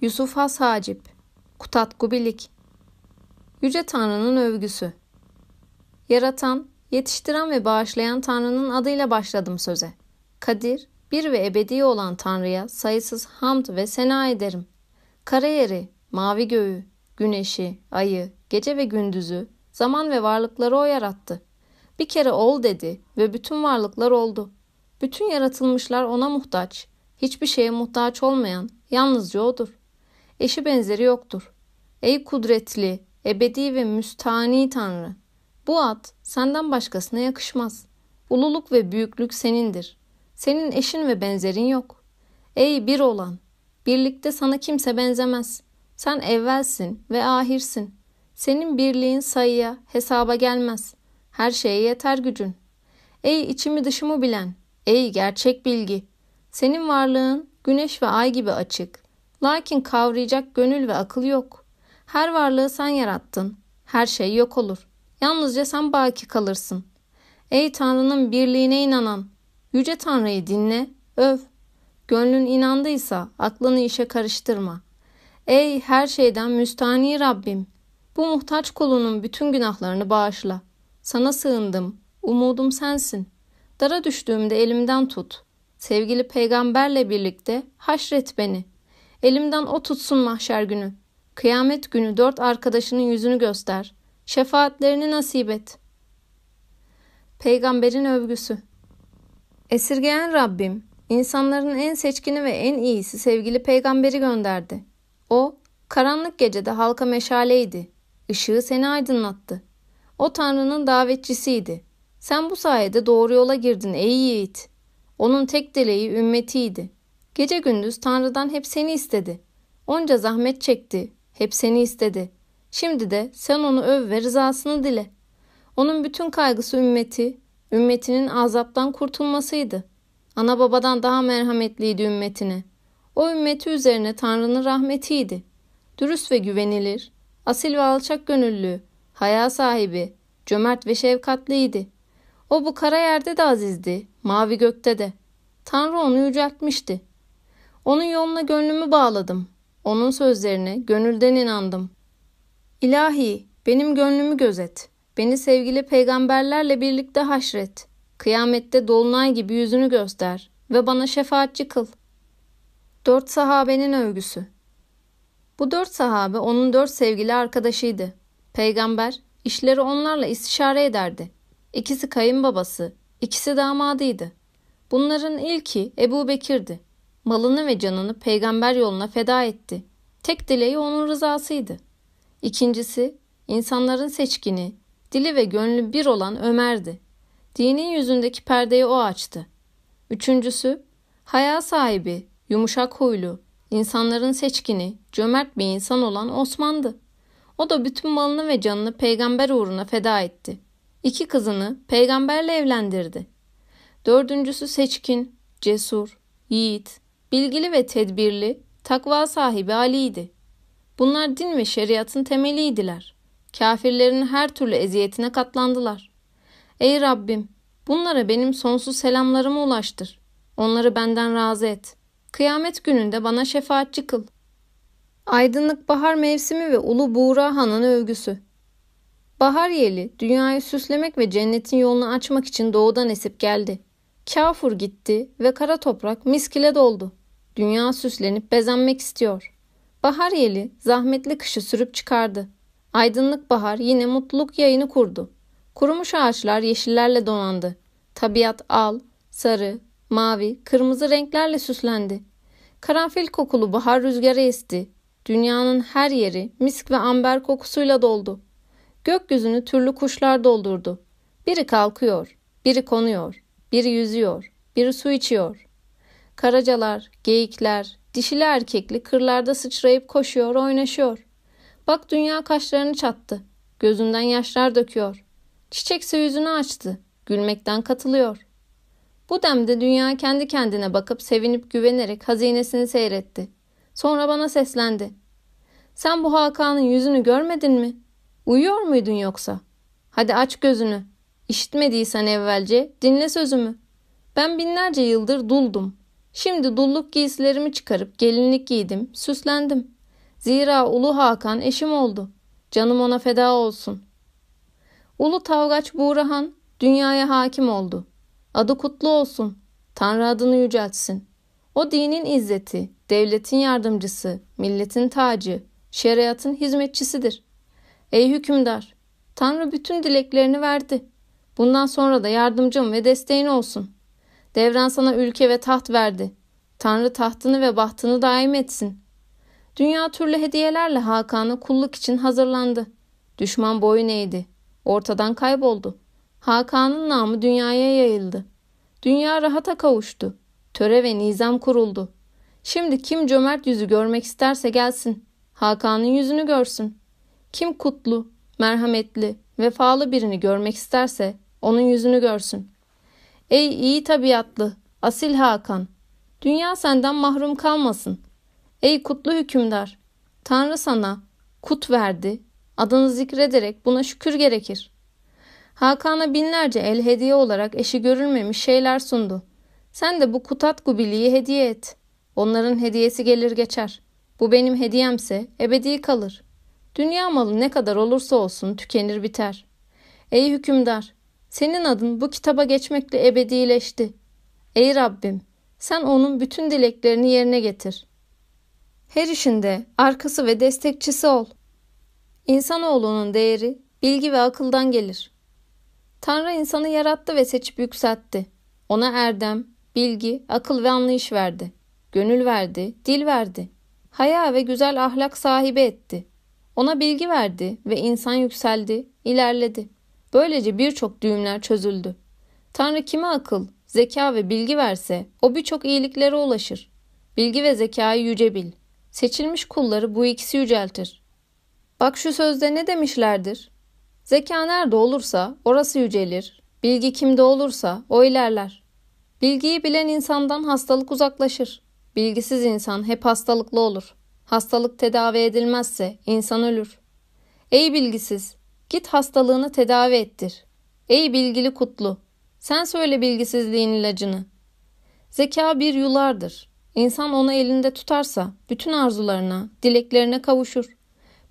Yusuf Has Hacip Kutat Gubilik Yüce Tanrı'nın övgüsü Yaratan, yetiştiren ve bağışlayan Tanrı'nın adıyla başladım söze. Kadir, bir ve ebedi olan Tanrı'ya sayısız hamd ve sena ederim. Kara yeri, mavi göğü, güneşi, ayı, gece ve gündüzü, zaman ve varlıkları o yarattı. Bir kere ol dedi ve bütün varlıklar oldu. Bütün yaratılmışlar ona muhtaç, hiçbir şeye muhtaç olmayan yalnızca odur. Eşi benzeri yoktur. Ey kudretli, ebedi ve müstani Tanrı! Bu ad senden başkasına yakışmaz. Ululuk ve büyüklük senindir. Senin eşin ve benzerin yok. Ey bir olan! Birlikte sana kimse benzemez. Sen evvelsin ve ahirsin. Senin birliğin sayıya, hesaba gelmez. Her şeye yeter gücün. Ey içimi dışımı bilen, ey gerçek bilgi. Senin varlığın güneş ve ay gibi açık. Lakin kavrayacak gönül ve akıl yok. Her varlığı sen yarattın. Her şey yok olur. Yalnızca sen baki kalırsın. Ey Tanrı'nın birliğine inanan, Yüce Tanrı'yı dinle, öv. Gönlün inandıysa aklını işe karıştırma. Ey her şeyden müstani Rabbim, bu muhtaç kulunun bütün günahlarını bağışla. Sana sığındım, umudum sensin. Dara düştüğümde elimden tut. Sevgili peygamberle birlikte haşret beni. Elimden o tutsun mahşer günü. Kıyamet günü dört arkadaşının yüzünü göster. Şefaatlerini nasip et. Peygamberin övgüsü Esirgeyen Rabbim, insanların en seçkini ve en iyisi sevgili peygamberi gönderdi. O, karanlık gecede halka meşaleydi. Işığı seni aydınlattı. O Tanrı'nın davetçisiydi. Sen bu sayede doğru yola girdin ey yiğit. Onun tek dileği ümmetiydi. Gece gündüz Tanrı'dan hep seni istedi. Onca zahmet çekti, hep seni istedi. Şimdi de sen onu öv ve rızasını dile. Onun bütün kaygısı ümmeti, ümmetinin azaptan kurtulmasıydı. Ana babadan daha merhametliydi ümmetine. O ümmeti üzerine Tanrı'nın rahmetiydi. Dürüst ve güvenilir, asil ve alçak gönüllü, haya sahibi, cömert ve şefkatliydi. O bu kara yerde de azizdi, mavi gökte de. Tanrı onu yüceltmişti. Onun yoluna gönlümü bağladım. Onun sözlerine gönülden inandım. İlahi, benim gönlümü gözet. Beni sevgili peygamberlerle birlikte haşret. Kıyamette dolunay gibi yüzünü göster ve bana şefaatçi kıl. Dört sahabenin övgüsü. Bu dört sahabe onun dört sevgili arkadaşıydı. Peygamber işleri onlarla istişare ederdi. İkisi kayınbabası, ikisi damadıydı. Bunların ilki Ebu Bekir'di. Malını ve canını peygamber yoluna feda etti. Tek dileği onun rızasıydı. İkincisi, insanların seçkini, dili ve gönlü bir olan Ömer'di. Dinin yüzündeki perdeyi o açtı. Üçüncüsü, haya sahibi, yumuşak huylu, insanların seçkini, cömert bir insan olan Osman'dı. O da bütün malını ve canını peygamber uğruna feda etti. İki kızını peygamberle evlendirdi. Dördüncüsü seçkin, cesur, yiğit, bilgili ve tedbirli, takva sahibi Ali'ydi. Bunlar din ve şeriatın temeliydiler. Kafirlerin her türlü eziyetine katlandılar. Ey Rabbim, bunlara benim sonsuz selamlarımı ulaştır. Onları benden razı et. Kıyamet gününde bana şefaatçi kıl. Aydınlık bahar mevsimi ve Ulu Buğra Han'ın övgüsü. Bahar yeli dünyayı süslemek ve cennetin yolunu açmak için doğudan esip geldi. Kafur gitti ve kara toprak miskile doldu. Dünya süslenip bezenmek istiyor. Bahar yeli zahmetli kışı sürüp çıkardı. Aydınlık bahar yine mutluluk yayını kurdu. Kurumuş ağaçlar yeşillerle donandı. Tabiat al, sarı, mavi, kırmızı renklerle süslendi. Karanfil kokulu bahar rüzgarı esti. Dünyanın her yeri misk ve amber kokusuyla doldu. Gökyüzünü türlü kuşlar doldurdu. Biri kalkıyor, biri konuyor, biri yüzüyor, biri su içiyor. Karacalar, geyikler, dişili erkekli kırlarda sıçrayıp koşuyor, oynaşıyor. Bak dünya kaşlarını çattı. Gözünden yaşlar döküyor. Çiçekse yüzünü açtı. Gülmekten katılıyor. Bu demde dünya kendi kendine bakıp sevinip güvenerek hazinesini seyretti. Sonra bana seslendi. Sen bu Hakan'ın yüzünü görmedin mi? Uyuyor muydun yoksa? Hadi aç gözünü. İşitmediysen evvelce dinle sözümü. Ben binlerce yıldır duldum. Şimdi dulluk giysilerimi çıkarıp gelinlik giydim, süslendim. Zira Ulu Hakan eşim oldu. Canım ona feda olsun. Ulu Tavgaç Buğrahan dünyaya hakim oldu. Adı kutlu olsun. Tanrı adını yüceltsin. O dinin izzeti, devletin yardımcısı, milletin tacı, şeriatın hizmetçisidir. Ey hükümdar, Tanrı bütün dileklerini verdi. Bundan sonra da yardımcım ve desteğin olsun. Devran sana ülke ve taht verdi. Tanrı tahtını ve bahtını daim etsin. Dünya türlü hediyelerle Hakan'a kulluk için hazırlandı. Düşman boyun eğdi. Ortadan kayboldu. Hakan'ın namı dünyaya yayıldı. Dünya rahata kavuştu. Töre ve nizam kuruldu. Şimdi kim cömert yüzü görmek isterse gelsin. Hakan'ın yüzünü görsün. Kim kutlu, merhametli, vefalı birini görmek isterse onun yüzünü görsün. Ey iyi tabiatlı, asil Hakan, dünya senden mahrum kalmasın. Ey kutlu hükümdar, Tanrı sana kut verdi, adını zikrederek buna şükür gerekir. Hakan'a binlerce el hediye olarak eşi görülmemiş şeyler sundu. Sen de bu kutat gubiliyi hediye et. Onların hediyesi gelir geçer. Bu benim hediyemse ebedi kalır. Dünya malı ne kadar olursa olsun tükenir biter. Ey hükümdar, senin adın bu kitaba geçmekle ebedileşti. Ey Rabbim, sen onun bütün dileklerini yerine getir. Her işinde arkası ve destekçisi ol. İnsanoğlunun değeri bilgi ve akıldan gelir. Tanrı insanı yarattı ve seçip yükseltti. Ona erdem, bilgi, akıl ve anlayış verdi. Gönül verdi, dil verdi. Haya ve güzel ahlak sahibi etti. Ona bilgi verdi ve insan yükseldi, ilerledi. Böylece birçok düğümler çözüldü. Tanrı kime akıl, zeka ve bilgi verse o birçok iyiliklere ulaşır. Bilgi ve zekayı yüce bil. Seçilmiş kulları bu ikisi yüceltir. Bak şu sözde ne demişlerdir? Zeka nerede olursa orası yücelir. Bilgi kimde olursa o ilerler. Bilgiyi bilen insandan hastalık uzaklaşır. Bilgisiz insan hep hastalıklı olur. Hastalık tedavi edilmezse insan ölür. Ey bilgisiz, git hastalığını tedavi ettir. Ey bilgili kutlu, sen söyle bilgisizliğin ilacını. Zeka bir yulardır. İnsan onu elinde tutarsa bütün arzularına, dileklerine kavuşur.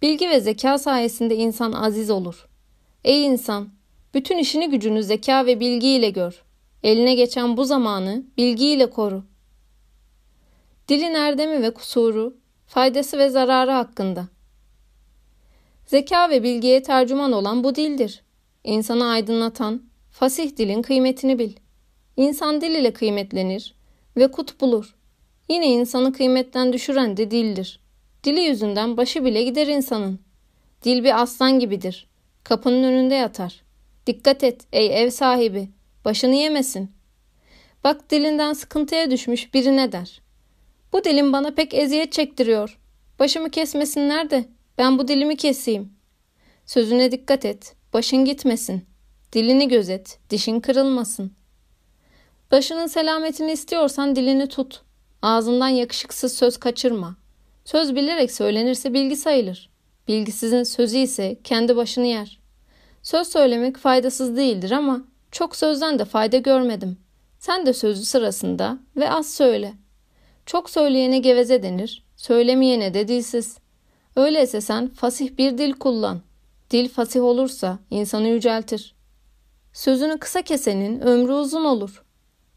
Bilgi ve zeka sayesinde insan aziz olur. Ey insan, bütün işini gücünü zeka ve bilgiyle gör. Eline geçen bu zamanı bilgiyle koru. Dilin erdemi ve kusuru, faydası ve zararı hakkında. Zeka ve bilgiye tercüman olan bu dildir. İnsanı aydınlatan, fasih dilin kıymetini bil. İnsan dil ile kıymetlenir ve kut bulur. Yine insanı kıymetten düşüren de dildir. Dili yüzünden başı bile gider insanın. Dil bir aslan gibidir. Kapının önünde yatar. Dikkat et ey ev sahibi. Başını yemesin. Bak dilinden sıkıntıya düşmüş biri ne der. Bu dilim bana pek eziyet çektiriyor. Başımı kesmesinler de ben bu dilimi keseyim. Sözüne dikkat et. Başın gitmesin. Dilini gözet. Dişin kırılmasın. Başının selametini istiyorsan dilini tut. Ağzından yakışıksız söz kaçırma. Söz bilerek söylenirse bilgi sayılır. Bilgisizin sözü ise kendi başını yer. Söz söylemek faydasız değildir ama çok sözden de fayda görmedim. Sen de sözü sırasında ve az söyle. Çok söyleyene geveze denir, söylemeyene de dilsiz. Öyleyse sen fasih bir dil kullan. Dil fasih olursa insanı yüceltir. Sözünü kısa kesenin ömrü uzun olur.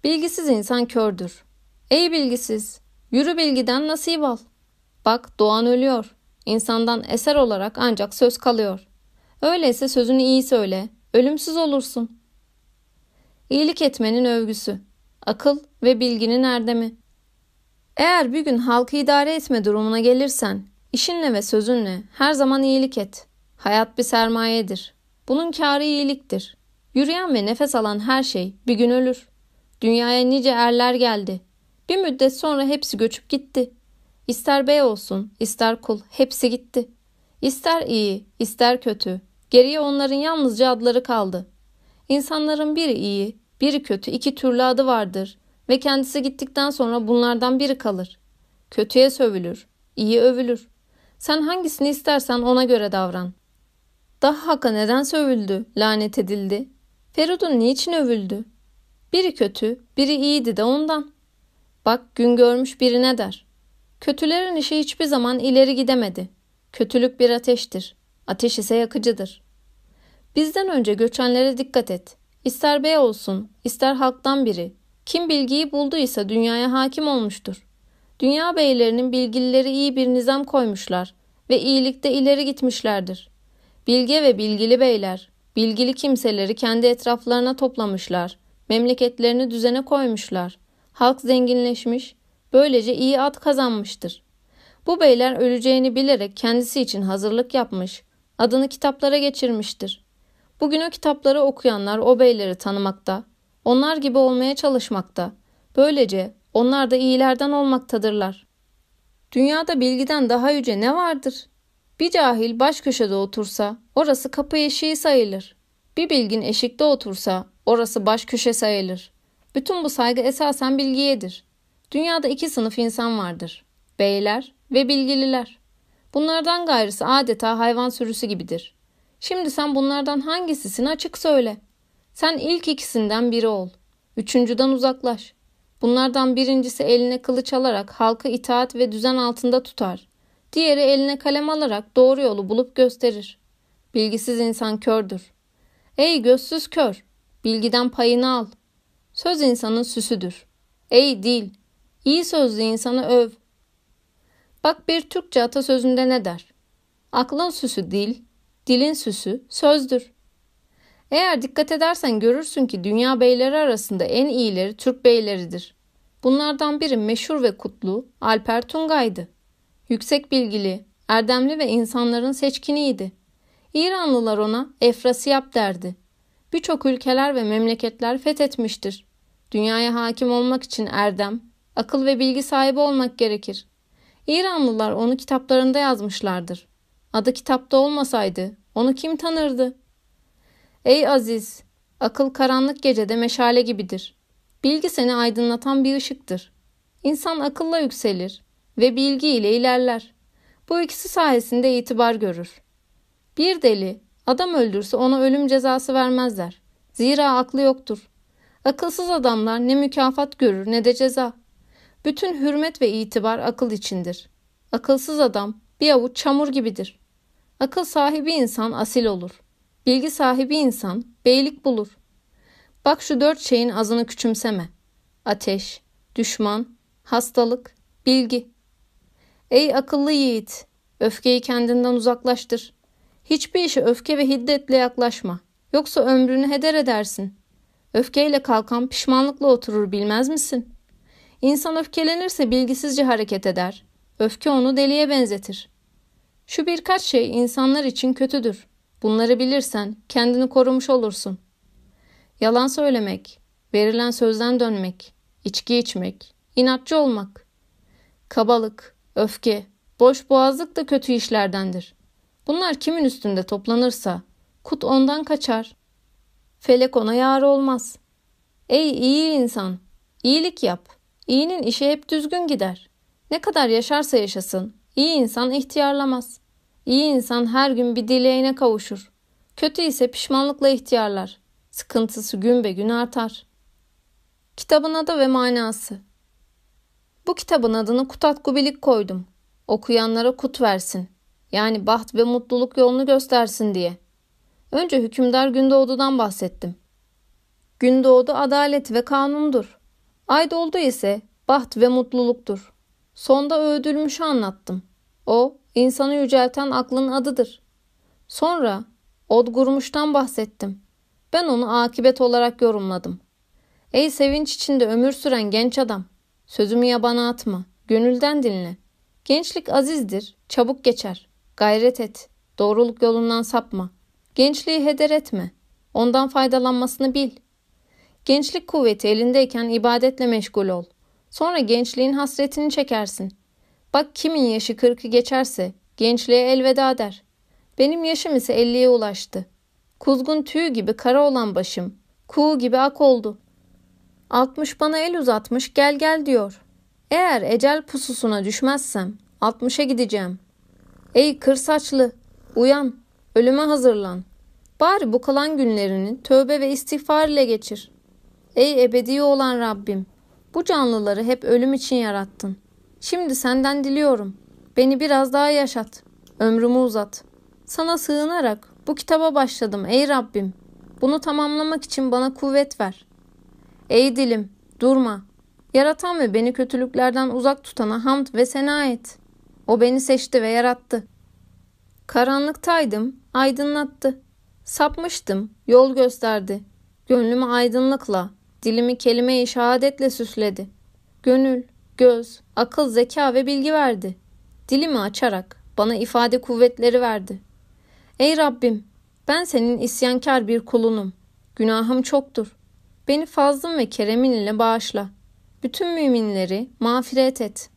Bilgisiz insan kördür. Ey bilgisiz, yürü bilgiden nasip al. Bak doğan ölüyor. İnsandan eser olarak ancak söz kalıyor. Öyleyse sözünü iyi söyle, ölümsüz olursun. İyilik etmenin övgüsü, akıl ve bilginin erdemi. Eğer bir gün halkı idare etme durumuna gelirsen, işinle ve sözünle her zaman iyilik et. Hayat bir sermayedir. Bunun kârı iyiliktir. Yürüyen ve nefes alan her şey bir gün ölür. Dünyaya nice erler geldi. Bir müddet sonra hepsi göçüp gitti. İster bey olsun, ister kul, hepsi gitti. İster iyi, ister kötü. Geriye onların yalnızca adları kaldı. İnsanların biri iyi, biri kötü iki türlü adı vardır ve kendisi gittikten sonra bunlardan biri kalır. Kötüye sövülür, iyi övülür. Sen hangisini istersen ona göre davran. Daha Hak'a neden sövüldü, lanet edildi? Feridun niçin övüldü? Biri kötü, biri iyiydi de ondan. Bak gün görmüş birine der. Kötülerin işi hiçbir zaman ileri gidemedi. Kötülük bir ateştir. Ateş ise yakıcıdır. Bizden önce göçenlere dikkat et. İster bey olsun, ister halktan biri. Kim bilgiyi bulduysa dünyaya hakim olmuştur. Dünya beylerinin bilgilileri iyi bir nizam koymuşlar ve iyilikte ileri gitmişlerdir. Bilge ve bilgili beyler, bilgili kimseleri kendi etraflarına toplamışlar, memleketlerini düzene koymuşlar. Halk zenginleşmiş, böylece iyi ad kazanmıştır. Bu beyler öleceğini bilerek kendisi için hazırlık yapmış, adını kitaplara geçirmiştir. Bugün o kitapları okuyanlar o beyleri tanımakta, onlar gibi olmaya çalışmakta. Böylece onlar da iyilerden olmaktadırlar. Dünyada bilgiden daha yüce ne vardır? Bir cahil baş köşede otursa orası kapı eşiği sayılır. Bir bilgin eşikte otursa orası baş köşe sayılır. Bütün bu saygı esasen bilgiyedir. Dünyada iki sınıf insan vardır. Beyler ve bilgililer. Bunlardan gayrısı adeta hayvan sürüsü gibidir. Şimdi sen bunlardan hangisisin açık söyle. Sen ilk ikisinden biri ol. Üçüncüden uzaklaş. Bunlardan birincisi eline kılıç alarak halkı itaat ve düzen altında tutar. Diğeri eline kalem alarak doğru yolu bulup gösterir. Bilgisiz insan kördür. Ey gözsüz kör, bilgiden payını al. Söz insanın süsüdür. Ey dil, iyi sözlü insanı öv. Bak bir Türkçe atasözünde ne der? Aklın süsü dil, dilin süsü sözdür. Eğer dikkat edersen görürsün ki dünya beyleri arasında en iyileri Türk beyleridir. Bunlardan biri meşhur ve kutlu Alper Tungay'dı. Yüksek bilgili, erdemli ve insanların seçkiniydi. İranlılar ona Efrasiyap derdi. Birçok ülkeler ve memleketler fethetmiştir. Dünyaya hakim olmak için erdem, akıl ve bilgi sahibi olmak gerekir. İranlılar onu kitaplarında yazmışlardır. Adı kitapta olmasaydı onu kim tanırdı? Ey aziz, akıl karanlık gecede meşale gibidir. Bilgi seni aydınlatan bir ışıktır. İnsan akılla yükselir ve bilgi ile ilerler. Bu ikisi sayesinde itibar görür. Bir deli adam öldürse ona ölüm cezası vermezler. Zira aklı yoktur. Akılsız adamlar ne mükafat görür ne de ceza. Bütün hürmet ve itibar akıl içindir. Akılsız adam bir avuç çamur gibidir. Akıl sahibi insan asil olur. Bilgi sahibi insan beylik bulur. Bak şu dört şeyin azını küçümseme. Ateş, düşman, hastalık, bilgi. Ey akıllı yiğit, öfkeyi kendinden uzaklaştır. Hiçbir işe öfke ve hiddetle yaklaşma. Yoksa ömrünü heder edersin. Öfkeyle kalkan pişmanlıkla oturur bilmez misin? İnsan öfkelenirse bilgisizce hareket eder. Öfke onu deliye benzetir. Şu birkaç şey insanlar için kötüdür. Bunları bilirsen kendini korumuş olursun. Yalan söylemek, verilen sözden dönmek, içki içmek, inatçı olmak, kabalık, öfke, boş boğazlık da kötü işlerdendir. Bunlar kimin üstünde toplanırsa kut ondan kaçar. Felek ona yar olmaz. Ey iyi insan, iyilik yap. İyinin işi hep düzgün gider. Ne kadar yaşarsa yaşasın, iyi insan ihtiyarlamaz. İyi insan her gün bir dileğine kavuşur. Kötü ise pişmanlıkla ihtiyarlar. Sıkıntısı gün be gün artar. Kitabın adı ve manası Bu kitabın adını Kutat Gubilik koydum. Okuyanlara kut versin. Yani baht ve mutluluk yolunu göstersin diye. Önce hükümdar Gündoğdu'dan bahsettim. Gündoğdu adalet ve kanundur. Ay doldu ise baht ve mutluluktur. Sonda öğüdülmüşü anlattım. O, insanı yücelten aklın adıdır. Sonra Odgurmuş'tan bahsettim. Ben onu akibet olarak yorumladım. Ey sevinç içinde ömür süren genç adam. Sözümü yabana atma. Gönülden dinle. Gençlik azizdir. Çabuk geçer. Gayret et. Doğruluk yolundan sapma. Gençliği heder etme. Ondan faydalanmasını bil. Gençlik kuvveti elindeyken ibadetle meşgul ol. Sonra gençliğin hasretini çekersin. Bak kimin yaşı kırkı geçerse gençliğe elveda der. Benim yaşım ise elliye ulaştı. Kuzgun tüy gibi kara olan başım, kuğu gibi ak oldu. Altmış bana el uzatmış gel gel diyor. Eğer ecel pususuna düşmezsem altmışa gideceğim. Ey kır saçlı, uyan, ölüme hazırlan. Bari bu kalan günlerini tövbe ve istiğfar ile geçir. Ey ebedi olan Rabbim, Bu canlıları hep ölüm için yarattın. Şimdi senden diliyorum. Beni biraz daha yaşat. Ömrümü uzat. Sana sığınarak bu kitaba başladım ey Rabbim. Bunu tamamlamak için bana kuvvet ver. Ey dilim, durma. Yaratan ve beni kötülüklerden uzak tutana hamd ve sena et. O beni seçti ve yarattı. Karanlıktaydım, aydınlattı. Sapmıştım, yol gösterdi. Gönlümü aydınlıkla, dilimi kelime-i şehadetle süsledi. Gönül, göz, akıl, zeka ve bilgi verdi. Dilimi açarak bana ifade kuvvetleri verdi. Ey Rabbim, ben senin isyankar bir kulunum. Günahım çoktur. Beni fazlın ve keremin ile bağışla. Bütün müminleri mağfiret et.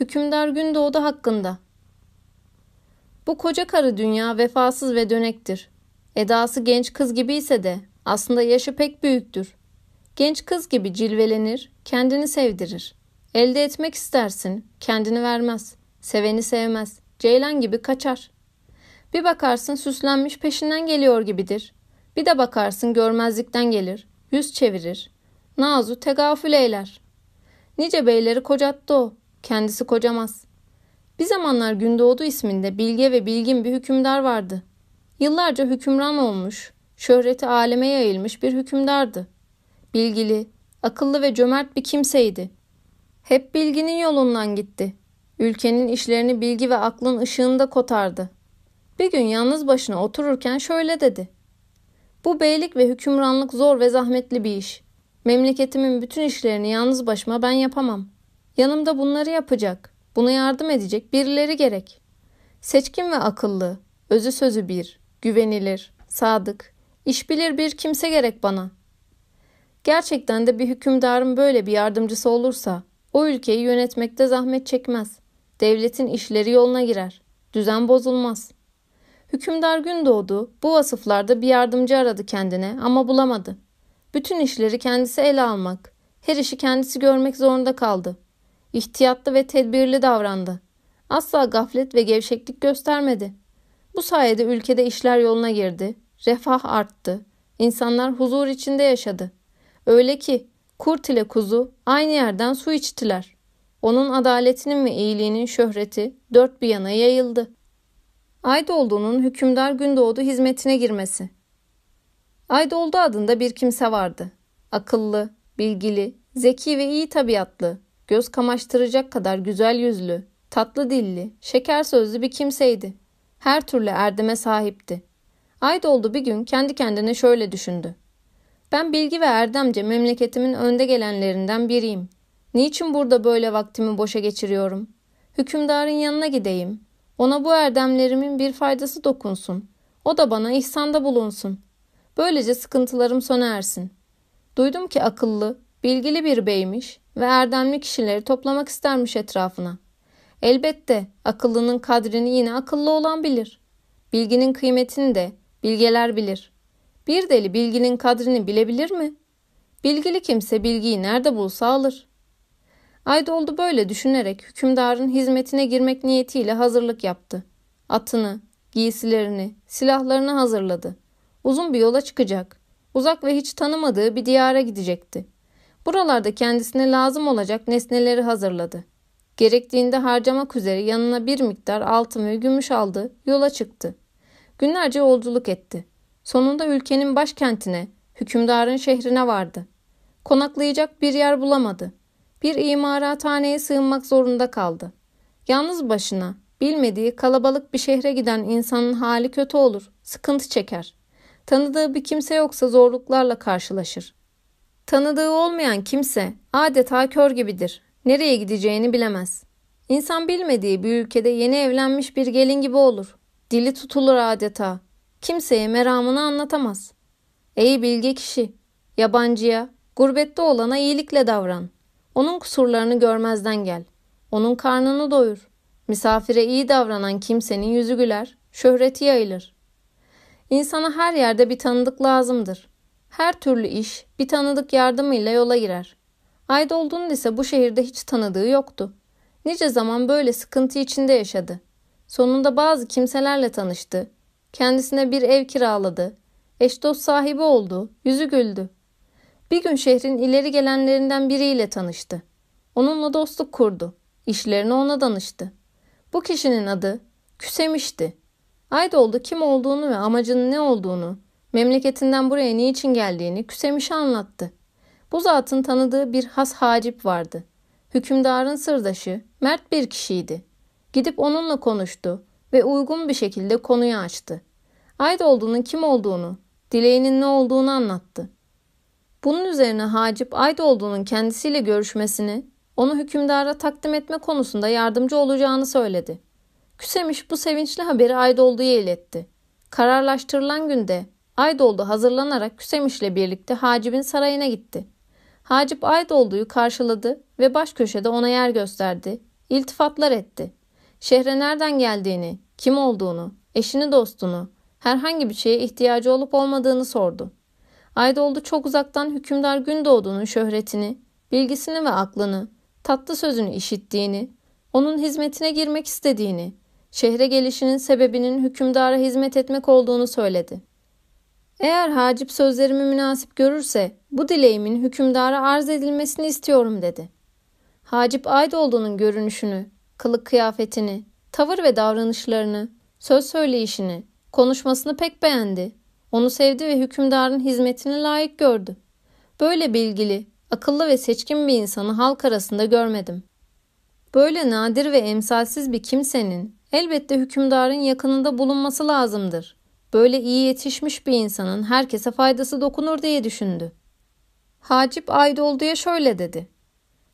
Hükümdar Gündoğdu hakkında Bu koca karı dünya vefasız ve dönektir. Edası genç kız gibi ise de aslında yaşı pek büyüktür. Genç kız gibi cilvelenir, kendini sevdirir. Elde etmek istersin, kendini vermez. Seveni sevmez, ceylan gibi kaçar. Bir bakarsın süslenmiş peşinden geliyor gibidir. Bir de bakarsın görmezlikten gelir, yüz çevirir. Nazu tegafül eyler. Nice beyleri kocattı o, kendisi kocamaz. Bir zamanlar Gündoğdu isminde bilge ve bilgin bir hükümdar vardı. Yıllarca hükümran olmuş, şöhreti aleme yayılmış bir hükümdardı. Bilgili, akıllı ve cömert bir kimseydi. Hep bilginin yolundan gitti. Ülkenin işlerini bilgi ve aklın ışığında kotardı. Bir gün yalnız başına otururken şöyle dedi. Bu beylik ve hükümranlık zor ve zahmetli bir iş. Memleketimin bütün işlerini yalnız başıma ben yapamam. Yanımda bunları yapacak, buna yardım edecek birileri gerek. Seçkin ve akıllı, özü sözü bir, güvenilir, sadık, iş bilir bir kimse gerek bana. Gerçekten de bir hükümdarın böyle bir yardımcısı olursa o ülkeyi yönetmekte zahmet çekmez. Devletin işleri yoluna girer. Düzen bozulmaz. Hükümdar Gündoğdu bu vasıflarda bir yardımcı aradı kendine ama bulamadı. Bütün işleri kendisi ele almak, her işi kendisi görmek zorunda kaldı. İhtiyatlı ve tedbirli davrandı. Asla gaflet ve gevşeklik göstermedi. Bu sayede ülkede işler yoluna girdi, refah arttı, insanlar huzur içinde yaşadı. Öyle ki kurt ile kuzu aynı yerden su içtiler. Onun adaletinin ve iyiliğinin şöhreti dört bir yana yayıldı. Aydoğdu'nun hükümdar Gündoğdu hizmetine girmesi. Aydoğdu adında bir kimse vardı. Akıllı, bilgili, zeki ve iyi tabiatlı, göz kamaştıracak kadar güzel yüzlü, tatlı dilli, şeker sözlü bir kimseydi. Her türlü erdeme sahipti. Aydoğdu bir gün kendi kendine şöyle düşündü. Ben bilgi ve erdemce memleketimin önde gelenlerinden biriyim. Niçin burada böyle vaktimi boşa geçiriyorum? Hükümdarın yanına gideyim. Ona bu erdemlerimin bir faydası dokunsun. O da bana ihsanda bulunsun. Böylece sıkıntılarım sona ersin. Duydum ki akıllı, bilgili bir beymiş ve erdemli kişileri toplamak istermiş etrafına. Elbette akıllının kadrini yine akıllı olan bilir. Bilginin kıymetini de bilgeler bilir. Bir deli bilginin kadrini bilebilir mi? Bilgili kimse bilgiyi nerede bulsa alır. Aydoğdu böyle düşünerek hükümdarın hizmetine girmek niyetiyle hazırlık yaptı. Atını, giysilerini, silahlarını hazırladı. Uzun bir yola çıkacak. Uzak ve hiç tanımadığı bir diyara gidecekti. Buralarda kendisine lazım olacak nesneleri hazırladı. Gerektiğinde harcamak üzere yanına bir miktar altın ve gümüş aldı, yola çıktı. Günlerce yolculuk etti. Sonunda ülkenin başkentine, hükümdarın şehrine vardı. Konaklayacak bir yer bulamadı. Bir imarathaneye sığınmak zorunda kaldı. Yalnız başına, bilmediği kalabalık bir şehre giden insanın hali kötü olur, sıkıntı çeker. Tanıdığı bir kimse yoksa zorluklarla karşılaşır. Tanıdığı olmayan kimse adeta kör gibidir. Nereye gideceğini bilemez. İnsan bilmediği bir ülkede yeni evlenmiş bir gelin gibi olur. Dili tutulur adeta. Kimseye meramını anlatamaz. Ey bilge kişi, yabancıya, gurbette olana iyilikle davran. Onun kusurlarını görmezden gel. Onun karnını doyur. Misafire iyi davranan kimsenin yüzü güler, şöhreti yayılır. İnsana her yerde bir tanıdık lazımdır. Her türlü iş bir tanıdık yardımıyla yola girer. Aydoğdu'nun ise bu şehirde hiç tanıdığı yoktu. Nice zaman böyle sıkıntı içinde yaşadı. Sonunda bazı kimselerle tanıştı. Kendisine bir ev kiraladı. Eş dost sahibi oldu. Yüzü güldü. Bir gün şehrin ileri gelenlerinden biriyle tanıştı. Onunla dostluk kurdu. İşlerini ona danıştı. Bu kişinin adı Küsemiş'ti. Aydoğdu kim olduğunu ve amacının ne olduğunu, memleketinden buraya niçin geldiğini Küsemiş'e anlattı. Bu zatın tanıdığı bir has hacip vardı. Hükümdarın sırdaşı, mert bir kişiydi. Gidip onunla konuştu ve uygun bir şekilde konuyu açtı. Aydoğdu'nun kim olduğunu, dileğinin ne olduğunu anlattı. Bunun üzerine Hacip Aydoğdu'nun kendisiyle görüşmesini, onu hükümdara takdim etme konusunda yardımcı olacağını söyledi. Küsemiş bu sevinçli haberi Aydoğdu'ya iletti. Kararlaştırılan günde Aydoğdu hazırlanarak Küsemiş'le birlikte Hacip'in sarayına gitti. Hacip Aydoğdu'yu karşıladı ve baş köşede ona yer gösterdi, iltifatlar etti. Şehre nereden geldiğini, kim olduğunu, eşini dostunu, herhangi bir şeye ihtiyacı olup olmadığını sordu. Aydoğdu çok uzaktan hükümdar Gündoğdu'nun şöhretini, bilgisini ve aklını, tatlı sözünü işittiğini, onun hizmetine girmek istediğini, şehre gelişinin sebebinin hükümdara hizmet etmek olduğunu söyledi. Eğer Hacip sözlerimi münasip görürse bu dileğimin hükümdara arz edilmesini istiyorum dedi. Hacip Aydoğdu'nun görünüşünü, kılık kıyafetini, tavır ve davranışlarını, söz söyleyişini, konuşmasını pek beğendi. Onu sevdi ve hükümdarın hizmetini layık gördü. Böyle bilgili, akıllı ve seçkin bir insanı halk arasında görmedim. Böyle nadir ve emsalsiz bir kimsenin elbette hükümdarın yakınında bulunması lazımdır. Böyle iyi yetişmiş bir insanın herkese faydası dokunur diye düşündü. Hacip Aydoğdu'ya şöyle dedi.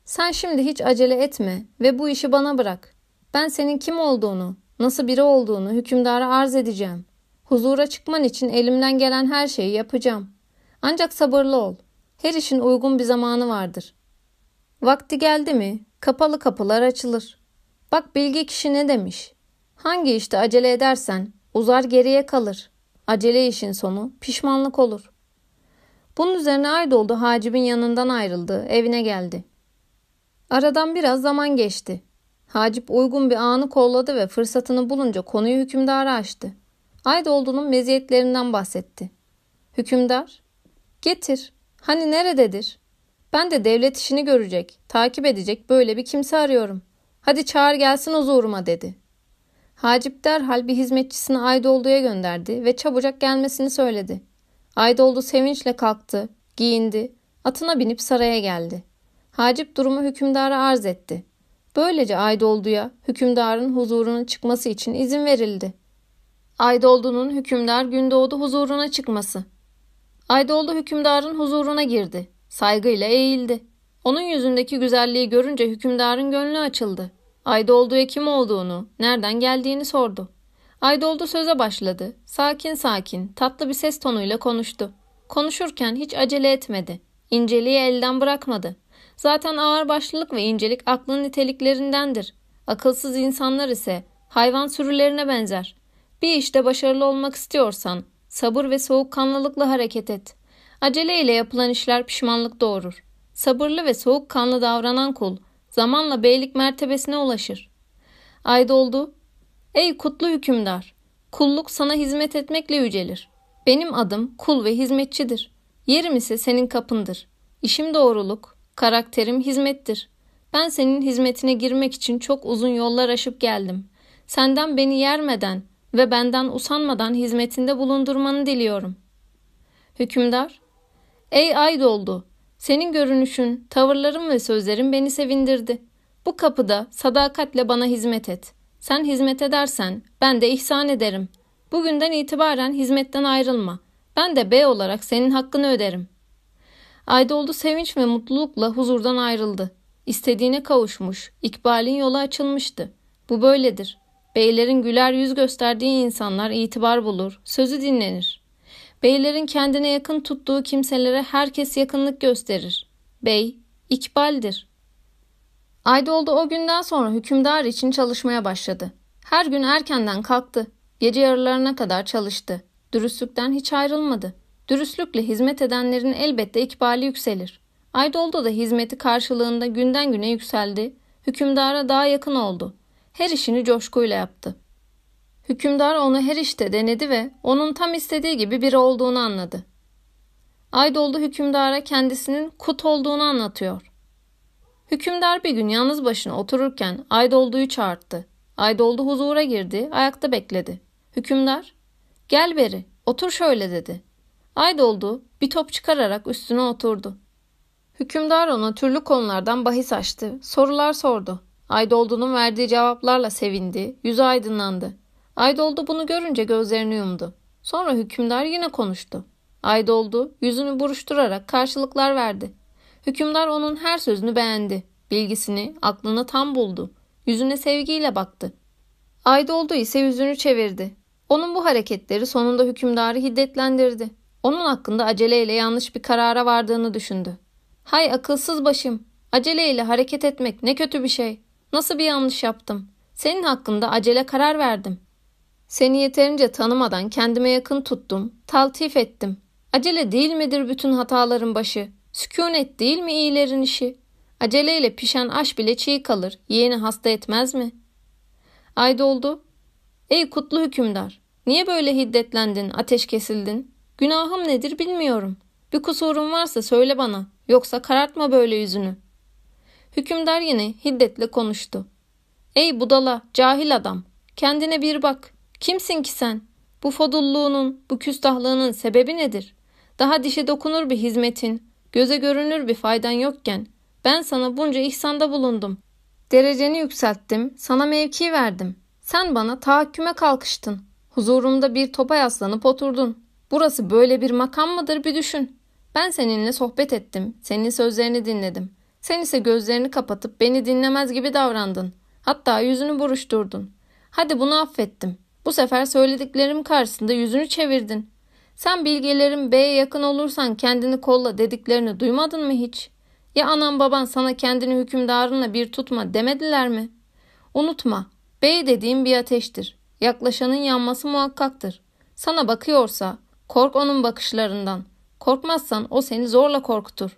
Sen şimdi hiç acele etme ve bu işi bana bırak. Ben senin kim olduğunu, nasıl biri olduğunu hükümdara arz edeceğim. Huzura çıkman için elimden gelen her şeyi yapacağım. Ancak sabırlı ol. Her işin uygun bir zamanı vardır. Vakti geldi mi kapalı kapılar açılır. Bak bilgi kişi ne demiş. Hangi işte acele edersen uzar geriye kalır. Acele işin sonu pişmanlık olur. Bunun üzerine Aydoğdu Hacib'in yanından ayrıldı, evine geldi. Aradan biraz zaman geçti. Hacip uygun bir anı kolladı ve fırsatını bulunca konuyu hükümdara açtı. Aydoğdu'nun meziyetlerinden bahsetti. Hükümdar, getir, hani nerededir? Ben de devlet işini görecek, takip edecek böyle bir kimse arıyorum. Hadi çağır gelsin huzuruma dedi. Hacip derhal bir hizmetçisini Aydoğdu'ya gönderdi ve çabucak gelmesini söyledi. Aydoğdu sevinçle kalktı, giyindi, atına binip saraya geldi. Hacip durumu hükümdara arz etti. Böylece Aydoğdu'ya hükümdarın huzuruna çıkması için izin verildi. Aydoğdu'nun hükümdar Gündoğdu huzuruna çıkması. Aydoğdu hükümdarın huzuruna girdi. Saygıyla eğildi. Onun yüzündeki güzelliği görünce hükümdarın gönlü açıldı. Aydoğdu'ya kim olduğunu, nereden geldiğini sordu. Aydoğdu söze başladı. Sakin sakin, tatlı bir ses tonuyla konuştu. Konuşurken hiç acele etmedi. İnceliği elden bırakmadı. Zaten ağır başlılık ve incelik aklın niteliklerindendir. Akılsız insanlar ise hayvan sürülerine benzer. Bir işte başarılı olmak istiyorsan sabır ve soğukkanlılıkla hareket et. Acele ile yapılan işler pişmanlık doğurur. Sabırlı ve soğukkanlı davranan kul zamanla beylik mertebesine ulaşır. Aydoldu, ey kutlu hükümdar, kulluk sana hizmet etmekle yücelir. Benim adım kul ve hizmetçidir. Yerim ise senin kapındır. İşim doğruluk, karakterim hizmettir. Ben senin hizmetine girmek için çok uzun yollar aşıp geldim. Senden beni yermeden ve benden usanmadan hizmetinde bulundurmanı diliyorum. Hükümdar, ey Aydoldu, senin görünüşün, tavırların ve sözlerin beni sevindirdi. Bu kapıda sadakatle bana hizmet et. Sen hizmet edersen ben de ihsan ederim. Bugünden itibaren hizmetten ayrılma. Ben de bey olarak senin hakkını öderim. Aydoğdu sevinç ve mutlulukla huzurdan ayrıldı. İstediğine kavuşmuş, ikbalin yolu açılmıştı. Bu böyledir. Beylerin güler yüz gösterdiği insanlar itibar bulur, sözü dinlenir. Beylerin kendine yakın tuttuğu kimselere herkes yakınlık gösterir. Bey, ikbaldir. Aydoğdu o günden sonra hükümdar için çalışmaya başladı. Her gün erkenden kalktı. Gece yarılarına kadar çalıştı. Dürüstlükten hiç ayrılmadı. Dürüstlükle hizmet edenlerin elbette ikbali yükselir. Aydoğdu da hizmeti karşılığında günden güne yükseldi. Hükümdara daha yakın oldu. Her işini coşkuyla yaptı. Hükümdar onu her işte denedi ve onun tam istediği gibi biri olduğunu anladı. Aydoğdu hükümdara kendisinin kut olduğunu anlatıyor. Hükümdar bir gün yalnız başına otururken Aydoğdu'yu çağırdı. Aydoğdu huzura girdi, ayakta bekledi. Hükümdar, gel beri, otur şöyle dedi. Aydoğdu bir top çıkararak üstüne oturdu. Hükümdar ona türlü konulardan bahis açtı, sorular sordu. Aydoğdu'nun verdiği cevaplarla sevindi, yüzü aydınlandı. Aydoğdu bunu görünce gözlerini yumdu. Sonra hükümdar yine konuştu. Aydoğdu yüzünü buruşturarak karşılıklar verdi. Hükümdar onun her sözünü beğendi. Bilgisini, aklını tam buldu. Yüzüne sevgiyle baktı. Aydoğdu ise yüzünü çevirdi. Onun bu hareketleri sonunda hükümdarı hiddetlendirdi. Onun hakkında aceleyle yanlış bir karara vardığını düşündü. Hay akılsız başım. Aceleyle hareket etmek ne kötü bir şey. Nasıl bir yanlış yaptım? Senin hakkında acele karar verdim. Seni yeterince tanımadan kendime yakın tuttum, taltif ettim. Acele değil midir bütün hataların başı? Sükunet değil mi iyilerin işi? Aceleyle pişen aş bile çiğ kalır, yeğeni hasta etmez mi? Ay doldu. Ey kutlu hükümdar, niye böyle hiddetlendin, ateş kesildin? Günahım nedir bilmiyorum. Bir kusurum varsa söyle bana, yoksa karartma böyle yüzünü. Hükümdar yine hiddetle konuştu. Ey budala, cahil adam, kendine bir bak. Kimsin ki sen? Bu fodulluğunun, bu küstahlığının sebebi nedir? Daha dişe dokunur bir hizmetin, göze görünür bir faydan yokken ben sana bunca ihsanda bulundum. Dereceni yükselttim, sana mevki verdim. Sen bana tahakküme kalkıştın. Huzurumda bir topa yaslanıp oturdun. Burası böyle bir makam mıdır bir düşün. Ben seninle sohbet ettim, senin sözlerini dinledim. Sen ise gözlerini kapatıp beni dinlemez gibi davrandın. Hatta yüzünü buruşturdun. Hadi bunu affettim. Bu sefer söylediklerim karşısında yüzünü çevirdin. Sen bilgelerin B'ye yakın olursan kendini kolla dediklerini duymadın mı hiç? Ya anan baban sana kendini hükümdarınla bir tutma demediler mi? Unutma, bey dediğin bir ateştir. Yaklaşanın yanması muhakkaktır. Sana bakıyorsa kork onun bakışlarından. Korkmazsan o seni zorla korkutur.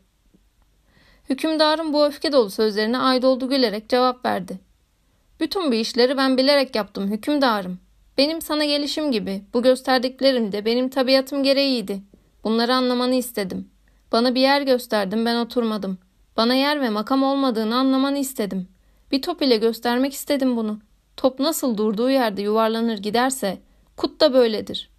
Hükümdarın bu öfke dolu sözlerine Aydoldu gülerek cevap verdi. Bütün bu işleri ben bilerek yaptım hükümdarım. Benim sana gelişim gibi bu gösterdiklerim de benim tabiatım gereğiydi. Bunları anlamanı istedim. Bana bir yer gösterdim ben oturmadım. Bana yer ve makam olmadığını anlamanı istedim. Bir top ile göstermek istedim bunu. Top nasıl durduğu yerde yuvarlanır giderse kut da böyledir.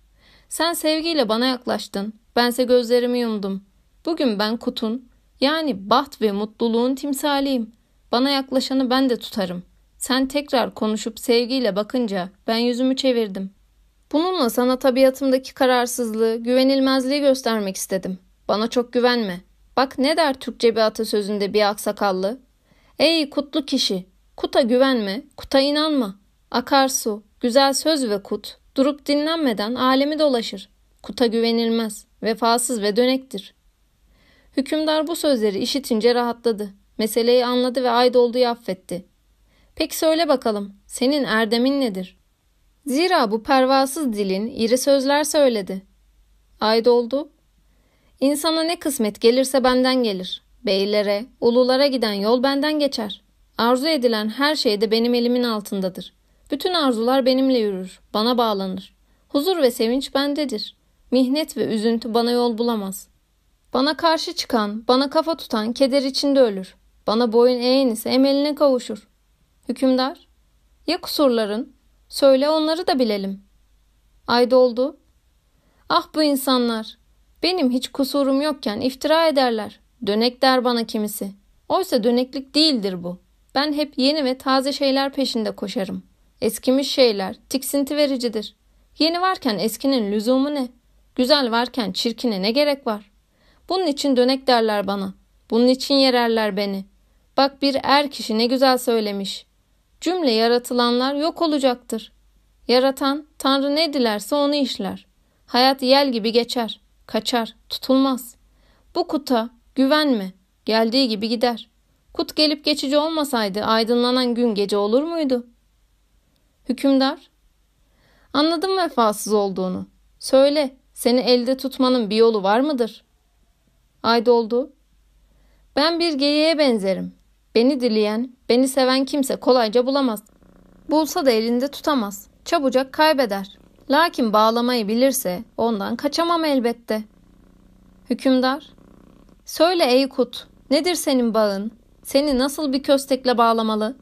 Sen sevgiyle bana yaklaştın. Bense gözlerimi yumdum. Bugün ben kutun yani baht ve mutluluğun timsaliyim. Bana yaklaşanı ben de tutarım. Sen tekrar konuşup sevgiyle bakınca ben yüzümü çevirdim. Bununla sana tabiatımdaki kararsızlığı, güvenilmezliği göstermek istedim. Bana çok güvenme. Bak ne der Türkçe bir atasözünde bir aksakallı? Ey kutlu kişi, kuta güvenme, kuta inanma. Akarsu, güzel söz ve kut, durup dinlenmeden alemi dolaşır. Kuta güvenilmez, vefasız ve dönektir. Hükümdar bu sözleri işitince rahatladı. Meseleyi anladı ve Aydoğdu'yu affetti. Peki söyle bakalım, senin erdemin nedir? Zira bu pervasız dilin iri sözler söyledi. Aydoldu. İnsana ne kısmet gelirse benden gelir. Beylere, ululara giden yol benden geçer. Arzu edilen her şey de benim elimin altındadır. Bütün arzular benimle yürür, bana bağlanır. Huzur ve sevinç bendedir. Mihnet ve üzüntü bana yol bulamaz. Bana karşı çıkan, bana kafa tutan keder içinde ölür. Bana boyun eğen ise emeline kavuşur. Hükümdar, ya kusurların? Söyle onları da bilelim. Ay doldu. Ah bu insanlar. Benim hiç kusurum yokken iftira ederler. Dönek der bana kimisi. Oysa döneklik değildir bu. Ben hep yeni ve taze şeyler peşinde koşarım. Eskimiş şeyler tiksinti vericidir. Yeni varken eskinin lüzumu ne? Güzel varken çirkine ne gerek var? Bunun için dönek derler bana. Bunun için yererler beni. Bak bir er kişi ne güzel söylemiş. Cümle yaratılanlar yok olacaktır. Yaratan Tanrı ne dilerse onu işler. Hayat yel gibi geçer, kaçar, tutulmaz. Bu kuta güvenme, geldiği gibi gider. Kut gelip geçici olmasaydı aydınlanan gün gece olur muydu? Hükümdar, anladım vefasız olduğunu. Söyle, seni elde tutmanın bir yolu var mıdır? Aydoldu, ben bir geyiğe benzerim. Beni dileyen, beni seven kimse kolayca bulamaz. Bulsa da elinde tutamaz. Çabucak kaybeder. Lakin bağlamayı bilirse ondan kaçamam elbette. Hükümdar, söyle ey kut, nedir senin bağın? Seni nasıl bir köstekle bağlamalı?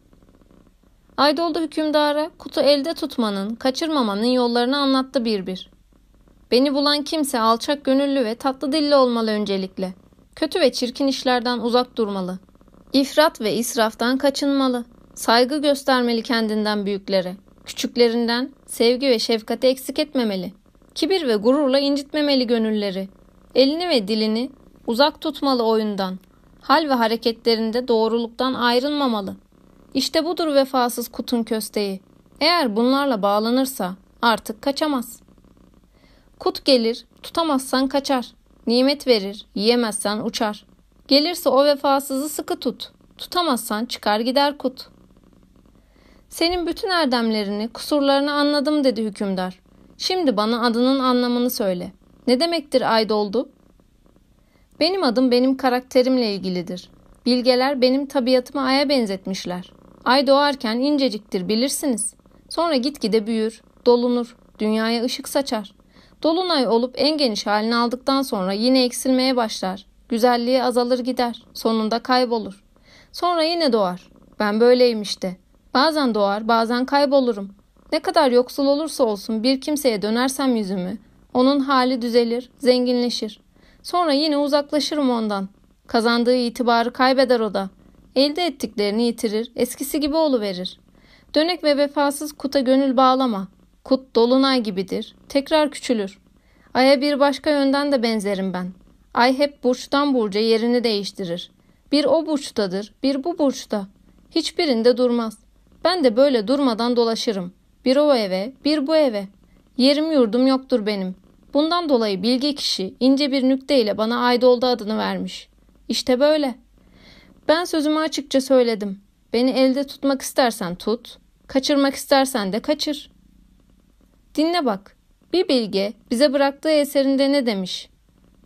Aydoldu hükümdara kutu elde tutmanın, kaçırmamanın yollarını anlattı bir bir. Beni bulan kimse alçak gönüllü ve tatlı dilli olmalı öncelikle. Kötü ve çirkin işlerden uzak durmalı. İfrat ve israftan kaçınmalı. Saygı göstermeli kendinden büyüklere. Küçüklerinden sevgi ve şefkati eksik etmemeli. Kibir ve gururla incitmemeli gönülleri. Elini ve dilini uzak tutmalı oyundan. Hal ve hareketlerinde doğruluktan ayrılmamalı. İşte budur vefasız kutun kösteği. Eğer bunlarla bağlanırsa artık kaçamaz. Kut gelir, tutamazsan kaçar. Nimet verir, yiyemezsen uçar. Gelirse o vefasızı sıkı tut. Tutamazsan çıkar gider kut. Senin bütün erdemlerini, kusurlarını anladım dedi hükümdar. Şimdi bana adının anlamını söyle. Ne demektir ay doldu? Benim adım benim karakterimle ilgilidir. Bilgeler benim tabiatımı aya benzetmişler. Ay doğarken inceciktir bilirsiniz. Sonra gitgide büyür, dolunur, dünyaya ışık saçar. Dolunay olup en geniş halini aldıktan sonra yine eksilmeye başlar. Güzelliği azalır gider, sonunda kaybolur. Sonra yine doğar. Ben böyleyim işte. Bazen doğar, bazen kaybolurum. Ne kadar yoksul olursa olsun bir kimseye dönersem yüzümü, onun hali düzelir, zenginleşir. Sonra yine uzaklaşırım ondan. Kazandığı itibarı kaybeder o da. Elde ettiklerini yitirir, eskisi gibi verir. Dönek ve vefasız kuta gönül bağlama. Kut dolunay gibidir, tekrar küçülür. Ay'a bir başka yönden de benzerim ben. Ay hep burçtan burca yerini değiştirir. Bir o burçtadır, bir bu burçta. Hiçbirinde durmaz. Ben de böyle durmadan dolaşırım. Bir o eve, bir bu eve. Yerim yurdum yoktur benim. Bundan dolayı bilgi kişi ince bir nükteyle bana Aydoldu adını vermiş. İşte böyle. Ben sözümü açıkça söyledim. Beni elde tutmak istersen tut, kaçırmak istersen de kaçır. Dinle bak. Bir bilge bize bıraktığı eserinde ne demiş?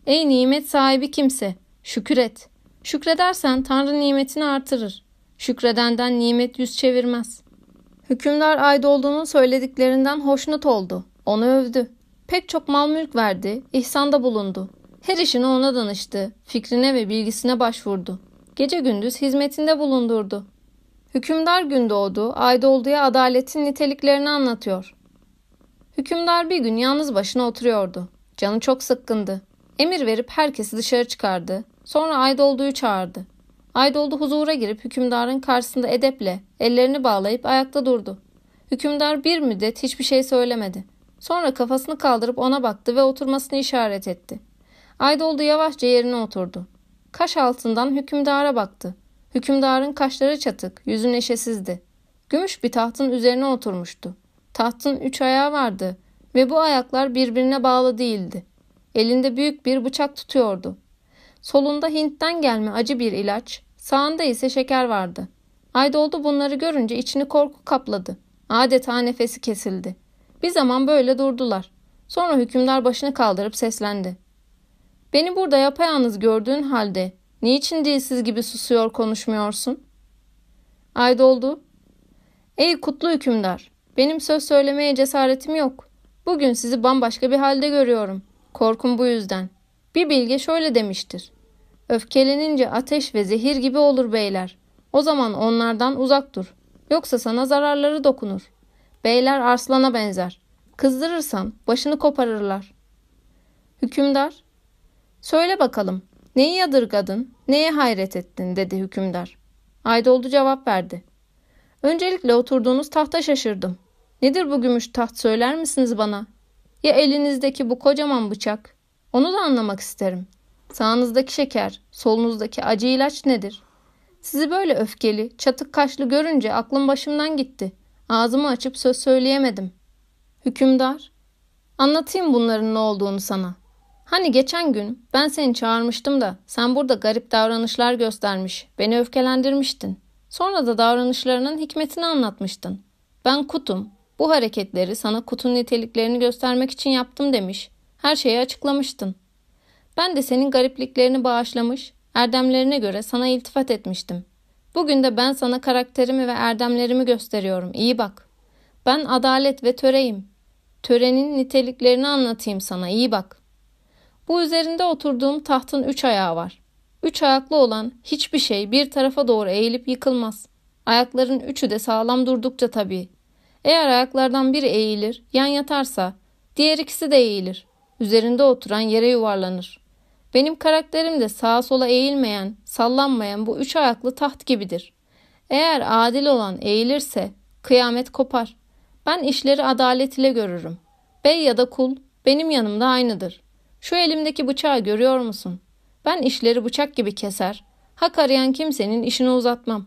Ey nimet sahibi kimse, şükür et. Şükredersen Tanrı nimetini artırır. Şükredenden nimet yüz çevirmez. Hükümdar Aydoğdu'nun söylediklerinden hoşnut oldu. Onu övdü. Pek çok mal mülk verdi, ihsanda bulundu. Her işini ona danıştı, fikrine ve bilgisine başvurdu. Gece gündüz hizmetinde bulundurdu. Hükümdar gün doğdu, Aydoğdu'ya adaletin niteliklerini anlatıyor. Hükümdar bir gün yalnız başına oturuyordu. Canı çok sıkkındı. Emir verip herkesi dışarı çıkardı. Sonra Aydoğdu'yu çağırdı. Aydoldu huzura girip hükümdarın karşısında edeple ellerini bağlayıp ayakta durdu. Hükümdar bir müddet hiçbir şey söylemedi. Sonra kafasını kaldırıp ona baktı ve oturmasını işaret etti. Aydoldu yavaşça yerine oturdu. Kaş altından hükümdara baktı. Hükümdarın kaşları çatık, yüzü neşesizdi. Gümüş bir tahtın üzerine oturmuştu. Tahtın üç ayağı vardı ve bu ayaklar birbirine bağlı değildi. Elinde büyük bir bıçak tutuyordu. Solunda Hint'ten gelme acı bir ilaç, sağında ise şeker vardı. Aydoğdu bunları görünce içini korku kapladı. Adeta nefesi kesildi. Bir zaman böyle durdular. Sonra hükümdar başını kaldırıp seslendi. Beni burada yapayalnız gördüğün halde niçin dilsiz gibi susuyor konuşmuyorsun? Aydoldu. Ey kutlu hükümdar, benim söz söylemeye cesaretim yok. Bugün sizi bambaşka bir halde görüyorum. Korkum bu yüzden. Bir bilge şöyle demiştir. Öfkelenince ateş ve zehir gibi olur beyler. O zaman onlardan uzak dur. Yoksa sana zararları dokunur. Beyler arslana benzer. Kızdırırsan başını koparırlar. Hükümdar, söyle bakalım neyi yadırgadın, neye hayret ettin dedi hükümdar. Aydoldu cevap verdi. Öncelikle oturduğunuz tahta şaşırdım. Nedir bu gümüş taht söyler misiniz bana? Ya elinizdeki bu kocaman bıçak? Onu da anlamak isterim. Sağınızdaki şeker, solunuzdaki acı ilaç nedir? Sizi böyle öfkeli, çatık kaşlı görünce aklım başımdan gitti. Ağzımı açıp söz söyleyemedim. Hükümdar, anlatayım bunların ne olduğunu sana. Hani geçen gün ben seni çağırmıştım da sen burada garip davranışlar göstermiş, beni öfkelendirmiştin. Sonra da davranışlarının hikmetini anlatmıştın. Ben kutum, bu hareketleri sana kutun niteliklerini göstermek için yaptım demiş. Her şeyi açıklamıştın. Ben de senin garipliklerini bağışlamış, erdemlerine göre sana iltifat etmiştim. Bugün de ben sana karakterimi ve erdemlerimi gösteriyorum. İyi bak. Ben adalet ve töreyim. Törenin niteliklerini anlatayım sana. İyi bak. Bu üzerinde oturduğum tahtın üç ayağı var. Üç ayaklı olan hiçbir şey bir tarafa doğru eğilip yıkılmaz. Ayakların üçü de sağlam durdukça tabii. Eğer ayaklardan biri eğilir, yan yatarsa diğer ikisi de eğilir. Üzerinde oturan yere yuvarlanır. Benim karakterim de sağa sola eğilmeyen, sallanmayan bu üç ayaklı taht gibidir. Eğer adil olan eğilirse kıyamet kopar. Ben işleri adalet ile görürüm. Bey ya da kul benim yanımda aynıdır. Şu elimdeki bıçağı görüyor musun? Ben işleri bıçak gibi keser. Hak arayan kimsenin işini uzatmam.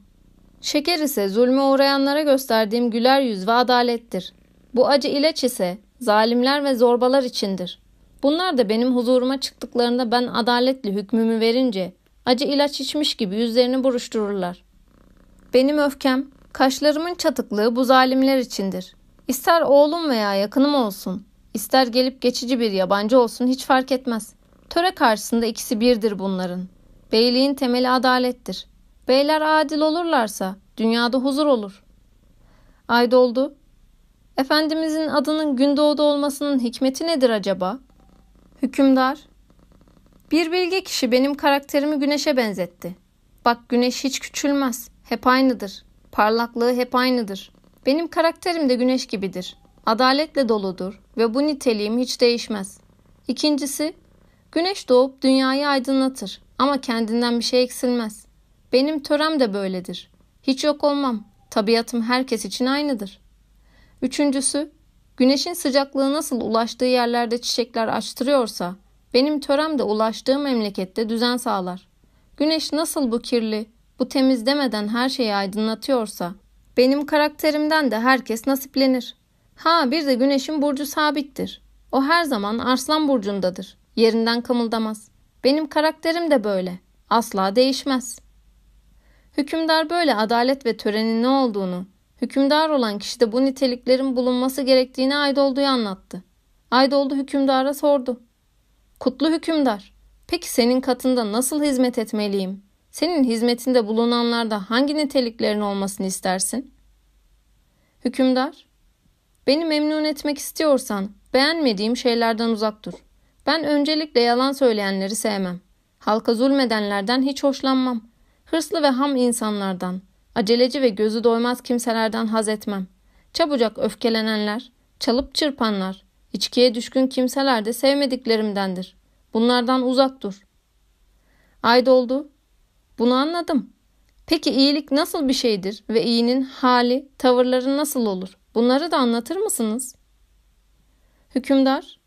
Şeker ise zulme uğrayanlara gösterdiğim güler yüz ve adalettir. Bu acı ilaç ise zalimler ve zorbalar içindir. Bunlar da benim huzuruma çıktıklarında ben adaletli hükmümü verince acı ilaç içmiş gibi yüzlerini buruştururlar. Benim öfkem, kaşlarımın çatıklığı bu zalimler içindir. İster oğlum veya yakınım olsun, ister gelip geçici bir yabancı olsun hiç fark etmez. Töre karşısında ikisi birdir bunların. Beyliğin temeli adalettir. Beyler adil olurlarsa dünyada huzur olur. Ay doldu. Efendimizin adının Gündoğdu olmasının hikmeti nedir acaba? Hükümdar. Bir bilge kişi benim karakterimi güneşe benzetti. Bak güneş hiç küçülmez. Hep aynıdır. Parlaklığı hep aynıdır. Benim karakterim de güneş gibidir. Adaletle doludur ve bu niteliğim hiç değişmez. İkincisi, güneş doğup dünyayı aydınlatır ama kendinden bir şey eksilmez. Benim törem de böyledir. Hiç yok olmam. Tabiatım herkes için aynıdır. Üçüncüsü, güneşin sıcaklığı nasıl ulaştığı yerlerde çiçekler açtırıyorsa, benim törem de ulaştığı memlekette düzen sağlar. Güneş nasıl bu kirli, bu temiz demeden her şeyi aydınlatıyorsa, benim karakterimden de herkes nasiplenir. Ha bir de güneşin burcu sabittir. O her zaman Arslan burcundadır. Yerinden kımıldamaz. Benim karakterim de böyle. Asla değişmez. Hükümdar böyle adalet ve törenin ne olduğunu, hükümdar olan kişide bu niteliklerin bulunması gerektiğini Aydoldu'ya anlattı. Aydoldu hükümdara sordu. Kutlu hükümdar, peki senin katında nasıl hizmet etmeliyim? Senin hizmetinde bulunanlarda hangi niteliklerin olmasını istersin? Hükümdar, beni memnun etmek istiyorsan beğenmediğim şeylerden uzak dur. Ben öncelikle yalan söyleyenleri sevmem. Halka zulmedenlerden hiç hoşlanmam. Hırslı ve ham insanlardan, aceleci ve gözü doymaz kimselerden haz etmem. Çabucak öfkelenenler, çalıp çırpanlar, içkiye düşkün kimseler de sevmediklerimdendir. Bunlardan uzak dur. Ay doldu. Bunu anladım. Peki iyilik nasıl bir şeydir ve iyinin hali, tavırları nasıl olur? Bunları da anlatır mısınız? Hükümdar,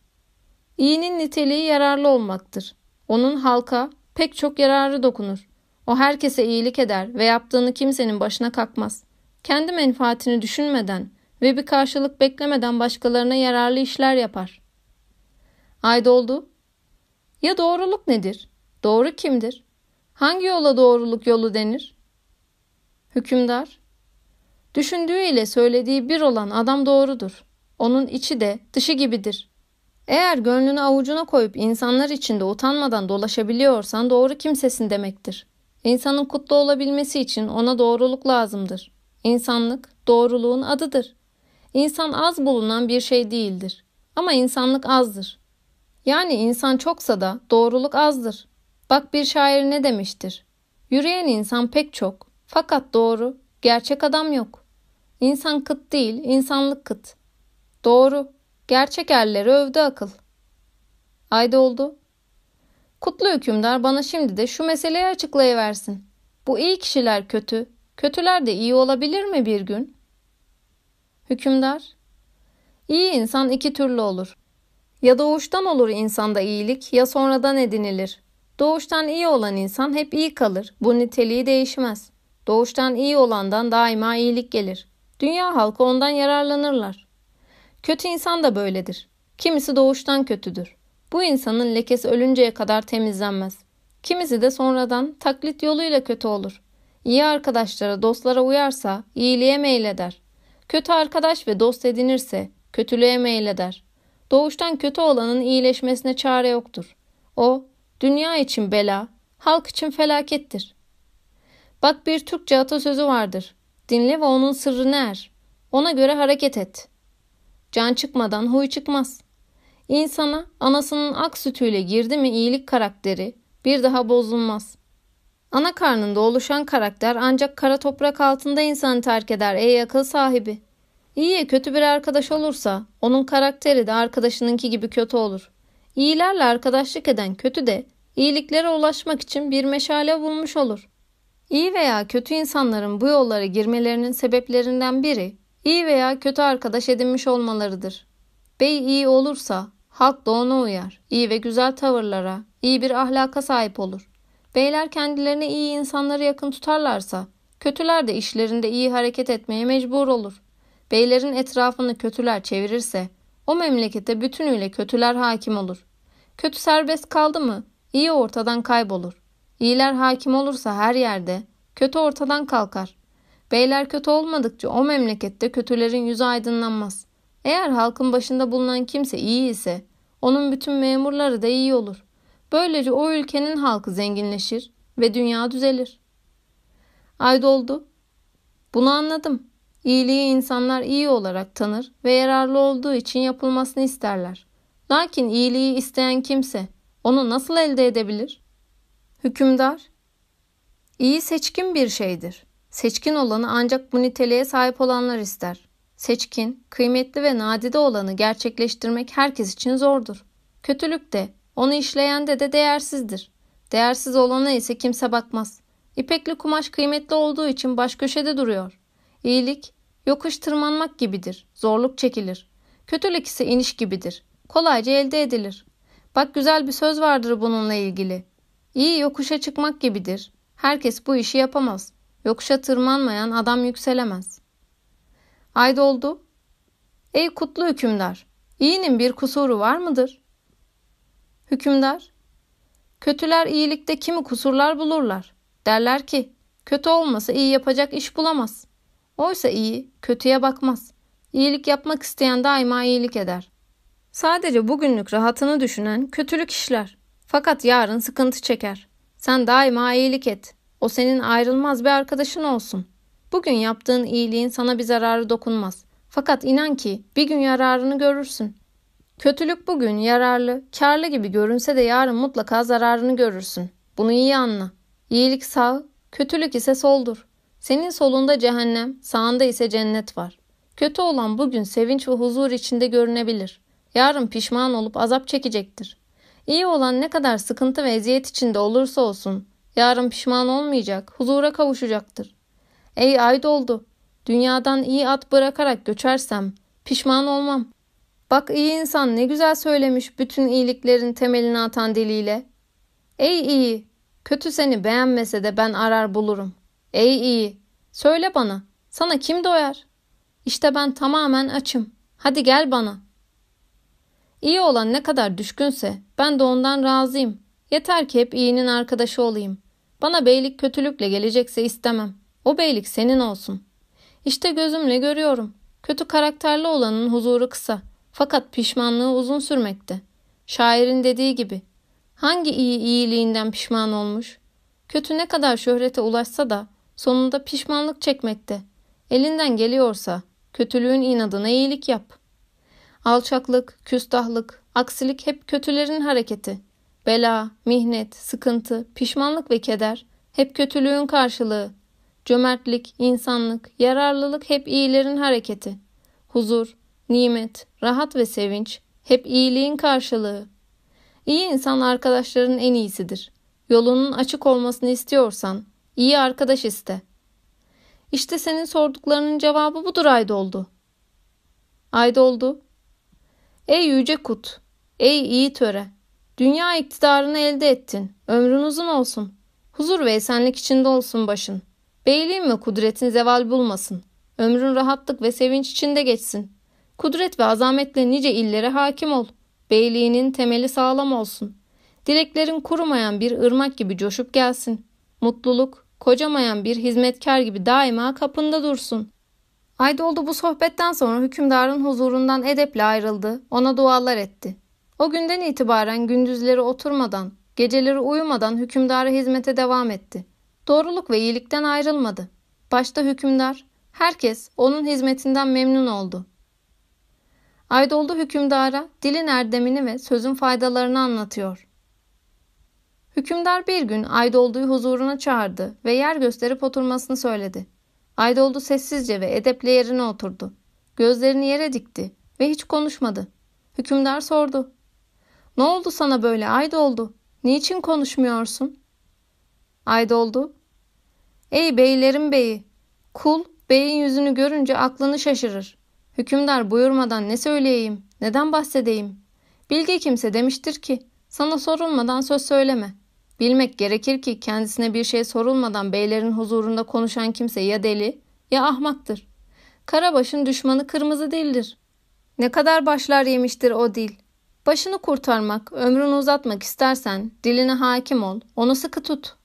iyinin niteliği yararlı olmaktır. Onun halka pek çok yararı dokunur. O herkese iyilik eder ve yaptığını kimsenin başına kalkmaz. Kendi menfaatini düşünmeden ve bir karşılık beklemeden başkalarına yararlı işler yapar. Ay doldu. Ya doğruluk nedir? Doğru kimdir? Hangi yola doğruluk yolu denir? Hükümdar. Düşündüğü ile söylediği bir olan adam doğrudur. Onun içi de dışı gibidir. Eğer gönlünü avucuna koyup insanlar içinde utanmadan dolaşabiliyorsan doğru kimsesin demektir. İnsanın kutlu olabilmesi için ona doğruluk lazımdır. İnsanlık doğruluğun adıdır. İnsan az bulunan bir şey değildir. Ama insanlık azdır. Yani insan çoksa da doğruluk azdır. Bak bir şair ne demiştir? Yürüyen insan pek çok. Fakat doğru, gerçek adam yok. İnsan kıt değil, insanlık kıt. Doğru, gerçek erleri övdü akıl. Ayda oldu. Kutlu hükümdar bana şimdi de şu meseleyi açıklayıversin. Bu iyi kişiler kötü, kötüler de iyi olabilir mi bir gün? Hükümdar, iyi insan iki türlü olur. Ya doğuştan olur insanda iyilik ya sonradan edinilir. Doğuştan iyi olan insan hep iyi kalır. Bu niteliği değişmez. Doğuştan iyi olandan daima iyilik gelir. Dünya halkı ondan yararlanırlar. Kötü insan da böyledir. Kimisi doğuştan kötüdür. Bu insanın lekesi ölünceye kadar temizlenmez. Kimisi de sonradan taklit yoluyla kötü olur. İyi arkadaşlara, dostlara uyarsa iyiliğe meyleder. Kötü arkadaş ve dost edinirse kötülüğe meyleder. Doğuştan kötü olanın iyileşmesine çare yoktur. O, dünya için bela, halk için felakettir. Bak bir Türkçe atasözü vardır. Dinle ve onun sırrını er. Ona göre hareket et. Can çıkmadan huy çıkmaz. İnsana anasının ak sütüyle girdi mi iyilik karakteri bir daha bozulmaz. Ana karnında oluşan karakter ancak kara toprak altında insanı terk eder ey akıl sahibi. İyiye kötü bir arkadaş olursa onun karakteri de arkadaşınınki gibi kötü olur. İyilerle arkadaşlık eden kötü de iyiliklere ulaşmak için bir meşale bulmuş olur. İyi veya kötü insanların bu yollara girmelerinin sebeplerinden biri iyi veya kötü arkadaş edinmiş olmalarıdır. Bey iyi olursa halk da ona uyar. İyi ve güzel tavırlara, iyi bir ahlaka sahip olur. Beyler kendilerine iyi insanları yakın tutarlarsa, kötüler de işlerinde iyi hareket etmeye mecbur olur. Beylerin etrafını kötüler çevirirse, o memlekete bütünüyle kötüler hakim olur. Kötü serbest kaldı mı, iyi ortadan kaybolur. İyiler hakim olursa her yerde, kötü ortadan kalkar. Beyler kötü olmadıkça o memlekette kötülerin yüzü aydınlanmaz. Eğer halkın başında bulunan kimse iyi ise, onun bütün memurları da iyi olur. Böylece o ülkenin halkı zenginleşir ve dünya düzelir. Ay doldu. Bunu anladım. İyiliği insanlar iyi olarak tanır ve yararlı olduğu için yapılmasını isterler. Lakin iyiliği isteyen kimse onu nasıl elde edebilir? Hükümdar, iyi seçkin bir şeydir. Seçkin olanı ancak bu niteliğe sahip olanlar ister. Seçkin, kıymetli ve nadide olanı gerçekleştirmek herkes için zordur. Kötülük de, onu işleyende de değersizdir. Değersiz olana ise kimse bakmaz. İpekli kumaş kıymetli olduğu için baş köşede duruyor. İyilik, yokuş tırmanmak gibidir. Zorluk çekilir. Kötülük ise iniş gibidir. Kolayca elde edilir. Bak güzel bir söz vardır bununla ilgili. İyi yokuşa çıkmak gibidir. Herkes bu işi yapamaz. Yokuşa tırmanmayan adam yükselemez. Ay doldu. Ey kutlu hükümdar, iyinin bir kusuru var mıdır? Hükümdar, kötüler iyilikte kimi kusurlar bulurlar. Derler ki, kötü olmasa iyi yapacak iş bulamaz. Oysa iyi, kötüye bakmaz. İyilik yapmak isteyen daima iyilik eder. Sadece bugünlük rahatını düşünen kötülük işler. Fakat yarın sıkıntı çeker. Sen daima iyilik et. O senin ayrılmaz bir arkadaşın olsun. Bugün yaptığın iyiliğin sana bir zararı dokunmaz. Fakat inan ki bir gün yararını görürsün. Kötülük bugün yararlı, karlı gibi görünse de yarın mutlaka zararını görürsün. Bunu iyi anla. İyilik sağ, kötülük ise soldur. Senin solunda cehennem, sağında ise cennet var. Kötü olan bugün sevinç ve huzur içinde görünebilir. Yarın pişman olup azap çekecektir. İyi olan ne kadar sıkıntı ve eziyet içinde olursa olsun, yarın pişman olmayacak, huzura kavuşacaktır. Ey ay doldu, dünyadan iyi at bırakarak göçersem, pişman olmam. Bak iyi insan ne güzel söylemiş bütün iyiliklerin temelini atan diliyle. Ey iyi, kötü seni beğenmese de ben arar bulurum. Ey iyi, söyle bana, sana kim doyar? İşte ben tamamen açım. Hadi gel bana. İyi olan ne kadar düşkünse ben de ondan razıyım. Yeter ki hep iyinin arkadaşı olayım. Bana beylik kötülükle gelecekse istemem. O beylik senin olsun. İşte gözümle görüyorum. Kötü karakterli olanın huzuru kısa. Fakat pişmanlığı uzun sürmekte. Şairin dediği gibi. Hangi iyi iyiliğinden pişman olmuş? Kötü ne kadar şöhrete ulaşsa da sonunda pişmanlık çekmekte. Elinden geliyorsa kötülüğün inadına iyilik yap. Alçaklık, küstahlık, aksilik hep kötülerin hareketi. Bela, mihnet, sıkıntı, pişmanlık ve keder hep kötülüğün karşılığı. Cömertlik, insanlık, yararlılık hep iyilerin hareketi. Huzur, nimet, rahat ve sevinç hep iyiliğin karşılığı. İyi insan arkadaşların en iyisidir. Yolunun açık olmasını istiyorsan iyi arkadaş iste. İşte senin sorduklarının cevabı budur Aydoldu. Aydoldu. Ey yüce kut, ey iyi töre, dünya iktidarını elde ettin, ömrün uzun olsun. Huzur ve esenlik içinde olsun başın. Beyliğin ve kudretin zeval bulmasın. Ömrün rahatlık ve sevinç içinde geçsin. Kudret ve azametle nice illere hakim ol. Beyliğinin temeli sağlam olsun. Dileklerin kurumayan bir ırmak gibi coşup gelsin. Mutluluk, kocamayan bir hizmetkar gibi daima kapında dursun. Aydoldu bu sohbetten sonra hükümdarın huzurundan edeple ayrıldı, ona dualar etti. O günden itibaren gündüzleri oturmadan, geceleri uyumadan hükümdara hizmete devam etti. Doğruluk ve iyilikten ayrılmadı. Başta hükümdar, herkes onun hizmetinden memnun oldu. Aydoğdu hükümdara dilin erdemini ve sözün faydalarını anlatıyor. Hükümdar bir gün Aydoğdu'yu huzuruna çağırdı ve yer gösterip oturmasını söyledi. Aydoğdu sessizce ve edeple yerine oturdu. Gözlerini yere dikti ve hiç konuşmadı. Hükümdar sordu. Ne oldu sana böyle Aydoğdu? Niçin konuşmuyorsun? Aydoğdu. Ey beylerin beyi! Kul beyin yüzünü görünce aklını şaşırır. Hükümdar buyurmadan ne söyleyeyim, neden bahsedeyim? Bilge kimse demiştir ki, sana sorulmadan söz söyleme. Bilmek gerekir ki kendisine bir şey sorulmadan beylerin huzurunda konuşan kimse ya deli ya ahmaktır. Karabaşın düşmanı kırmızı dildir. Ne kadar başlar yemiştir o dil. Başını kurtarmak, ömrünü uzatmak istersen diline hakim ol, onu sıkı tut.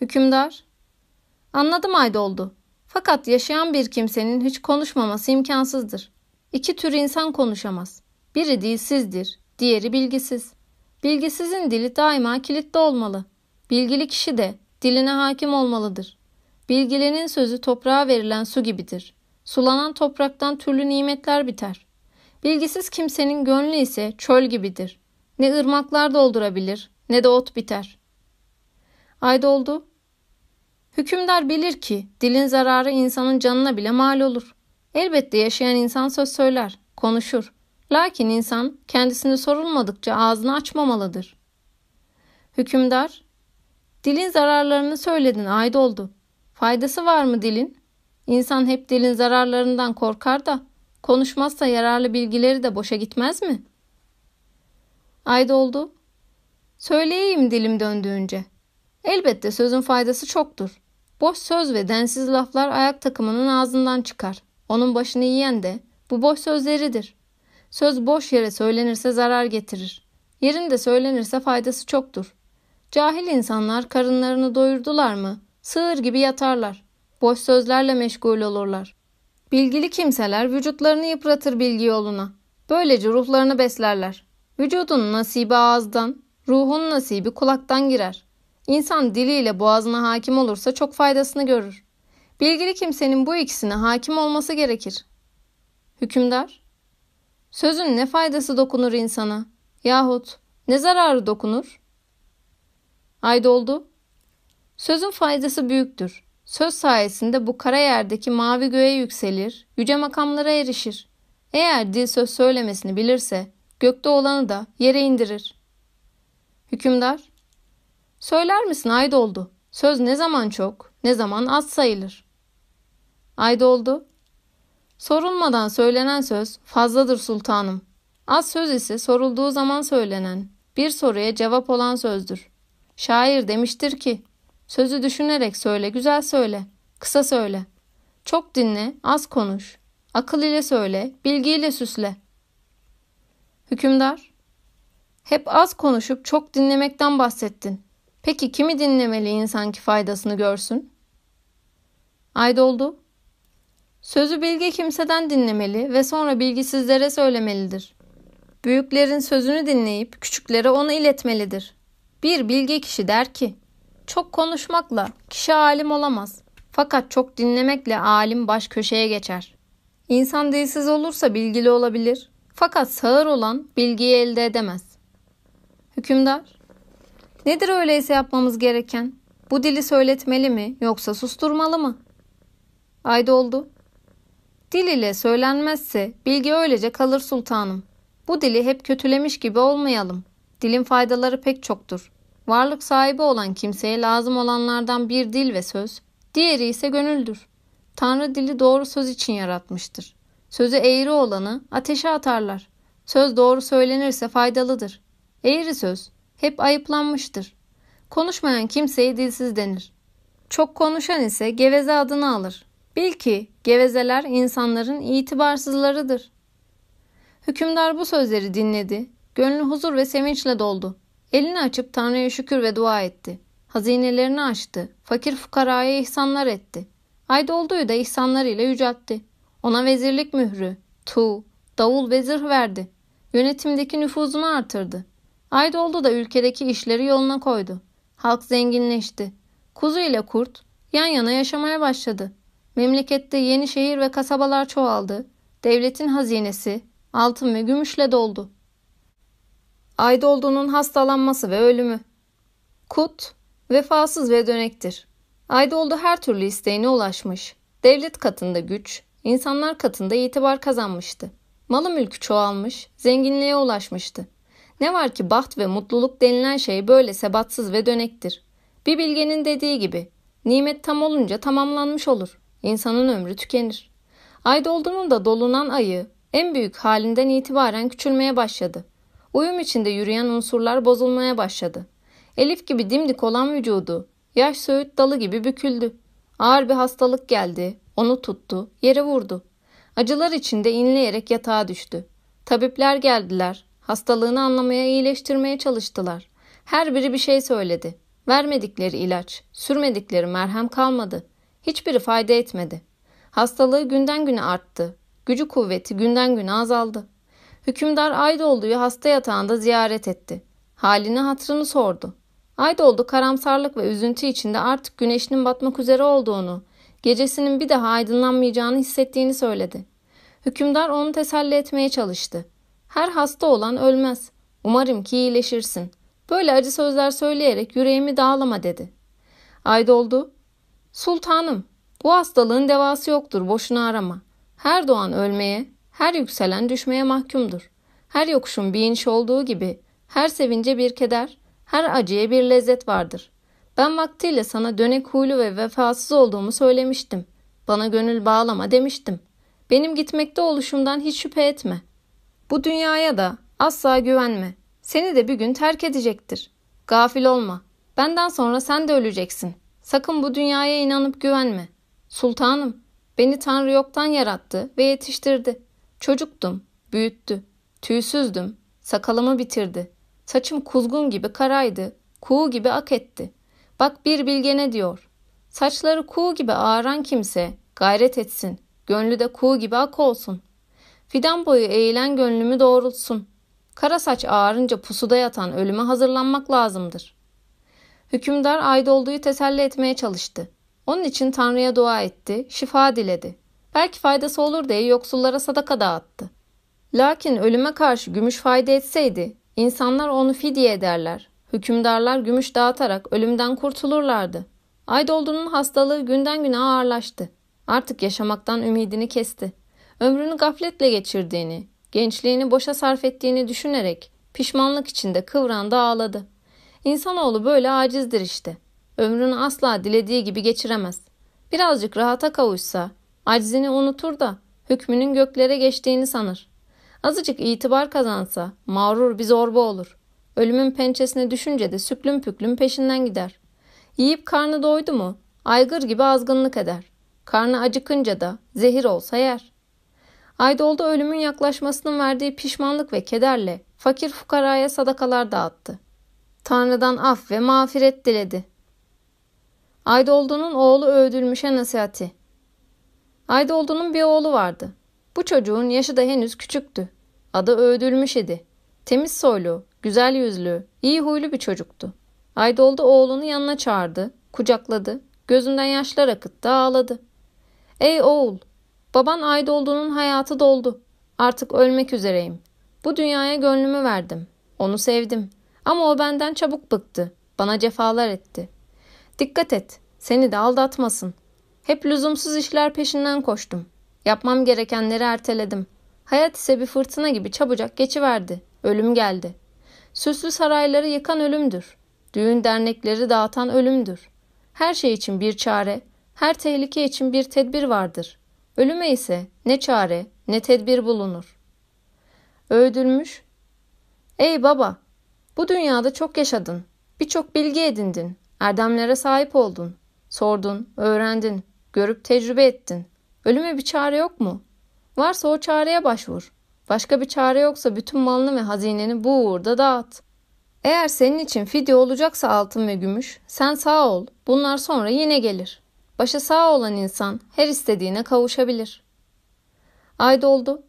Hükümdar, anladım Aydoldu. Fakat yaşayan bir kimsenin hiç konuşmaması imkansızdır. İki tür insan konuşamaz. Biri dilsizdir, diğeri bilgisiz. Bilgisizin dili daima kilitli olmalı. Bilgili kişi de diline hakim olmalıdır. Bilgilinin sözü toprağa verilen su gibidir. Sulanan topraktan türlü nimetler biter. Bilgisiz kimsenin gönlü ise çöl gibidir. Ne ırmaklar doldurabilir ne de ot biter. Ayda oldu. Hükümdar bilir ki dilin zararı insanın canına bile mal olur. Elbette yaşayan insan söz söyler, konuşur. Lakin insan kendisini sorulmadıkça ağzını açmamalıdır. Hükümdar, dilin zararlarını söyledin ayda oldu. Faydası var mı dilin? İnsan hep dilin zararlarından korkar da konuşmazsa yararlı bilgileri de boşa gitmez mi? Ayda oldu. Söyleyeyim dilim döndüğünce. Elbette sözün faydası çoktur. Boş söz ve densiz laflar ayak takımının ağzından çıkar. Onun başını yiyen de bu boş sözleridir. Söz boş yere söylenirse zarar getirir. Yerinde söylenirse faydası çoktur. Cahil insanlar karınlarını doyurdular mı sığır gibi yatarlar. Boş sözlerle meşgul olurlar. Bilgili kimseler vücutlarını yıpratır bilgi yoluna. Böylece ruhlarını beslerler. Vücudun nasibi ağızdan, ruhun nasibi kulaktan girer. İnsan diliyle boğazına hakim olursa çok faydasını görür. Bilgili kimsenin bu ikisine hakim olması gerekir. Hükümdar, sözün ne faydası dokunur insana yahut ne zararı dokunur? Aydoldu, sözün faydası büyüktür. Söz sayesinde bu kara yerdeki mavi göğe yükselir, yüce makamlara erişir. Eğer dil söz söylemesini bilirse, gökte olanı da yere indirir. Hükümdar, Söyler misin Aydoldu? Söz ne zaman çok, ne zaman az sayılır. Aydoldu. Sorulmadan söylenen söz fazladır sultanım. Az söz ise sorulduğu zaman söylenen, bir soruya cevap olan sözdür. Şair demiştir ki, sözü düşünerek söyle, güzel söyle, kısa söyle. Çok dinle, az konuş. Akıl ile söyle, bilgiyle süsle. Hükümdar, hep az konuşup çok dinlemekten bahsettin. Peki kimi dinlemeli insan ki faydasını görsün? Aydoldu. Sözü bilgi kimseden dinlemeli ve sonra bilgisizlere söylemelidir. Büyüklerin sözünü dinleyip küçüklere onu iletmelidir. Bir bilge kişi der ki, çok konuşmakla kişi alim olamaz. Fakat çok dinlemekle alim baş köşeye geçer. İnsan dilsiz olursa bilgili olabilir. Fakat sağır olan bilgiyi elde edemez. Hükümdar, Nedir öyleyse yapmamız gereken? Bu dili söyletmeli mi yoksa susturmalı mı? Ayda oldu. Dil ile söylenmezse bilgi öylece kalır sultanım. Bu dili hep kötülemiş gibi olmayalım. Dilin faydaları pek çoktur. Varlık sahibi olan kimseye lazım olanlardan bir dil ve söz, diğeri ise gönüldür. Tanrı dili doğru söz için yaratmıştır. Sözü eğri olanı ateşe atarlar. Söz doğru söylenirse faydalıdır. Eğri söz hep ayıplanmıştır. Konuşmayan kimseye dilsiz denir. Çok konuşan ise geveze adını alır. Bil ki gevezeler insanların itibarsızlarıdır. Hükümdar bu sözleri dinledi. Gönlü huzur ve sevinçle doldu. Elini açıp Tanrı'ya şükür ve dua etti. Hazinelerini açtı. Fakir fukaraya ihsanlar etti. Aydoğdu'yu da ihsanlarıyla yüceltti. Ona vezirlik mührü, tuğ, davul ve zırh verdi. Yönetimdeki nüfuzunu artırdı. Aydoğdu da ülkedeki işleri yoluna koydu. Halk zenginleşti. Kuzu ile kurt yan yana yaşamaya başladı. Memlekette yeni şehir ve kasabalar çoğaldı. Devletin hazinesi altın ve gümüşle doldu. Aydoğdu'nun hastalanması ve ölümü. Kut, vefasız ve dönektir. Aydoğdu her türlü isteğine ulaşmış. Devlet katında güç, insanlar katında itibar kazanmıştı. Malı mülkü çoğalmış, zenginliğe ulaşmıştı. Ne var ki baht ve mutluluk denilen şey böyle sebatsız ve dönektir. Bir bilgenin dediği gibi, nimet tam olunca tamamlanmış olur. İnsanın ömrü tükenir. Aydoğdu'nun da dolunan ayı en büyük halinden itibaren küçülmeye başladı. Uyum içinde yürüyen unsurlar bozulmaya başladı. Elif gibi dimdik olan vücudu, yaş söğüt dalı gibi büküldü. Ağır bir hastalık geldi, onu tuttu, yere vurdu. Acılar içinde inleyerek yatağa düştü. Tabipler geldiler, hastalığını anlamaya iyileştirmeye çalıştılar. Her biri bir şey söyledi. Vermedikleri ilaç, sürmedikleri merhem kalmadı. Hiçbiri fayda etmedi. Hastalığı günden güne arttı. Gücü kuvveti günden güne azaldı. Hükümdar Aydoğdu'yu hasta yatağında ziyaret etti. Halini hatrını sordu. Aydoğdu karamsarlık ve üzüntü içinde artık güneşinin batmak üzere olduğunu, gecesinin bir daha aydınlanmayacağını hissettiğini söyledi. Hükümdar onu teselli etmeye çalıştı. Her hasta olan ölmez. Umarım ki iyileşirsin. Böyle acı sözler söyleyerek yüreğimi dağlama dedi. Aydoldu, Sultanım, bu hastalığın devası yoktur, boşuna arama. Her doğan ölmeye, her yükselen düşmeye mahkumdur. Her yokuşun bir iniş olduğu gibi her sevince bir keder, her acıya bir lezzet vardır. Ben vaktiyle sana dönek huylu ve vefasız olduğumu söylemiştim. Bana gönül bağlama demiştim. Benim gitmekte oluşumdan hiç şüphe etme. Bu dünyaya da asla güvenme. Seni de bir gün terk edecektir. Gafil olma. Benden sonra sen de öleceksin. Sakın bu dünyaya inanıp güvenme. Sultanım, beni Tanrı yoktan yarattı ve yetiştirdi. Çocuktum, büyüttü. Tüysüzdüm, sakalımı bitirdi. Saçım kuzgun gibi karaydı, kuğu gibi ak etti. Bak bir bilge ne diyor. Saçları kuğu gibi ağaran kimse gayret etsin, gönlü de kuğu gibi ak olsun. Fidan boyu eğilen gönlümü doğrultsun. Kara saç ağarınca pusuda yatan ölüme hazırlanmak lazımdır. Hükümdar Aydoldu'yu teselli etmeye çalıştı. Onun için Tanrı'ya dua etti, şifa diledi. Belki faydası olur diye yoksullara sadaka dağıttı. Lakin ölüme karşı gümüş fayda etseydi, insanlar onu fidye ederler. Hükümdarlar gümüş dağıtarak ölümden kurtulurlardı. Aydoldu'nun hastalığı günden güne ağırlaştı. Artık yaşamaktan ümidini kesti. Ömrünü gafletle geçirdiğini, gençliğini boşa sarf ettiğini düşünerek pişmanlık içinde kıvrandı ağladı. İnsanoğlu böyle acizdir işte. Ömrünü asla dilediği gibi geçiremez. Birazcık rahata kavuşsa, aczini unutur da hükmünün göklere geçtiğini sanır. Azıcık itibar kazansa mağrur bir zorba olur. Ölümün pençesine düşünce de süklüm püklüm peşinden gider. Yiyip karnı doydu mu aygır gibi azgınlık eder. Karnı acıkınca da zehir olsa yer. Aydoğdu ölümün yaklaşmasının verdiği pişmanlık ve kederle fakir fukaraya sadakalar dağıttı. Tanrı'dan af ve mağfiret diledi. Aydoğdu'nun oğlu öldürmüşe nasihati. Aydoğdu'nun bir oğlu vardı. Bu çocuğun yaşı da henüz küçüktü. Adı öldürmüş idi. Temiz soylu, güzel yüzlü, iyi huylu bir çocuktu. Aydoğdu oğlunu yanına çağırdı, kucakladı, gözünden yaşlar akıttı, ağladı. Ey oğul, baban Aydoğdu'nun hayatı doldu. Artık ölmek üzereyim. Bu dünyaya gönlümü verdim. Onu sevdim. Ama o benden çabuk bıktı. Bana cefalar etti. Dikkat et, seni de aldatmasın. Hep lüzumsuz işler peşinden koştum. Yapmam gerekenleri erteledim. Hayat ise bir fırtına gibi çabucak geçiverdi. Ölüm geldi. Süslü sarayları yıkan ölümdür. Düğün dernekleri dağıtan ölümdür. Her şey için bir çare, her tehlike için bir tedbir vardır. Ölüme ise ne çare ne tedbir bulunur. Öldürmüş. Ey baba, bu dünyada çok yaşadın. Birçok bilgi edindin. Erdemlere sahip oldun. Sordun, öğrendin, görüp tecrübe ettin. Ölüme bir çare yok mu? Varsa o çareye başvur. Başka bir çare yoksa bütün malını ve hazineni bu uğurda dağıt. Eğer senin için fidye olacaksa altın ve gümüş, sen sağ ol. Bunlar sonra yine gelir. Başı sağ olan insan her istediğine kavuşabilir. Ay doldu.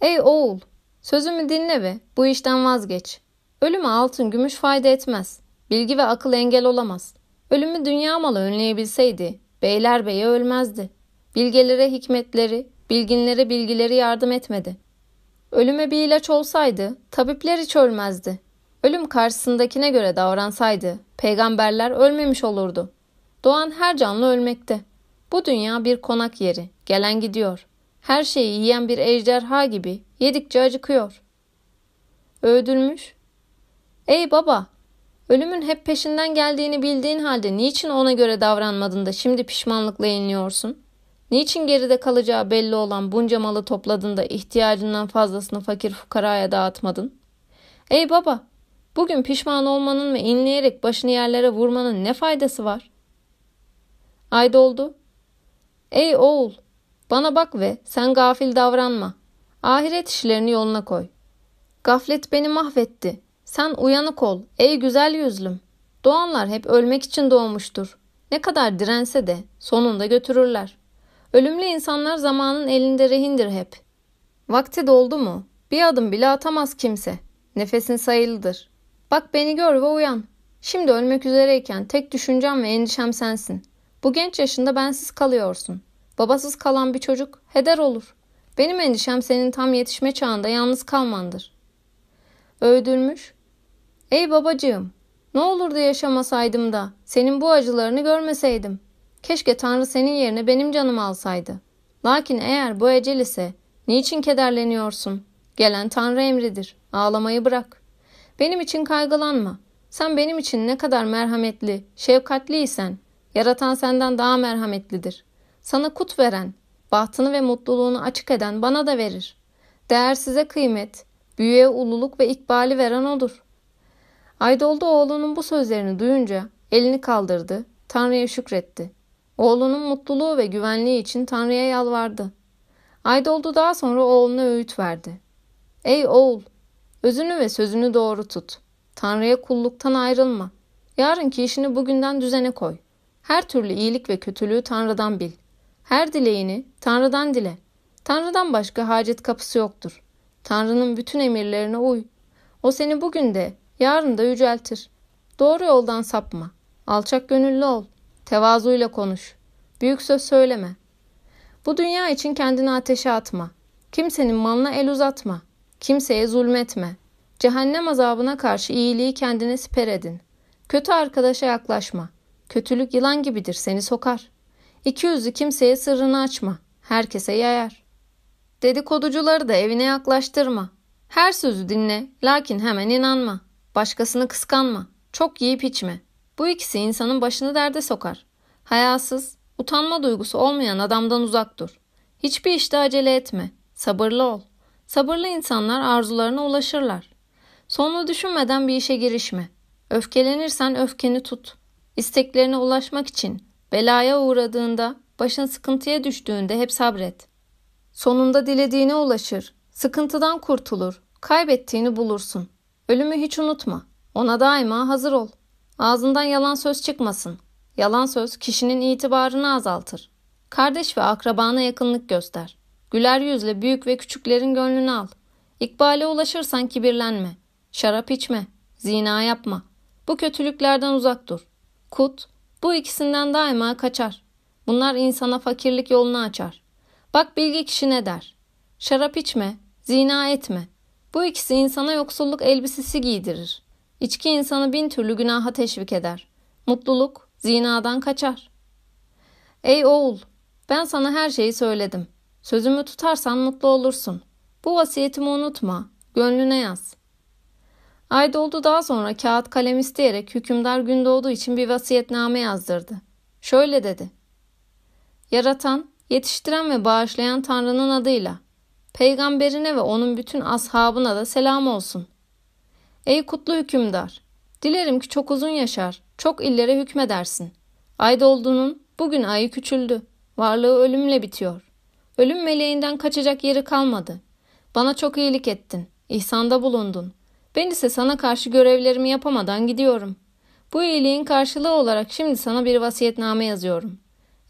Ey oğul, sözümü dinle ve bu işten vazgeç. Ölüme altın gümüş fayda etmez. Bilgi ve akıl engel olamaz. Ölümü dünya malı önleyebilseydi, beyler beye ölmezdi. Bilgelere hikmetleri, bilginlere bilgileri yardım etmedi. Ölüme bir ilaç olsaydı tabipler hiç ölmezdi. Ölüm karşısındakine göre davransaydı peygamberler ölmemiş olurdu. Doğan her canlı ölmekte. Bu dünya bir konak yeri. Gelen gidiyor. Her şeyi yiyen bir ejderha gibi yedikçe acıkıyor. Öğüdülmüş. Ey baba! Ölümün hep peşinden geldiğini bildiğin halde niçin ona göre davranmadın da şimdi pişmanlıkla inliyorsun? Niçin geride kalacağı belli olan bunca malı topladın da ihtiyacından fazlasını fakir fukaraya dağıtmadın? Ey baba! Bugün pişman olmanın ve inleyerek başını yerlere vurmanın ne faydası var? Ay doldu. Ey oğul! Bana bak ve sen gafil davranma. Ahiret işlerini yoluna koy. Gaflet beni mahvetti. Sen uyanık ol ey güzel yüzlüm. Doğanlar hep ölmek için doğmuştur. Ne kadar dirense de sonunda götürürler. Ölümlü insanlar zamanın elinde rehindir hep. Vakti doldu mu? Bir adım bile atamaz kimse. Nefesin sayılıdır. Bak beni gör ve uyan. Şimdi ölmek üzereyken tek düşüncem ve endişem sensin. Bu genç yaşında bensiz kalıyorsun. Babasız kalan bir çocuk heder olur. Benim endişem senin tam yetişme çağında yalnız kalmandır. Öğüdülmüş. Ey babacığım, ne olurdu yaşamasaydım da senin bu acılarını görmeseydim. Keşke Tanrı senin yerine benim canımı alsaydı. Lakin eğer bu ecel ise niçin kederleniyorsun? Gelen Tanrı emridir. Ağlamayı bırak. Benim için kaygılanma. Sen benim için ne kadar merhametli, şefkatliysen, yaratan senden daha merhametlidir. Sana kut veren, bahtını ve mutluluğunu açık eden bana da verir. Değersize kıymet, büyüye ululuk ve ikbali veren odur. Aydoldu oğlunun bu sözlerini duyunca elini kaldırdı, Tanrı'ya şükretti. Oğlunun mutluluğu ve güvenliği için Tanrı'ya yalvardı. Aydoldu daha sonra oğluna öğüt verdi. Ey oğul! Özünü ve sözünü doğru tut. Tanrı'ya kulluktan ayrılma. Yarınki işini bugünden düzene koy. Her türlü iyilik ve kötülüğü Tanrı'dan bil. Her dileğini Tanrı'dan dile. Tanrı'dan başka hacet kapısı yoktur. Tanrı'nın bütün emirlerine uy. O seni bugün de, yarın da yüceltir. Doğru yoldan sapma. Alçak gönüllü ol. Tevazuyla konuş. Büyük söz söyleme. Bu dünya için kendini ateşe atma. Kimsenin malına el uzatma. Kimseye zulmetme. Cehennem azabına karşı iyiliği kendine siper edin. Kötü arkadaşa yaklaşma. Kötülük yılan gibidir seni sokar. İki yüzlü kimseye sırrını açma. Herkese yayar. Dedikoducuları da evine yaklaştırma. Her sözü dinle lakin hemen inanma. Başkasını kıskanma. Çok yiyip içme. Bu ikisi insanın başını derde sokar. Hayasız, utanma duygusu olmayan adamdan uzak dur. Hiçbir işte acele etme. Sabırlı ol. Sabırlı insanlar arzularına ulaşırlar. Sonunu düşünmeden bir işe girişme. Öfkelenirsen öfkeni tut. İsteklerine ulaşmak için belaya uğradığında, başın sıkıntıya düştüğünde hep sabret. Sonunda dilediğine ulaşır. Sıkıntıdan kurtulur. Kaybettiğini bulursun. Ölümü hiç unutma. Ona daima hazır ol. Ağzından yalan söz çıkmasın. Yalan söz kişinin itibarını azaltır. Kardeş ve akrabana yakınlık göster. Güler yüzle büyük ve küçüklerin gönlünü al. İkbale ulaşırsan kibirlenme. Şarap içme. Zina yapma. Bu kötülüklerden uzak dur. Kut, bu ikisinden daima kaçar. Bunlar insana fakirlik yolunu açar. Bak bilgi kişi ne der. Şarap içme, zina etme. Bu ikisi insana yoksulluk elbisesi giydirir. İçki insanı bin türlü günaha teşvik eder. Mutluluk zinadan kaçar. Ey oğul, ben sana her şeyi söyledim. Sözümü tutarsan mutlu olursun. Bu vasiyetimi unutma, gönlüne yaz. Ay doldu daha sonra kağıt kalem isteyerek hükümdar gün doğduğu için bir vasiyetname yazdırdı. Şöyle dedi. Yaratan, yetiştiren ve bağışlayan Tanrı'nın adıyla, peygamberine ve onun bütün ashabına da selam olsun. Ey kutlu hükümdar! Dilerim ki çok uzun yaşar, çok illere hükmedersin. Ay dolduğunun bugün ayı küçüldü. Varlığı ölümle bitiyor. Ölüm meleğinden kaçacak yeri kalmadı. Bana çok iyilik ettin. İhsanda bulundun. Ben ise sana karşı görevlerimi yapamadan gidiyorum. Bu iyiliğin karşılığı olarak şimdi sana bir vasiyetname yazıyorum.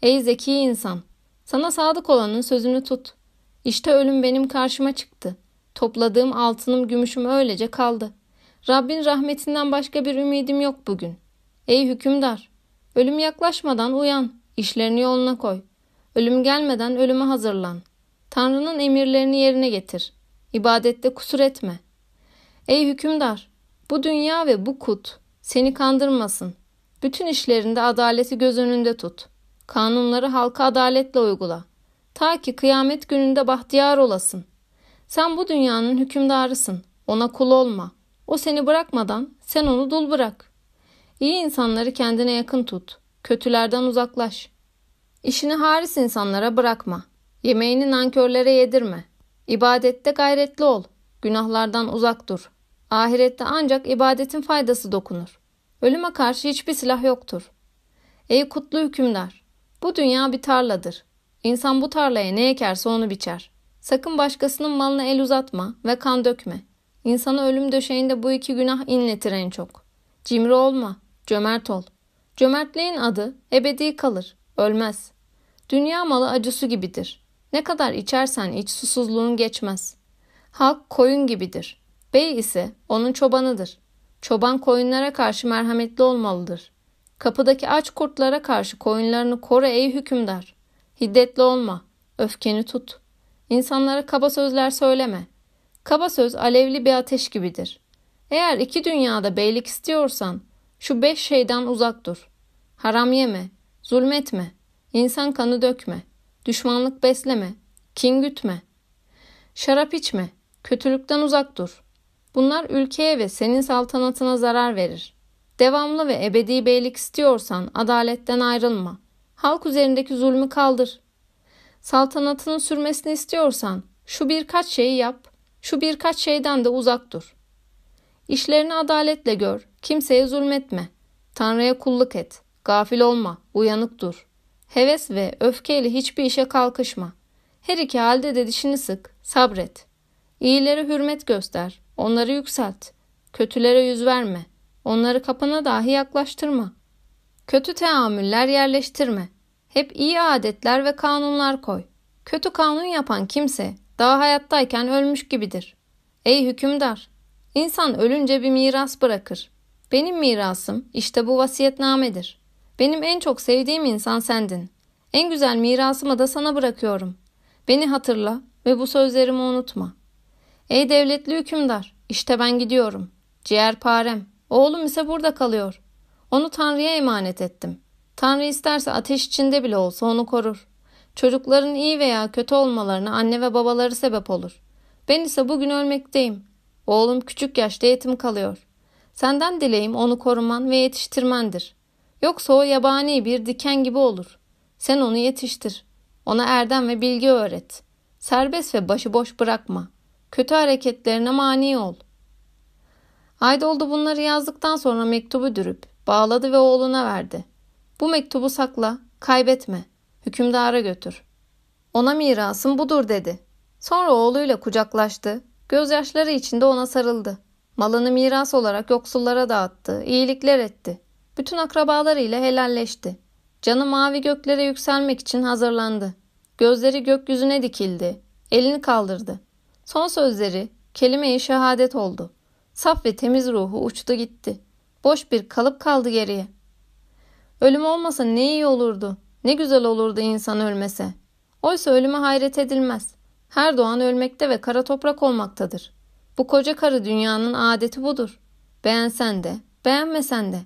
Ey zeki insan! Sana sadık olanın sözünü tut. İşte ölüm benim karşıma çıktı. Topladığım altınım gümüşüm öylece kaldı. Rabbin rahmetinden başka bir ümidim yok bugün. Ey hükümdar! Ölüm yaklaşmadan uyan, işlerini yoluna koy. Ölüm gelmeden ölüme hazırlan. Tanrı'nın emirlerini yerine getir. ibadette kusur etme. Ey hükümdar, bu dünya ve bu kut seni kandırmasın. Bütün işlerinde adaleti göz önünde tut. Kanunları halka adaletle uygula. Ta ki kıyamet gününde bahtiyar olasın. Sen bu dünyanın hükümdarısın. Ona kul olma. O seni bırakmadan sen onu dul bırak. İyi insanları kendine yakın tut. Kötülerden uzaklaş. İşini haris insanlara bırakma. Yemeğini nankörlere yedirme. İbadette gayretli ol. Günahlardan uzak dur. Ahirette ancak ibadetin faydası dokunur. Ölüme karşı hiçbir silah yoktur. Ey kutlu hükümdar! Bu dünya bir tarladır. İnsan bu tarlaya ne ekerse onu biçer. Sakın başkasının malına el uzatma ve kan dökme. İnsanı ölüm döşeğinde bu iki günah inletir en çok. Cimri olma, cömert ol. Cömertliğin adı ebedi kalır, ölmez. Dünya malı acısı gibidir. Ne kadar içersen iç susuzluğun geçmez. Halk koyun gibidir. Bey ise onun çobanıdır. Çoban koyunlara karşı merhametli olmalıdır. Kapıdaki aç kurtlara karşı koyunlarını koru ey hükümdar. Hiddetli olma, öfkeni tut. İnsanlara kaba sözler söyleme. Kaba söz alevli bir ateş gibidir. Eğer iki dünyada beylik istiyorsan şu beş şeyden uzak dur. Haram yeme, zulmetme, insan kanı dökme, düşmanlık besleme, kin gütme. Şarap içme, kötülükten uzak dur. Bunlar ülkeye ve senin saltanatına zarar verir. Devamlı ve ebedi beylik istiyorsan adaletten ayrılma. Halk üzerindeki zulmü kaldır. Saltanatının sürmesini istiyorsan şu birkaç şeyi yap, şu birkaç şeyden de uzak dur. İşlerini adaletle gör, kimseye zulmetme. Tanrı'ya kulluk et, gafil olma, uyanık dur. Heves ve öfkeyle hiçbir işe kalkışma. Her iki halde de dişini sık, sabret. İyilere hürmet göster, onları yükselt. Kötülere yüz verme, onları kapına dahi yaklaştırma. Kötü teamüller yerleştirme. Hep iyi adetler ve kanunlar koy. Kötü kanun yapan kimse daha hayattayken ölmüş gibidir. Ey hükümdar! İnsan ölünce bir miras bırakır. Benim mirasım işte bu vasiyetnamedir. Benim en çok sevdiğim insan sendin. En güzel mirasımı da sana bırakıyorum. Beni hatırla ve bu sözlerimi unutma. Ey devletli hükümdar, işte ben gidiyorum. Ciğerparem, oğlum ise burada kalıyor. Onu Tanrı'ya emanet ettim. Tanrı isterse ateş içinde bile olsa onu korur. Çocukların iyi veya kötü olmalarına anne ve babaları sebep olur. Ben ise bugün ölmekteyim. Oğlum küçük yaşta yetim kalıyor. Senden dileğim onu koruman ve yetiştirmendir. Yoksa o yabani bir diken gibi olur. Sen onu yetiştir. Ona erdem ve bilgi öğret. Serbest ve başıboş bırakma. Kötü hareketlerine mani ol. Aydoldu bunları yazdıktan sonra mektubu dürüp bağladı ve oğluna verdi. Bu mektubu sakla, kaybetme. Hükümdara götür. Ona mirasım budur dedi. Sonra oğluyla kucaklaştı. Gözyaşları içinde ona sarıldı. Malını miras olarak yoksullara dağıttı, iyilikler etti. Bütün akrabalarıyla helalleşti. Canı mavi göklere yükselmek için hazırlandı. Gözleri gökyüzüne dikildi. Elini kaldırdı. Son sözleri kelime-i şehadet oldu. Saf ve temiz ruhu uçtu gitti. Boş bir kalıp kaldı geriye. Ölüm olmasa ne iyi olurdu. Ne güzel olurdu insan ölmese. Oysa ölüme hayret edilmez. Her doğan ölmekte ve kara toprak olmaktadır. Bu koca karı dünyanın adeti budur. Beğensen de, beğenmesen de.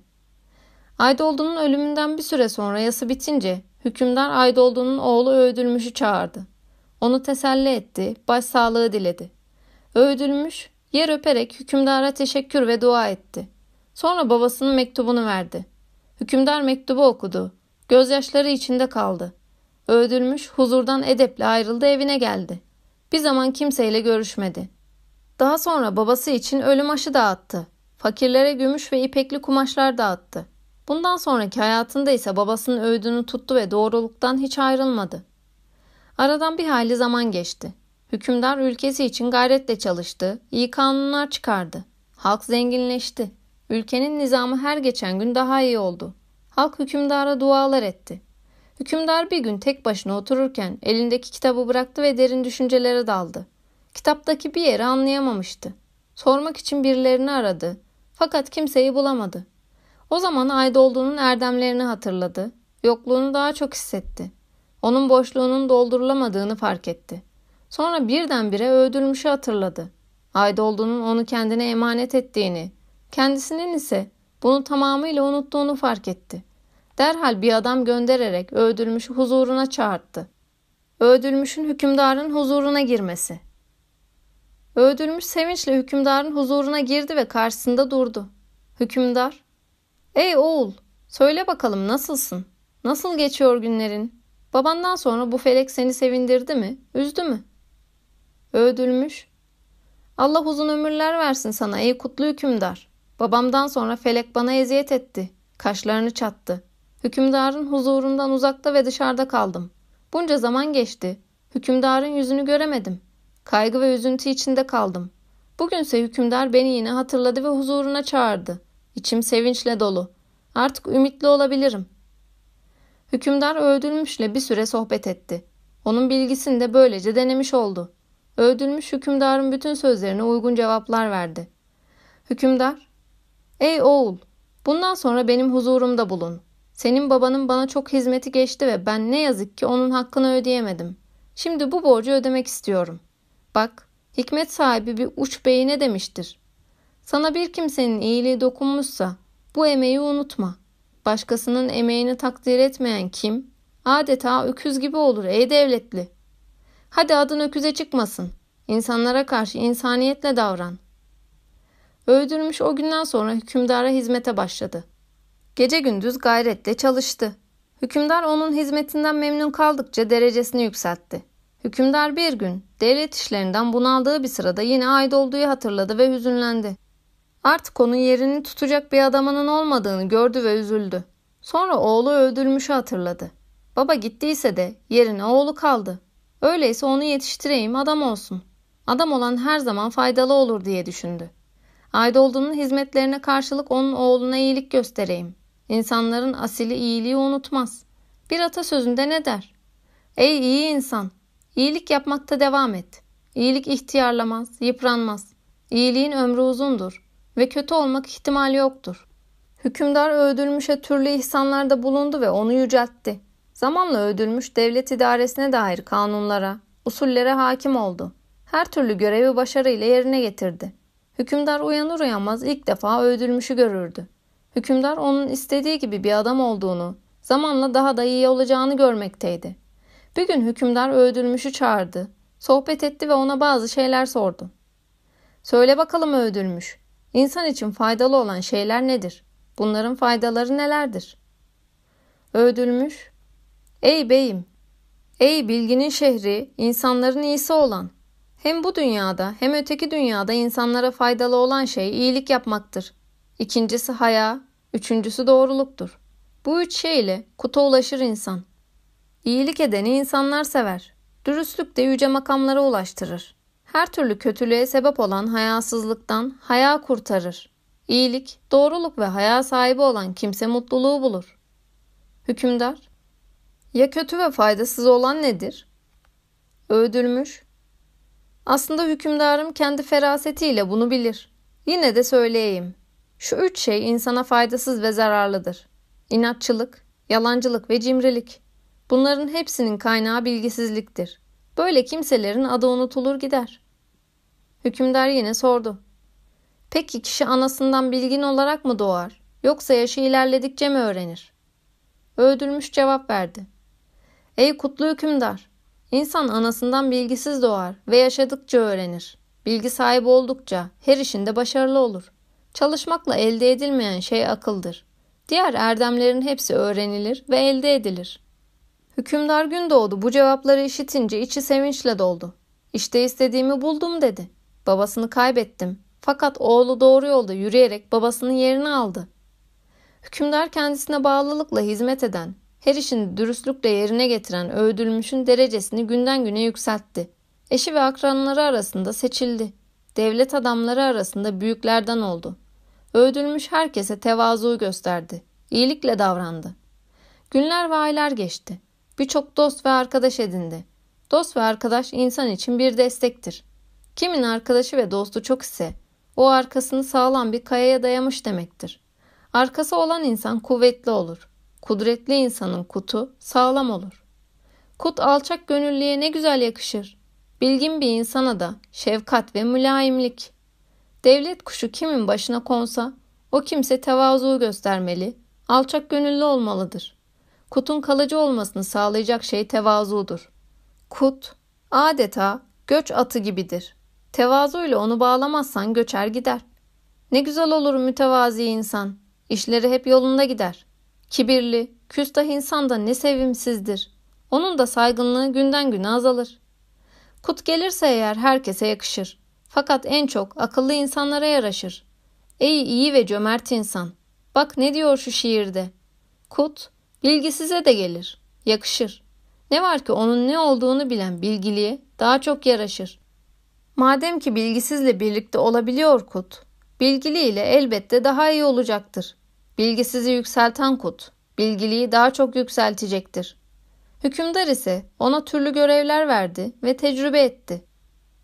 Aydoğdu'nun ölümünden bir süre sonra yası bitince hükümdar Aydoğdu'nun oğlu Öğüdülmüş'ü çağırdı. Onu teselli etti, başsağlığı diledi. Öğüdülmüş yer öperek hükümdara teşekkür ve dua etti. Sonra babasının mektubunu verdi. Hükümdar mektubu okudu. Gözyaşları içinde kaldı. Öldürmüş huzurdan edeple ayrıldı evine geldi. Bir zaman kimseyle görüşmedi. Daha sonra babası için ölüm aşı dağıttı. Fakirlere gümüş ve ipekli kumaşlar dağıttı. Bundan sonraki hayatında ise babasının öğüdünü tuttu ve doğruluktan hiç ayrılmadı. Aradan bir hayli zaman geçti. Hükümdar ülkesi için gayretle çalıştı, iyi kanunlar çıkardı. Halk zenginleşti. Ülkenin nizamı her geçen gün daha iyi oldu. Halk hükümdara dualar etti. Hükümdar bir gün tek başına otururken elindeki kitabı bıraktı ve derin düşüncelere daldı. Kitaptaki bir yeri anlayamamıştı. Sormak için birilerini aradı. Fakat kimseyi bulamadı. O zaman Aydoğdu'nun erdemlerini hatırladı. Yokluğunu daha çok hissetti. Onun boşluğunun doldurulamadığını fark etti. Sonra birdenbire öldürmüşü hatırladı. Aydoğdu'nun onu kendine emanet ettiğini, kendisinin ise bunu tamamıyla unuttuğunu fark etti. Derhal bir adam göndererek öldürmüşü huzuruna çağırdı. Öldürmüşün hükümdarın huzuruna girmesi. Öldürmüş sevinçle hükümdarın huzuruna girdi ve karşısında durdu. Hükümdar, ''Ey oğul, söyle bakalım nasılsın? Nasıl geçiyor günlerin? Babandan sonra bu felek seni sevindirdi mi, üzdü mü?'' Öldürmüş, ''Allah uzun ömürler versin sana ey kutlu hükümdar. Babamdan sonra felek bana eziyet etti. Kaşlarını çattı. Hükümdarın huzurundan uzakta ve dışarıda kaldım. Bunca zaman geçti. Hükümdarın yüzünü göremedim. Kaygı ve üzüntü içinde kaldım. Bugünse hükümdar beni yine hatırladı ve huzuruna çağırdı. İçim sevinçle dolu. Artık ümitli olabilirim. Hükümdar öldürmüşle bir süre sohbet etti. Onun bilgisini de böylece denemiş oldu. Öldürmüş hükümdarın bütün sözlerine uygun cevaplar verdi. Hükümdar, ''Ey oğul, bundan sonra benim huzurumda bulun. Senin babanın bana çok hizmeti geçti ve ben ne yazık ki onun hakkını ödeyemedim. Şimdi bu borcu ödemek istiyorum. Bak, hikmet sahibi bir uç beyi ne demiştir? Sana bir kimsenin iyiliği dokunmuşsa bu emeği unutma. Başkasının emeğini takdir etmeyen kim? Adeta öküz gibi olur ey devletli. Hadi adın öküze çıkmasın. İnsanlara karşı insaniyetle davran. Öldürmüş o günden sonra hükümdara hizmete başladı. Gece gündüz gayretle çalıştı. Hükümdar onun hizmetinden memnun kaldıkça derecesini yükseltti. Hükümdar bir gün devlet işlerinden bunaldığı bir sırada yine Aydoldu'yu hatırladı ve hüzünlendi. Artık onun yerini tutacak bir adamının olmadığını gördü ve üzüldü. Sonra oğlu öldürmüşü hatırladı. Baba gittiyse de yerine oğlu kaldı. Öyleyse onu yetiştireyim adam olsun. Adam olan her zaman faydalı olur diye düşündü. Aydoğdu'nun hizmetlerine karşılık onun oğluna iyilik göstereyim. İnsanların asili iyiliği unutmaz. Bir atasözünde ne der? Ey iyi insan! İyilik yapmakta devam et. İyilik ihtiyarlamaz, yıpranmaz. İyiliğin ömrü uzundur ve kötü olmak ihtimali yoktur. Hükümdar öldürmüşe türlü ihsanlarda bulundu ve onu yüceltti. Zamanla öldürmüş devlet idaresine dair kanunlara, usullere hakim oldu. Her türlü görevi başarıyla yerine getirdi. Hükümdar uyanır uyanmaz ilk defa öldürmüşü görürdü. Hükümdar onun istediği gibi bir adam olduğunu, zamanla daha da iyi olacağını görmekteydi. Bir gün hükümdar öldürmüşü çağırdı. Sohbet etti ve ona bazı şeyler sordu. Söyle bakalım öldürmüş. İnsan için faydalı olan şeyler nedir? Bunların faydaları nelerdir? Öldürmüş. Ey beyim! Ey bilginin şehri, insanların iyisi olan. Hem bu dünyada hem öteki dünyada insanlara faydalı olan şey iyilik yapmaktır. İkincisi haya, üçüncüsü doğruluktur. Bu üç şey ile kuta ulaşır insan. İyilik edeni insanlar sever. Dürüstlük de yüce makamlara ulaştırır. Her türlü kötülüğe sebep olan hayasızlıktan haya kurtarır. İyilik, doğruluk ve haya sahibi olan kimse mutluluğu bulur. Hükümdar, ya kötü ve faydasız olan nedir? Öldürmüş, aslında hükümdarım kendi ferasetiyle bunu bilir. Yine de söyleyeyim. Şu üç şey insana faydasız ve zararlıdır. İnatçılık, yalancılık ve cimrilik. Bunların hepsinin kaynağı bilgisizliktir. Böyle kimselerin adı unutulur gider. Hükümdar yine sordu. Peki kişi anasından bilgin olarak mı doğar? Yoksa yaşı ilerledikçe mi öğrenir? Öldürmüş cevap verdi. Ey kutlu hükümdar! İnsan anasından bilgisiz doğar ve yaşadıkça öğrenir. Bilgi sahibi oldukça her işinde başarılı olur. Çalışmakla elde edilmeyen şey akıldır. Diğer erdemlerin hepsi öğrenilir ve elde edilir. Hükümdar gün doğdu bu cevapları işitince içi sevinçle doldu. İşte istediğimi buldum dedi. Babasını kaybettim. Fakat oğlu doğru yolda yürüyerek babasının yerini aldı. Hükümdar kendisine bağlılıkla hizmet eden, her işini dürüstlükle yerine getiren öldürülmüşün derecesini günden güne yükseltti. Eşi ve akranları arasında seçildi. Devlet adamları arasında büyüklerden oldu. Öldürülmüş herkese tevazu gösterdi. İyilikle davrandı. Günler ve aylar geçti. Birçok dost ve arkadaş edindi. Dost ve arkadaş insan için bir destektir. Kimin arkadaşı ve dostu çok ise o arkasını sağlam bir kayaya dayamış demektir. Arkası olan insan kuvvetli olur. Kudretli insanın kutu sağlam olur. Kut alçak gönüllüye ne güzel yakışır. bilgin bir insana da şefkat ve mülayimlik. Devlet kuşu kimin başına konsa o kimse tevazu göstermeli, alçak gönüllü olmalıdır. Kutun kalıcı olmasını sağlayacak şey tevazudur. Kut adeta göç atı gibidir. Tevazuyla onu bağlamazsan göçer gider. Ne güzel olur mütevazi insan. İşleri hep yolunda gider. Kibirli, küstah insan da ne sevimsizdir. Onun da saygınlığı günden güne azalır. Kut gelirse eğer herkese yakışır. Fakat en çok akıllı insanlara yaraşır. Ey iyi ve cömert insan. Bak ne diyor şu şiirde. Kut, bilgisize de gelir. Yakışır. Ne var ki onun ne olduğunu bilen bilgiliye daha çok yaraşır. Madem ki bilgisizle birlikte olabiliyor kut, bilgili ile elbette daha iyi olacaktır. Bilgisizi yükselten kut, bilgiliyi daha çok yükseltecektir. Hükümdar ise ona türlü görevler verdi ve tecrübe etti.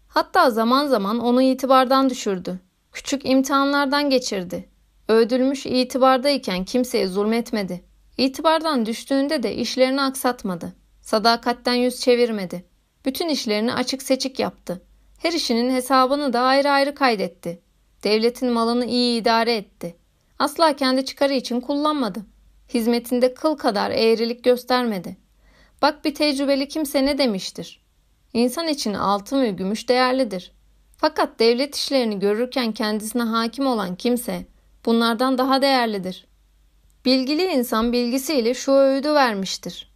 Hatta zaman zaman onu itibardan düşürdü. Küçük imtihanlardan geçirdi. Ödülmüş itibardayken kimseye zulmetmedi. İtibardan düştüğünde de işlerini aksatmadı. Sadakatten yüz çevirmedi. Bütün işlerini açık seçik yaptı. Her işinin hesabını da ayrı ayrı kaydetti. Devletin malını iyi idare etti. Asla kendi çıkarı için kullanmadı. Hizmetinde kıl kadar eğrilik göstermedi. Bak bir tecrübeli kimse ne demiştir. İnsan için altın ve gümüş değerlidir. Fakat devlet işlerini görürken kendisine hakim olan kimse bunlardan daha değerlidir. Bilgili insan bilgisiyle şu öğüdü vermiştir.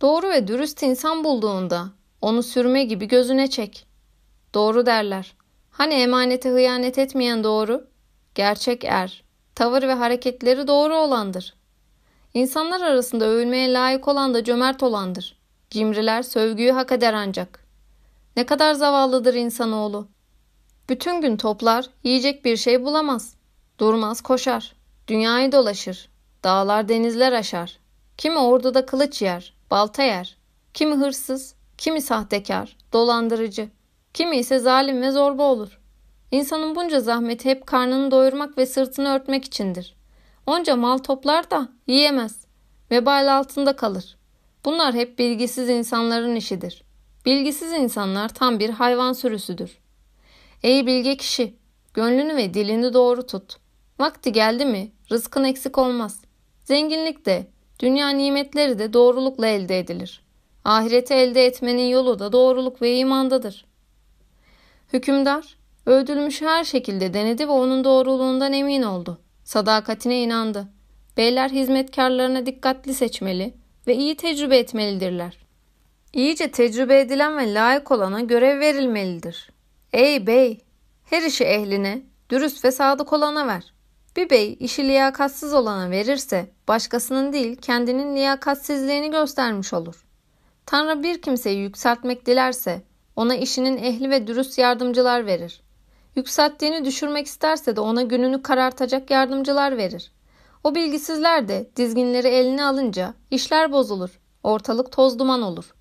Doğru ve dürüst insan bulduğunda onu sürme gibi gözüne çek. Doğru derler. Hani emanete hıyanet etmeyen doğru? Gerçek er. Tavır ve hareketleri doğru olandır. İnsanlar arasında övülmeye layık olan da cömert olandır. Cimriler sövgüyü hak eder ancak. Ne kadar zavallıdır insanoğlu. Bütün gün toplar, yiyecek bir şey bulamaz. Durmaz koşar. Dünyayı dolaşır. Dağlar denizler aşar. Kimi orduda kılıç yer, balta yer. Kimi hırsız, kimi sahtekar, dolandırıcı. Kimi ise zalim ve zorba olur. İnsanın bunca zahmeti hep karnını doyurmak ve sırtını örtmek içindir. Onca mal toplar da yiyemez. Vebal altında kalır. Bunlar hep bilgisiz insanların işidir. Bilgisiz insanlar tam bir hayvan sürüsüdür. Ey bilge kişi, gönlünü ve dilini doğru tut. Vakti geldi mi rızkın eksik olmaz. Zenginlik de, dünya nimetleri de doğrulukla elde edilir. Ahireti elde etmenin yolu da doğruluk ve imandadır. Hükümdar, öldürülmüş her şekilde denedi ve onun doğruluğundan emin oldu. Sadakatine inandı. Beyler hizmetkarlarına dikkatli seçmeli ve iyi tecrübe etmelidirler. İyice tecrübe edilen ve layık olana görev verilmelidir. Ey bey! Her işi ehline, dürüst ve sadık olana ver. Bir bey işi liyakatsız olana verirse başkasının değil kendinin liyakatsizliğini göstermiş olur. Tanrı bir kimseyi yükseltmek dilerse ona işinin ehli ve dürüst yardımcılar verir. Yükselttiğini düşürmek isterse de ona gününü karartacak yardımcılar verir. O bilgisizler de dizginleri eline alınca işler bozulur, ortalık toz duman olur.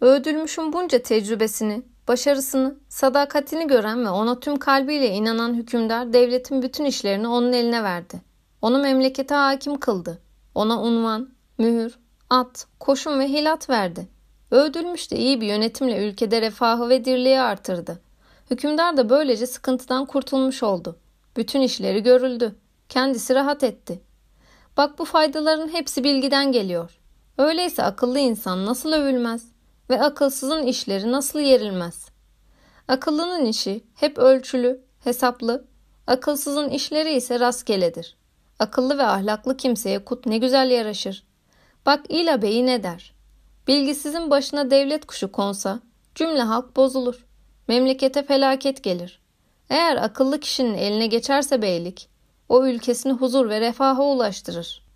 Öğüdülmüşün bunca tecrübesini, başarısını, sadakatini gören ve ona tüm kalbiyle inanan hükümdar devletin bütün işlerini onun eline verdi. Onu memlekete hakim kıldı. Ona unvan, mühür, at, koşun ve hilat verdi. Öğüdülmüş de iyi bir yönetimle ülkede refahı ve dirliği artırdı. Hükümdar da böylece sıkıntıdan kurtulmuş oldu. Bütün işleri görüldü. Kendisi rahat etti. Bak bu faydaların hepsi bilgiden geliyor. Öyleyse akıllı insan nasıl övülmez ve akılsızın işleri nasıl yerilmez? Akıllının işi hep ölçülü, hesaplı, akılsızın işleri ise rastgeledir. Akıllı ve ahlaklı kimseye kut ne güzel yaraşır. Bak İla Bey'i ne der? Bilgisizin başına devlet kuşu konsa cümle halk bozulur. Memlekete felaket gelir. Eğer akıllı kişinin eline geçerse beylik, o ülkesini huzur ve refaha ulaştırır.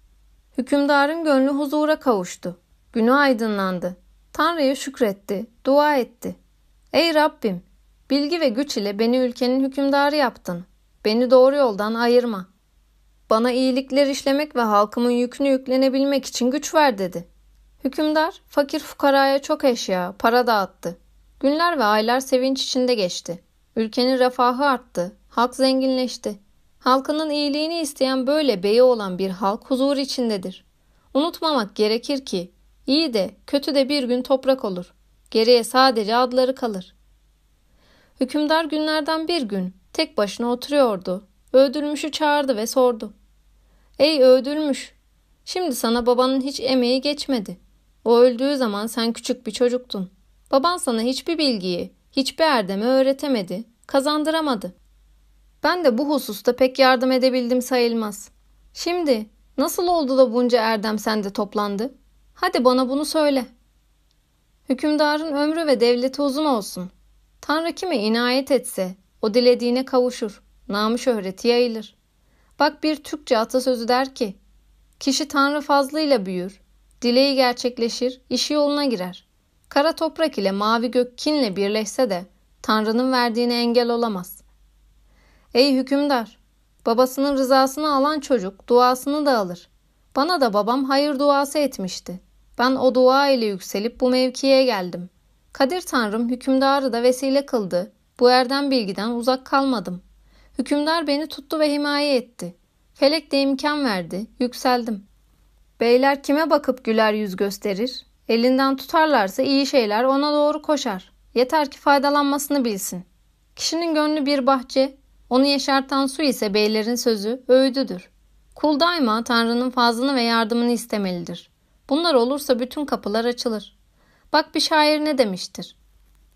Hükümdarın gönlü huzura kavuştu. Günü aydınlandı. Tanrı'ya şükretti, dua etti. Ey Rabbim, bilgi ve güç ile beni ülkenin hükümdarı yaptın. Beni doğru yoldan ayırma. Bana iyilikler işlemek ve halkımın yükünü yüklenebilmek için güç ver dedi. Hükümdar fakir fukaraya çok eşya, para dağıttı. Günler ve aylar sevinç içinde geçti. Ülkenin refahı arttı, halk zenginleşti. Halkının iyiliğini isteyen böyle beyi olan bir halk huzur içindedir. Unutmamak gerekir ki iyi de kötü de bir gün toprak olur. Geriye sadece adları kalır. Hükümdar günlerden bir gün tek başına oturuyordu. Öldürmüşü çağırdı ve sordu. Ey öldürmüş, şimdi sana babanın hiç emeği geçmedi. O öldüğü zaman sen küçük bir çocuktun. Baban sana hiçbir bilgiyi, hiçbir erdemi öğretemedi, kazandıramadı. Ben de bu hususta pek yardım edebildim sayılmaz. Şimdi nasıl oldu da bunca erdem sende toplandı? Hadi bana bunu söyle. Hükümdarın ömrü ve devleti uzun olsun. Tanrı kime inayet etse o dilediğine kavuşur. Namı şöhreti yayılır. Bak bir Türkçe atasözü der ki, kişi Tanrı fazlıyla büyür, dileği gerçekleşir, işi yoluna girer. Kara toprak ile mavi gök kinle birleşse de Tanrı'nın verdiğine engel olamaz. Ey hükümdar! Babasının rızasını alan çocuk duasını da alır. Bana da babam hayır duası etmişti. Ben o dua ile yükselip bu mevkiye geldim. Kadir Tanrım hükümdarı da vesile kıldı. Bu erden bilgiden uzak kalmadım. Hükümdar beni tuttu ve himaye etti. Felek de imkan verdi, yükseldim. Beyler kime bakıp güler yüz gösterir? Elinden tutarlarsa iyi şeyler ona doğru koşar. Yeter ki faydalanmasını bilsin. Kişinin gönlü bir bahçe, onu yeşerten su ise beylerin sözü öğüdüdür. Kul daima Tanrı'nın fazlını ve yardımını istemelidir. Bunlar olursa bütün kapılar açılır. Bak bir şair ne demiştir?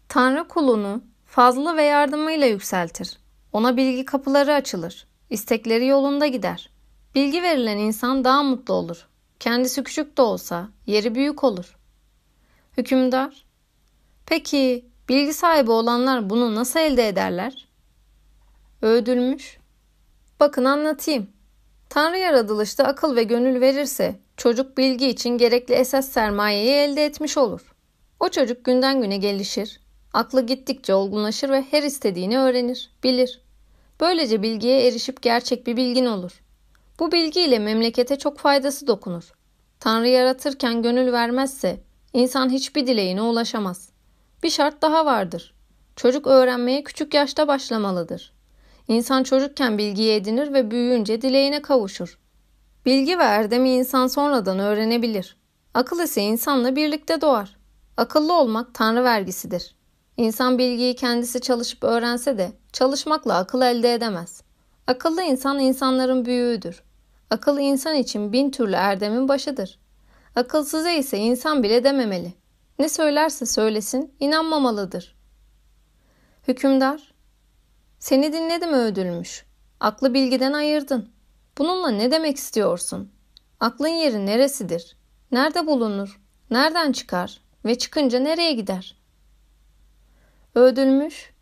Tanrı kulunu fazlı ve yardımıyla yükseltir. Ona bilgi kapıları açılır. İstekleri yolunda gider. Bilgi verilen insan daha mutlu olur. Kendisi küçük de olsa yeri büyük olur. Hükümdar, peki bilgi sahibi olanlar bunu nasıl elde ederler? Öğüdülmüş. Bakın anlatayım. Tanrı yaratılışta akıl ve gönül verirse çocuk bilgi için gerekli esas sermayeyi elde etmiş olur. O çocuk günden güne gelişir, aklı gittikçe olgunlaşır ve her istediğini öğrenir, bilir. Böylece bilgiye erişip gerçek bir bilgin olur. Bu bilgiyle memlekete çok faydası dokunur. Tanrı yaratırken gönül vermezse insan hiçbir dileğine ulaşamaz. Bir şart daha vardır. Çocuk öğrenmeye küçük yaşta başlamalıdır. İnsan çocukken bilgiyi edinir ve büyüyünce dileğine kavuşur. Bilgi ve erdemi insan sonradan öğrenebilir. Akıl ise insanla birlikte doğar. Akıllı olmak Tanrı vergisidir. İnsan bilgiyi kendisi çalışıp öğrense de çalışmakla akıl elde edemez. Akıllı insan insanların büyüğüdür. Akıllı insan için bin türlü erdemin başıdır. Akılsıza ise insan bile dememeli. Ne söylerse söylesin inanmamalıdır. Hükümdar, seni dinledim ödülmüş. Aklı bilgiden ayırdın. Bununla ne demek istiyorsun? Aklın yeri neresidir? Nerede bulunur? Nereden çıkar? Ve çıkınca nereye gider? Ödülmüş,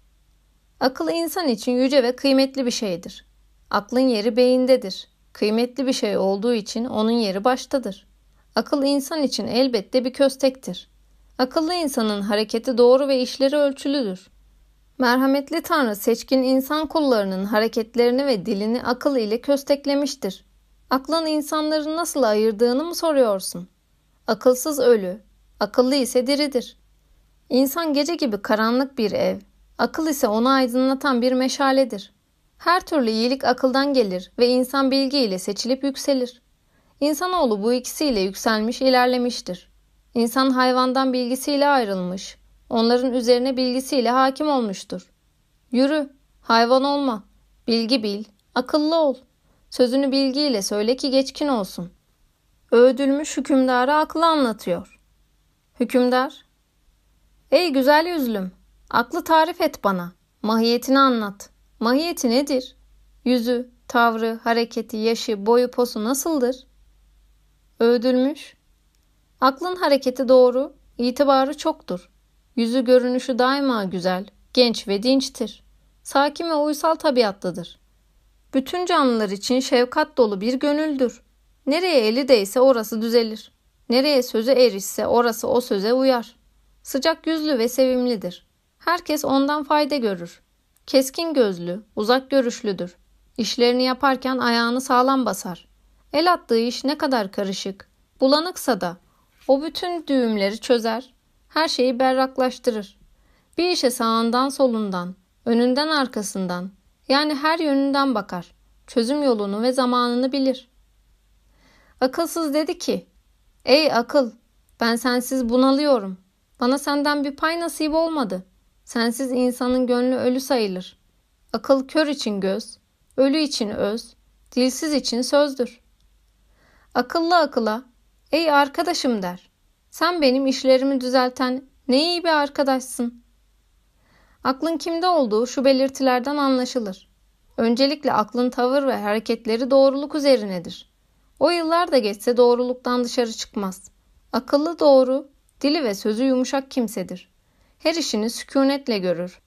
akıl insan için yüce ve kıymetli bir şeydir. Aklın yeri beyindedir. Kıymetli bir şey olduğu için onun yeri baştadır. Akıl insan için elbette bir köstektir. Akıllı insanın hareketi doğru ve işleri ölçülüdür. Merhametli Tanrı seçkin insan kullarının hareketlerini ve dilini akıl ile kösteklemiştir. Aklın insanları nasıl ayırdığını mı soruyorsun? Akılsız ölü, akıllı ise diridir. İnsan gece gibi karanlık bir ev, akıl ise onu aydınlatan bir meşaledir. Her türlü iyilik akıldan gelir ve insan bilgiyle seçilip yükselir. İnsanoğlu bu ikisiyle yükselmiş, ilerlemiştir. İnsan hayvandan bilgisiyle ayrılmış, onların üzerine bilgisiyle hakim olmuştur. Yürü, hayvan olma, bilgi bil, akıllı ol. Sözünü bilgiyle söyle ki geçkin olsun. Öğüdülmüş hükümdara aklı anlatıyor. Hükümdar, Ey güzel yüzlüm, aklı tarif et bana, mahiyetini anlat. Mahiyeti nedir? Yüzü, tavrı, hareketi, yaşı, boyu, posu nasıldır? Öğüdülmüş. Aklın hareketi doğru, itibarı çoktur. Yüzü görünüşü daima güzel, genç ve dinçtir. Sakin ve uysal tabiatlıdır. Bütün canlılar için şefkat dolu bir gönüldür. Nereye eli değse orası düzelir. Nereye sözü erişse orası o söze uyar. Sıcak yüzlü ve sevimlidir. Herkes ondan fayda görür. Keskin gözlü, uzak görüşlüdür. İşlerini yaparken ayağını sağlam basar. El attığı iş ne kadar karışık, bulanıksa da o bütün düğümleri çözer, her şeyi berraklaştırır. Bir işe sağından solundan, önünden arkasından, yani her yönünden bakar. Çözüm yolunu ve zamanını bilir. Akılsız dedi ki, Ey akıl, ben sensiz bunalıyorum. Bana senden bir pay nasip olmadı. Sensiz insanın gönlü ölü sayılır. Akıl kör için göz, ölü için öz, dilsiz için sözdür. Akıllı akıla, ey arkadaşım der. Sen benim işlerimi düzelten ne iyi bir arkadaşsın. Aklın kimde olduğu şu belirtilerden anlaşılır. Öncelikle aklın tavır ve hareketleri doğruluk üzerinedir. O yıllar da geçse doğruluktan dışarı çıkmaz. Akıllı doğru, dili ve sözü yumuşak kimsedir. Her işini sükunetle görür.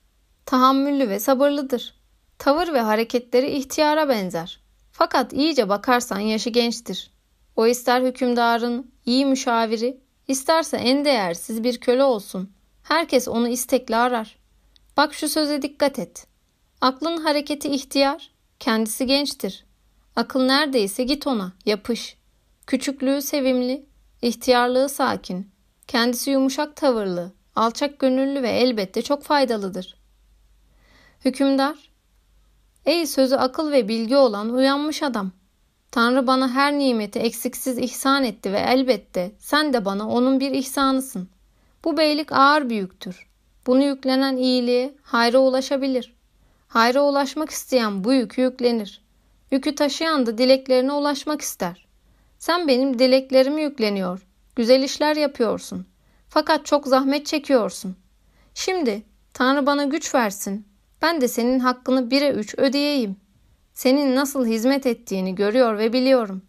Tahammüllü ve sabırlıdır. Tavır ve hareketleri ihtiyara benzer. Fakat iyice bakarsan yaşı gençtir. O ister hükümdarın iyi müşaviri, isterse en değersiz bir köle olsun. Herkes onu istekle arar. Bak şu söze dikkat et. Aklın hareketi ihtiyar, kendisi gençtir. Akıl neredeyse git ona, yapış. Küçüklüğü sevimli, ihtiyarlığı sakin. Kendisi yumuşak tavırlı, alçak gönüllü ve elbette çok faydalıdır. Hükümdar, ey sözü akıl ve bilgi olan uyanmış adam. Tanrı bana her nimeti eksiksiz ihsan etti ve elbette sen de bana onun bir ihsanısın. Bu beylik ağır bir yüktür. Bunu yüklenen iyiliğe, hayra ulaşabilir. Hayra ulaşmak isteyen bu yükü yüklenir. Yükü taşıyan da dileklerine ulaşmak ister. Sen benim dileklerimi yükleniyor. Güzel işler yapıyorsun. Fakat çok zahmet çekiyorsun. Şimdi Tanrı bana güç versin. Ben de senin hakkını bire üç ödeyeyim. Senin nasıl hizmet ettiğini görüyor ve biliyorum.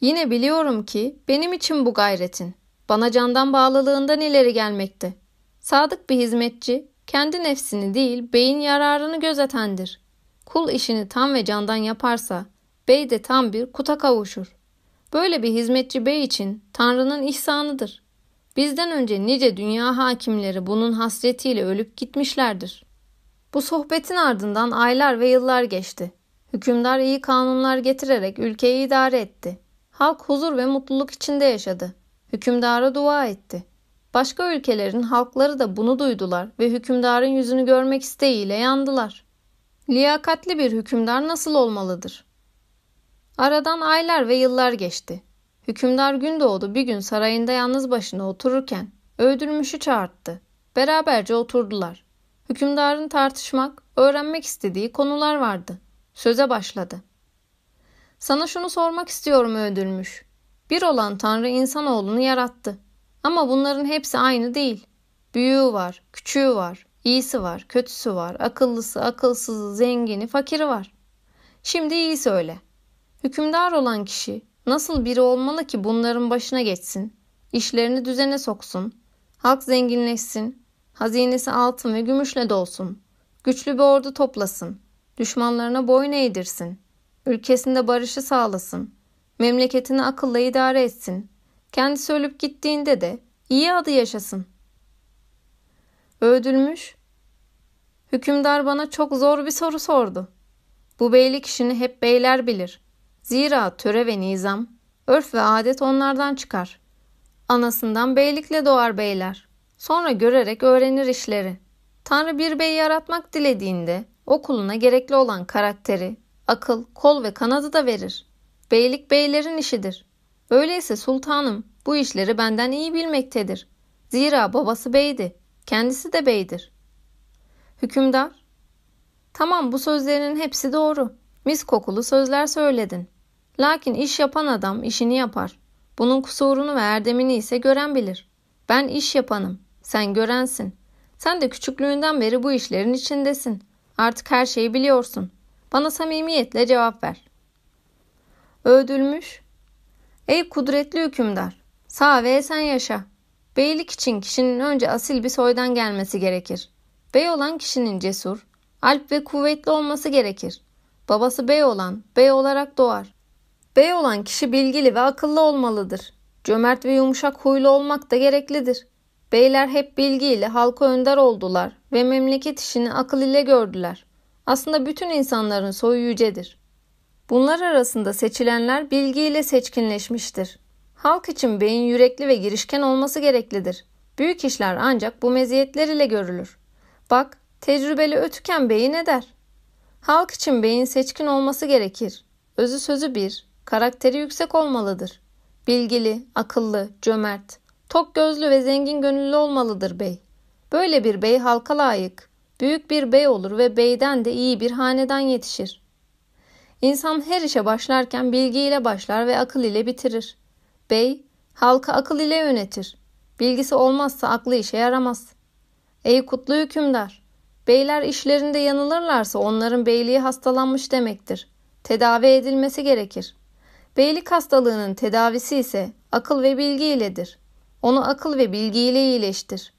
Yine biliyorum ki benim için bu gayretin. Bana candan bağlılığından ileri gelmekte. Sadık bir hizmetçi kendi nefsini değil beyin yararını gözetendir. Kul işini tam ve candan yaparsa bey de tam bir kuta kavuşur. Böyle bir hizmetçi bey için Tanrı'nın ihsanıdır. Bizden önce nice dünya hakimleri bunun hasretiyle ölüp gitmişlerdir. Bu sohbetin ardından aylar ve yıllar geçti. Hükümdar iyi kanunlar getirerek ülkeyi idare etti. Halk huzur ve mutluluk içinde yaşadı. Hükümdara dua etti. Başka ülkelerin halkları da bunu duydular ve hükümdarın yüzünü görmek isteğiyle yandılar. Liyakatli bir hükümdar nasıl olmalıdır? Aradan aylar ve yıllar geçti. Hükümdar Gündoğdu bir gün sarayında yalnız başına otururken öldürmüşü çağırttı. Beraberce oturdular. Hükümdarın tartışmak, öğrenmek istediği konular vardı. Söze başladı. Sana şunu sormak istiyorum öldürmüş. Bir olan Tanrı insanoğlunu yarattı. Ama bunların hepsi aynı değil. Büyüğü var, küçüğü var, iyisi var, kötüsü var, akıllısı, akılsızı, zengini, fakiri var. Şimdi iyi söyle. Hükümdar olan kişi nasıl biri olmalı ki bunların başına geçsin, işlerini düzene soksun, halk zenginleşsin, hazinesi altın ve gümüşle dolsun, güçlü bir ordu toplasın, düşmanlarına boyun eğdirsin, ülkesinde barışı sağlasın, memleketini akılla idare etsin, kendisi ölüp gittiğinde de iyi adı yaşasın. Öldürmüş. Hükümdar bana çok zor bir soru sordu. Bu beylik işini hep beyler bilir. Zira töre ve nizam, örf ve adet onlardan çıkar. Anasından beylikle doğar beyler. Sonra görerek öğrenir işleri. Tanrı bir bey yaratmak dilediğinde o kuluna gerekli olan karakteri, akıl, kol ve kanadı da verir. Beylik beylerin işidir. Öyleyse sultanım bu işleri benden iyi bilmektedir. Zira babası beydi, kendisi de beydir. Hükümdar, tamam bu sözlerinin hepsi doğru. Mis kokulu sözler söyledin. Lakin iş yapan adam işini yapar. Bunun kusurunu ve erdemini ise gören bilir. Ben iş yapanım, sen görensin. Sen de küçüklüğünden beri bu işlerin içindesin. Artık her şeyi biliyorsun. Bana samimiyetle cevap ver. Öldülmüş, Ey kudretli hükümdar, sağ ve esen yaşa. Beylik için kişinin önce asil bir soydan gelmesi gerekir. Bey olan kişinin cesur, alp ve kuvvetli olması gerekir. Babası bey olan, bey olarak doğar. Bey olan kişi bilgili ve akıllı olmalıdır. Cömert ve yumuşak huylu olmak da gereklidir. Beyler hep bilgiyle halka önder oldular ve memleket işini akıl ile gördüler. Aslında bütün insanların soyu yücedir. Bunlar arasında seçilenler bilgiyle seçkinleşmiştir. Halk için beyin yürekli ve girişken olması gereklidir. Büyük işler ancak bu meziyetler ile görülür. Bak, tecrübeli ötüken beyin eder. Halk için beyin seçkin olması gerekir. Özü sözü bir, karakteri yüksek olmalıdır. Bilgili, akıllı, cömert, tok gözlü ve zengin gönüllü olmalıdır bey. Böyle bir bey halka layık, büyük bir bey olur ve beyden de iyi bir hanedan yetişir. İnsan her işe başlarken bilgiyle başlar ve akıl ile bitirir. Bey, halka akıl ile yönetir. Bilgisi olmazsa aklı işe yaramaz. Ey kutlu hükümdar! Beyler işlerinde yanılırlarsa onların beyliği hastalanmış demektir. Tedavi edilmesi gerekir. Beylik hastalığının tedavisi ise akıl ve bilgi iledir. Onu akıl ve bilgi ile iyileştir.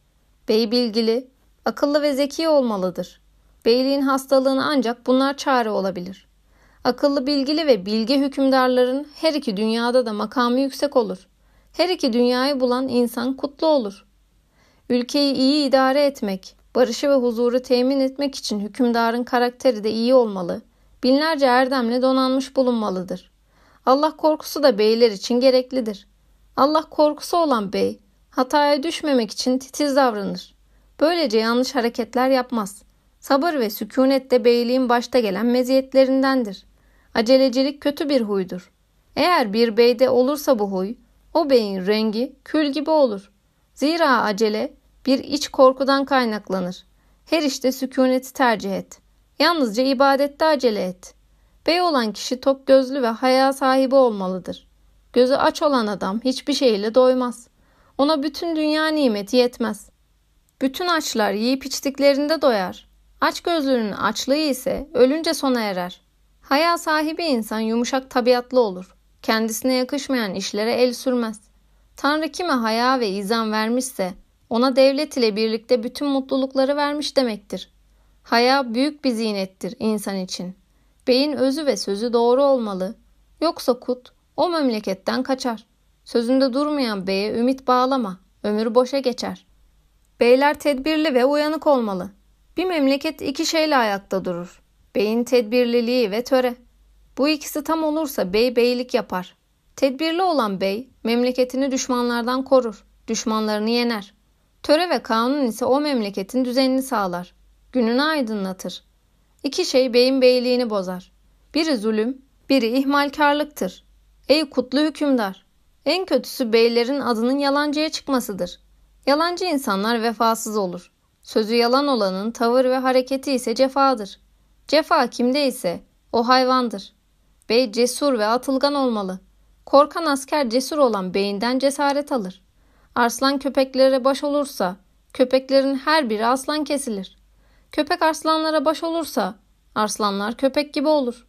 Bey bilgili, akıllı ve zeki olmalıdır. Beyliğin hastalığına ancak bunlar çare olabilir. Akıllı bilgili ve bilgi hükümdarların her iki dünyada da makamı yüksek olur. Her iki dünyayı bulan insan kutlu olur. Ülkeyi iyi idare etmek, barışı ve huzuru temin etmek için hükümdarın karakteri de iyi olmalı, binlerce erdemle donanmış bulunmalıdır. Allah korkusu da beyler için gereklidir. Allah korkusu olan bey, hataya düşmemek için titiz davranır. Böylece yanlış hareketler yapmaz. Sabır ve sükunet de beyliğin başta gelen meziyetlerindendir. Acelecilik kötü bir huydur. Eğer bir beyde olursa bu huy, o beyin rengi kül gibi olur. Zira acele bir iç korkudan kaynaklanır. Her işte sükuneti tercih et. Yalnızca ibadette acele et. Bey olan kişi tok gözlü ve haya sahibi olmalıdır. Gözü aç olan adam hiçbir şeyle doymaz. Ona bütün dünya nimeti yetmez. Bütün açlar yiyip içtiklerinde doyar. Aç gözlünün açlığı ise ölünce sona erer. Haya sahibi insan yumuşak tabiatlı olur. Kendisine yakışmayan işlere el sürmez. Tanrı kime haya ve izan vermişse ona devlet ile birlikte bütün mutlulukları vermiş demektir. Haya büyük bir zinettir insan için. Beyin özü ve sözü doğru olmalı. Yoksa kut o memleketten kaçar. Sözünde durmayan beye ümit bağlama. Ömür boşa geçer. Beyler tedbirli ve uyanık olmalı. Bir memleket iki şeyle ayakta durur. Beyin tedbirliliği ve töre. Bu ikisi tam olursa bey beylik yapar. Tedbirli olan bey memleketini düşmanlardan korur, düşmanlarını yener. Töre ve kanun ise o memleketin düzenini sağlar, gününü aydınlatır. İki şey beyin beyliğini bozar. Biri zulüm, biri ihmalkarlıktır. Ey kutlu hükümdar! En kötüsü beylerin adının yalancıya çıkmasıdır. Yalancı insanlar vefasız olur. Sözü yalan olanın tavır ve hareketi ise cefadır. Cefa kimde ise o hayvandır. Bey cesur ve atılgan olmalı. Korkan asker cesur olan beyinden cesaret alır. Arslan köpeklere baş olursa köpeklerin her biri aslan kesilir. Köpek arslanlara baş olursa arslanlar köpek gibi olur.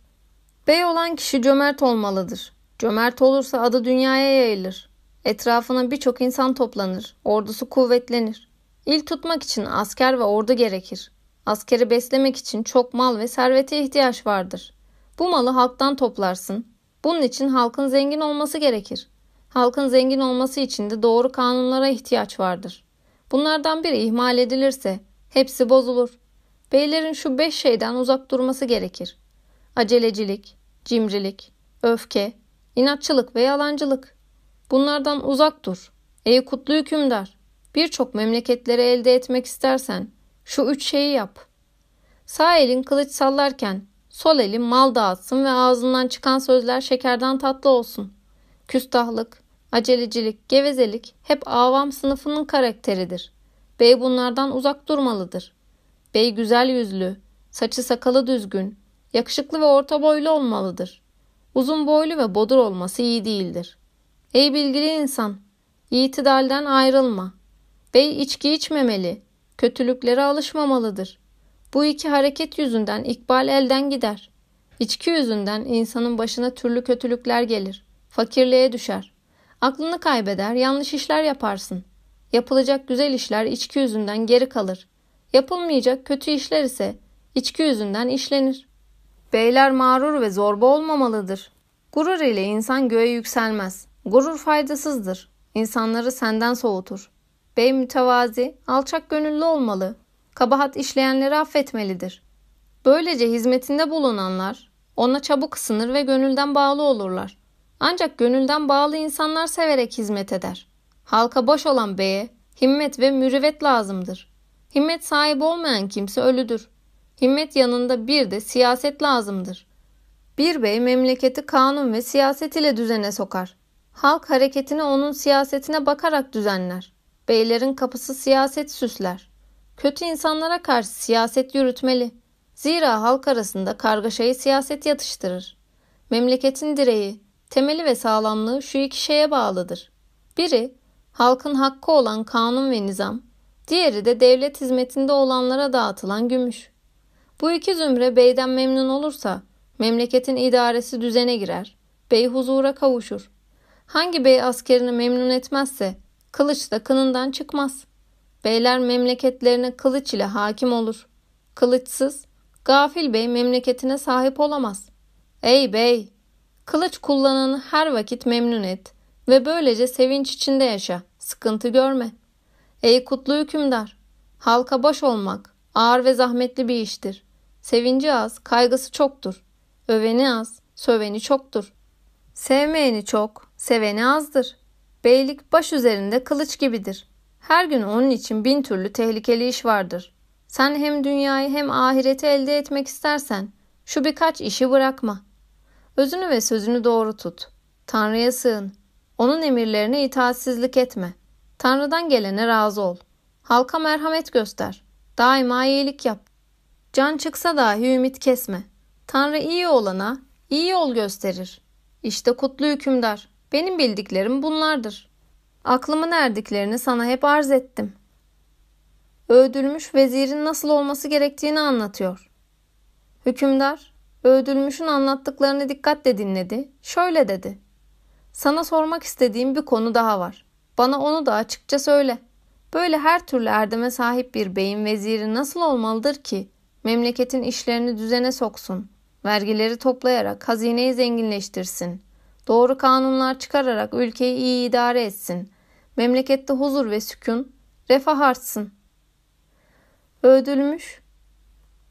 Bey olan kişi cömert olmalıdır. Cömert olursa adı dünyaya yayılır. Etrafına birçok insan toplanır. Ordusu kuvvetlenir. İl tutmak için asker ve ordu gerekir. Askeri beslemek için çok mal ve servete ihtiyaç vardır. Bu malı halktan toplarsın. Bunun için halkın zengin olması gerekir. Halkın zengin olması için de doğru kanunlara ihtiyaç vardır. Bunlardan biri ihmal edilirse hepsi bozulur. Beylerin şu beş şeyden uzak durması gerekir. Acelecilik, cimrilik, öfke, inatçılık ve yalancılık. Bunlardan uzak dur. Ey kutlu hükümdar, birçok memleketleri elde etmek istersen şu üç şeyi yap. Sağ elin kılıç sallarken sol elin mal dağıtsın ve ağzından çıkan sözler şekerden tatlı olsun. Küstahlık, acelecilik, gevezelik hep avam sınıfının karakteridir. Bey bunlardan uzak durmalıdır. Bey güzel yüzlü, saçı sakalı düzgün, yakışıklı ve orta boylu olmalıdır. Uzun boylu ve bodur olması iyi değildir. Ey bilgili insan, itidalden ayrılma. Bey içki içmemeli, kötülüklere alışmamalıdır. Bu iki hareket yüzünden ikbal elden gider. İçki yüzünden insanın başına türlü kötülükler gelir. Fakirliğe düşer. Aklını kaybeder, yanlış işler yaparsın. Yapılacak güzel işler içki yüzünden geri kalır. Yapılmayacak kötü işler ise içki yüzünden işlenir. Beyler mağrur ve zorba olmamalıdır. Gurur ile insan göğe yükselmez. Gurur faydasızdır. İnsanları senden soğutur. Bey mütevazi, alçak gönüllü olmalı. Kabahat işleyenleri affetmelidir. Böylece hizmetinde bulunanlar ona çabuk ısınır ve gönülden bağlı olurlar. Ancak gönülden bağlı insanlar severek hizmet eder. Halka boş olan beye himmet ve mürüvvet lazımdır. Himmet sahibi olmayan kimse ölüdür. Himmet yanında bir de siyaset lazımdır. Bir bey memleketi kanun ve siyaset ile düzene sokar. Halk hareketini onun siyasetine bakarak düzenler. Beylerin kapısı siyaset süsler. Kötü insanlara karşı siyaset yürütmeli. Zira halk arasında kargaşayı siyaset yatıştırır. Memleketin direği, temeli ve sağlamlığı şu iki şeye bağlıdır. Biri, halkın hakkı olan kanun ve nizam, diğeri de devlet hizmetinde olanlara dağıtılan gümüş. Bu iki zümre beyden memnun olursa memleketin idaresi düzene girer, bey huzura kavuşur. Hangi bey askerini memnun etmezse kılıç da kınından çıkmaz. Beyler memleketlerine kılıç ile hakim olur. Kılıçsız, gafil bey memleketine sahip olamaz. Ey bey! Kılıç kullananı her vakit memnun et ve böylece sevinç içinde yaşa, sıkıntı görme. Ey kutlu hükümdar! Halka baş olmak ağır ve zahmetli bir iştir. Sevinci az, kaygısı çoktur. Öveni az, söveni çoktur. Sevmeyeni çok, seveni azdır. Beylik baş üzerinde kılıç gibidir. Her gün onun için bin türlü tehlikeli iş vardır. Sen hem dünyayı hem ahireti elde etmek istersen şu birkaç işi bırakma. Özünü ve sözünü doğru tut. Tanrı'ya sığın. Onun emirlerine itaatsizlik etme. Tanrı'dan gelene razı ol. Halka merhamet göster. Daima iyilik yap. Can çıksa dahi ümit kesme. Tanrı iyi olana iyi yol gösterir. İşte kutlu hükümdar. Benim bildiklerim bunlardır. Aklımın erdiklerini sana hep arz ettim. Öldürmüş vezirin nasıl olması gerektiğini anlatıyor. Hükümdar, öldürmüşün anlattıklarını dikkatle dinledi. Şöyle dedi. Sana sormak istediğim bir konu daha var. Bana onu da açıkça söyle. Böyle her türlü erdeme sahip bir beyin veziri nasıl olmalıdır ki memleketin işlerini düzene soksun, vergileri toplayarak hazineyi zenginleştirsin, doğru kanunlar çıkararak ülkeyi iyi idare etsin, memlekette huzur ve sükun, refah artsın. Ödülmüş,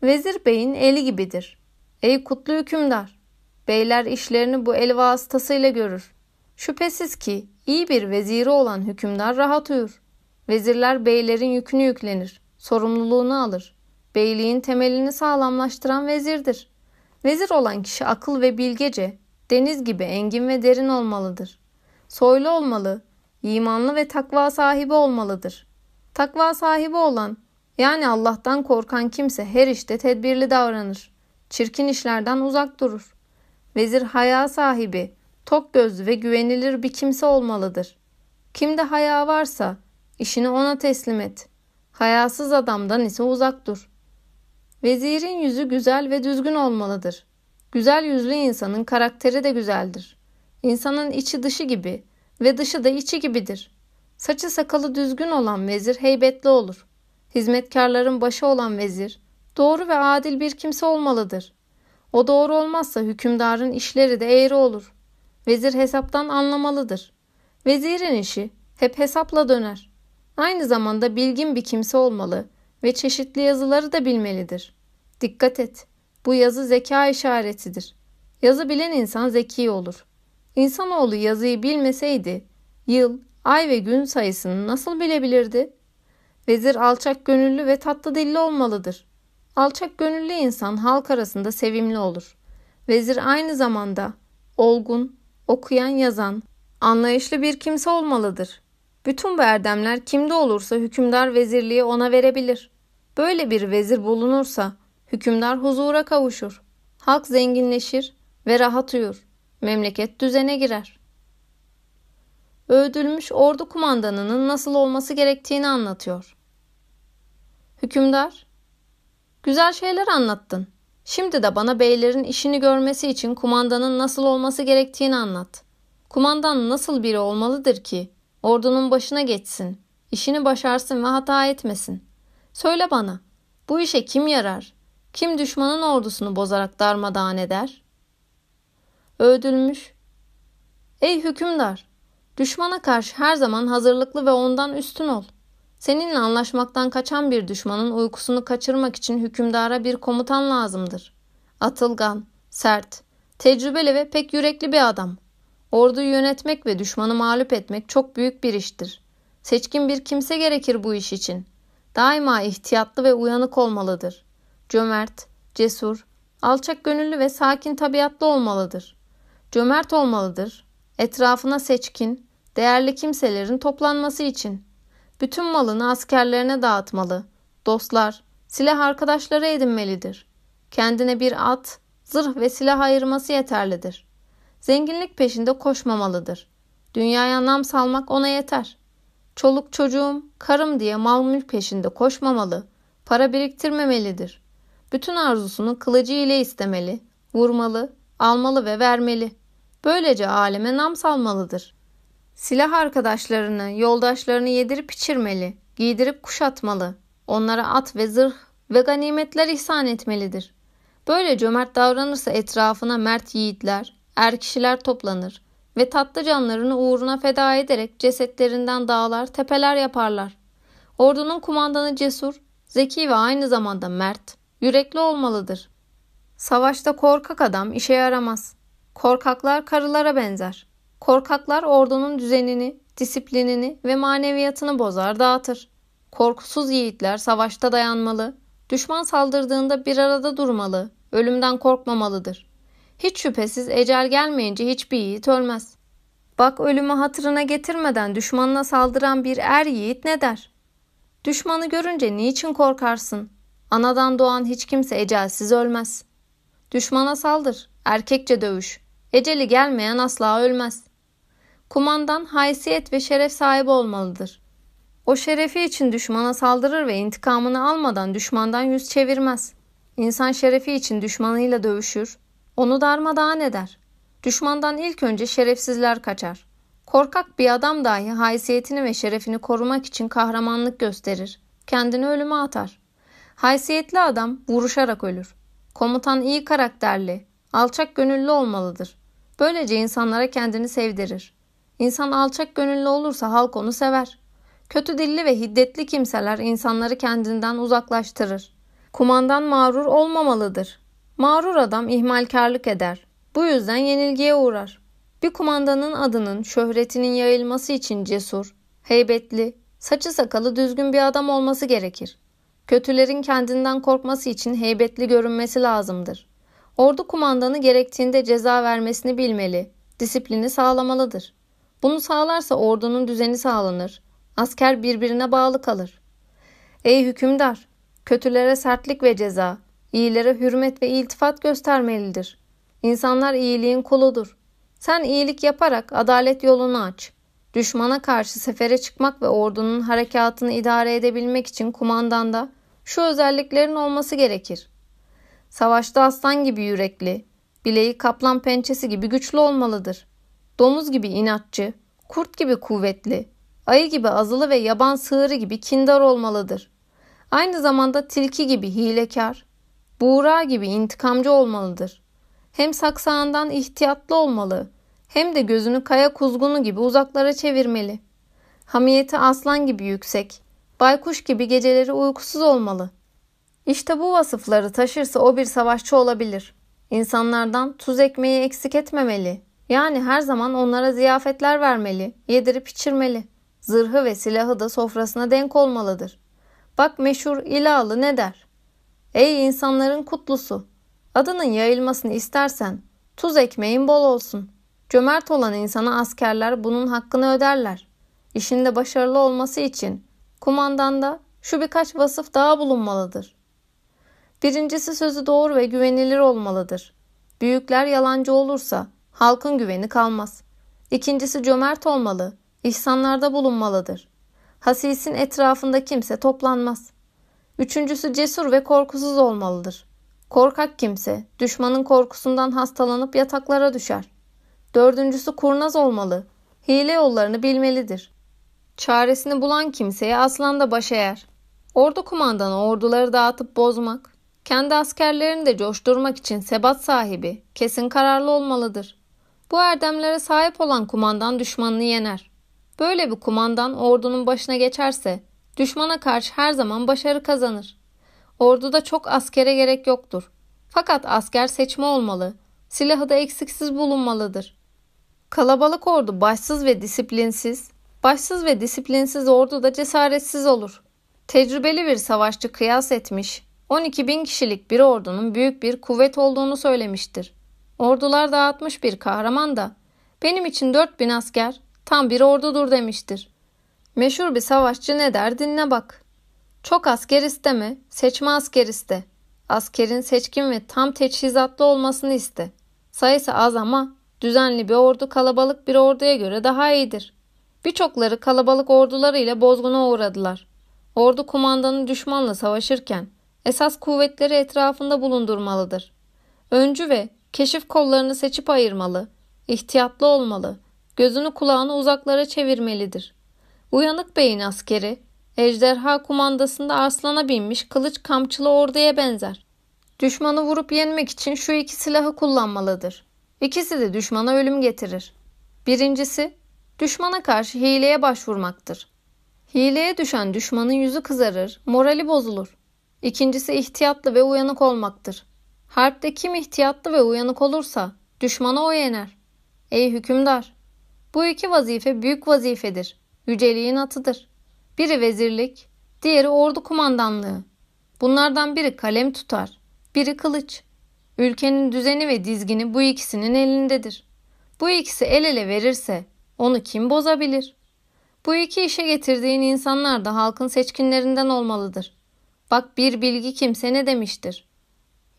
vezir beyin eli gibidir. Ey kutlu hükümdar, beyler işlerini bu el vasıtasıyla görür. Şüphesiz ki iyi bir veziri olan hükümdar rahat uyur. Vezirler beylerin yükünü yüklenir, sorumluluğunu alır. Beyliğin temelini sağlamlaştıran vezirdir. Vezir olan kişi akıl ve bilgece, deniz gibi engin ve derin olmalıdır. Soylu olmalı, imanlı ve takva sahibi olmalıdır. Takva sahibi olan, yani Allah'tan korkan kimse her işte tedbirli davranır. Çirkin işlerden uzak durur. Vezir haya sahibi, tok gözlü ve güvenilir bir kimse olmalıdır. Kimde haya varsa işini ona teslim et. Hayasız adamdan ise uzak dur. Vezirin yüzü güzel ve düzgün olmalıdır. Güzel yüzlü insanın karakteri de güzeldir. İnsanın içi dışı gibi ve dışı da içi gibidir. Saçı sakalı düzgün olan vezir heybetli olur. Hizmetkarların başı olan vezir doğru ve adil bir kimse olmalıdır. O doğru olmazsa hükümdarın işleri de eğri olur. Vezir hesaptan anlamalıdır. Vezirin işi hep hesapla döner. Aynı zamanda bilgin bir kimse olmalı ve çeşitli yazıları da bilmelidir. Dikkat et. Bu yazı zeka işaretidir. Yazı bilen insan zeki olur. İnsanoğlu yazıyı bilmeseydi yıl, ay ve gün sayısını nasıl bilebilirdi? Vezir alçak gönüllü ve tatlı dilli olmalıdır. Alçak gönüllü insan halk arasında sevimli olur. Vezir aynı zamanda olgun, okuyan yazan, anlayışlı bir kimse olmalıdır. Bütün bu erdemler kimde olursa hükümdar vezirliği ona verebilir. Böyle bir vezir bulunursa hükümdar huzura kavuşur. Halk zenginleşir ve rahat uyur. Memleket düzene girer. Öldürülmüş ordu kumandanının nasıl olması gerektiğini anlatıyor. Hükümdar, güzel şeyler anlattın. Şimdi de bana beylerin işini görmesi için kumandanın nasıl olması gerektiğini anlat. Kumandan nasıl biri olmalıdır ki ordunun başına geçsin, işini başarsın ve hata etmesin. Söyle bana, bu işe kim yarar? Kim düşmanın ordusunu bozarak darmadağın eder? Öldürmüş. Ey hükümdar, düşmana karşı her zaman hazırlıklı ve ondan üstün ol. Seninle anlaşmaktan kaçan bir düşmanın uykusunu kaçırmak için hükümdara bir komutan lazımdır. Atılgan, sert, tecrübeli ve pek yürekli bir adam. Orduyu yönetmek ve düşmanı mağlup etmek çok büyük bir iştir. Seçkin bir kimse gerekir bu iş için. Daima ihtiyatlı ve uyanık olmalıdır. Cömert, cesur, alçak gönüllü ve sakin tabiatlı olmalıdır. Cömert olmalıdır. Etrafına seçkin, değerli kimselerin toplanması için. Bütün malını askerlerine dağıtmalı. dostlar, silah arkadaşları edinmelidir. Kendine bir at, zırh ve silah ayırması yeterlidir. Zenginlik peşinde koşmamalıdır. Dünyaya nam salmak ona yeter. Çoluk çocuğum, karım diye mal mülk peşinde koşmamalı, para biriktirmemelidir. Bütün arzusunu kılıcı ile istemeli, vurmalı, almalı ve vermeli. Böylece aleme nam salmalıdır. Silah arkadaşlarını, yoldaşlarını yedirip içirmeli, giydirip kuşatmalı. Onlara at ve zırh ve ganimetler ihsan etmelidir. Böyle cömert davranırsa etrafına mert yiğitler, er kişiler toplanır ve tatlı canlarını uğruna feda ederek cesetlerinden dağlar, tepeler yaparlar. Ordunun kumandanı cesur, zeki ve aynı zamanda mert, yürekli olmalıdır. Savaşta korkak adam işe yaramaz. Korkaklar karılara benzer. Korkaklar ordunun düzenini, disiplinini ve maneviyatını bozar, dağıtır. Korkusuz yiğitler savaşta dayanmalı, düşman saldırdığında bir arada durmalı, ölümden korkmamalıdır. Hiç şüphesiz ecel gelmeyince hiçbir yiğit ölmez. Bak ölümü hatırına getirmeden düşmanına saldıran bir er yiğit ne der? Düşmanı görünce niçin korkarsın? Anadan doğan hiç kimse ecelsiz ölmez. Düşmana saldır, erkekçe dövüş. Eceli gelmeyen asla ölmez. Kumandan haysiyet ve şeref sahibi olmalıdır. O şerefi için düşmana saldırır ve intikamını almadan düşmandan yüz çevirmez. İnsan şerefi için düşmanıyla dövüşür, onu darmadağın eder. Düşmandan ilk önce şerefsizler kaçar. Korkak bir adam dahi haysiyetini ve şerefini korumak için kahramanlık gösterir. Kendini ölüme atar. Haysiyetli adam vuruşarak ölür. Komutan iyi karakterli, alçak gönüllü olmalıdır. Böylece insanlara kendini sevdirir. İnsan alçak gönüllü olursa halk onu sever. Kötü dilli ve hiddetli kimseler insanları kendinden uzaklaştırır. Kumandan mağrur olmamalıdır. Mağrur adam ihmalkarlık eder. Bu yüzden yenilgiye uğrar. Bir kumandanın adının, şöhretinin yayılması için cesur, heybetli, saçı sakalı düzgün bir adam olması gerekir. Kötülerin kendinden korkması için heybetli görünmesi lazımdır. Ordu kumandanı gerektiğinde ceza vermesini bilmeli, disiplini sağlamalıdır. Bunu sağlarsa ordunun düzeni sağlanır. Asker birbirine bağlı kalır. Ey hükümdar! Kötülere sertlik ve ceza, iyilere hürmet ve iltifat göstermelidir. İnsanlar iyiliğin kuludur. Sen iyilik yaparak adalet yolunu aç. Düşmana karşı sefere çıkmak ve ordunun harekatını idare edebilmek için kumandanda şu özelliklerin olması gerekir. Savaşta aslan gibi yürekli, bileği kaplan pençesi gibi güçlü olmalıdır. Domuz gibi inatçı, kurt gibi kuvvetli, ayı gibi azılı ve yaban sığırı gibi kindar olmalıdır. Aynı zamanda tilki gibi hilekar, buğra gibi intikamcı olmalıdır. Hem saksağından ihtiyatlı olmalı, hem de gözünü kaya kuzgunu gibi uzaklara çevirmeli. Hamiyeti aslan gibi yüksek, baykuş gibi geceleri uykusuz olmalı. İşte bu vasıfları taşırsa o bir savaşçı olabilir. İnsanlardan tuz ekmeği eksik etmemeli. Yani her zaman onlara ziyafetler vermeli, yedirip içirmeli. Zırhı ve silahı da sofrasına denk olmalıdır. Bak meşhur ilalı ne der? Ey insanların kutlusu! Adının yayılmasını istersen tuz ekmeğin bol olsun. Cömert olan insana askerler bunun hakkını öderler. İşinde başarılı olması için kumandanda şu birkaç vasıf daha bulunmalıdır. Birincisi sözü doğru ve güvenilir olmalıdır. Büyükler yalancı olursa halkın güveni kalmaz. İkincisi cömert olmalı, ihsanlarda bulunmalıdır. Hasisin etrafında kimse toplanmaz. Üçüncüsü cesur ve korkusuz olmalıdır. Korkak kimse düşmanın korkusundan hastalanıp yataklara düşer. Dördüncüsü kurnaz olmalı. Hile yollarını bilmelidir. Çaresini bulan kimseye aslan da baş eğer. Ordu kumandanı orduları dağıtıp bozmak, kendi askerlerini de coşturmak için sebat sahibi, kesin kararlı olmalıdır. Bu erdemlere sahip olan kumandan düşmanını yener. Böyle bir kumandan ordunun başına geçerse düşmana karşı her zaman başarı kazanır. Orduda çok askere gerek yoktur. Fakat asker seçme olmalı. Silahı da eksiksiz bulunmalıdır. Kalabalık ordu başsız ve disiplinsiz, başsız ve disiplinsiz ordu da cesaretsiz olur. Tecrübeli bir savaşçı kıyas etmiş, 12 bin kişilik bir ordunun büyük bir kuvvet olduğunu söylemiştir. Ordular dağıtmış bir kahraman da benim için 4 bin asker tam bir ordudur demiştir. Meşhur bir savaşçı ne der dinle bak. Çok asker isteme, seçme asker iste. Askerin seçkin ve tam teçhizatlı olmasını iste. Sayısı az ama düzenli bir ordu kalabalık bir orduya göre daha iyidir. Birçokları kalabalık ordularıyla bozguna uğradılar. Ordu kumandanı düşmanla savaşırken esas kuvvetleri etrafında bulundurmalıdır. Öncü ve keşif kollarını seçip ayırmalı, ihtiyatlı olmalı, gözünü kulağını uzaklara çevirmelidir. Uyanık beyin askeri, ejderha kumandasında arslana binmiş kılıç kamçılı orduya benzer. Düşmanı vurup yenmek için şu iki silahı kullanmalıdır. İkisi de düşmana ölüm getirir. Birincisi, düşmana karşı hileye başvurmaktır. Hileye düşen düşmanın yüzü kızarır, morali bozulur. İkincisi ihtiyatlı ve uyanık olmaktır. Harpte kim ihtiyatlı ve uyanık olursa düşmana o yener. Ey hükümdar! Bu iki vazife büyük vazifedir. Yüceliğin atıdır. Biri vezirlik, diğeri ordu kumandanlığı. Bunlardan biri kalem tutar, biri kılıç. Ülkenin düzeni ve dizgini bu ikisinin elindedir. Bu ikisi el ele verirse onu kim bozabilir? Bu iki işe getirdiğin insanlar da halkın seçkinlerinden olmalıdır. Bak bir bilgi kimse ne demiştir.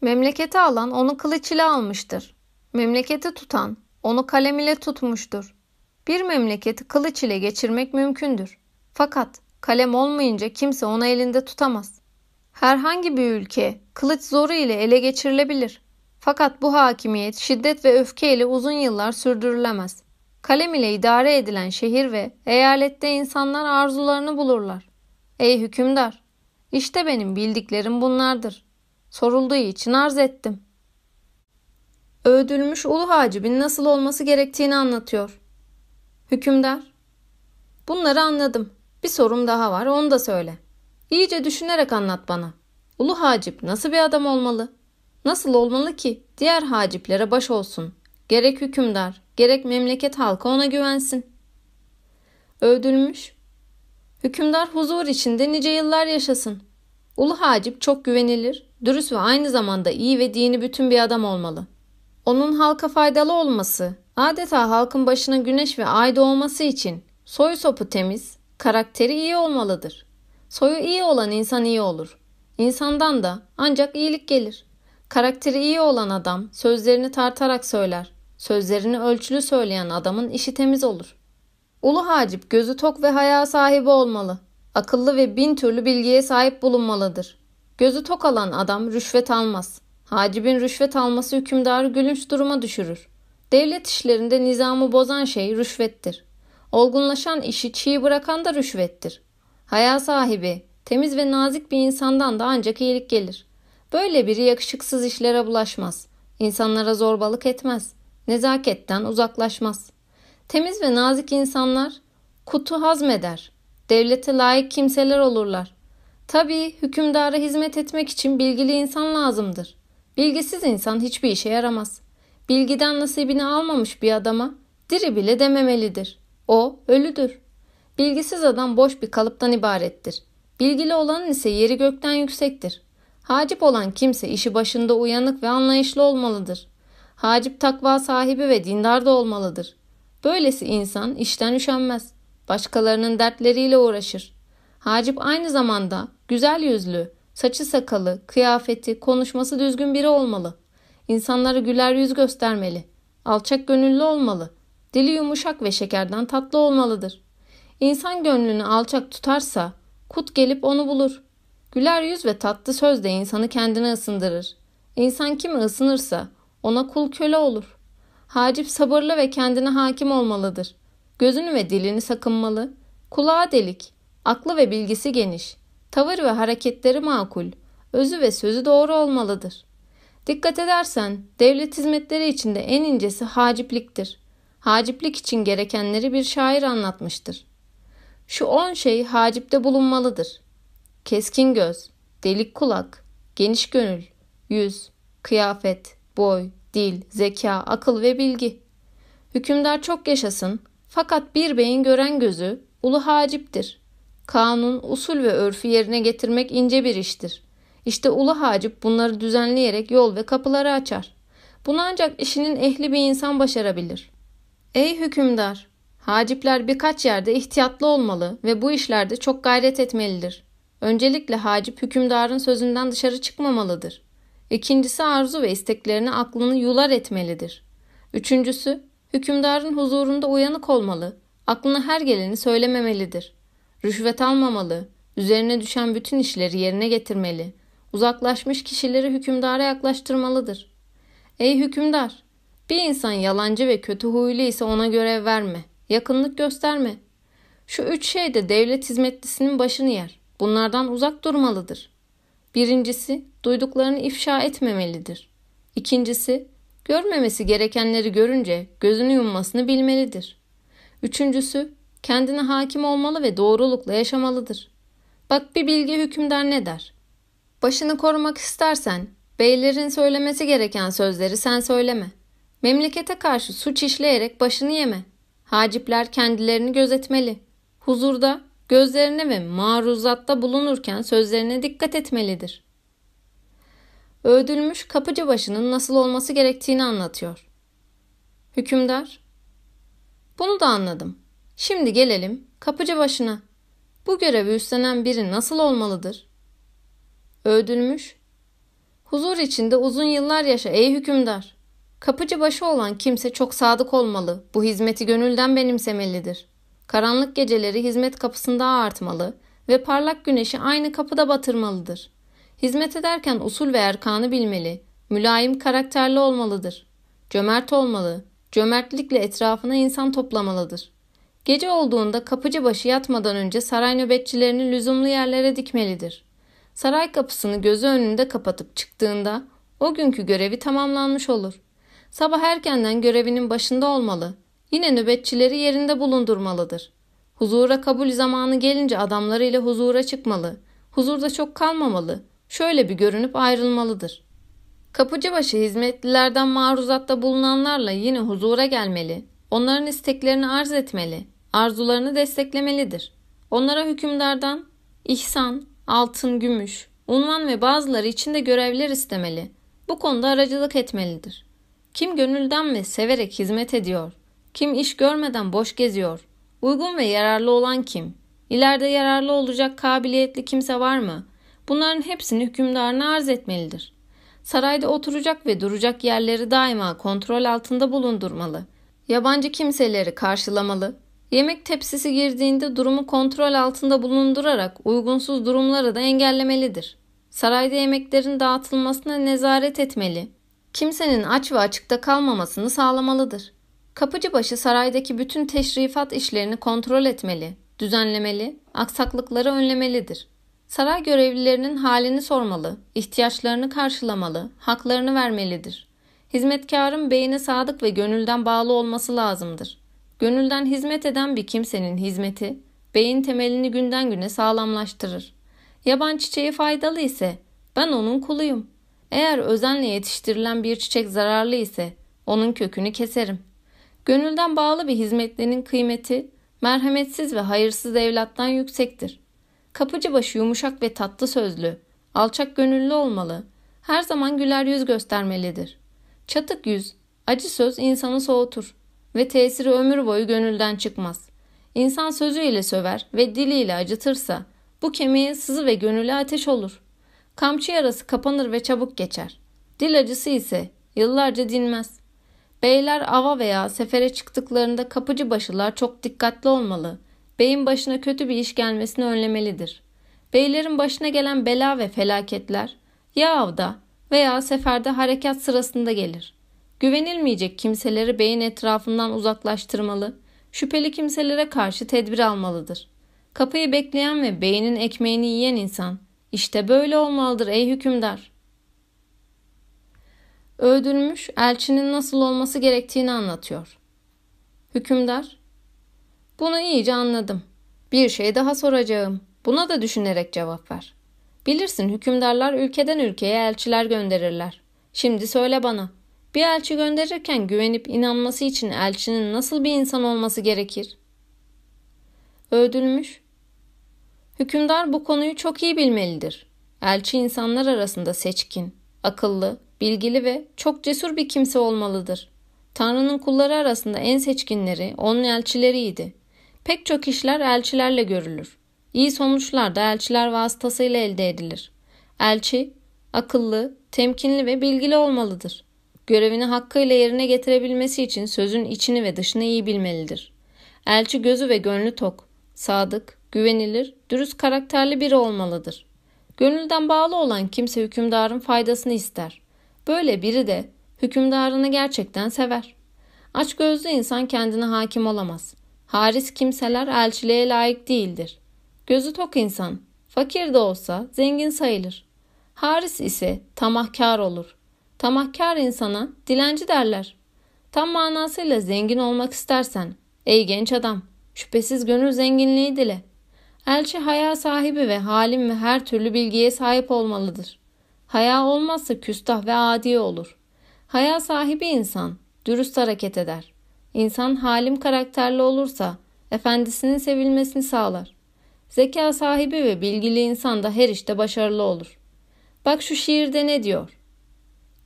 Memleketi alan onu kılıç ile almıştır. Memleketi tutan onu kalem ile tutmuştur. Bir memleketi kılıç ile geçirmek mümkündür. Fakat kalem olmayınca kimse onu elinde tutamaz. Herhangi bir ülke kılıç zoru ile ele geçirilebilir. Fakat bu hakimiyet şiddet ve öfke ile uzun yıllar sürdürülemez. Kalem ile idare edilen şehir ve eyalette insanlar arzularını bulurlar. Ey hükümdar! İşte benim bildiklerim bunlardır. Sorulduğu için arz ettim. Öğüdülmüş ulu hacibin nasıl olması gerektiğini anlatıyor. Hükümdar, bunları anladım. Bir sorum daha var, onu da söyle. İyice düşünerek anlat bana. Ulu hacip nasıl bir adam olmalı? Nasıl olmalı ki diğer haciplere baş olsun? Gerek hükümdar, gerek memleket halkı ona güvensin. Öldürmüş. Hükümdar huzur içinde nice yıllar yaşasın. Ulu Hacip çok güvenilir, dürüst ve aynı zamanda iyi ve dini bütün bir adam olmalı. Onun halka faydalı olması, adeta halkın başına güneş ve ay doğması için soyu sopu temiz, karakteri iyi olmalıdır. Soyu iyi olan insan iyi olur. İnsandan da ancak iyilik gelir. Karakteri iyi olan adam sözlerini tartarak söyler. Sözlerini ölçülü söyleyen adamın işi temiz olur. Ulu Hacip gözü tok ve haya sahibi olmalı. Akıllı ve bin türlü bilgiye sahip bulunmalıdır. Gözü tok alan adam rüşvet almaz. Hacibin rüşvet alması hükümdarı gülünç duruma düşürür. Devlet işlerinde nizamı bozan şey rüşvettir. Olgunlaşan işi çiğ bırakan da rüşvettir. Haya sahibi, temiz ve nazik bir insandan da ancak iyilik gelir. Böyle biri yakışıksız işlere bulaşmaz. İnsanlara zorbalık etmez. Nezaketten uzaklaşmaz. Temiz ve nazik insanlar kutu hazmeder. Devlete layık kimseler olurlar. Tabii hükümdara hizmet etmek için bilgili insan lazımdır. Bilgisiz insan hiçbir işe yaramaz. Bilgiden nasibini almamış bir adama diri bile dememelidir. O ölüdür. Bilgisiz adam boş bir kalıptan ibarettir. Bilgili olanın ise yeri gökten yüksektir. Hacip olan kimse işi başında uyanık ve anlayışlı olmalıdır. Hacip takva sahibi ve dindar da olmalıdır. Böylesi insan işten üşenmez. Başkalarının dertleriyle uğraşır. Hacip aynı zamanda güzel yüzlü, saçı sakalı, kıyafeti, konuşması düzgün biri olmalı. İnsanlara güler yüz göstermeli. Alçak gönüllü olmalı. Dili yumuşak ve şekerden tatlı olmalıdır. İnsan gönlünü alçak tutarsa kut gelip onu bulur. Güler yüz ve tatlı söz de insanı kendine ısındırır. İnsan kimi ısınırsa ona kul köle olur. Hacip sabırlı ve kendine hakim olmalıdır. Gözünü ve dilini sakınmalı. Kulağı delik, aklı ve bilgisi geniş. Tavır ve hareketleri makul. Özü ve sözü doğru olmalıdır. Dikkat edersen devlet hizmetleri içinde en incesi hacipliktir. Haciplik için gerekenleri bir şair anlatmıştır. Şu on şey hacipte bulunmalıdır. Keskin göz, delik kulak, geniş gönül, yüz, kıyafet, boy, dil, zeka, akıl ve bilgi. Hükümdar çok yaşasın fakat bir beyin gören gözü ulu haciptir. Kanun, usul ve örfü yerine getirmek ince bir iştir. İşte ulu hacip bunları düzenleyerek yol ve kapıları açar. Bunu ancak işinin ehli bir insan başarabilir. Ey hükümdar! Hacipler birkaç yerde ihtiyatlı olmalı ve bu işlerde çok gayret etmelidir. Öncelikle hacip hükümdarın sözünden dışarı çıkmamalıdır. İkincisi arzu ve isteklerini aklını yular etmelidir. Üçüncüsü hükümdarın huzurunda uyanık olmalı, aklına her geleni söylememelidir. Rüşvet almamalı, üzerine düşen bütün işleri yerine getirmeli, uzaklaşmış kişileri hükümdara yaklaştırmalıdır. Ey hükümdar! Bir insan yalancı ve kötü huylu ise ona görev verme, yakınlık gösterme. Şu üç şey de devlet hizmetlisinin başını yer. Bunlardan uzak durmalıdır. Birincisi, duyduklarını ifşa etmemelidir. İkincisi, görmemesi gerekenleri görünce gözünü yummasını bilmelidir. Üçüncüsü, kendine hakim olmalı ve doğrulukla yaşamalıdır. Bak bir bilgi hükümdar ne der? Başını korumak istersen, beylerin söylemesi gereken sözleri sen söyleme. Memlekete karşı suç işleyerek başını yeme. Hacipler kendilerini gözetmeli. Huzurda gözlerine ve maruzatta bulunurken sözlerine dikkat etmelidir. Öldürülmüş kapıcı başının nasıl olması gerektiğini anlatıyor. Hükümdar, bunu da anladım. Şimdi gelelim kapıcı başına. Bu görevi üstlenen biri nasıl olmalıdır? Öldürülmüş, huzur içinde uzun yıllar yaşa ey hükümdar. Kapıcı başı olan kimse çok sadık olmalı. Bu hizmeti gönülden benimsemelidir.'' Karanlık geceleri hizmet kapısında artmalı ve parlak güneşi aynı kapıda batırmalıdır. Hizmet ederken usul ve erkanı bilmeli, mülayim karakterli olmalıdır. Cömert olmalı, cömertlikle etrafına insan toplamalıdır. Gece olduğunda kapıcı başı yatmadan önce saray nöbetçilerini lüzumlu yerlere dikmelidir. Saray kapısını gözü önünde kapatıp çıktığında o günkü görevi tamamlanmış olur. Sabah erkenden görevinin başında olmalı Yine nöbetçileri yerinde bulundurmalıdır. Huzura kabul zamanı gelince adamlarıyla huzura çıkmalı. Huzurda çok kalmamalı. Şöyle bir görünüp ayrılmalıdır. Kapıcıbaşı hizmetlilerden maruzatta bulunanlarla yine huzura gelmeli. Onların isteklerini arz etmeli. Arzularını desteklemelidir. Onlara hükümdardan ihsan, altın, gümüş, unvan ve bazıları içinde görevler istemeli. Bu konuda aracılık etmelidir. Kim gönülden ve severek hizmet ediyor, kim iş görmeden boş geziyor? Uygun ve yararlı olan kim? İleride yararlı olacak kabiliyetli kimse var mı? Bunların hepsini hükümdarına arz etmelidir. Sarayda oturacak ve duracak yerleri daima kontrol altında bulundurmalı. Yabancı kimseleri karşılamalı. Yemek tepsisi girdiğinde durumu kontrol altında bulundurarak uygunsuz durumları da engellemelidir. Sarayda yemeklerin dağıtılmasına nezaret etmeli. Kimsenin aç ve açıkta kalmamasını sağlamalıdır. Kapıcıbaşı saraydaki bütün teşrifat işlerini kontrol etmeli, düzenlemeli, aksaklıkları önlemelidir. Saray görevlilerinin halini sormalı, ihtiyaçlarını karşılamalı, haklarını vermelidir. Hizmetkarın beyine sadık ve gönülden bağlı olması lazımdır. Gönülden hizmet eden bir kimsenin hizmeti, beyin temelini günden güne sağlamlaştırır. Yaban çiçeği faydalı ise ben onun kuluyum. Eğer özenle yetiştirilen bir çiçek zararlı ise onun kökünü keserim. Gönülden bağlı bir hizmetlinin kıymeti merhametsiz ve hayırsız evlattan yüksektir. Kapıcı başı yumuşak ve tatlı sözlü, alçak gönüllü olmalı, her zaman güler yüz göstermelidir. Çatık yüz, acı söz insanı soğutur ve tesiri ömür boyu gönülden çıkmaz. İnsan sözüyle söver ve diliyle acıtırsa bu kemiğe sızı ve gönüle ateş olur. Kamçı yarası kapanır ve çabuk geçer. Dil acısı ise yıllarca dinmez. Beyler ava veya sefere çıktıklarında kapıcı başılar çok dikkatli olmalı. Beyin başına kötü bir iş gelmesini önlemelidir. Beylerin başına gelen bela ve felaketler ya avda veya seferde harekat sırasında gelir. Güvenilmeyecek kimseleri beyin etrafından uzaklaştırmalı, şüpheli kimselere karşı tedbir almalıdır. Kapıyı bekleyen ve beynin ekmeğini yiyen insan, işte böyle olmalıdır ey hükümdar. Öldürülmüş elçinin nasıl olması gerektiğini anlatıyor. Hükümdar, bunu iyice anladım. Bir şey daha soracağım. Buna da düşünerek cevap ver. Bilirsin hükümdarlar ülkeden ülkeye elçiler gönderirler. Şimdi söyle bana. Bir elçi gönderirken güvenip inanması için elçinin nasıl bir insan olması gerekir? Öldürülmüş. Hükümdar bu konuyu çok iyi bilmelidir. Elçi insanlar arasında seçkin, akıllı, bilgili ve çok cesur bir kimse olmalıdır. Tanrı'nın kulları arasında en seçkinleri onun elçileriydi. Pek çok işler elçilerle görülür. İyi sonuçlar da elçiler vasıtasıyla elde edilir. Elçi, akıllı, temkinli ve bilgili olmalıdır. Görevini hakkıyla yerine getirebilmesi için sözün içini ve dışını iyi bilmelidir. Elçi gözü ve gönlü tok, sadık, güvenilir, dürüst karakterli biri olmalıdır. Gönülden bağlı olan kimse hükümdarın faydasını ister. Böyle biri de hükümdarını gerçekten sever. Aç gözlü insan kendine hakim olamaz. Haris kimseler elçiliğe layık değildir. Gözü tok insan, fakir de olsa zengin sayılır. Haris ise tamahkar olur. Tamahkar insana dilenci derler. Tam manasıyla zengin olmak istersen, ey genç adam, şüphesiz gönül zenginliği dile. Elçi haya sahibi ve halim ve her türlü bilgiye sahip olmalıdır. Haya olmazsa küstah ve adi olur. Haya sahibi insan, dürüst hareket eder. İnsan halim karakterli olursa, efendisinin sevilmesini sağlar. Zeka sahibi ve bilgili insan da her işte başarılı olur. Bak şu şiirde ne diyor?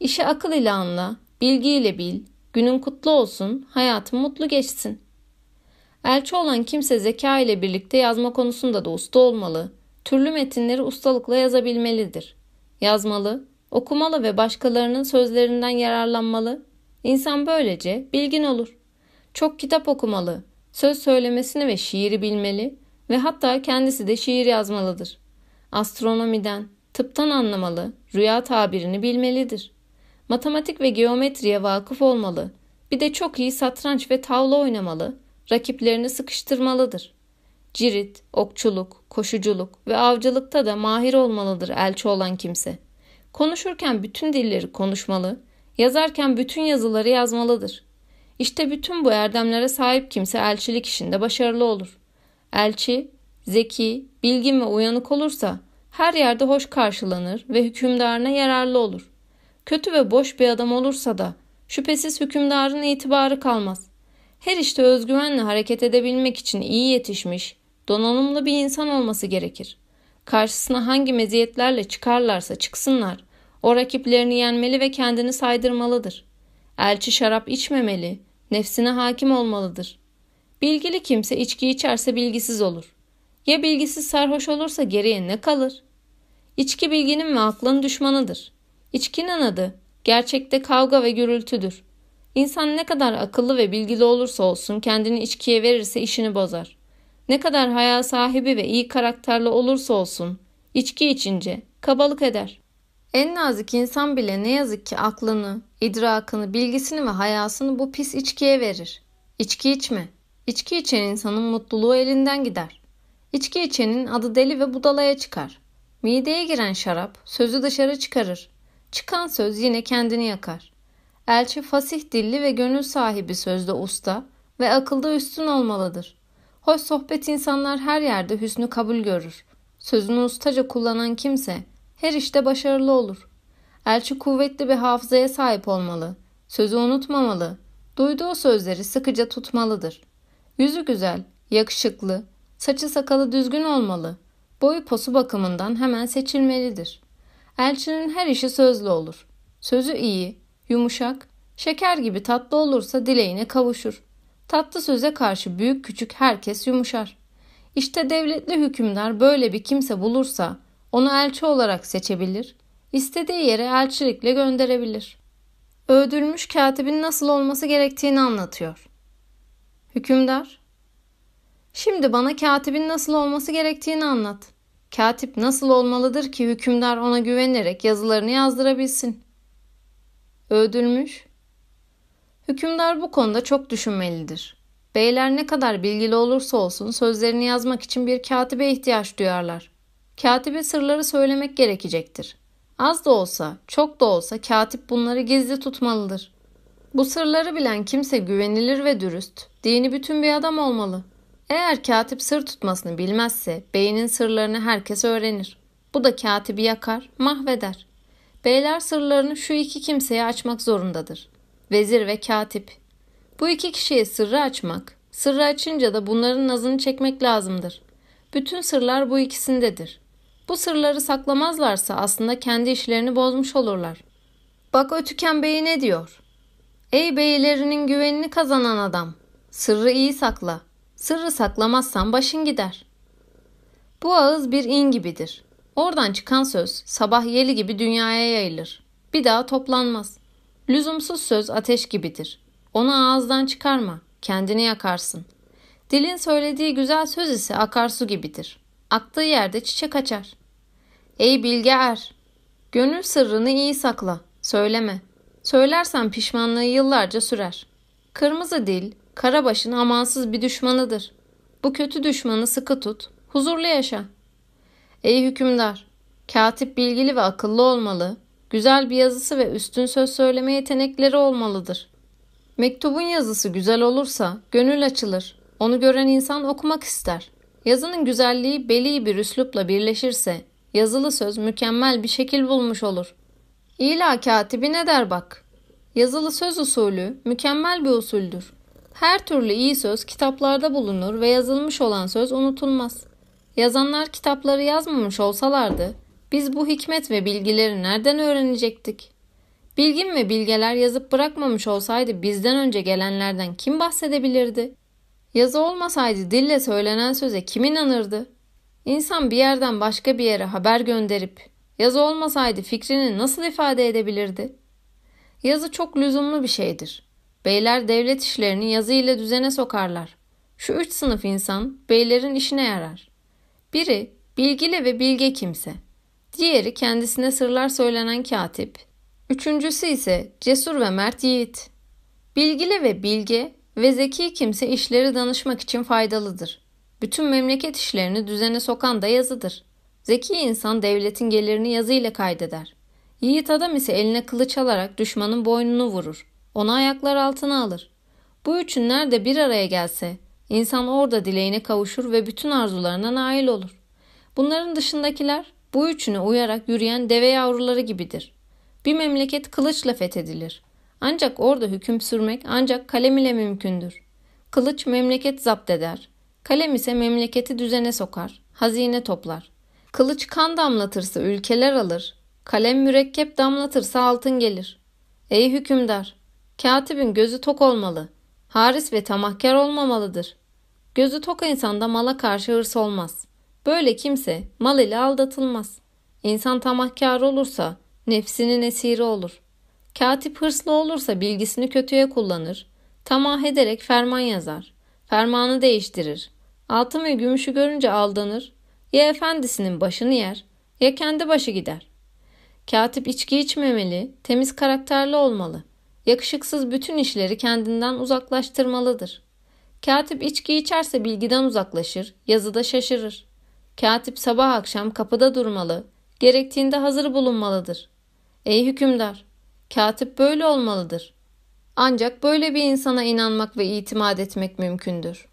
İşi akıl ile anla, bilgiyle bil, günün kutlu olsun, hayatın mutlu geçsin. Elçi olan kimse zeka ile birlikte yazma konusunda da usta olmalı, türlü metinleri ustalıkla yazabilmelidir. Yazmalı, okumalı ve başkalarının sözlerinden yararlanmalı. İnsan böylece bilgin olur. Çok kitap okumalı, söz söylemesini ve şiiri bilmeli ve hatta kendisi de şiir yazmalıdır. Astronomiden, tıptan anlamalı, rüya tabirini bilmelidir. Matematik ve geometriye vakıf olmalı. Bir de çok iyi satranç ve tavla oynamalı, rakiplerini sıkıştırmalıdır. Cirit, okçuluk, koşuculuk ve avcılıkta da mahir olmalıdır elçi olan kimse. Konuşurken bütün dilleri konuşmalı, yazarken bütün yazıları yazmalıdır. İşte bütün bu erdemlere sahip kimse elçilik işinde başarılı olur. Elçi, zeki, bilgin ve uyanık olursa her yerde hoş karşılanır ve hükümdarına yararlı olur. Kötü ve boş bir adam olursa da şüphesiz hükümdarın itibarı kalmaz. Her işte özgüvenle hareket edebilmek için iyi yetişmiş, donanımlı bir insan olması gerekir. Karşısına hangi meziyetlerle çıkarlarsa çıksınlar, o rakiplerini yenmeli ve kendini saydırmalıdır. Elçi şarap içmemeli, nefsine hakim olmalıdır. Bilgili kimse içki içerse bilgisiz olur. Ya bilgisiz sarhoş olursa geriye ne kalır? İçki bilginin ve aklın düşmanıdır. İçkinin adı gerçekte kavga ve gürültüdür. İnsan ne kadar akıllı ve bilgili olursa olsun kendini içkiye verirse işini bozar. Ne kadar hayal sahibi ve iyi karakterli olursa olsun içki içince kabalık eder. En nazik insan bile ne yazık ki aklını, idrakını, bilgisini ve hayasını bu pis içkiye verir. İçki içme. İçki içen insanın mutluluğu elinden gider. İçki içenin adı deli ve budalaya çıkar. Mideye giren şarap sözü dışarı çıkarır. Çıkan söz yine kendini yakar. Elçi fasih dilli ve gönül sahibi sözde usta ve akılda üstün olmalıdır. Hoş sohbet insanlar her yerde hüsnü kabul görür. Sözünü ustaca kullanan kimse her işte başarılı olur. Elçi kuvvetli bir hafızaya sahip olmalı. Sözü unutmamalı. Duyduğu sözleri sıkıca tutmalıdır. Yüzü güzel, yakışıklı, saçı sakalı düzgün olmalı. Boyu posu bakımından hemen seçilmelidir. Elçinin her işi sözlü olur. Sözü iyi, yumuşak, şeker gibi tatlı olursa dileğine kavuşur. Tatlı söze karşı büyük küçük herkes yumuşar. İşte devletli hükümdar böyle bir kimse bulursa onu elçi olarak seçebilir, istediği yere elçilikle gönderebilir. Öldürülmüş katibin nasıl olması gerektiğini anlatıyor. Hükümdar, şimdi bana katibin nasıl olması gerektiğini anlat. Katip nasıl olmalıdır ki hükümdar ona güvenerek yazılarını yazdırabilsin? Öldürülmüş, hükümdar bu konuda çok düşünmelidir. Beyler ne kadar bilgili olursa olsun sözlerini yazmak için bir katibe ihtiyaç duyarlar. Katibe sırları söylemek gerekecektir. Az da olsa, çok da olsa katip bunları gizli tutmalıdır. Bu sırları bilen kimse güvenilir ve dürüst, dini bütün bir adam olmalı. Eğer katip sır tutmasını bilmezse beynin sırlarını herkes öğrenir. Bu da katibi yakar, mahveder. Beyler sırlarını şu iki kimseye açmak zorundadır. Vezir ve katip. Bu iki kişiye sırrı açmak, sırrı açınca da bunların nazını çekmek lazımdır. Bütün sırlar bu ikisindedir. Bu sırları saklamazlarsa aslında kendi işlerini bozmuş olurlar. Bak Ötüken Bey ne diyor? Ey beylerinin güvenini kazanan adam, sırrı iyi sakla. Sırrı saklamazsan başın gider. Bu ağız bir in gibidir. Oradan çıkan söz sabah yeli gibi dünyaya yayılır. Bir daha toplanmaz. Lüzumsuz söz ateş gibidir. Onu ağızdan çıkarma, kendini yakarsın. Dilin söylediği güzel söz ise akarsu gibidir. Aktığı yerde çiçek açar. Ey bilge er! Gönül sırrını iyi sakla, söyleme. Söylersen pişmanlığı yıllarca sürer. Kırmızı dil, karabaşın amansız bir düşmanıdır. Bu kötü düşmanı sıkı tut, huzurlu yaşa. Ey hükümdar! Katip bilgili ve akıllı olmalı, güzel bir yazısı ve üstün söz söyleme yetenekleri olmalıdır. Mektubun yazısı güzel olursa gönül açılır. Onu gören insan okumak ister. Yazının güzelliği beli bir üslupla birleşirse yazılı söz mükemmel bir şekil bulmuş olur. İla katibi ne der bak. Yazılı söz usulü mükemmel bir usuldür. Her türlü iyi söz kitaplarda bulunur ve yazılmış olan söz unutulmaz. Yazanlar kitapları yazmamış olsalardı biz bu hikmet ve bilgileri nereden öğrenecektik? Bilgin ve bilgeler yazıp bırakmamış olsaydı bizden önce gelenlerden kim bahsedebilirdi? Yazı olmasaydı dille söylenen söze kim inanırdı? İnsan bir yerden başka bir yere haber gönderip yazı olmasaydı fikrini nasıl ifade edebilirdi? Yazı çok lüzumlu bir şeydir. Beyler devlet işlerini yazı ile düzene sokarlar. Şu üç sınıf insan beylerin işine yarar. Biri bilgili ve bilge kimse. Diğeri kendisine sırlar söylenen katip. Üçüncüsü ise cesur ve mert yiğit. Bilgili ve bilge ve zeki kimse işleri danışmak için faydalıdır. Bütün memleket işlerini düzene sokan da yazıdır. Zeki insan devletin gelirini yazı ile kaydeder. Yiğit adam ise eline kılıç alarak düşmanın boynunu vurur. Onu ayaklar altına alır. Bu üçün nerede bir araya gelse insan orada dileğine kavuşur ve bütün arzularına nail olur. Bunların dışındakiler bu üçüne uyarak yürüyen deve yavruları gibidir. Bir memleket kılıçla fethedilir. Ancak orada hüküm sürmek ancak kalem ile mümkündür. Kılıç memleket zapt eder. Kalem ise memleketi düzene sokar, hazine toplar. Kılıç kan damlatırsa ülkeler alır, kalem mürekkep damlatırsa altın gelir. Ey hükümdar, katibin gözü tok olmalı, haris ve tamahkar olmamalıdır. Gözü tok insanda mala karşı hırs olmaz. Böyle kimse mal ile aldatılmaz. İnsan tamahkar olursa nefsinin esiri olur. Katip hırslı olursa bilgisini kötüye kullanır. Tamah ederek ferman yazar. Fermanı değiştirir. Altın ve gümüşü görünce aldanır. Ya efendisinin başını yer ya kendi başı gider. Katip içki içmemeli, temiz karakterli olmalı. Yakışıksız bütün işleri kendinden uzaklaştırmalıdır. Katip içki içerse bilgiden uzaklaşır, yazıda şaşırır. Katip sabah akşam kapıda durmalı, gerektiğinde hazır bulunmalıdır. Ey hükümdar, katip böyle olmalıdır. Ancak böyle bir insana inanmak ve itimat etmek mümkündür.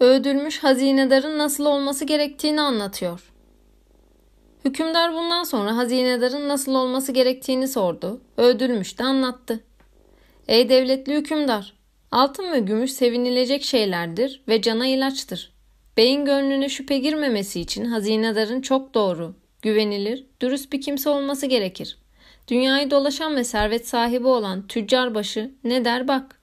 Ödülmüş hazinedarın nasıl olması gerektiğini anlatıyor. Hükümdar bundan sonra hazinedarın nasıl olması gerektiğini sordu. Ödülmüş de anlattı. Ey devletli hükümdar! Altın ve gümüş sevinilecek şeylerdir ve cana ilaçtır. Beyin gönlüne şüphe girmemesi için hazinedarın çok doğru, güvenilir, dürüst bir kimse olması gerekir. Dünyayı dolaşan ve servet sahibi olan tüccar başı ne der bak.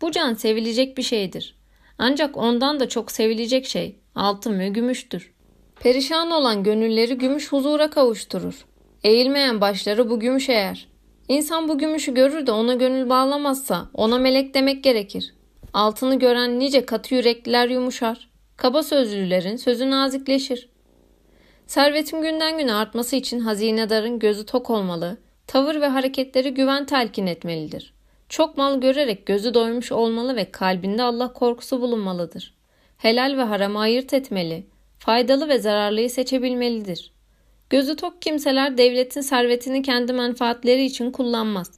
Bu can sevilecek bir şeydir. Ancak ondan da çok sevilecek şey altın ve gümüştür. Perişan olan gönülleri gümüş huzura kavuşturur. Eğilmeyen başları bu gümüş eğer. İnsan bu gümüşü görür de ona gönül bağlamazsa ona melek demek gerekir. Altını gören nice katı yürekliler yumuşar. Kaba sözlülerin sözü nazikleşir. Servetin günden güne artması için hazinedarın gözü tok olmalı, tavır ve hareketleri güven telkin etmelidir. Çok mal görerek gözü doymuş olmalı ve kalbinde Allah korkusu bulunmalıdır. Helal ve haramı ayırt etmeli, faydalı ve zararlıyı seçebilmelidir. Gözü tok kimseler devletin servetini kendi menfaatleri için kullanmaz.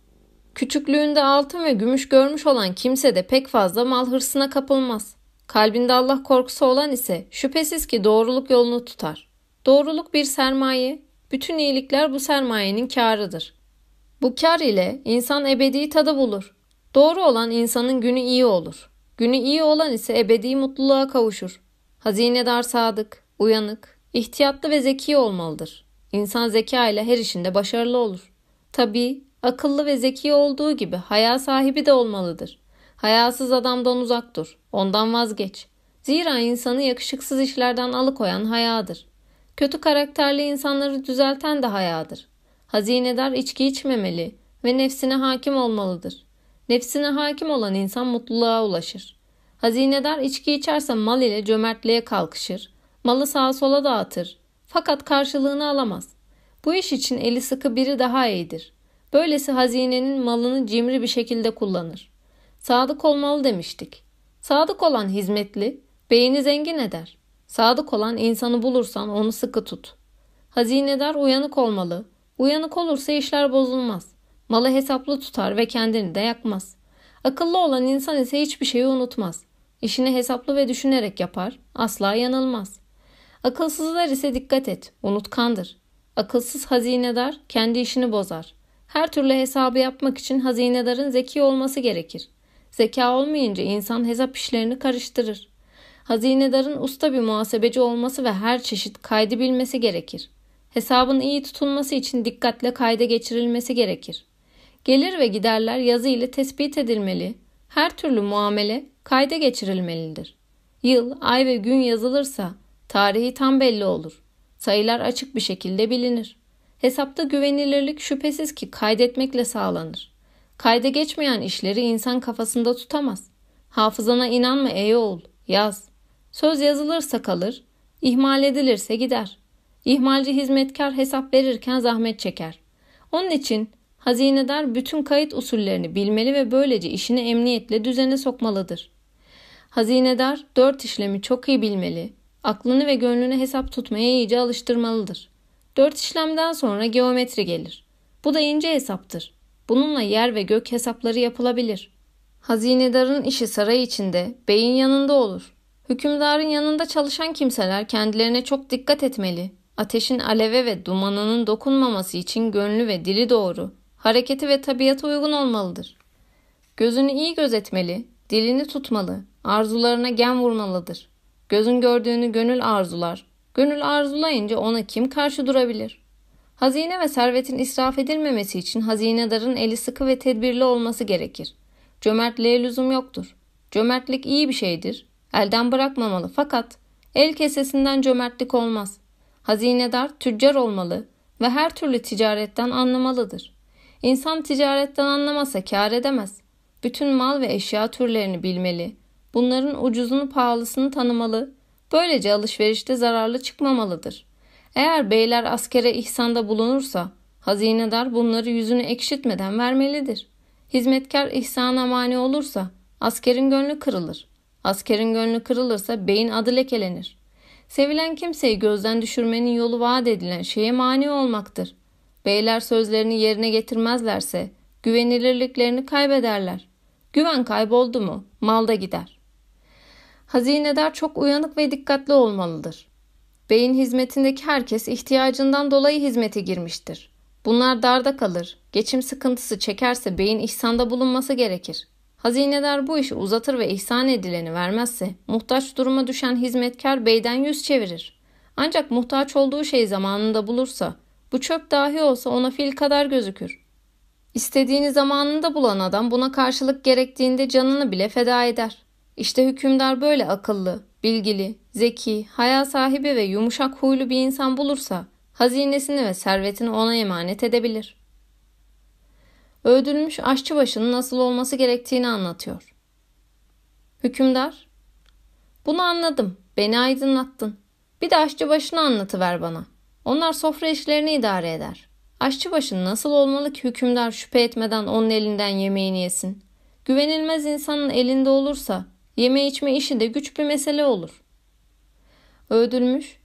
Küçüklüğünde altın ve gümüş görmüş olan kimse de pek fazla mal hırsına kapılmaz. Kalbinde Allah korkusu olan ise şüphesiz ki doğruluk yolunu tutar. Doğruluk bir sermaye, bütün iyilikler bu sermayenin kârıdır. Bu kar ile insan ebedi tadı bulur. Doğru olan insanın günü iyi olur. Günü iyi olan ise ebedi mutluluğa kavuşur. Hazinedar sadık, uyanık, ihtiyatlı ve zeki olmalıdır. İnsan zeka ile her işinde başarılı olur. Tabii akıllı ve zeki olduğu gibi haya sahibi de olmalıdır. Hayasız adamdan uzak dur. Ondan vazgeç. Zira insanı yakışıksız işlerden alıkoyan hayadır. Kötü karakterli insanları düzelten de hayadır. Hazinedar içki içmemeli ve nefsine hakim olmalıdır. Nefsine hakim olan insan mutluluğa ulaşır. Hazinedar içki içerse mal ile cömertliğe kalkışır. Malı sağa sola dağıtır. Fakat karşılığını alamaz. Bu iş için eli sıkı biri daha iyidir. Böylesi hazinenin malını cimri bir şekilde kullanır. Sadık olmalı demiştik. Sadık olan hizmetli, beyni zengin eder. Sadık olan insanı bulursan onu sıkı tut. Hazinedar uyanık olmalı. Uyanık olursa işler bozulmaz. Malı hesaplı tutar ve kendini de yakmaz. Akıllı olan insan ise hiçbir şeyi unutmaz. İşini hesaplı ve düşünerek yapar, asla yanılmaz. Akılsızlar ise dikkat et, unutkandır. Akılsız hazinedar kendi işini bozar. Her türlü hesabı yapmak için hazinedarın zeki olması gerekir. Zeka olmayınca insan hesap işlerini karıştırır. Hazinedarın usta bir muhasebeci olması ve her çeşit kaydı bilmesi gerekir. Hesabın iyi tutulması için dikkatle kayda geçirilmesi gerekir. Gelir ve giderler yazı ile tespit edilmeli. Her türlü muamele kayda geçirilmelidir. Yıl, ay ve gün yazılırsa tarihi tam belli olur. Sayılar açık bir şekilde bilinir. Hesapta güvenilirlik şüphesiz ki kaydetmekle sağlanır. Kayda geçmeyen işleri insan kafasında tutamaz. Hafızana inanma ey oğul, yaz. Söz yazılırsa kalır, ihmal edilirse gider. İhmalci hizmetkar hesap verirken zahmet çeker. Onun için hazinedar bütün kayıt usullerini bilmeli ve böylece işini emniyetle düzene sokmalıdır. Hazinedar dört işlemi çok iyi bilmeli, aklını ve gönlünü hesap tutmaya iyice alıştırmalıdır. Dört işlemden sonra geometri gelir. Bu da ince hesaptır. Bununla yer ve gök hesapları yapılabilir. Hazinedarın işi saray içinde, beyin yanında olur. Hükümdarın yanında çalışan kimseler kendilerine çok dikkat etmeli. Ateşin aleve ve dumanının dokunmaması için gönlü ve dili doğru, hareketi ve tabiatı uygun olmalıdır. Gözünü iyi gözetmeli, dilini tutmalı, arzularına gen vurmalıdır. Gözün gördüğünü gönül arzular. Gönül arzulayınca ona kim karşı durabilir? Hazine ve servetin israf edilmemesi için hazinedarın eli sıkı ve tedbirli olması gerekir. Cömertliğe lüzum yoktur. Cömertlik iyi bir şeydir. Elden bırakmamalı fakat el kesesinden cömertlik olmaz. Hazinedar tüccar olmalı ve her türlü ticaretten anlamalıdır. İnsan ticaretten anlamasa kar edemez. Bütün mal ve eşya türlerini bilmeli. Bunların ucuzunu pahalısını tanımalı. Böylece alışverişte zararlı çıkmamalıdır. Eğer beyler askere ihsanda bulunursa hazinedar bunları yüzünü ekşitmeden vermelidir. Hizmetkar ihsana mani olursa askerin gönlü kırılır. Askerin gönlü kırılırsa beyin adı lekelenir. Sevilen kimseyi gözden düşürmenin yolu vaat edilen şeye mani olmaktır. Beyler sözlerini yerine getirmezlerse güvenilirliklerini kaybederler. Güven kayboldu mu malda gider. Hazinedar çok uyanık ve dikkatli olmalıdır. Beyin hizmetindeki herkes ihtiyacından dolayı hizmete girmiştir. Bunlar darda kalır. Geçim sıkıntısı çekerse beyin ihsanda bulunması gerekir. Hazinedar bu işi uzatır ve ihsan edileni vermezse muhtaç duruma düşen hizmetkar beyden yüz çevirir. Ancak muhtaç olduğu şey zamanında bulursa bu çöp dahi olsa ona fil kadar gözükür. İstediğini zamanında bulan adam buna karşılık gerektiğinde canını bile feda eder. İşte hükümdar böyle akıllı, bilgili, zeki, haya sahibi ve yumuşak huylu bir insan bulursa hazinesini ve servetini ona emanet edebilir. Öldürülmüş aşçıbaşının nasıl olması gerektiğini anlatıyor. Hükümdar, bunu anladım, beni aydınlattın. Bir de aşçıbaşını anlatıver bana. Onlar sofra işlerini idare eder. Aşçıbaşı nasıl olmalı ki hükümdar şüphe etmeden onun elinden yemeğini yesin? Güvenilmez insanın elinde olursa yeme içme işi de güç bir mesele olur. Öldürmüş,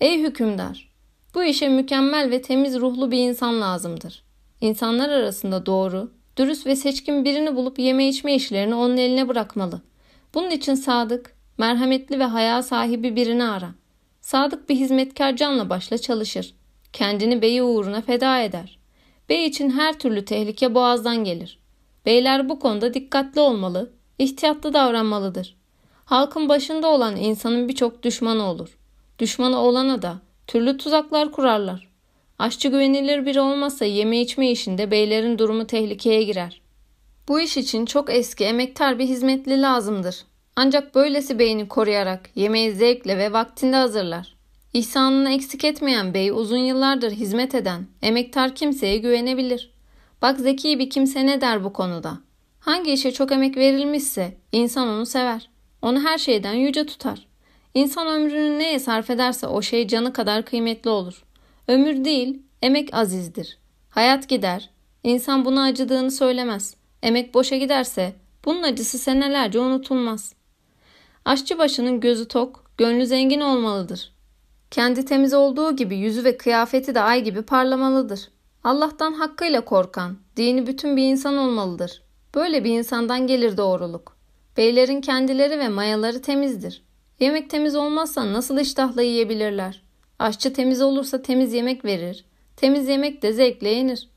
ey hükümdar, bu işe mükemmel ve temiz ruhlu bir insan lazımdır. İnsanlar arasında doğru, dürüst ve seçkin birini bulup yeme içme işlerini onun eline bırakmalı. Bunun için sadık, merhametli ve haya sahibi birini ara. Sadık bir hizmetkar canla başla çalışır. Kendini beyi uğruna feda eder. Bey için her türlü tehlike boğazdan gelir. Beyler bu konuda dikkatli olmalı, ihtiyatlı davranmalıdır. Halkın başında olan insanın birçok düşmanı olur. Düşmanı olana da türlü tuzaklar kurarlar. Aşçı güvenilir biri olmazsa yeme içme işinde beylerin durumu tehlikeye girer. Bu iş için çok eski emektar bir hizmetli lazımdır. Ancak böylesi beyni koruyarak yemeği zevkle ve vaktinde hazırlar. İhsanını eksik etmeyen bey uzun yıllardır hizmet eden, emektar kimseye güvenebilir. Bak zeki bir kimse ne der bu konuda? Hangi işe çok emek verilmişse insan onu sever. Onu her şeyden yüce tutar. İnsan ömrünü neye sarf ederse o şey canı kadar kıymetli olur. Ömür değil, emek azizdir. Hayat gider. İnsan buna acıdığını söylemez. Emek boşa giderse bunun acısı senelerce unutulmaz. Aşçı başının gözü tok, gönlü zengin olmalıdır. Kendi temiz olduğu gibi yüzü ve kıyafeti de ay gibi parlamalıdır. Allah'tan hakkıyla korkan, dini bütün bir insan olmalıdır. Böyle bir insandan gelir doğruluk. Beylerin kendileri ve mayaları temizdir. Yemek temiz olmazsa nasıl iştahla yiyebilirler? Aşçı temiz olursa temiz yemek verir. Temiz yemek de zevkle yenir.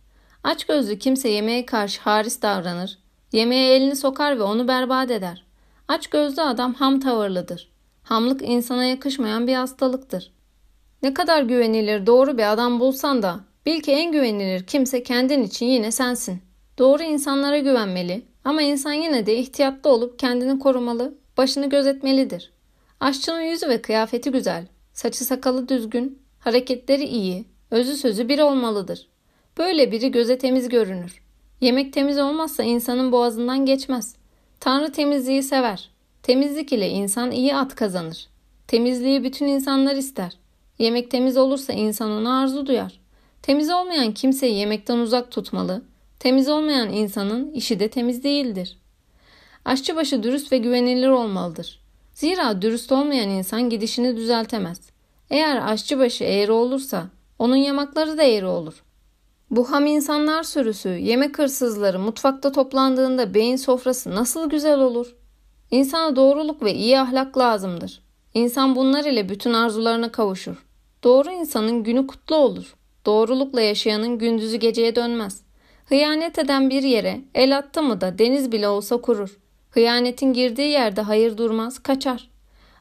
Aç gözlü kimse yemeğe karşı haris davranır. Yemeğe elini sokar ve onu berbat eder. Aç gözlü adam ham tavırlıdır. Hamlık insana yakışmayan bir hastalıktır. Ne kadar güvenilir doğru bir adam bulsan da bil ki en güvenilir kimse kendin için yine sensin. Doğru insanlara güvenmeli ama insan yine de ihtiyatlı olup kendini korumalı, başını gözetmelidir. Aşçının yüzü ve kıyafeti güzel, saçı sakalı düzgün, hareketleri iyi, özü sözü bir olmalıdır. Böyle biri göze temiz görünür. Yemek temiz olmazsa insanın boğazından geçmez. Tanrı temizliği sever. Temizlik ile insan iyi at kazanır. Temizliği bütün insanlar ister. Yemek temiz olursa insan ona arzu duyar. Temiz olmayan kimseyi yemekten uzak tutmalı. Temiz olmayan insanın işi de temiz değildir. Aşçıbaşı dürüst ve güvenilir olmalıdır. Zira dürüst olmayan insan gidişini düzeltemez. Eğer aşçıbaşı eğri olursa onun yamakları da eğri olur. Bu ham insanlar sürüsü, yemek hırsızları mutfakta toplandığında beyin sofrası nasıl güzel olur? İnsana doğruluk ve iyi ahlak lazımdır. İnsan bunlar ile bütün arzularına kavuşur. Doğru insanın günü kutlu olur. Doğrulukla yaşayanın gündüzü geceye dönmez. Hıyanet eden bir yere el attı mı da deniz bile olsa kurur. Hıyanetin girdiği yerde hayır durmaz, kaçar.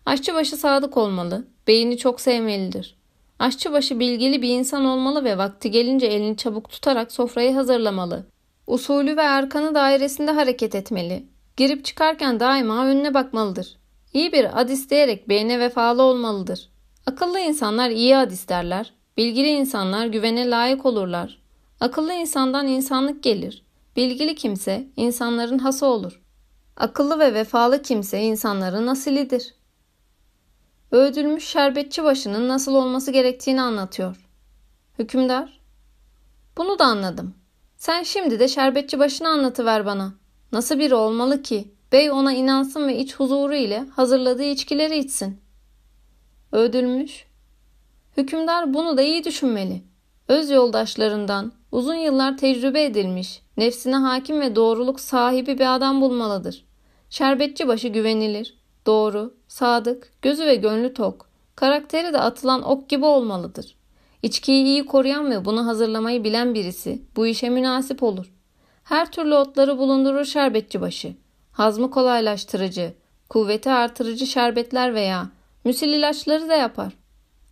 Aşçıbaşı sadık olmalı, beyni çok sevmelidir. Aşçıbaşı bilgili bir insan olmalı ve vakti gelince elini çabuk tutarak sofrayı hazırlamalı. Usulü ve arkanı dairesinde hareket etmeli. Girip çıkarken daima önüne bakmalıdır. İyi bir ad isteyerek beyne vefalı olmalıdır. Akıllı insanlar iyi ad isterler. Bilgili insanlar güvene layık olurlar. Akıllı insandan insanlık gelir. Bilgili kimse insanların hası olur. Akıllı ve vefalı kimse insanların asilidir. Öğüdülmüş şerbetçi başının nasıl olması gerektiğini anlatıyor. Hükümdar, bunu da anladım. Sen şimdi de şerbetçi başını anlatıver bana. Nasıl biri olmalı ki bey ona inansın ve iç huzuru ile hazırladığı içkileri içsin. Ödülmüş. Hükümdar bunu da iyi düşünmeli. Öz yoldaşlarından uzun yıllar tecrübe edilmiş, nefsine hakim ve doğruluk sahibi bir adam bulmalıdır. Şerbetçi başı güvenilir, doğru, sadık, gözü ve gönlü tok, karakteri de atılan ok gibi olmalıdır. İçkiyi iyi koruyan ve bunu hazırlamayı bilen birisi bu işe münasip olur. Her türlü otları bulundurur şerbetçi başı. Hazmı kolaylaştırıcı, kuvveti artırıcı şerbetler veya müsil ilaçları da yapar.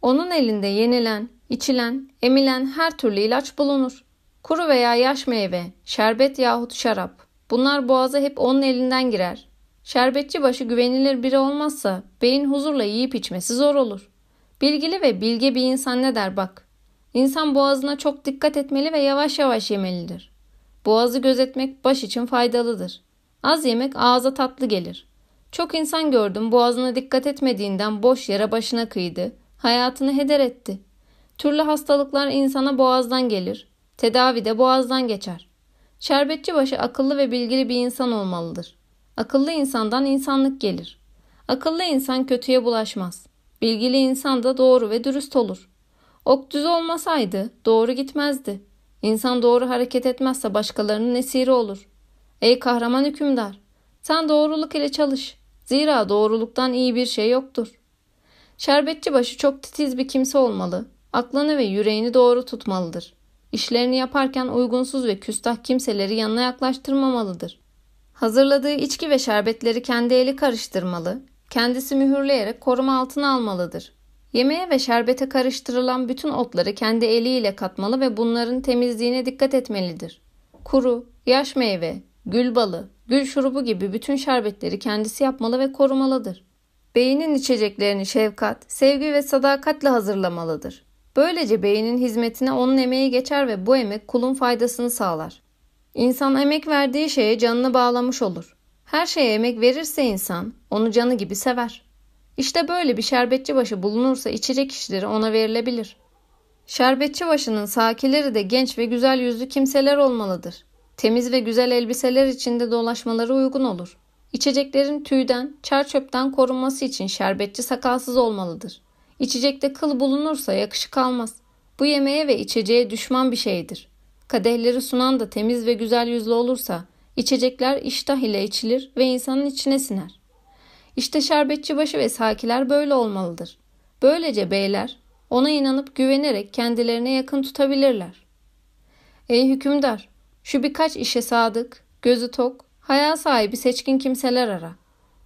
Onun elinde yenilen, içilen, emilen her türlü ilaç bulunur. Kuru veya yaş meyve, şerbet yahut şarap. Bunlar boğaza hep onun elinden girer. Şerbetçi başı güvenilir biri olmazsa beyin huzurla yiyip içmesi zor olur. Bilgili ve bilge bir insan ne der bak. İnsan boğazına çok dikkat etmeli ve yavaş yavaş yemelidir. Boğazı gözetmek baş için faydalıdır. Az yemek ağza tatlı gelir. Çok insan gördüm boğazına dikkat etmediğinden boş yere başına kıydı. Hayatını heder etti. Türlü hastalıklar insana boğazdan gelir. Tedavi de boğazdan geçer. Şerbetçi başı akıllı ve bilgili bir insan olmalıdır. Akıllı insandan insanlık gelir. Akıllı insan kötüye bulaşmaz. Bilgili insan da doğru ve dürüst olur. Ok düz olmasaydı doğru gitmezdi. İnsan doğru hareket etmezse başkalarının esiri olur. Ey kahraman hükümdar! Sen doğruluk ile çalış. Zira doğruluktan iyi bir şey yoktur. Şerbetçi başı çok titiz bir kimse olmalı. Aklını ve yüreğini doğru tutmalıdır. İşlerini yaparken uygunsuz ve küstah kimseleri yanına yaklaştırmamalıdır. Hazırladığı içki ve şerbetleri kendi eli karıştırmalı, kendisi mühürleyerek koruma altına almalıdır. Yemeğe ve şerbete karıştırılan bütün otları kendi eliyle katmalı ve bunların temizliğine dikkat etmelidir. Kuru, yaş meyve, gül balı, gül şurubu gibi bütün şerbetleri kendisi yapmalı ve korumalıdır. Beynin içeceklerini şefkat, sevgi ve sadakatle hazırlamalıdır. Böylece beynin hizmetine onun emeği geçer ve bu emek kulun faydasını sağlar. İnsan emek verdiği şeye canını bağlamış olur. Her şeye emek verirse insan onu canı gibi sever. İşte böyle bir şerbetçi başı bulunursa içecek işleri ona verilebilir. Şerbetçi başının sakileri de genç ve güzel yüzlü kimseler olmalıdır. Temiz ve güzel elbiseler içinde dolaşmaları uygun olur. İçeceklerin tüyden, çer çöpten korunması için şerbetçi sakalsız olmalıdır. İçecekte kıl bulunursa yakışık almaz. Bu yemeğe ve içeceğe düşman bir şeydir. Kadehleri sunan da temiz ve güzel yüzlü olursa içecekler iştah ile içilir ve insanın içine siner. İşte şerbetçi başı ve sakiler böyle olmalıdır. Böylece beyler ona inanıp güvenerek kendilerine yakın tutabilirler. Ey hükümdar, şu birkaç işe sadık, gözü tok, hayal sahibi seçkin kimseler ara.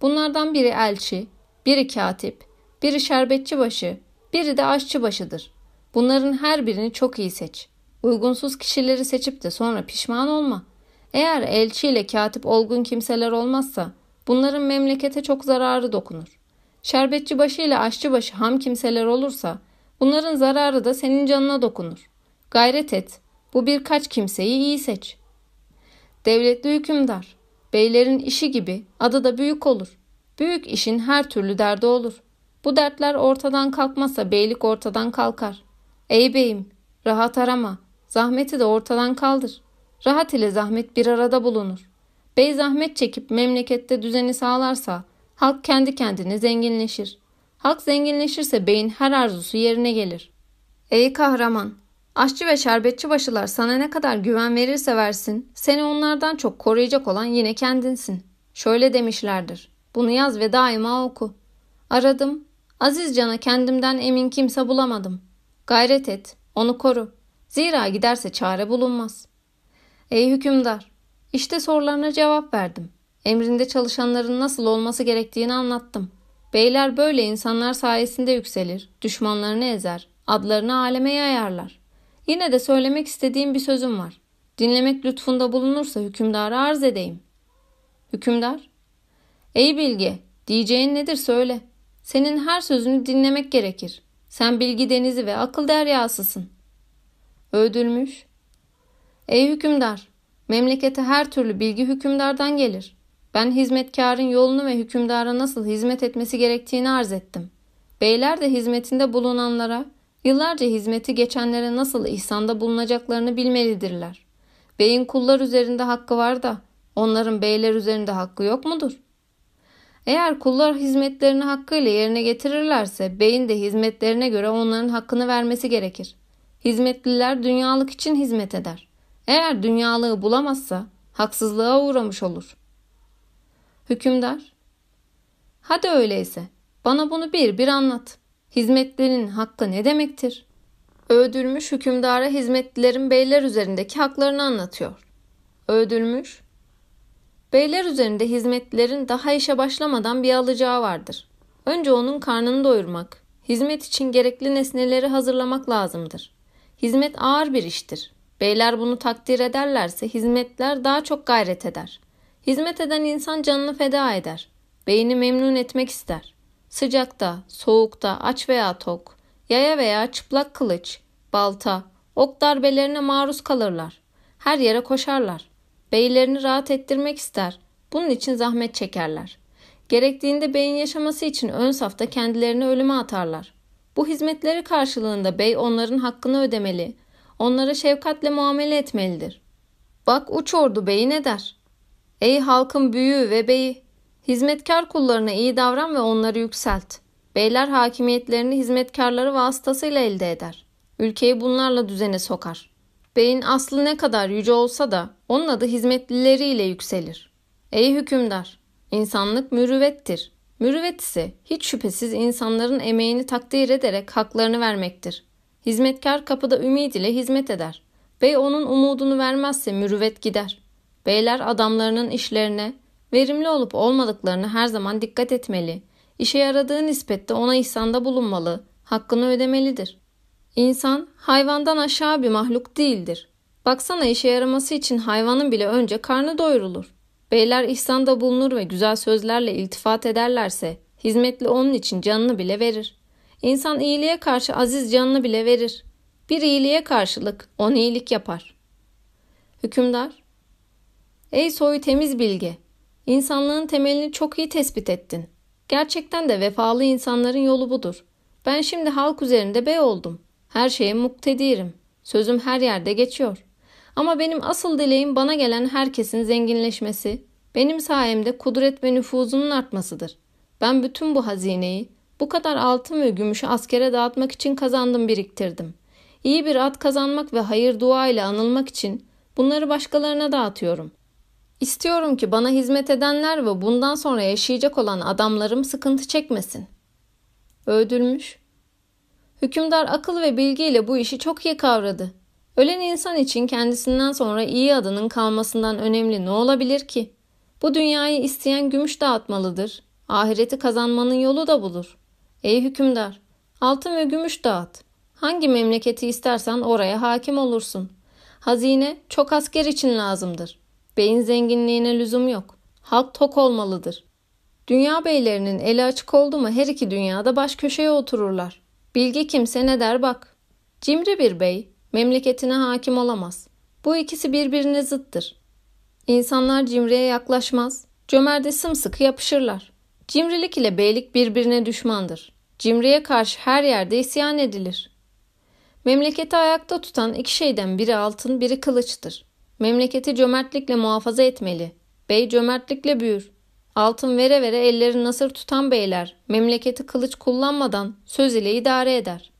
Bunlardan biri elçi, biri katip, biri şerbetçi başı, biri de aşçı başıdır. Bunların her birini çok iyi seç. Uygunsuz kişileri seçip de sonra pişman olma. Eğer elçi ile katip olgun kimseler olmazsa bunların memlekete çok zararı dokunur. Şerbetçi başı ile aşçı başı ham kimseler olursa bunların zararı da senin canına dokunur. Gayret et. Bu birkaç kimseyi iyi seç. Devletli hükümdar. Beylerin işi gibi adı da büyük olur. Büyük işin her türlü derdi olur. Bu dertler ortadan kalkmazsa beylik ortadan kalkar. Ey beyim, rahat arama, zahmeti de ortadan kaldır. Rahat ile zahmet bir arada bulunur. Bey zahmet çekip memlekette düzeni sağlarsa halk kendi kendine zenginleşir. Halk zenginleşirse beyin her arzusu yerine gelir. Ey kahraman! Aşçı ve şerbetçi başılar sana ne kadar güven verirse versin, seni onlardan çok koruyacak olan yine kendinsin. Şöyle demişlerdir. Bunu yaz ve daima oku. Aradım. Aziz cana kendimden emin kimse bulamadım. Gayret et, onu koru. Zira giderse çare bulunmaz. Ey hükümdar! İşte sorularına cevap verdim. Emrinde çalışanların nasıl olması gerektiğini anlattım. Beyler böyle insanlar sayesinde yükselir, düşmanlarını ezer, adlarını aleme yayarlar. Yine de söylemek istediğim bir sözüm var. Dinlemek lütfunda bulunursa hükümdara arz edeyim. Hükümdar, ey bilge, diyeceğin nedir söyle. Senin her sözünü dinlemek gerekir. Sen bilgi denizi ve akıl deryasısın. Ödülmüş. Ey hükümdar, memlekete her türlü bilgi hükümdardan gelir. Ben hizmetkarın yolunu ve hükümdara nasıl hizmet etmesi gerektiğini arz ettim. Beyler de hizmetinde bulunanlara, yıllarca hizmeti geçenlere nasıl ihsanda bulunacaklarını bilmelidirler. Beyin kullar üzerinde hakkı var da onların beyler üzerinde hakkı yok mudur? Eğer kullar hizmetlerini hakkıyla yerine getirirlerse beyin de hizmetlerine göre onların hakkını vermesi gerekir. Hizmetliler dünyalık için hizmet eder. Eğer dünyalığı bulamazsa haksızlığa uğramış olur. Hükümdar, hadi öyleyse bana bunu bir bir anlat. Hizmetlerin hakkı ne demektir? Öldürmüş hükümdara hizmetlilerin beyler üzerindeki haklarını anlatıyor. Öldürmüş, beyler üzerinde hizmetlilerin daha işe başlamadan bir alacağı vardır. Önce onun karnını doyurmak, hizmet için gerekli nesneleri hazırlamak lazımdır. Hizmet ağır bir iştir. Beyler bunu takdir ederlerse hizmetler daha çok gayret eder. Hizmet eden insan canını feda eder. Beyni memnun etmek ister. Sıcakta, soğukta, aç veya tok, yaya veya çıplak kılıç, balta, ok darbelerine maruz kalırlar. Her yere koşarlar. Beylerini rahat ettirmek ister. Bunun için zahmet çekerler. Gerektiğinde beyin yaşaması için ön safta kendilerini ölüme atarlar. Bu hizmetleri karşılığında bey onların hakkını ödemeli, onlara şefkatle muamele etmelidir. Bak uç ordu beyi ne der? Ey halkın büyüğü ve beyi, hizmetkar kullarına iyi davran ve onları yükselt. Beyler hakimiyetlerini hizmetkarları vasıtasıyla elde eder. Ülkeyi bunlarla düzene sokar. Beyin aslı ne kadar yüce olsa da onun adı hizmetlileriyle yükselir. Ey hükümdar! İnsanlık mürüvvettir. Mürüvvet ise hiç şüphesiz insanların emeğini takdir ederek haklarını vermektir. Hizmetkar kapıda ümid ile hizmet eder. Bey onun umudunu vermezse mürüvvet gider. Beyler adamlarının işlerine verimli olup olmadıklarını her zaman dikkat etmeli. İşe yaradığı nispette ona ihsanda bulunmalı, hakkını ödemelidir. İnsan hayvandan aşağı bir mahluk değildir. Baksana işe yaraması için hayvanın bile önce karnı doyurulur. Beyler ihsanda bulunur ve güzel sözlerle iltifat ederlerse hizmetli onun için canını bile verir. İnsan iyiliğe karşı aziz canını bile verir. Bir iyiliğe karşılık on iyilik yapar. Hükümdar Ey soyu temiz bilge! İnsanlığın temelini çok iyi tespit ettin. Gerçekten de vefalı insanların yolu budur. Ben şimdi halk üzerinde bey oldum. Her şeye muktedirim. Sözüm her yerde geçiyor. Ama benim asıl dileğim bana gelen herkesin zenginleşmesi, benim sayemde kudret ve nüfuzunun artmasıdır. Ben bütün bu hazineyi, bu kadar altın ve gümüşü askere dağıtmak için kazandım biriktirdim. İyi bir at kazanmak ve hayır dua ile anılmak için bunları başkalarına dağıtıyorum. İstiyorum ki bana hizmet edenler ve bundan sonra yaşayacak olan adamlarım sıkıntı çekmesin. Öldürmüş. Hükümdar akıl ve bilgiyle bu işi çok iyi kavradı. Ölen insan için kendisinden sonra iyi adının kalmasından önemli ne olabilir ki? Bu dünyayı isteyen gümüş dağıtmalıdır. Ahireti kazanmanın yolu da budur. Ey hükümdar, altın ve gümüş dağıt. Hangi memleketi istersen oraya hakim olursun. Hazine çok asker için lazımdır. Beyin zenginliğine lüzum yok. Halk tok olmalıdır. Dünya beylerinin eli açık oldu mu her iki dünyada baş köşeye otururlar. Bilgi kimse ne der bak. Cimri bir bey memleketine hakim olamaz. Bu ikisi birbirine zıttır. İnsanlar cimriye yaklaşmaz, cömerde sımsıkı yapışırlar. Cimrilik ile beylik birbirine düşmandır. Cimriye karşı her yerde isyan edilir. Memleketi ayakta tutan iki şeyden biri altın, biri kılıçtır. Memleketi cömertlikle muhafaza etmeli. Bey cömertlikle büyür. Altın vere vere elleri nasır tutan beyler memleketi kılıç kullanmadan söz ile idare eder.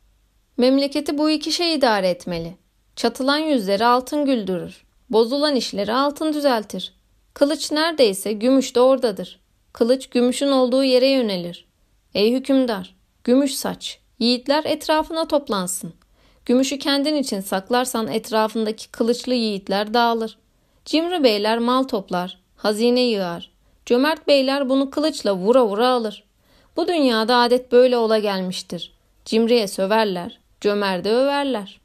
Memleketi bu iki şey idare etmeli. Çatılan yüzleri altın güldürür. Bozulan işleri altın düzeltir. Kılıç neredeyse gümüş de oradadır. Kılıç gümüşün olduğu yere yönelir. Ey hükümdar, gümüş saç, yiğitler etrafına toplansın. Gümüşü kendin için saklarsan etrafındaki kılıçlı yiğitler dağılır. Cimri beyler mal toplar, hazine yığar. Cömert beyler bunu kılıçla vura vura alır. Bu dünyada adet böyle ola gelmiştir. Cimriye söverler, cömerde överler.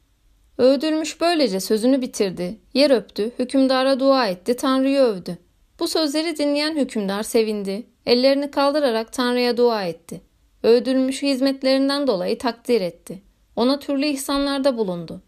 Öldürmüş böylece sözünü bitirdi. Yer öptü, hükümdara dua etti, Tanrı'yı övdü. Bu sözleri dinleyen hükümdar sevindi. Ellerini kaldırarak Tanrı'ya dua etti. Öldürmüşü hizmetlerinden dolayı takdir etti. Ona türlü ihsanlarda bulundu.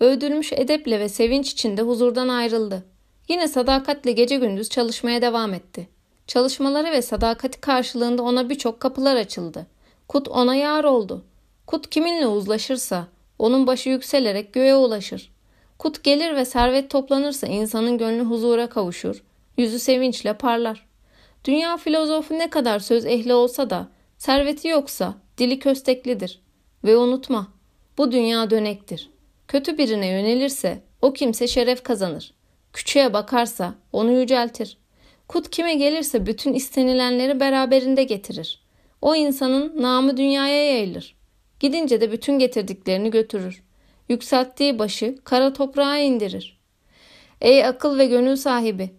Öldürmüş edeple ve sevinç içinde huzurdan ayrıldı. Yine sadakatle gece gündüz çalışmaya devam etti. Çalışmaları ve sadakati karşılığında ona birçok kapılar açıldı. Kut ona yar oldu. Kut kiminle uzlaşırsa onun başı yükselerek göğe ulaşır. Kut gelir ve servet toplanırsa insanın gönlü huzura kavuşur, yüzü sevinçle parlar. Dünya filozofu ne kadar söz ehli olsa da serveti yoksa dili kösteklidir. Ve unutma, bu dünya dönektir. Kötü birine yönelirse o kimse şeref kazanır. Küçüğe bakarsa onu yüceltir. Kut kime gelirse bütün istenilenleri beraberinde getirir. O insanın namı dünyaya yayılır. Gidince de bütün getirdiklerini götürür. Yükselttiği başı kara toprağa indirir. Ey akıl ve gönül sahibi!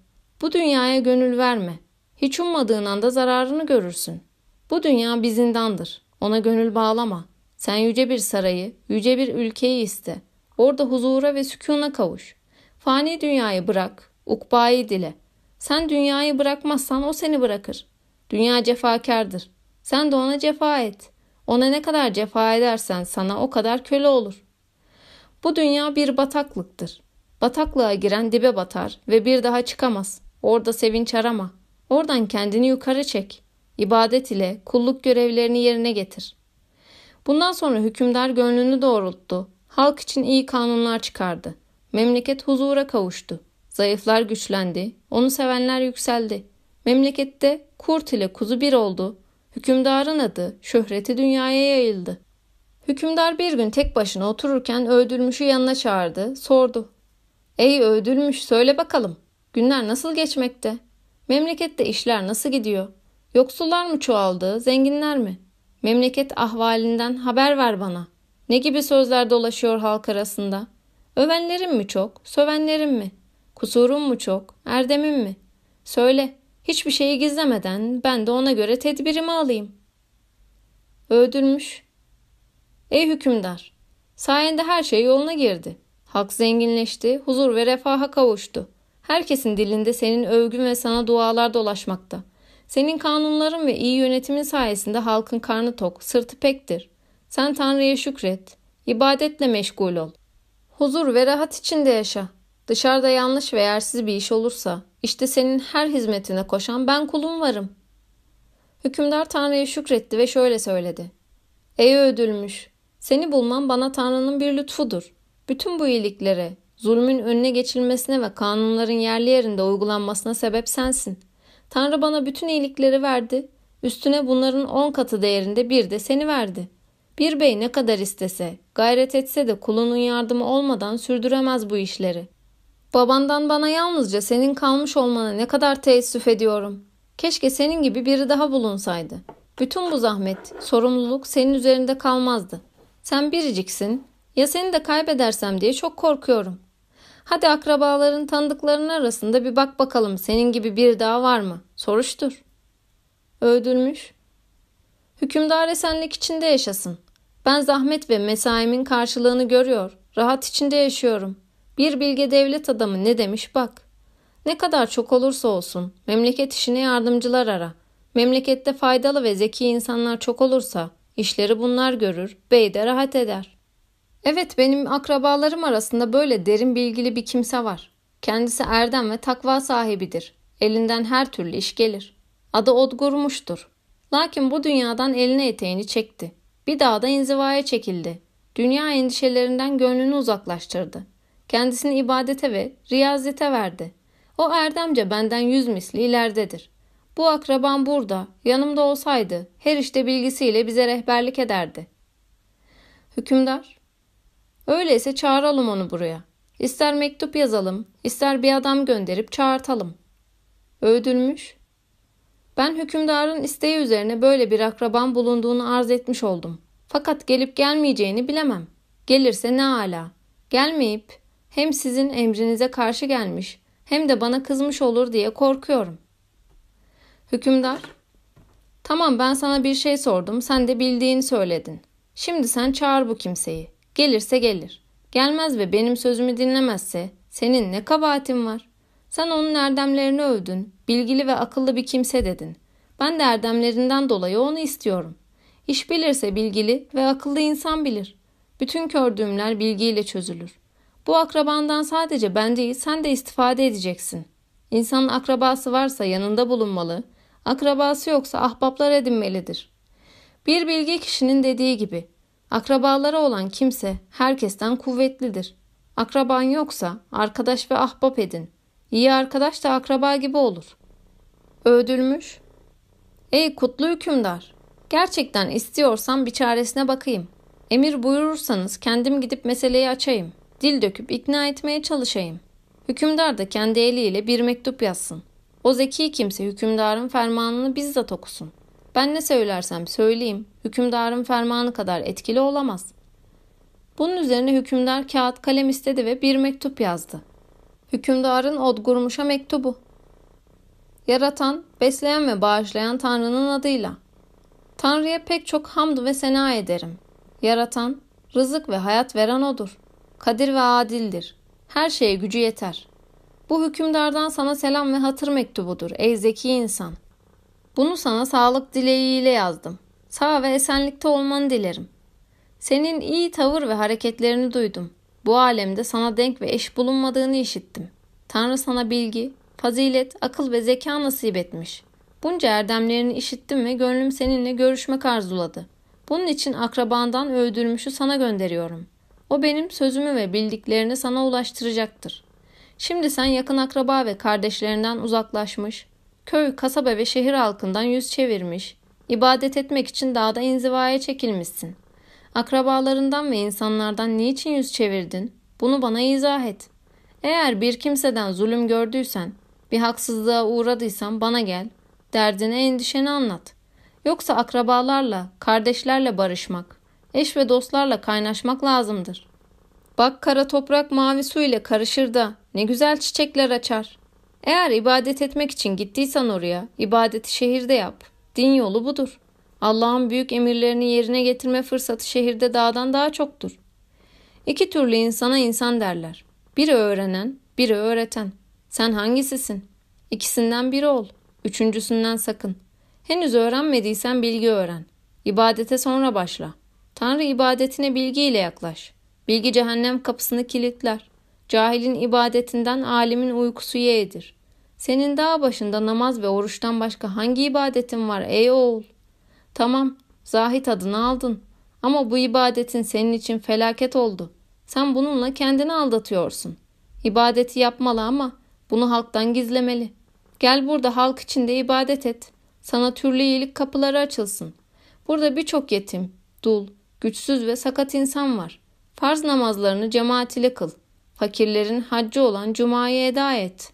Bu dünyaya gönül verme. Hiç ummadığın anda zararını görürsün. Bu dünya bir zindandır. Ona gönül bağlama. Sen yüce bir sarayı, yüce bir ülkeyi iste. Orada huzura ve sükuna kavuş. Fani dünyayı bırak, ukbayı dile. Sen dünyayı bırakmazsan o seni bırakır. Dünya cefakardır. Sen de ona cefa et. Ona ne kadar cefa edersen sana o kadar köle olur. Bu dünya bir bataklıktır. Bataklığa giren dibe batar ve bir daha çıkamaz. Orada sevinç arama. Oradan kendini yukarı çek. İbadet ile kulluk görevlerini yerine getir. Bundan sonra hükümdar gönlünü doğrulttu. Halk için iyi kanunlar çıkardı. Memleket huzura kavuştu. Zayıflar güçlendi. Onu sevenler yükseldi. Memlekette kurt ile kuzu bir oldu. Hükümdarın adı, şöhreti dünyaya yayıldı. Hükümdar bir gün tek başına otururken öldürmüşü yanına çağırdı, sordu. Ey öldürmüş söyle bakalım, günler nasıl geçmekte? Memlekette işler nasıl gidiyor? Yoksullar mı çoğaldı, zenginler mi? Memleket ahvalinden haber ver bana. Ne gibi sözler dolaşıyor halk arasında? Övenlerim mi çok, sövenlerim mi? Kusurum mu çok, erdemim mi? Söyle, hiçbir şeyi gizlemeden ben de ona göre tedbirimi alayım. Öldürmüş. Ey hükümdar, sayende her şey yoluna girdi. Halk zenginleşti, huzur ve refaha kavuştu. Herkesin dilinde senin övgün ve sana dualar dolaşmakta. Senin kanunların ve iyi yönetimin sayesinde halkın karnı tok, sırtı pektir. Sen Tanrı'ya şükret, ibadetle meşgul ol. Huzur ve rahat içinde yaşa. Dışarıda yanlış ve yersiz bir iş olursa, işte senin her hizmetine koşan ben kulun varım. Hükümdar Tanrı'ya şükretti ve şöyle söyledi. Ey ödülmüş, seni bulmam bana Tanrı'nın bir lütfudur. Bütün bu iyiliklere, zulmün önüne geçilmesine ve kanunların yerli yerinde uygulanmasına sebep sensin. Tanrı bana bütün iyilikleri verdi. Üstüne bunların on katı değerinde bir de seni verdi. Bir bey ne kadar istese, gayret etse de kulunun yardımı olmadan sürdüremez bu işleri. Babandan bana yalnızca senin kalmış olmana ne kadar teessüf ediyorum. Keşke senin gibi biri daha bulunsaydı. Bütün bu zahmet, sorumluluk senin üzerinde kalmazdı. Sen biriciksin. Ya seni de kaybedersem diye çok korkuyorum. Hadi akrabaların tanıdıkların arasında bir bak bakalım senin gibi bir daha var mı? Soruştur. Öldürmüş. Hükümdar esenlik içinde yaşasın. Ben zahmet ve mesaimin karşılığını görüyor. Rahat içinde yaşıyorum. Bir bilge devlet adamı ne demiş bak. Ne kadar çok olursa olsun memleket işine yardımcılar ara. Memlekette faydalı ve zeki insanlar çok olursa işleri bunlar görür, bey de rahat eder. Evet benim akrabalarım arasında böyle derin bilgili bir kimse var. Kendisi erdem ve takva sahibidir. Elinden her türlü iş gelir. Adı Odgurmuş'tur. Lakin bu dünyadan eline eteğini çekti. Bir daha da inzivaya çekildi. Dünya endişelerinden gönlünü uzaklaştırdı. Kendisini ibadete ve riyazete verdi. O erdemce benden yüz misli ileridedir. Bu akraban burada, yanımda olsaydı her işte bilgisiyle bize rehberlik ederdi. Hükümdar, öyleyse çağıralım onu buraya. İster mektup yazalım, ister bir adam gönderip çağırtalım. Ödülmüş. Ben hükümdarın isteği üzerine böyle bir akraban bulunduğunu arz etmiş oldum. Fakat gelip gelmeyeceğini bilemem. Gelirse ne ala. Gelmeyip hem sizin emrinize karşı gelmiş hem de bana kızmış olur diye korkuyorum. Hükümdar, tamam ben sana bir şey sordum, sen de bildiğini söyledin. Şimdi sen çağır bu kimseyi. Gelirse gelir. Gelmez ve benim sözümü dinlemezse senin ne kabahatin var? Sen onun erdemlerini övdün, bilgili ve akıllı bir kimse dedin. Ben de erdemlerinden dolayı onu istiyorum. İş bilirse bilgili ve akıllı insan bilir. Bütün kördüğümler bilgiyle çözülür. Bu akrabandan sadece ben değil sen de istifade edeceksin. İnsanın akrabası varsa yanında bulunmalı, akrabası yoksa ahbaplar edinmelidir. Bir bilgi kişinin dediği gibi, akrabaları olan kimse herkesten kuvvetlidir. Akraban yoksa arkadaş ve ahbap edin. İyi arkadaş da akraba gibi olur. Ödülmüş. Ey kutlu hükümdar! Gerçekten istiyorsan bir çaresine bakayım. Emir buyurursanız kendim gidip meseleyi açayım. Dil döküp ikna etmeye çalışayım. Hükümdar da kendi eliyle bir mektup yazsın. O zeki kimse hükümdarın fermanını bizzat okusun. Ben ne söylersem söyleyeyim, hükümdarın fermanı kadar etkili olamaz. Bunun üzerine hükümdar kağıt kalem istedi ve bir mektup yazdı. Hükümdarın Odgurmuş'a mektubu. Yaratan, besleyen ve bağışlayan Tanrı'nın adıyla. Tanrı'ya pek çok hamd ve sena ederim. Yaratan, rızık ve hayat veren O'dur. Kadir ve adildir. Her şeye gücü yeter. Bu hükümdardan sana selam ve hatır mektubudur ey zeki insan. Bunu sana sağlık dileğiyle yazdım. Sağ ve esenlikte olmanı dilerim. Senin iyi tavır ve hareketlerini duydum. Bu alemde sana denk ve eş bulunmadığını işittim. Tanrı sana bilgi, fazilet, akıl ve zeka nasip etmiş. Bunca erdemlerini işittim ve gönlüm seninle görüşmek arzuladı. Bunun için akrabandan öldürmüşü sana gönderiyorum. O benim sözümü ve bildiklerini sana ulaştıracaktır. Şimdi sen yakın akraba ve kardeşlerinden uzaklaşmış, köy, kasaba ve şehir halkından yüz çevirmiş, ibadet etmek için dağda inzivaya çekilmişsin. Akrabalarından ve insanlardan niçin yüz çevirdin? Bunu bana izah et. Eğer bir kimseden zulüm gördüysen, bir haksızlığa uğradıysan bana gel, derdini endişeni anlat. Yoksa akrabalarla, kardeşlerle barışmak, eş ve dostlarla kaynaşmak lazımdır. Bak kara toprak mavi su ile karışır da ne güzel çiçekler açar. Eğer ibadet etmek için gittiysen oraya, ibadeti şehirde yap. Din yolu budur. Allah'ın büyük emirlerini yerine getirme fırsatı şehirde dağdan daha çoktur. İki türlü insana insan derler. Biri öğrenen, biri öğreten. Sen hangisisin? İkisinden biri ol. Üçüncüsünden sakın. Henüz öğrenmediysen bilgi öğren. İbadete sonra başla. Tanrı ibadetine bilgiyle yaklaş. Bilgi cehennem kapısını kilitler. Cahilin ibadetinden alimin uykusu yeğedir. Senin dağ başında namaz ve oruçtan başka hangi ibadetin var ey oğul? Tamam, zahit adını aldın. Ama bu ibadetin senin için felaket oldu. Sen bununla kendini aldatıyorsun. İbadeti yapmalı ama bunu halktan gizlemeli. Gel burada halk içinde ibadet et. Sana türlü iyilik kapıları açılsın. Burada birçok yetim, dul, güçsüz ve sakat insan var. Farz namazlarını cemaat ile kıl. Fakirlerin haccı olan cumayı eda et.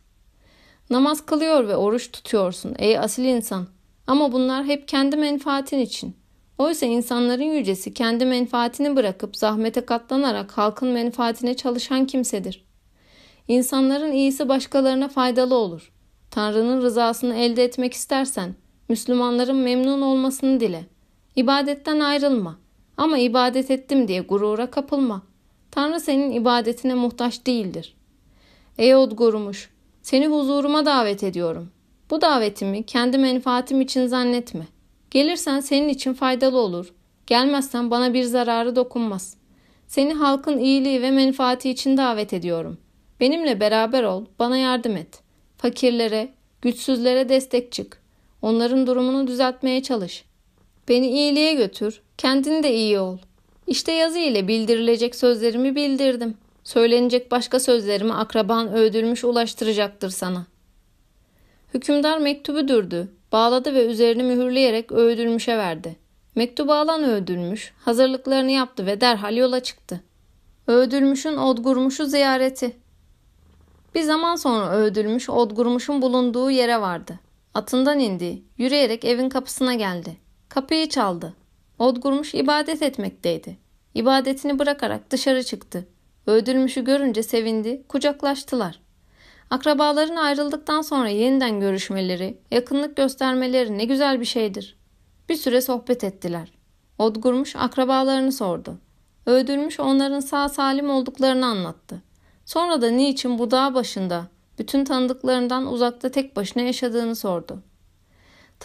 Namaz kılıyor ve oruç tutuyorsun ey asil insan. Ama bunlar hep kendi menfaatin için. Oysa insanların yücesi kendi menfaatini bırakıp zahmete katlanarak halkın menfaatine çalışan kimsedir. İnsanların iyisi başkalarına faydalı olur. Tanrı'nın rızasını elde etmek istersen Müslümanların memnun olmasını dile. İbadetten ayrılma. Ama ibadet ettim diye gurura kapılma. Tanrı senin ibadetine muhtaç değildir. Ey od gurumuş, seni huzuruma davet ediyorum. Bu davetimi kendi menfaatim için zannetme. Gelirsen senin için faydalı olur. Gelmezsen bana bir zararı dokunmaz. Seni halkın iyiliği ve menfaati için davet ediyorum. Benimle beraber ol, bana yardım et. Fakirlere, güçsüzlere destek çık. Onların durumunu düzeltmeye çalış. Beni iyiliğe götür, kendin de iyi ol. İşte yazı ile bildirilecek sözlerimi bildirdim. Söylenecek başka sözlerimi akraban öldürmüş ulaştıracaktır sana. Hükümdar mektubu dürdü, bağladı ve üzerini mühürleyerek öldürmüşe verdi. Mektubu alan öldürmüş, hazırlıklarını yaptı ve derhal yola çıktı. Öldürmüşün Odgurmuş'u ziyareti. Bir zaman sonra öldürmüş Odgurmuş'un bulunduğu yere vardı. Atından indi, yürüyerek evin kapısına geldi. Kapıyı çaldı. Odgurmuş ibadet etmekteydi. İbadetini bırakarak dışarı çıktı. Öldürmüşü görünce sevindi, kucaklaştılar. Akrabaların ayrıldıktan sonra yeniden görüşmeleri, yakınlık göstermeleri ne güzel bir şeydir. Bir süre sohbet ettiler. Odgurmuş akrabalarını sordu. Öldürmüş onların sağ salim olduklarını anlattı. Sonra da niçin bu dağ başında bütün tanıdıklarından uzakta tek başına yaşadığını sordu.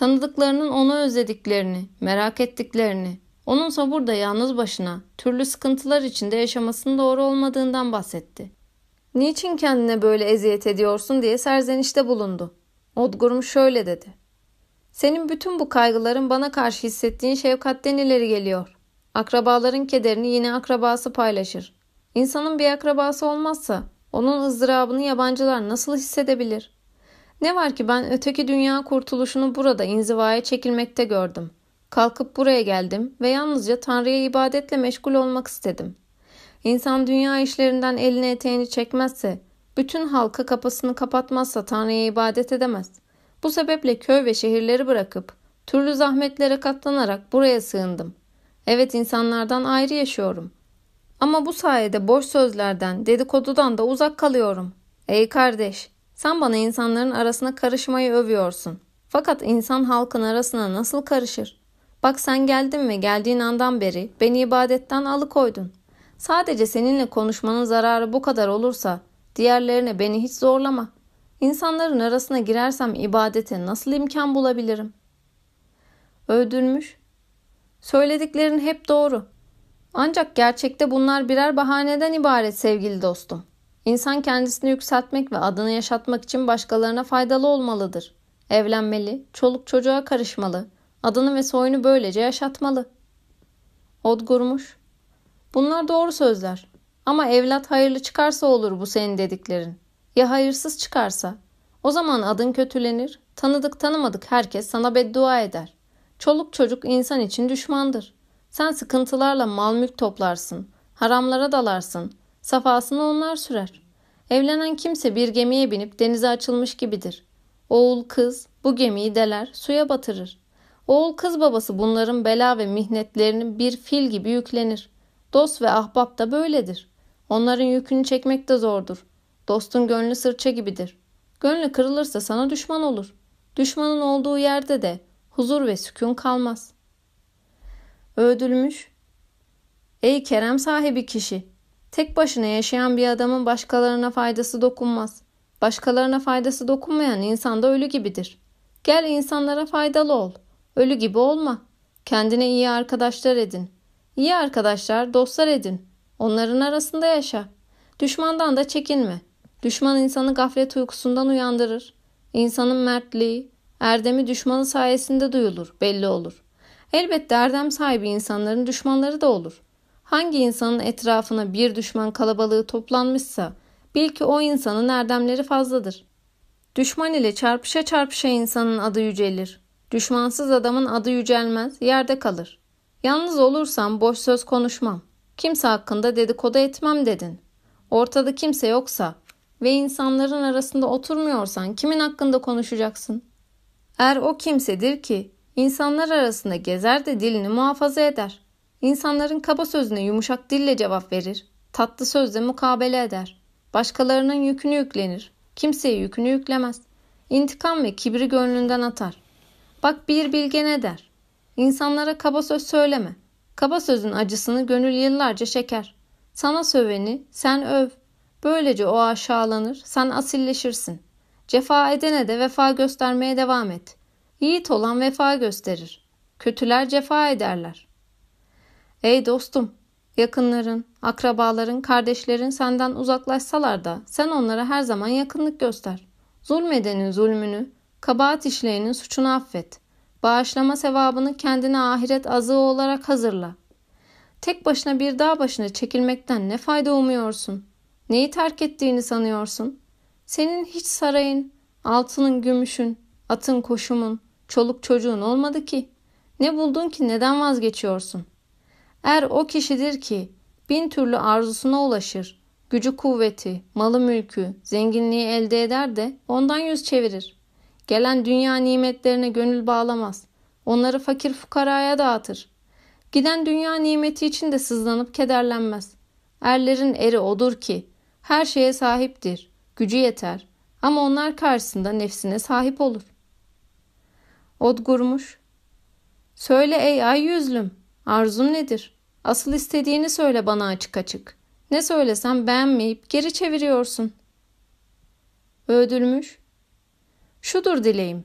Tanıdıklarının onu özlediklerini, merak ettiklerini, onunsa burada yalnız başına, türlü sıkıntılar içinde yaşamasının doğru olmadığından bahsetti. Niçin kendine böyle eziyet ediyorsun diye serzenişte bulundu. Odgurum şöyle dedi. Senin bütün bu kaygıların bana karşı hissettiğin şefkatten ileri geliyor. Akrabaların kederini yine akrabası paylaşır. İnsanın bir akrabası olmazsa onun ızdırabını yabancılar nasıl hissedebilir? Ne var ki ben öteki dünya kurtuluşunu burada inzivaya çekilmekte gördüm. Kalkıp buraya geldim ve yalnızca Tanrı'ya ibadetle meşgul olmak istedim. İnsan dünya işlerinden elini eteğini çekmezse, bütün halka kapısını kapatmazsa Tanrı'ya ibadet edemez. Bu sebeple köy ve şehirleri bırakıp, türlü zahmetlere katlanarak buraya sığındım. Evet insanlardan ayrı yaşıyorum. Ama bu sayede boş sözlerden, dedikodudan da uzak kalıyorum. Ey kardeş, sen bana insanların arasına karışmayı övüyorsun. Fakat insan halkın arasına nasıl karışır? Bak sen geldin ve geldiğin andan beri beni ibadetten alıkoydun. Sadece seninle konuşmanın zararı bu kadar olursa diğerlerine beni hiç zorlama. İnsanların arasına girersem ibadete nasıl imkan bulabilirim? Öldürmüş. Söylediklerin hep doğru. Ancak gerçekte bunlar birer bahaneden ibaret sevgili dostum. İnsan kendisini yükseltmek ve adını yaşatmak için başkalarına faydalı olmalıdır. Evlenmeli, çoluk çocuğa karışmalı, adını ve soyunu böylece yaşatmalı. Odgurmuş. Bunlar doğru sözler. Ama evlat hayırlı çıkarsa olur bu senin dediklerin. Ya hayırsız çıkarsa? O zaman adın kötülenir, tanıdık tanımadık herkes sana beddua eder. Çoluk çocuk insan için düşmandır. Sen sıkıntılarla mal mülk toplarsın, haramlara dalarsın, safasını onlar sürer. Evlenen kimse bir gemiye binip denize açılmış gibidir. Oğul kız bu gemiyi deler, suya batırır. Oğul kız babası bunların bela ve mihnetlerini bir fil gibi yüklenir. Dost ve ahbap da böyledir. Onların yükünü çekmek de zordur. Dostun gönlü sırça gibidir. Gönlü kırılırsa sana düşman olur. Düşmanın olduğu yerde de huzur ve sükun kalmaz. Öldürmüş. Ey kerem sahibi kişi! Tek başına yaşayan bir adamın başkalarına faydası dokunmaz. Başkalarına faydası dokunmayan insan da ölü gibidir. Gel insanlara faydalı ol. Ölü gibi olma. Kendine iyi arkadaşlar edin. İyi arkadaşlar, dostlar edin. Onların arasında yaşa. Düşmandan da çekinme. Düşman insanı gaflet uykusundan uyandırır. İnsanın mertliği, erdemi düşmanı sayesinde duyulur, belli olur. Elbette erdem sahibi insanların düşmanları da olur. Hangi insanın etrafına bir düşman kalabalığı toplanmışsa bil ki o insanın erdemleri fazladır. Düşman ile çarpışa çarpışa insanın adı yücelir. Düşmansız adamın adı yücelmez, yerde kalır. Yalnız olursam boş söz konuşmam. Kimse hakkında dedikodu etmem dedin. Ortada kimse yoksa ve insanların arasında oturmuyorsan kimin hakkında konuşacaksın? Er o kimsedir ki insanlar arasında gezer de dilini muhafaza eder. İnsanların kaba sözüne yumuşak dille cevap verir. Tatlı sözle mukabele eder. Başkalarının yükünü yüklenir. Kimseye yükünü yüklemez. İntikam ve kibri gönlünden atar. Bak bir bilge ne der? İnsanlara kaba söz söyleme. Kaba sözün acısını gönül yıllarca çeker. Sana söveni sen öv. Böylece o aşağılanır, sen asilleşirsin. Cefa edene de vefa göstermeye devam et. Yiğit olan vefa gösterir. Kötüler cefa ederler. Ey dostum, yakınların, akrabaların, kardeşlerin senden uzaklaşsalar da sen onlara her zaman yakınlık göster. Zulmedenin zulmünü, kabahat işleyenin suçunu affet. Bağışlama sevabını kendine ahiret azığı olarak hazırla. Tek başına bir dağ başına çekilmekten ne fayda umuyorsun? Neyi terk ettiğini sanıyorsun? Senin hiç sarayın, altının gümüşün, atın koşumun, çoluk çocuğun olmadı ki. Ne buldun ki neden vazgeçiyorsun? Er o kişidir ki bin türlü arzusuna ulaşır. Gücü kuvveti, malı mülkü, zenginliği elde eder de ondan yüz çevirir. Gelen dünya nimetlerine gönül bağlamaz. Onları fakir fukaraya dağıtır. Giden dünya nimeti için de sızlanıp kederlenmez. Erlerin eri odur ki her şeye sahiptir. Gücü yeter. Ama onlar karşısında nefsine sahip olur. Odgurmuş. Söyle ey ay yüzlüm. Arzun nedir? Asıl istediğini söyle bana açık açık. Ne söylesem beğenmeyip geri çeviriyorsun. Ödülmüş. Şudur dileğim.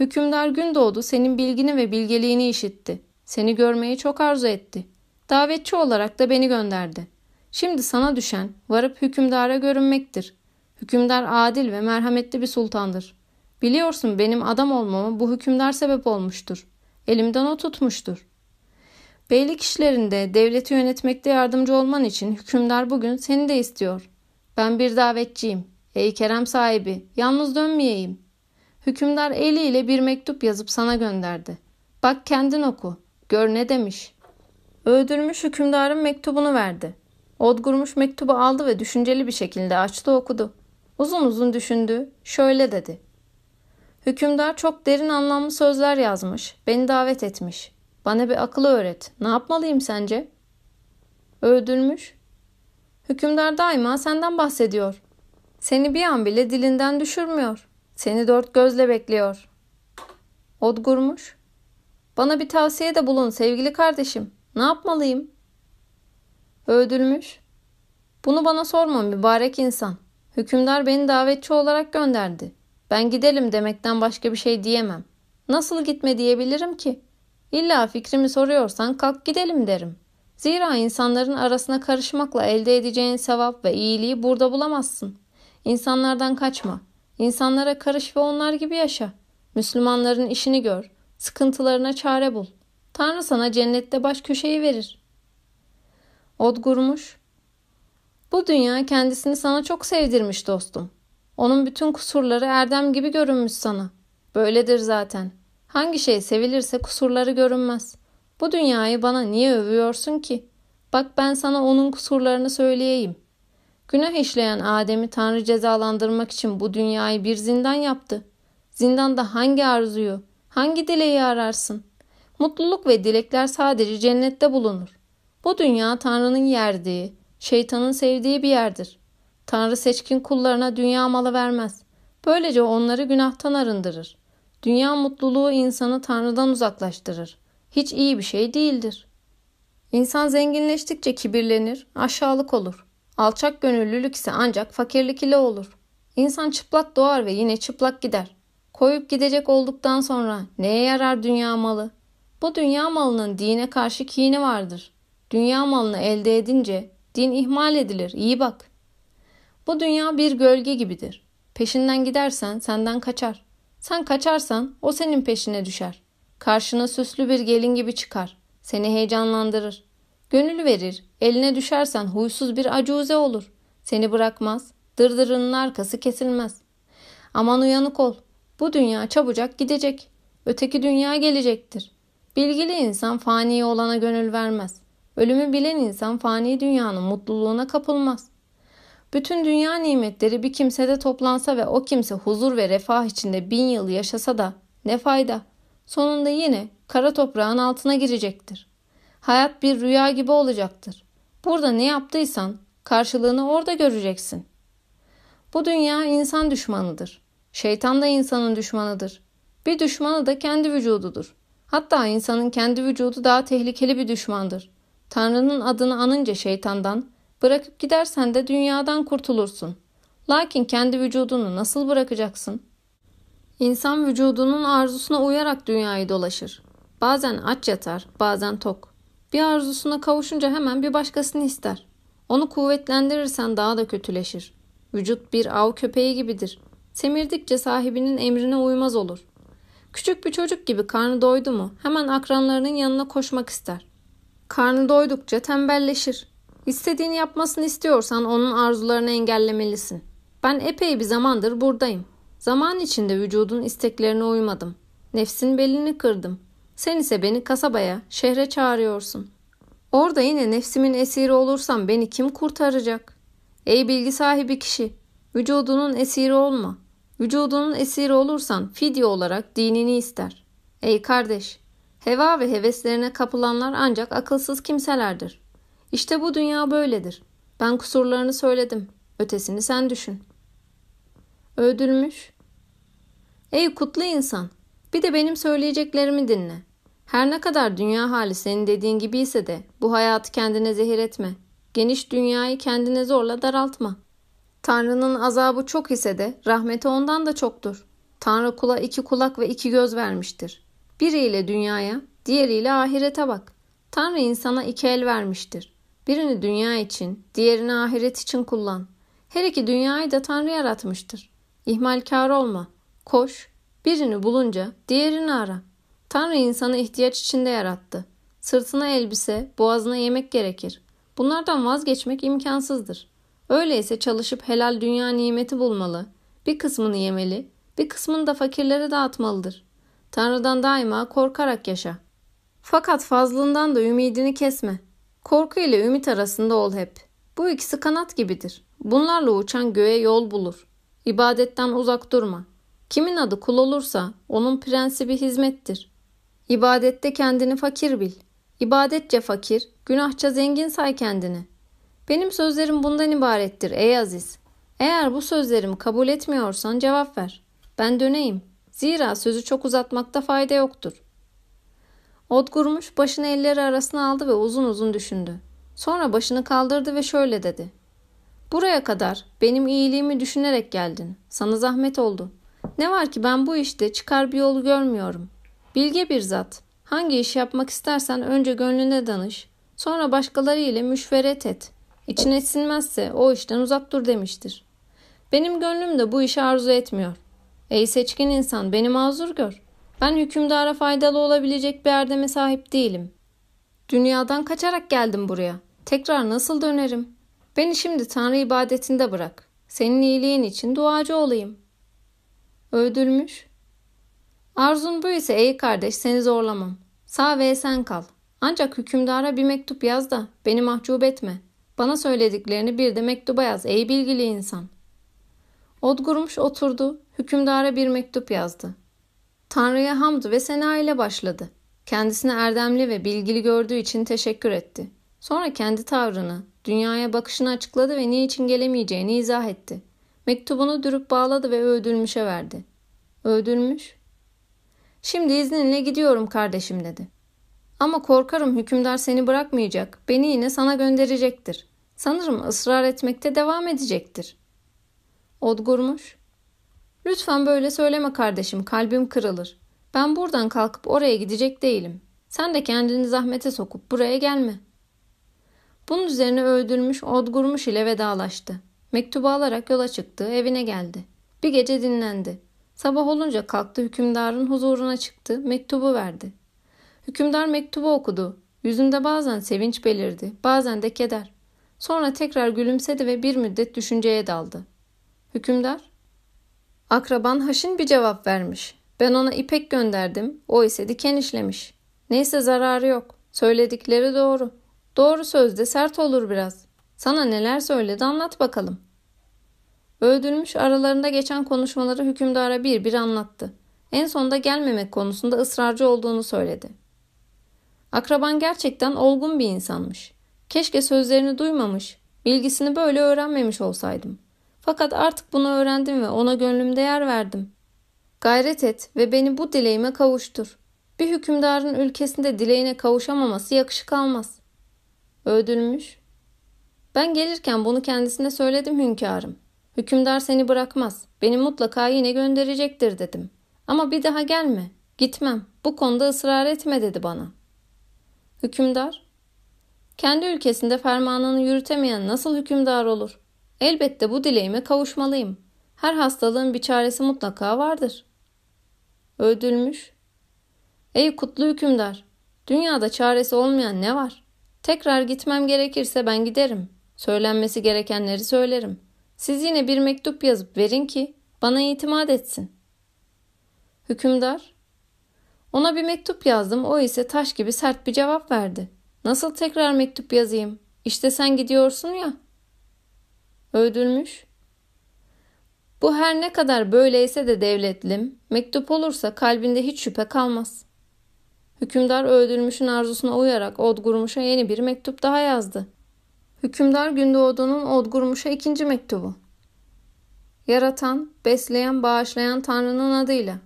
Hükümdar gün doğdu senin bilgini ve bilgeliğini işitti. Seni görmeyi çok arzu etti. Davetçi olarak da beni gönderdi. Şimdi sana düşen varıp hükümdara görünmektir. Hükümdar adil ve merhametli bir sultandır. Biliyorsun benim adam olmama bu hükümdar sebep olmuştur. Elimden o tutmuştur. Beylik işlerinde devleti yönetmekte yardımcı olman için hükümdar bugün seni de istiyor. Ben bir davetçiyim. Ey kerem sahibi, yalnız dönmeyeyim. Hükümdar eliyle bir mektup yazıp sana gönderdi. Bak kendin oku. Gör ne demiş. Öldürmüş hükümdarın mektubunu verdi. Odgurmuş mektubu aldı ve düşünceli bir şekilde açtı okudu. Uzun uzun düşündü. Şöyle dedi. Hükümdar çok derin anlamlı sözler yazmış. Beni davet etmiş. Bana bir akıl öğret. Ne yapmalıyım sence? Öldürmüş. Hükümdar daima senden bahsediyor. Seni bir an bile dilinden düşürmüyor. Seni dört gözle bekliyor. Odgurmuş. Bana bir tavsiye de bulun sevgili kardeşim. Ne yapmalıyım? Öldürmüş. Bunu bana sorma mübarek insan. Hükümdar beni davetçi olarak gönderdi. Ben gidelim demekten başka bir şey diyemem. Nasıl gitme diyebilirim ki? İlla fikrimi soruyorsan kalk gidelim derim. Zira insanların arasına karışmakla elde edeceğin sevap ve iyiliği burada bulamazsın. İnsanlardan kaçma. İnsanlara karış ve onlar gibi yaşa. Müslümanların işini gör. Sıkıntılarına çare bul. Tanrı sana cennette baş köşeyi verir. Odgurmuş. Bu dünya kendisini sana çok sevdirmiş dostum. Onun bütün kusurları erdem gibi görünmüş sana. Böyledir zaten. Hangi şey sevilirse kusurları görünmez. Bu dünyayı bana niye övüyorsun ki? Bak ben sana onun kusurlarını söyleyeyim. Günah işleyen Adem'i Tanrı cezalandırmak için bu dünyayı bir zindan yaptı. Zindanda hangi arzuyu, hangi dileği ararsın? Mutluluk ve dilekler sadece cennette bulunur. Bu dünya Tanrı'nın yerdiği, şeytanın sevdiği bir yerdir. Tanrı seçkin kullarına dünya malı vermez. Böylece onları günahtan arındırır. Dünya mutluluğu insanı Tanrı'dan uzaklaştırır. Hiç iyi bir şey değildir. İnsan zenginleştikçe kibirlenir, aşağılık olur. Alçak gönüllülük ise ancak fakirlik ile olur. İnsan çıplak doğar ve yine çıplak gider. Koyup gidecek olduktan sonra neye yarar dünya malı? Bu dünya malının dine karşı kini vardır. Dünya malını elde edince din ihmal edilir. İyi bak. Bu dünya bir gölge gibidir. Peşinden gidersen senden kaçar. Sen kaçarsan o senin peşine düşer. Karşına süslü bir gelin gibi çıkar. Seni heyecanlandırır. Gönül verir. Eline düşersen huysuz bir acuze olur. Seni bırakmaz. Dırdırının arkası kesilmez. Aman uyanık ol. Bu dünya çabucak gidecek. Öteki dünya gelecektir. Bilgili insan fani olana gönül vermez. Ölümü bilen insan fani dünyanın mutluluğuna kapılmaz. Bütün dünya nimetleri bir kimsede toplansa ve o kimse huzur ve refah içinde bin yıl yaşasa da ne fayda? Sonunda yine kara toprağın altına girecektir. Hayat bir rüya gibi olacaktır. Burada ne yaptıysan karşılığını orada göreceksin. Bu dünya insan düşmanıdır. Şeytan da insanın düşmanıdır. Bir düşmanı da kendi vücududur. Hatta insanın kendi vücudu daha tehlikeli bir düşmandır. Tanrı'nın adını anınca şeytandan, bırakıp gidersen de dünyadan kurtulursun. Lakin kendi vücudunu nasıl bırakacaksın? İnsan vücudunun arzusuna uyarak dünyayı dolaşır. Bazen aç yatar, bazen tok. Bir arzusuna kavuşunca hemen bir başkasını ister. Onu kuvvetlendirirsen daha da kötüleşir. Vücut bir av köpeği gibidir. Semirdikçe sahibinin emrine uymaz olur. Küçük bir çocuk gibi karnı doydu mu hemen akranlarının yanına koşmak ister. Karnı doydukça tembelleşir. İstediğini yapmasını istiyorsan onun arzularını engellemelisin. Ben epey bir zamandır buradayım. Zaman içinde vücudun isteklerine uymadım. Nefsin belini kırdım. Sen ise beni kasabaya, şehre çağırıyorsun. Orada yine nefsimin esiri olursam beni kim kurtaracak? Ey bilgi sahibi kişi, vücudunun esiri olma. Vücudunun esiri olursan fidye olarak dinini ister. Ey kardeş, heva ve heveslerine kapılanlar ancak akılsız kimselerdir. İşte bu dünya böyledir. Ben kusurlarını söyledim. Ötesini sen düşün. Öldürmüş. Ey kutlu insan, bir de benim söyleyeceklerimi dinle. Her ne kadar dünya hali senin dediğin gibi ise de bu hayatı kendine zehir etme. Geniş dünyayı kendine zorla daraltma. Tanrı'nın azabı çok ise de rahmeti ondan da çoktur. Tanrı kula iki kulak ve iki göz vermiştir. Biriyle dünyaya, diğeriyle ahirete bak. Tanrı insana iki el vermiştir. Birini dünya için, diğerini ahiret için kullan. Her iki dünyayı da Tanrı yaratmıştır. İhmalkar olma. Koş, birini bulunca diğerini ara. Tanrı insanı ihtiyaç içinde yarattı. Sırtına elbise, boğazına yemek gerekir. Bunlardan vazgeçmek imkansızdır. Öyleyse çalışıp helal dünya nimeti bulmalı, bir kısmını yemeli, bir kısmını da fakirlere dağıtmalıdır. Tanrı'dan daima korkarak yaşa. Fakat fazlından da ümidini kesme. Korku ile ümit arasında ol hep. Bu ikisi kanat gibidir. Bunlarla uçan göğe yol bulur. İbadetten uzak durma. Kimin adı kul olursa onun prensibi hizmettir. İbadette kendini fakir bil. İbadetçe fakir, günahça zengin say kendini. Benim sözlerim bundan ibarettir ey aziz. Eğer bu sözlerimi kabul etmiyorsan cevap ver. Ben döneyim. Zira sözü çok uzatmakta fayda yoktur. Odgurmuş başını elleri arasına aldı ve uzun uzun düşündü. Sonra başını kaldırdı ve şöyle dedi. Buraya kadar benim iyiliğimi düşünerek geldin. Sana zahmet oldu. Ne var ki ben bu işte çıkar bir yolu görmüyorum. Bilge bir zat. Hangi iş yapmak istersen önce gönlüne danış. Sonra başkaları ile müşveret et. İçine sinmezse o işten uzak dur demiştir. Benim gönlüm de bu işi arzu etmiyor. Ey seçkin insan beni mazur gör. Ben hükümdara faydalı olabilecek bir erdeme sahip değilim. Dünyadan kaçarak geldim buraya. Tekrar nasıl dönerim? Beni şimdi Tanrı ibadetinde bırak. Senin iyiliğin için duacı olayım. Öldürmüş. Arzun bu ise ey kardeş seni zorlamam. Sağ ve sen kal. Ancak hükümdara bir mektup yaz da beni mahcup etme. Bana söylediklerini bir de mektuba yaz ey bilgili insan. Odgurmuş oturdu, hükümdara bir mektup yazdı. Tanrı'ya hamd ve sena ile başladı. Kendisini erdemli ve bilgili gördüğü için teşekkür etti. Sonra kendi tavrını, dünyaya bakışını açıkladı ve niçin gelemeyeceğini izah etti. Mektubunu dürüp bağladı ve öldürmüşe verdi. Öldürmüş. Şimdi izninle gidiyorum kardeşim dedi. Ama korkarım hükümdar seni bırakmayacak, beni yine sana gönderecektir. Sanırım ısrar etmekte devam edecektir. Odgurmuş. Lütfen böyle söyleme kardeşim, kalbim kırılır. Ben buradan kalkıp oraya gidecek değilim. Sen de kendini zahmete sokup buraya gelme. Bunun üzerine öldürmüş Odgurmuş ile vedalaştı. Mektubu alarak yola çıktı, evine geldi. Bir gece dinlendi. Sabah olunca kalktı hükümdarın huzuruna çıktı, mektubu verdi. Hükümdar mektubu okudu. Yüzünde bazen sevinç belirdi, bazen de keder. Sonra tekrar gülümsedi ve bir müddet düşünceye daldı. Hükümdar, akraban haşin bir cevap vermiş. Ben ona ipek gönderdim, o ise diken işlemiş. Neyse zararı yok. Söyledikleri doğru. Doğru sözde sert olur biraz. Sana neler söyledi anlat bakalım. Öldürmüş aralarında geçen konuşmaları hükümdara bir bir anlattı. En sonunda gelmemek konusunda ısrarcı olduğunu söyledi. Akraban gerçekten olgun bir insanmış. Keşke sözlerini duymamış, bilgisini böyle öğrenmemiş olsaydım. Fakat artık bunu öğrendim ve ona gönlümde yer verdim. Gayret et ve beni bu dileğime kavuştur. Bir hükümdarın ülkesinde dileğine kavuşamaması yakışık almaz. Öldürmüş. Ben gelirken bunu kendisine söyledim hünkârım. Hükümdar seni bırakmaz. Beni mutlaka yine gönderecektir dedim. Ama bir daha gelme. Gitmem. Bu konuda ısrar etme dedi bana. Hükümdar. Kendi ülkesinde fermanını yürütemeyen nasıl hükümdar olur? Elbette bu dileğime kavuşmalıyım. Her hastalığın bir çaresi mutlaka vardır. Öldürmüş. Ey kutlu hükümdar! Dünyada çaresi olmayan ne var? Tekrar gitmem gerekirse ben giderim. Söylenmesi gerekenleri söylerim. Siz yine bir mektup yazıp verin ki bana itimat etsin. Hükümdar, ona bir mektup yazdım, o ise taş gibi sert bir cevap verdi. Nasıl tekrar mektup yazayım? İşte sen gidiyorsun ya. Öldürmüş. Bu her ne kadar böyleyse de devletlim, mektup olursa kalbinde hiç şüphe kalmaz. Hükümdar öldürmüşün arzusuna uyarak Odgurmuş'a yeni bir mektup daha yazdı. Hükümdar Gündoğdu'nun Odgurmuş'a ikinci mektubu. Yaratan, besleyen, bağışlayan Tanrı'nın adıyla.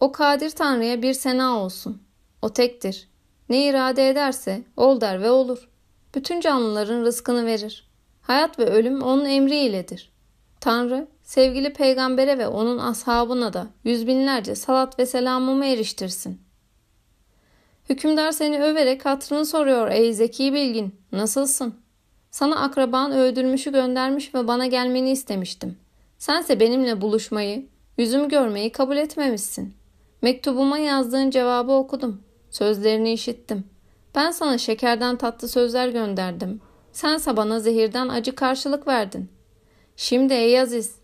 O kadir Tanrı'ya bir sena olsun. O tektir. Ne irade ederse ol der ve olur. Bütün canlıların rızkını verir. Hayat ve ölüm onun emri iledir. Tanrı, sevgili peygambere ve onun ashabına da yüz binlerce salat ve selamımı eriştirsin. Hükümdar seni överek hatrını soruyor ey zeki bilgin. Nasılsın? Sana akraban öldürmüşü göndermiş ve bana gelmeni istemiştim. Sense benimle buluşmayı, yüzümü görmeyi kabul etmemişsin. Mektubuma yazdığın cevabı okudum. Sözlerini işittim. Ben sana şekerden tatlı sözler gönderdim. Sense bana zehirden acı karşılık verdin. Şimdi ey Aziz,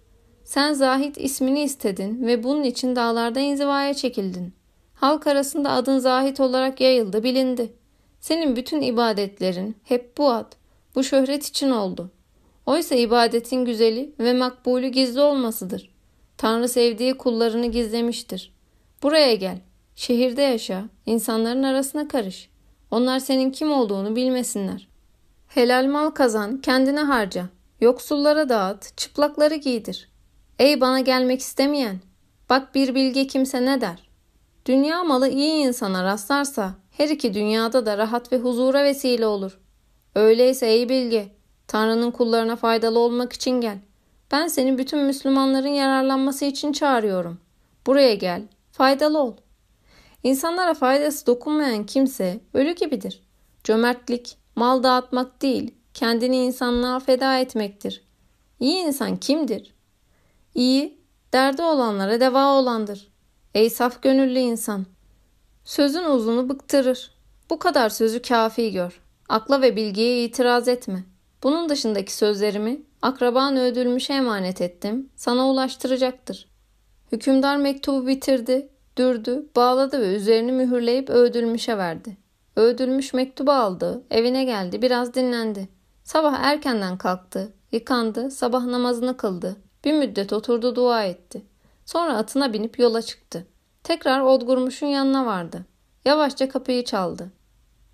sen Zahit ismini istedin ve bunun için dağlarda inzivaya çekildin. Halk arasında adın Zahit olarak yayıldı, bilindi. Senin bütün ibadetlerin hep bu ad, bu şöhret için oldu. Oysa ibadetin güzeli ve makbulü gizli olmasıdır. Tanrı sevdiği kullarını gizlemiştir. Buraya gel, şehirde yaşa, insanların arasına karış. Onlar senin kim olduğunu bilmesinler. Helal mal kazan, kendine harca. Yoksullara dağıt, çıplakları giydir. Ey bana gelmek istemeyen, bak bir bilge kimse ne der. Dünya malı iyi insana rastlarsa her iki dünyada da rahat ve huzura vesile olur. Öyleyse ey bilge, Tanrı'nın kullarına faydalı olmak için gel. Ben seni bütün Müslümanların yararlanması için çağırıyorum. Buraya gel, faydalı ol. İnsanlara faydası dokunmayan kimse ölü gibidir. Cömertlik, mal dağıtmak değil, kendini insanlığa feda etmektir. İyi insan kimdir? İyi, derdi olanlara deva olandır. Ey saf gönüllü insan! Sözün uzunu bıktırır. Bu kadar sözü kafi gör. Akla ve bilgiye itiraz etme. Bunun dışındaki sözlerimi akraban öldürmüşe emanet ettim. Sana ulaştıracaktır. Hükümdar mektubu bitirdi, dürdü, bağladı ve üzerini mühürleyip öldürmüşe verdi. Öldürmüş mektubu aldı, evine geldi, biraz dinlendi. Sabah erkenden kalktı, yıkandı, sabah namazını kıldı. Bir müddet oturdu dua etti. Sonra atına binip yola çıktı. Tekrar Odgurmuş'un yanına vardı. Yavaşça kapıyı çaldı.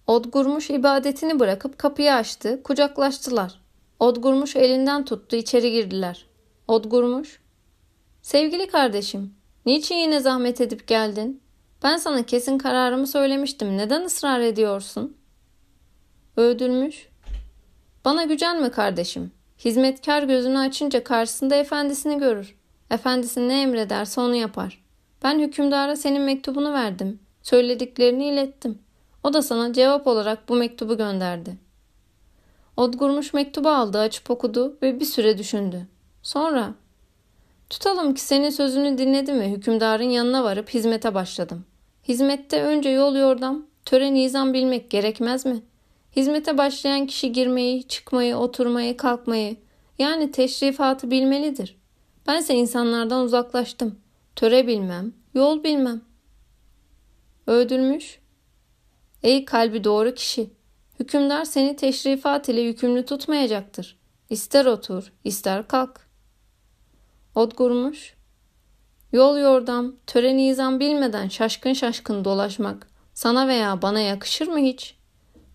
Odgurmuş ibadetini bırakıp kapıyı açtı, kucaklaştılar. Odgurmuş elinden tuttu, içeri girdiler. Odgurmuş, Sevgili kardeşim, niçin yine zahmet edip geldin? Ben sana kesin kararımı söylemiştim. Neden ısrar ediyorsun? Öldürmüş. Bana gücenme kardeşim. Hizmetkar gözünü açınca karşısında efendisini görür. Efendisi ne emrederse onu yapar. Ben hükümdara senin mektubunu verdim. Söylediklerini ilettim. O da sana cevap olarak bu mektubu gönderdi. Odgurmuş mektubu aldı, açıp okudu ve bir süre düşündü. Sonra, tutalım ki senin sözünü dinledim ve hükümdarın yanına varıp hizmete başladım. Hizmette önce yol yordam, töre nizam bilmek gerekmez mi? Hizmete başlayan kişi girmeyi, çıkmayı, oturmayı, kalkmayı, yani teşrifatı bilmelidir. Bense insanlardan uzaklaştım. Töre bilmem, yol bilmem. Öldürmüş. Ey kalbi doğru kişi, hükümdar seni teşrifat ile yükümlü tutmayacaktır. İster otur, ister kalk. Odgurmuş. Yol yordam, töre nizam bilmeden şaşkın şaşkın dolaşmak sana veya bana yakışır mı hiç?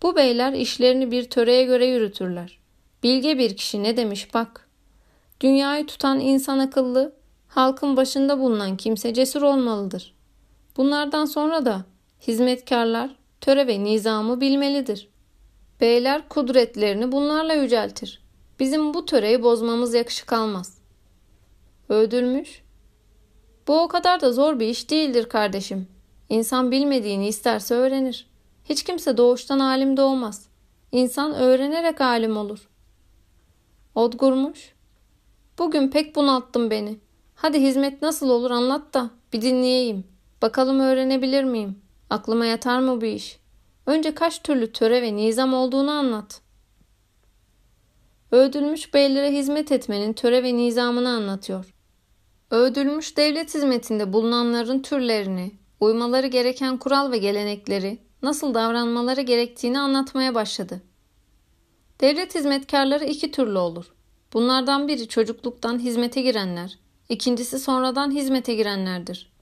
Bu beyler işlerini bir töreye göre yürütürler. Bilge bir kişi ne demiş bak. Dünyayı tutan insan akıllı, halkın başında bulunan kimse cesur olmalıdır. Bunlardan sonra da hizmetkarlar töre ve nizamı bilmelidir. Beyler kudretlerini bunlarla yüceltir. Bizim bu töreyi bozmamız yakışık almaz. Öldürmüş. Bu o kadar da zor bir iş değildir kardeşim. İnsan bilmediğini isterse öğrenir. Hiç kimse doğuştan alim doğmaz. İnsan öğrenerek alim olur. Odgurmuş. Bugün pek bunalttın beni. Hadi hizmet nasıl olur anlat da bir dinleyeyim. Bakalım öğrenebilir miyim? Aklıma yatar mı bu iş? Önce kaç türlü töre ve nizam olduğunu anlat. Öldürmüş beylere hizmet etmenin töre ve nizamını anlatıyor. Öldürmüş devlet hizmetinde bulunanların türlerini, uymaları gereken kural ve gelenekleri, nasıl davranmaları gerektiğini anlatmaya başladı. Devlet hizmetkarları iki türlü olur. Bunlardan biri çocukluktan hizmete girenler, ikincisi sonradan hizmete girenlerdir.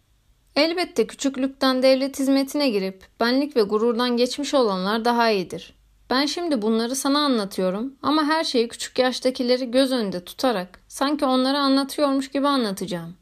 Elbette küçüklükten devlet hizmetine girip benlik ve gururdan geçmiş olanlar daha iyidir. Ben şimdi bunları sana anlatıyorum ama her şeyi küçük yaştakileri göz önünde tutarak sanki onlara anlatıyormuş gibi anlatacağım.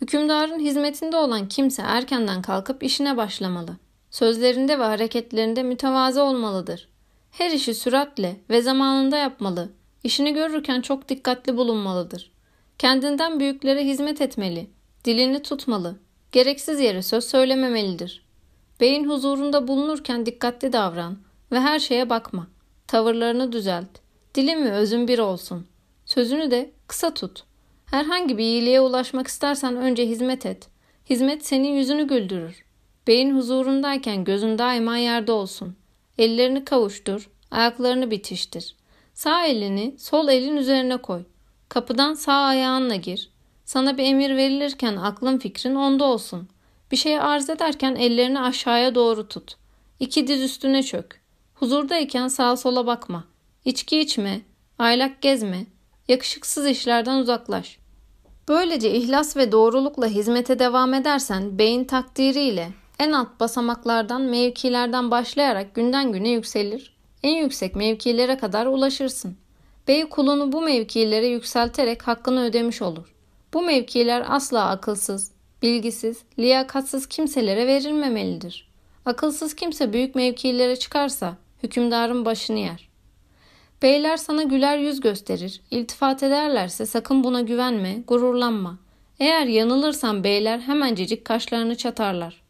Hükümdarın hizmetinde olan kimse erkenden kalkıp işine başlamalı. Sözlerinde ve hareketlerinde mütevazı olmalıdır. Her işi süratle ve zamanında yapmalı. İşini görürken çok dikkatli bulunmalıdır. Kendinden büyüklere hizmet etmeli. Dilini tutmalı. Gereksiz yere söz söylememelidir. Beyin huzurunda bulunurken dikkatli davran ve her şeye bakma. Tavırlarını düzelt. Dilin ve özün bir olsun. Sözünü de kısa tut. Herhangi bir iyiliğe ulaşmak istersen önce hizmet et. Hizmet senin yüzünü güldürür. Beyin huzurundayken gözün daima yerde olsun. Ellerini kavuştur, ayaklarını bitiştir. Sağ elini sol elin üzerine koy. Kapıdan sağ ayağınla gir. Sana bir emir verilirken aklın fikrin onda olsun. Bir şey arz ederken ellerini aşağıya doğru tut. İki diz üstüne çök. Huzurdayken sağa sola bakma. İçki içme, aylak gezme, yakışıksız işlerden uzaklaş. Böylece ihlas ve doğrulukla hizmete devam edersen beyin takdiriyle en alt basamaklardan, mevkilerden başlayarak günden güne yükselir, en yüksek mevkilere kadar ulaşırsın. Bey kulunu bu mevkilere yükselterek hakkını ödemiş olur. Bu mevkiler asla akılsız, bilgisiz, liyakatsız kimselere verilmemelidir. Akılsız kimse büyük mevkilere çıkarsa hükümdarın başını yer. Beyler sana güler yüz gösterir, iltifat ederlerse sakın buna güvenme, gururlanma. Eğer yanılırsan beyler hemencecik kaşlarını çatarlar.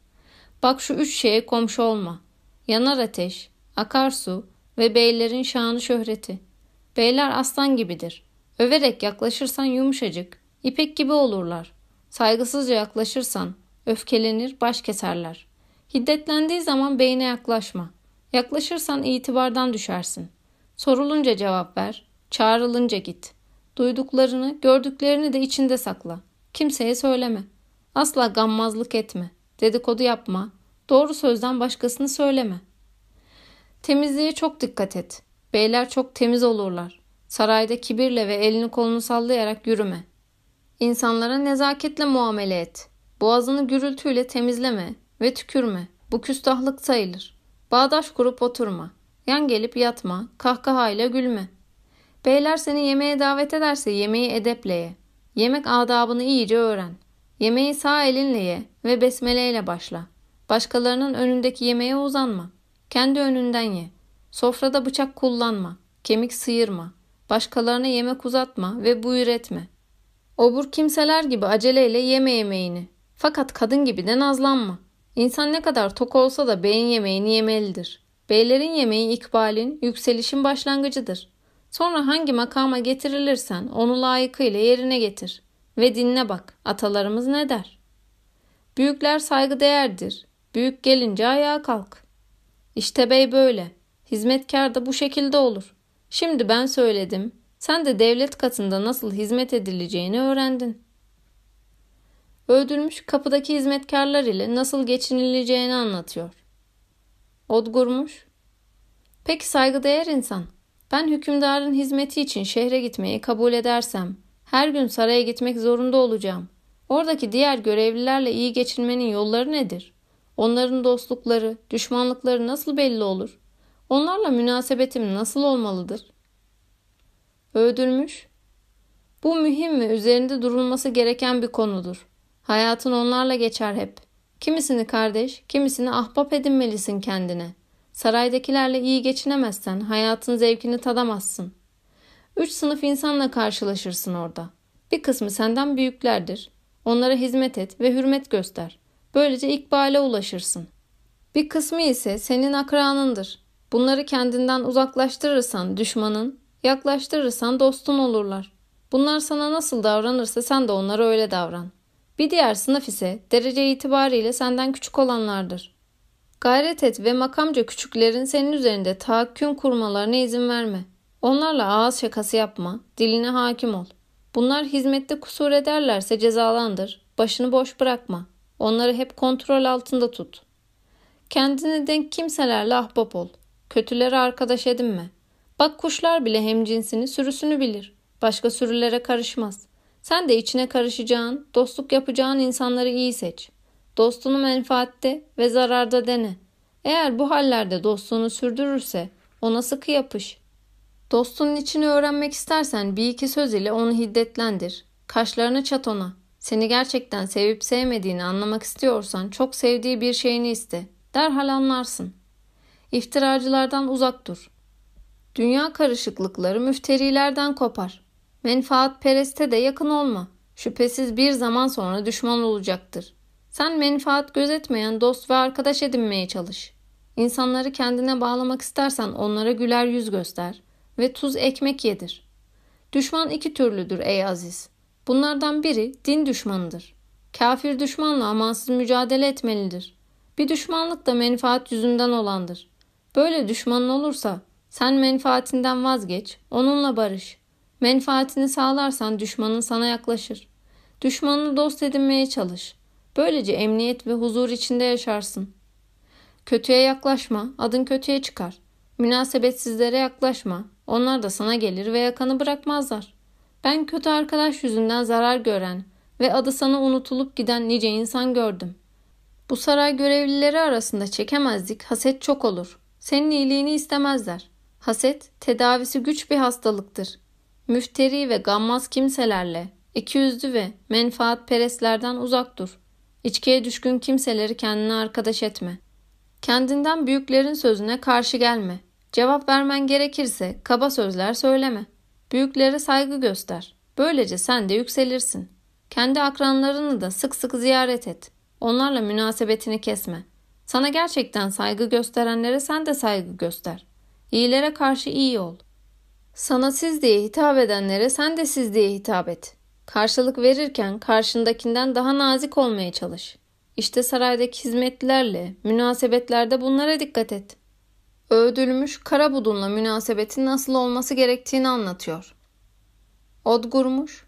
Bak şu üç şeye komşu olma. Yanar ateş, akarsu ve beylerin şanı şöhreti. Beyler aslan gibidir. Överek yaklaşırsan yumuşacık, ipek gibi olurlar. Saygısızca yaklaşırsan öfkelenir, baş keserler. Hiddetlendiği zaman beyne yaklaşma. Yaklaşırsan itibardan düşersin. Sorulunca cevap ver, çağrılınca git. Duyduklarını, gördüklerini de içinde sakla. Kimseye söyleme. Asla gammazlık etme. Dedikodu yapma. Doğru sözden başkasını söyleme. Temizliğe çok dikkat et. Beyler çok temiz olurlar. Sarayda kibirle ve elini kolunu sallayarak yürüme. İnsanlara nezaketle muamele et. Boğazını gürültüyle temizleme ve tükürme. Bu küstahlık sayılır. Bağdaş kurup oturma. Yan gelip yatma. Kahkahayla gülme. Beyler seni yemeğe davet ederse yemeği edeple ye. Yemek adabını iyice öğren. Yemeği sağ elinle ye ve besmeleyle başla. Başkalarının önündeki yemeğe uzanma. Kendi önünden ye. Sofrada bıçak kullanma. kemik sıyırma, başkalarına yemek uzatma ve buyur etme. Obur kimseler gibi aceleyle yeme yemeğini. Fakat kadın gibi de nazlanma. İnsan ne kadar tok olsa da beyin yemeğini yemelidir. Beylerin yemeği ikbalin, yükselişin başlangıcıdır. Sonra hangi makama getirilirsen onu layıkıyla yerine getir. Ve dinle bak atalarımız ne der? Büyükler saygıdeğerdir. Büyük gelince ayağa kalk. İşte bey böyle. Hizmetkar da bu şekilde olur. Şimdi ben söyledim. Sen de devlet katında nasıl hizmet edileceğini öğrendin. Öldürmüş kapıdaki hizmetkarlar ile nasıl geçinileceğini anlatıyor. Odgurmuş. Peki saygıdeğer insan, ben hükümdarın hizmeti için şehre gitmeyi kabul edersem, her gün saraya gitmek zorunda olacağım. Oradaki diğer görevlilerle iyi geçinmenin yolları nedir? Onların dostlukları, düşmanlıkları nasıl belli olur? Onlarla münasebetim nasıl olmalıdır? Öldürmüş. Bu mühim ve üzerinde durulması gereken bir konudur. Hayatın onlarla geçer hep. Kimisini kardeş, kimisini ahbap edinmelisin kendine. Saraydakilerle iyi geçinemezsen hayatın zevkini tadamazsın. Üç sınıf insanla karşılaşırsın orada. Bir kısmı senden büyüklerdir. Onlara hizmet et ve hürmet göster. Böylece ikbale ulaşırsın. Bir kısmı ise senin akranındır. Bunları kendinden uzaklaştırırsan düşmanın, yaklaştırırsan dostun olurlar. Bunlar sana nasıl davranırsa sen de onlara öyle davran. Bir diğer sınıf ise derece itibariyle senden küçük olanlardır. Gayret et ve makamca küçüklerin senin üzerinde tahakküm kurmalarına izin verme. Onlarla ağız şakası yapma, diline hakim ol. Bunlar hizmette kusur ederlerse cezalandır, başını boş bırakma. Onları hep kontrol altında tut. Kendine denk kimselerle ahbap ol. Kötülere arkadaş edinme. Bak kuşlar bile hem cinsini sürüsünü bilir. Başka sürülere karışmaz. Sen de içine karışacağın, dostluk yapacağın insanları iyi seç. Dostunu menfaatte ve zararda dene. Eğer bu hallerde dostluğunu sürdürürse ona sıkı yapış. Dostunun içini öğrenmek istersen bir iki söz ile onu hiddetlendir. Kaşlarını çat ona. Seni gerçekten sevip sevmediğini anlamak istiyorsan çok sevdiği bir şeyini iste. Derhal anlarsın. İftiracılardan uzak dur. Dünya karışıklıkları müfterilerden kopar. Menfaat pereste de yakın olma. Şüphesiz bir zaman sonra düşman olacaktır. Sen menfaat gözetmeyen dost ve arkadaş edinmeye çalış. İnsanları kendine bağlamak istersen onlara güler yüz göster ve tuz ekmek yedir. Düşman iki türlüdür ey aziz. Bunlardan biri din düşmanıdır. Kafir düşmanla amansız mücadele etmelidir. Bir düşmanlık da menfaat yüzünden olandır. Böyle düşmanın olursa sen menfaatinden vazgeç, onunla barış. Menfaatini sağlarsan düşmanın sana yaklaşır. Düşmanını dost edinmeye çalış. Böylece emniyet ve huzur içinde yaşarsın. Kötüye yaklaşma, adın kötüye çıkar. Münasebetsizlere yaklaşma, onlar da sana gelir ve yakanı bırakmazlar. Ben kötü arkadaş yüzünden zarar gören ve adı sana unutulup giden nice insan gördüm. Bu saray görevlileri arasında çekemezlik, haset çok olur. Senin iyiliğini istemezler. Haset, tedavisi güç bir hastalıktır. Müfteri ve gammaz kimselerle, ikiyüzlü ve menfaat perestlerden uzak dur. İçkiye düşkün kimseleri kendine arkadaş etme. Kendinden büyüklerin sözüne karşı gelme. Cevap vermen gerekirse kaba sözler söyleme. Büyüklere saygı göster. Böylece sen de yükselirsin. Kendi akranlarını da sık sık ziyaret et. Onlarla münasebetini kesme. Sana gerçekten saygı gösterenlere sen de saygı göster. İyilere karşı iyi ol. Sana siz diye hitap edenlere sen de siz diye hitap et. Karşılık verirken karşındakinden daha nazik olmaya çalış. İşte saraydaki hizmetlilerle, münasebetlerde bunlara dikkat et. Öğüdülmüş Karabudun'la münasebetin nasıl olması gerektiğini anlatıyor. Odgurmuş.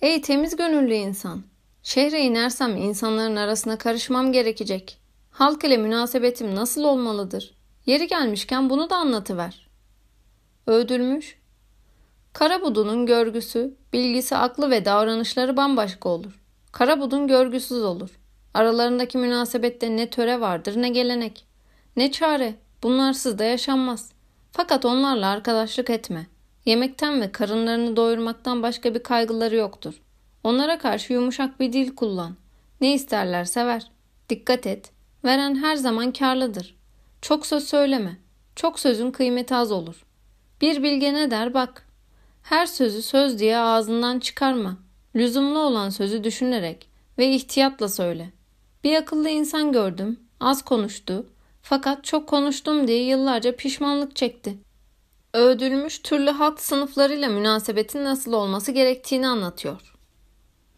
Ey temiz gönüllü insan! Şehre inersem insanların arasına karışmam gerekecek. Halk ile münasebetim nasıl olmalıdır? Yeri gelmişken bunu da anlatıver. Öldürmüş. Karabudunun görgüsü, bilgisi, aklı ve davranışları bambaşka olur. Karabudun görgüsüz olur. Aralarındaki münasebette ne töre vardır ne gelenek. Ne çare, bunlarsız da yaşanmaz. Fakat onlarla arkadaşlık etme. Yemekten ve karınlarını doyurmaktan başka bir kaygıları yoktur. Onlara karşı yumuşak bir dil kullan. Ne isterlerse ver. Dikkat et. Veren her zaman karlıdır. Çok söz söyleme. Çok sözün kıymeti az olur. Bir bilge ne der bak. Her sözü söz diye ağzından çıkarma. Lüzumlu olan sözü düşünerek ve ihtiyatla söyle. Bir akıllı insan gördüm, az konuştu fakat çok konuştum diye yıllarca pişmanlık çekti. Öğüdülmüş türlü halk sınıflarıyla münasebetin nasıl olması gerektiğini anlatıyor.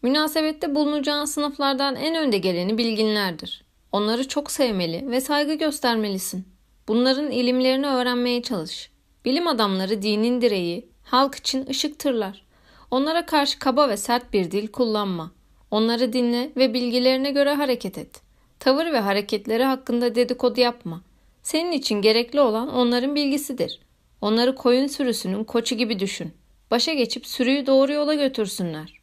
Münasebette bulunacağın sınıflardan en önde geleni bilginlerdir. Onları çok sevmeli ve saygı göstermelisin. Bunların ilimlerini öğrenmeye çalış. Bilim adamları dinin direği, halk için ışıktırlar. Onlara karşı kaba ve sert bir dil kullanma. Onları dinle ve bilgilerine göre hareket et. Tavır ve hareketleri hakkında dedikodu yapma. Senin için gerekli olan onların bilgisidir. Onları koyun sürüsünün koçu gibi düşün. Başa geçip sürüyü doğru yola götürsünler.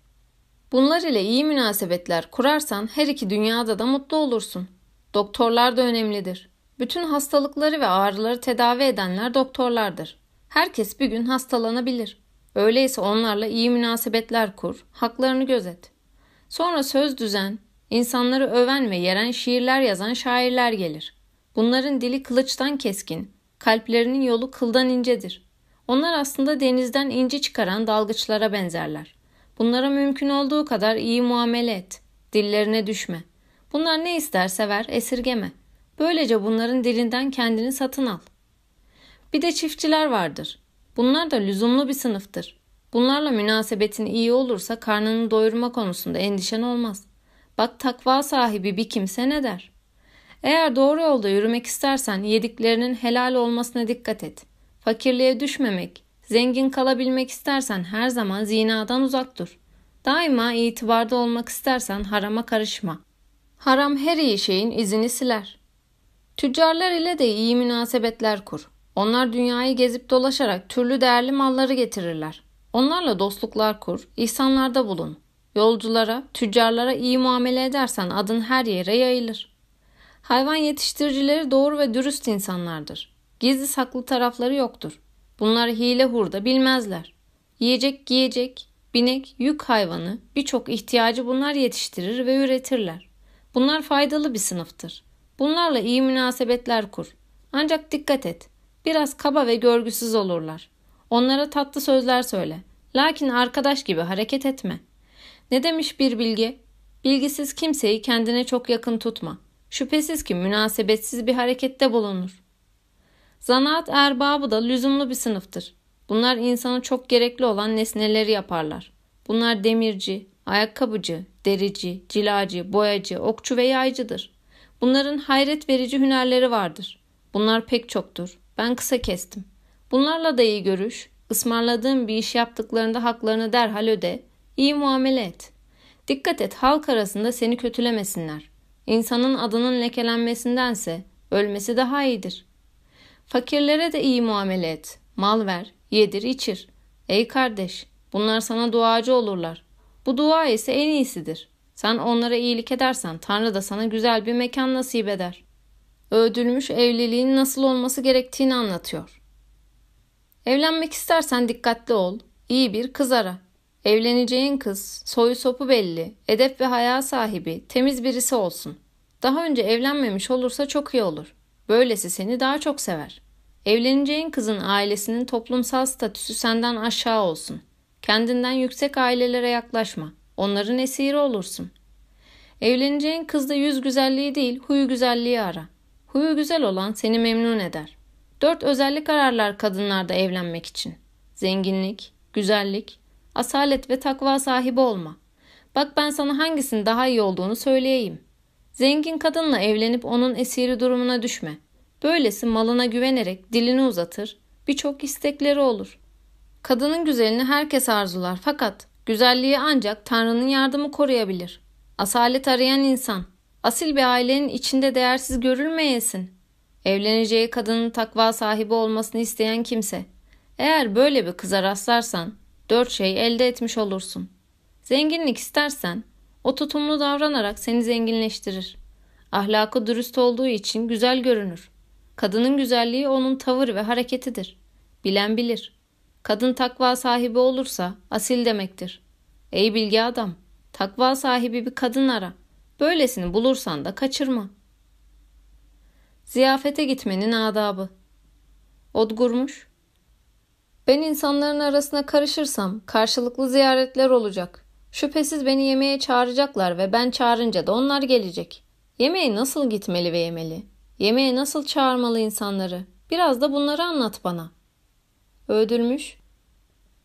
Bunlar ile iyi münasebetler kurarsan her iki dünyada da mutlu olursun. Doktorlar da önemlidir. Bütün hastalıkları ve ağrıları tedavi edenler doktorlardır. Herkes bir gün hastalanabilir. Öyleyse onlarla iyi münasebetler kur, haklarını gözet. Sonra söz düzen, insanları öven ve yeren şiirler yazan şairler gelir. Bunların dili kılıçtan keskin, kalplerinin yolu kıldan incedir. Onlar aslında denizden inci çıkaran dalgıçlara benzerler. Bunlara mümkün olduğu kadar iyi muamele et. Dillerine düşme. Bunlar ne isterse ver, esirgeme. Böylece bunların dilinden kendini satın al. Bir de çiftçiler vardır. Bunlar da lüzumlu bir sınıftır. Bunlarla münasebetin iyi olursa karnını doyurma konusunda endişen olmaz. Bak takva sahibi bir kimse ne der? Eğer doğru yolda yürümek istersen yediklerinin helal olmasına dikkat et. Fakirliğe düşmemek, Zengin kalabilmek istersen her zaman zinadan uzak dur. Daima itibarda olmak istersen harama karışma. Haram her iyi şeyin izini siler. Tüccarlar ile de iyi münasebetler kur. Onlar dünyayı gezip dolaşarak türlü değerli malları getirirler. Onlarla dostluklar kur, ihsanlarda bulun. Yolculara, tüccarlara iyi muamele edersen adın her yere yayılır. Hayvan yetiştiricileri doğru ve dürüst insanlardır. Gizli saklı tarafları yoktur. Bunlar hile hurda bilmezler. Yiyecek giyecek, binek, yük hayvanı birçok ihtiyacı bunlar yetiştirir ve üretirler. Bunlar faydalı bir sınıftır. Bunlarla iyi münasebetler kur. Ancak dikkat et. Biraz kaba ve görgüsüz olurlar. Onlara tatlı sözler söyle. Lakin arkadaş gibi hareket etme. Ne demiş bir bilge? Bilgisiz kimseyi kendine çok yakın tutma. Şüphesiz ki münasebetsiz bir harekette bulunur. Zanaat erbabı da lüzumlu bir sınıftır. Bunlar insana çok gerekli olan nesneleri yaparlar. Bunlar demirci, ayakkabıcı, derici, cilacı, boyacı, okçu ve yaycıdır. Bunların hayret verici hünerleri vardır. Bunlar pek çoktur. Ben kısa kestim. Bunlarla da iyi görüş, ısmarladığın bir iş yaptıklarında haklarını derhal öde, iyi muamele et. Dikkat et halk arasında seni kötülemesinler. İnsanın adının lekelenmesindense ölmesi daha iyidir. Fakirlere de iyi muamele et. Mal ver, yedir, içir. Ey kardeş, bunlar sana duacı olurlar. Bu dua ise en iyisidir. Sen onlara iyilik edersen Tanrı da sana güzel bir mekan nasip eder. Ödülmüş evliliğin nasıl olması gerektiğini anlatıyor. Evlenmek istersen dikkatli ol. İyi bir kız ara. Evleneceğin kız soyu sopu belli, edep ve haya sahibi, temiz birisi olsun. Daha önce evlenmemiş olursa çok iyi olur. Böylesi seni daha çok sever. Evleneceğin kızın ailesinin toplumsal statüsü senden aşağı olsun. Kendinden yüksek ailelere yaklaşma. Onların esiri olursun. Evleneceğin kızda yüz güzelliği değil, huyu güzelliği ara. Huyu güzel olan seni memnun eder. Dört özellik ararlar kadınlarda evlenmek için. Zenginlik, güzellik, asalet ve takva sahibi olma. Bak ben sana hangisinin daha iyi olduğunu söyleyeyim. Zengin kadınla evlenip onun esiri durumuna düşme. Böylesi malına güvenerek dilini uzatır, birçok istekleri olur. Kadının güzelini herkes arzular fakat güzelliği ancak Tanrı'nın yardımı koruyabilir. Asalet arayan insan, asil bir ailenin içinde değersiz görülmeyesin. Evleneceği kadının takva sahibi olmasını isteyen kimse. Eğer böyle bir kıza rastlarsan dört şey elde etmiş olursun. Zenginlik istersen o tutumlu davranarak seni zenginleştirir. Ahlakı dürüst olduğu için güzel görünür. Kadının güzelliği onun tavır ve hareketidir. Bilen bilir. Kadın takva sahibi olursa asil demektir. Ey bilgi adam, takva sahibi bir kadın ara. Böylesini bulursan da kaçırma. Ziyafete gitmenin adabı. Odgurmuş. Ben insanların arasına karışırsam karşılıklı ziyaretler olacak. Şüphesiz beni yemeğe çağıracaklar ve ben çağırınca da onlar gelecek. Yemeğe nasıl gitmeli ve yemeli? Yemeğe nasıl çağırmalı insanları? Biraz da bunları anlat bana. Ödülmüş.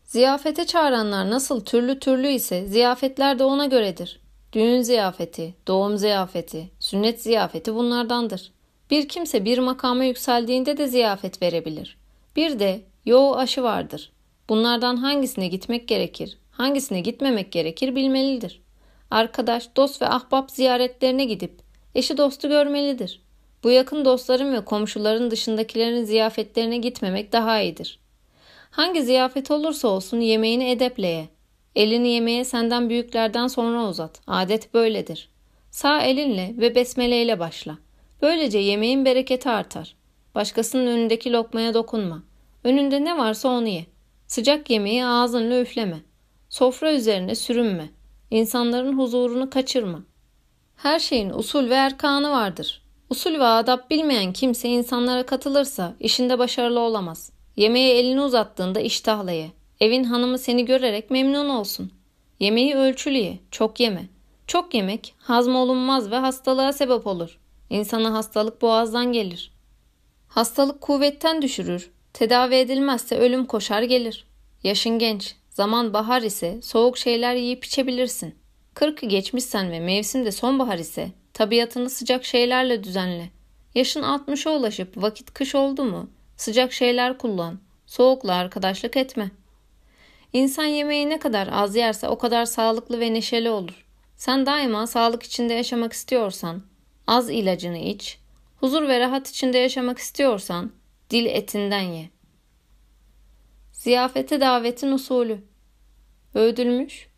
Ziyafete çağıranlar nasıl türlü türlü ise ziyafetler de ona göredir. Düğün ziyafeti, doğum ziyafeti, sünnet ziyafeti bunlardandır. Bir kimse bir makama yükseldiğinde de ziyafet verebilir. Bir de yoğu aşı vardır. Bunlardan hangisine gitmek gerekir, hangisine gitmemek gerekir bilmelidir. Arkadaş, dost ve ahbap ziyaretlerine gidip eşi dostu görmelidir. Bu yakın dostların ve komşuların dışındakilerin ziyafetlerine gitmemek daha iyidir. Hangi ziyafet olursa olsun yemeğini edeple ye. Elini yemeğe senden büyüklerden sonra uzat. Adet böyledir. Sağ elinle ve besmeleyle başla. Böylece yemeğin bereketi artar. Başkasının önündeki lokmaya dokunma. Önünde ne varsa onu ye. Sıcak yemeği ağzınla üfleme. Sofra üzerine sürünme. İnsanların huzurunu kaçırma. Her şeyin usul ve erkanı vardır. Usul ve adap bilmeyen kimse insanlara katılırsa işinde başarılı olamaz. Yemeğe elini uzattığında iştahla ye. Evin hanımı seni görerek memnun olsun. Yemeği ölçülü ye, çok yeme. Çok yemek hazmolunmaz ve hastalığa sebep olur. İnsana hastalık boğazdan gelir. Hastalık kuvvetten düşürür. Tedavi edilmezse ölüm koşar gelir. Yaşın genç, zaman bahar ise soğuk şeyler yiyip içebilirsin. Kırkı geçmişsen ve mevsimde sonbahar ise tabiatını sıcak şeylerle düzenle. Yaşın altmışa ulaşıp vakit kış oldu mu sıcak şeyler kullan. Soğukla arkadaşlık etme. İnsan yemeği ne kadar az yerse o kadar sağlıklı ve neşeli olur. Sen daima sağlık içinde yaşamak istiyorsan az ilacını iç. Huzur ve rahat içinde yaşamak istiyorsan dil etinden ye. Ziyafete davetin usulü. Öğüdülmüş.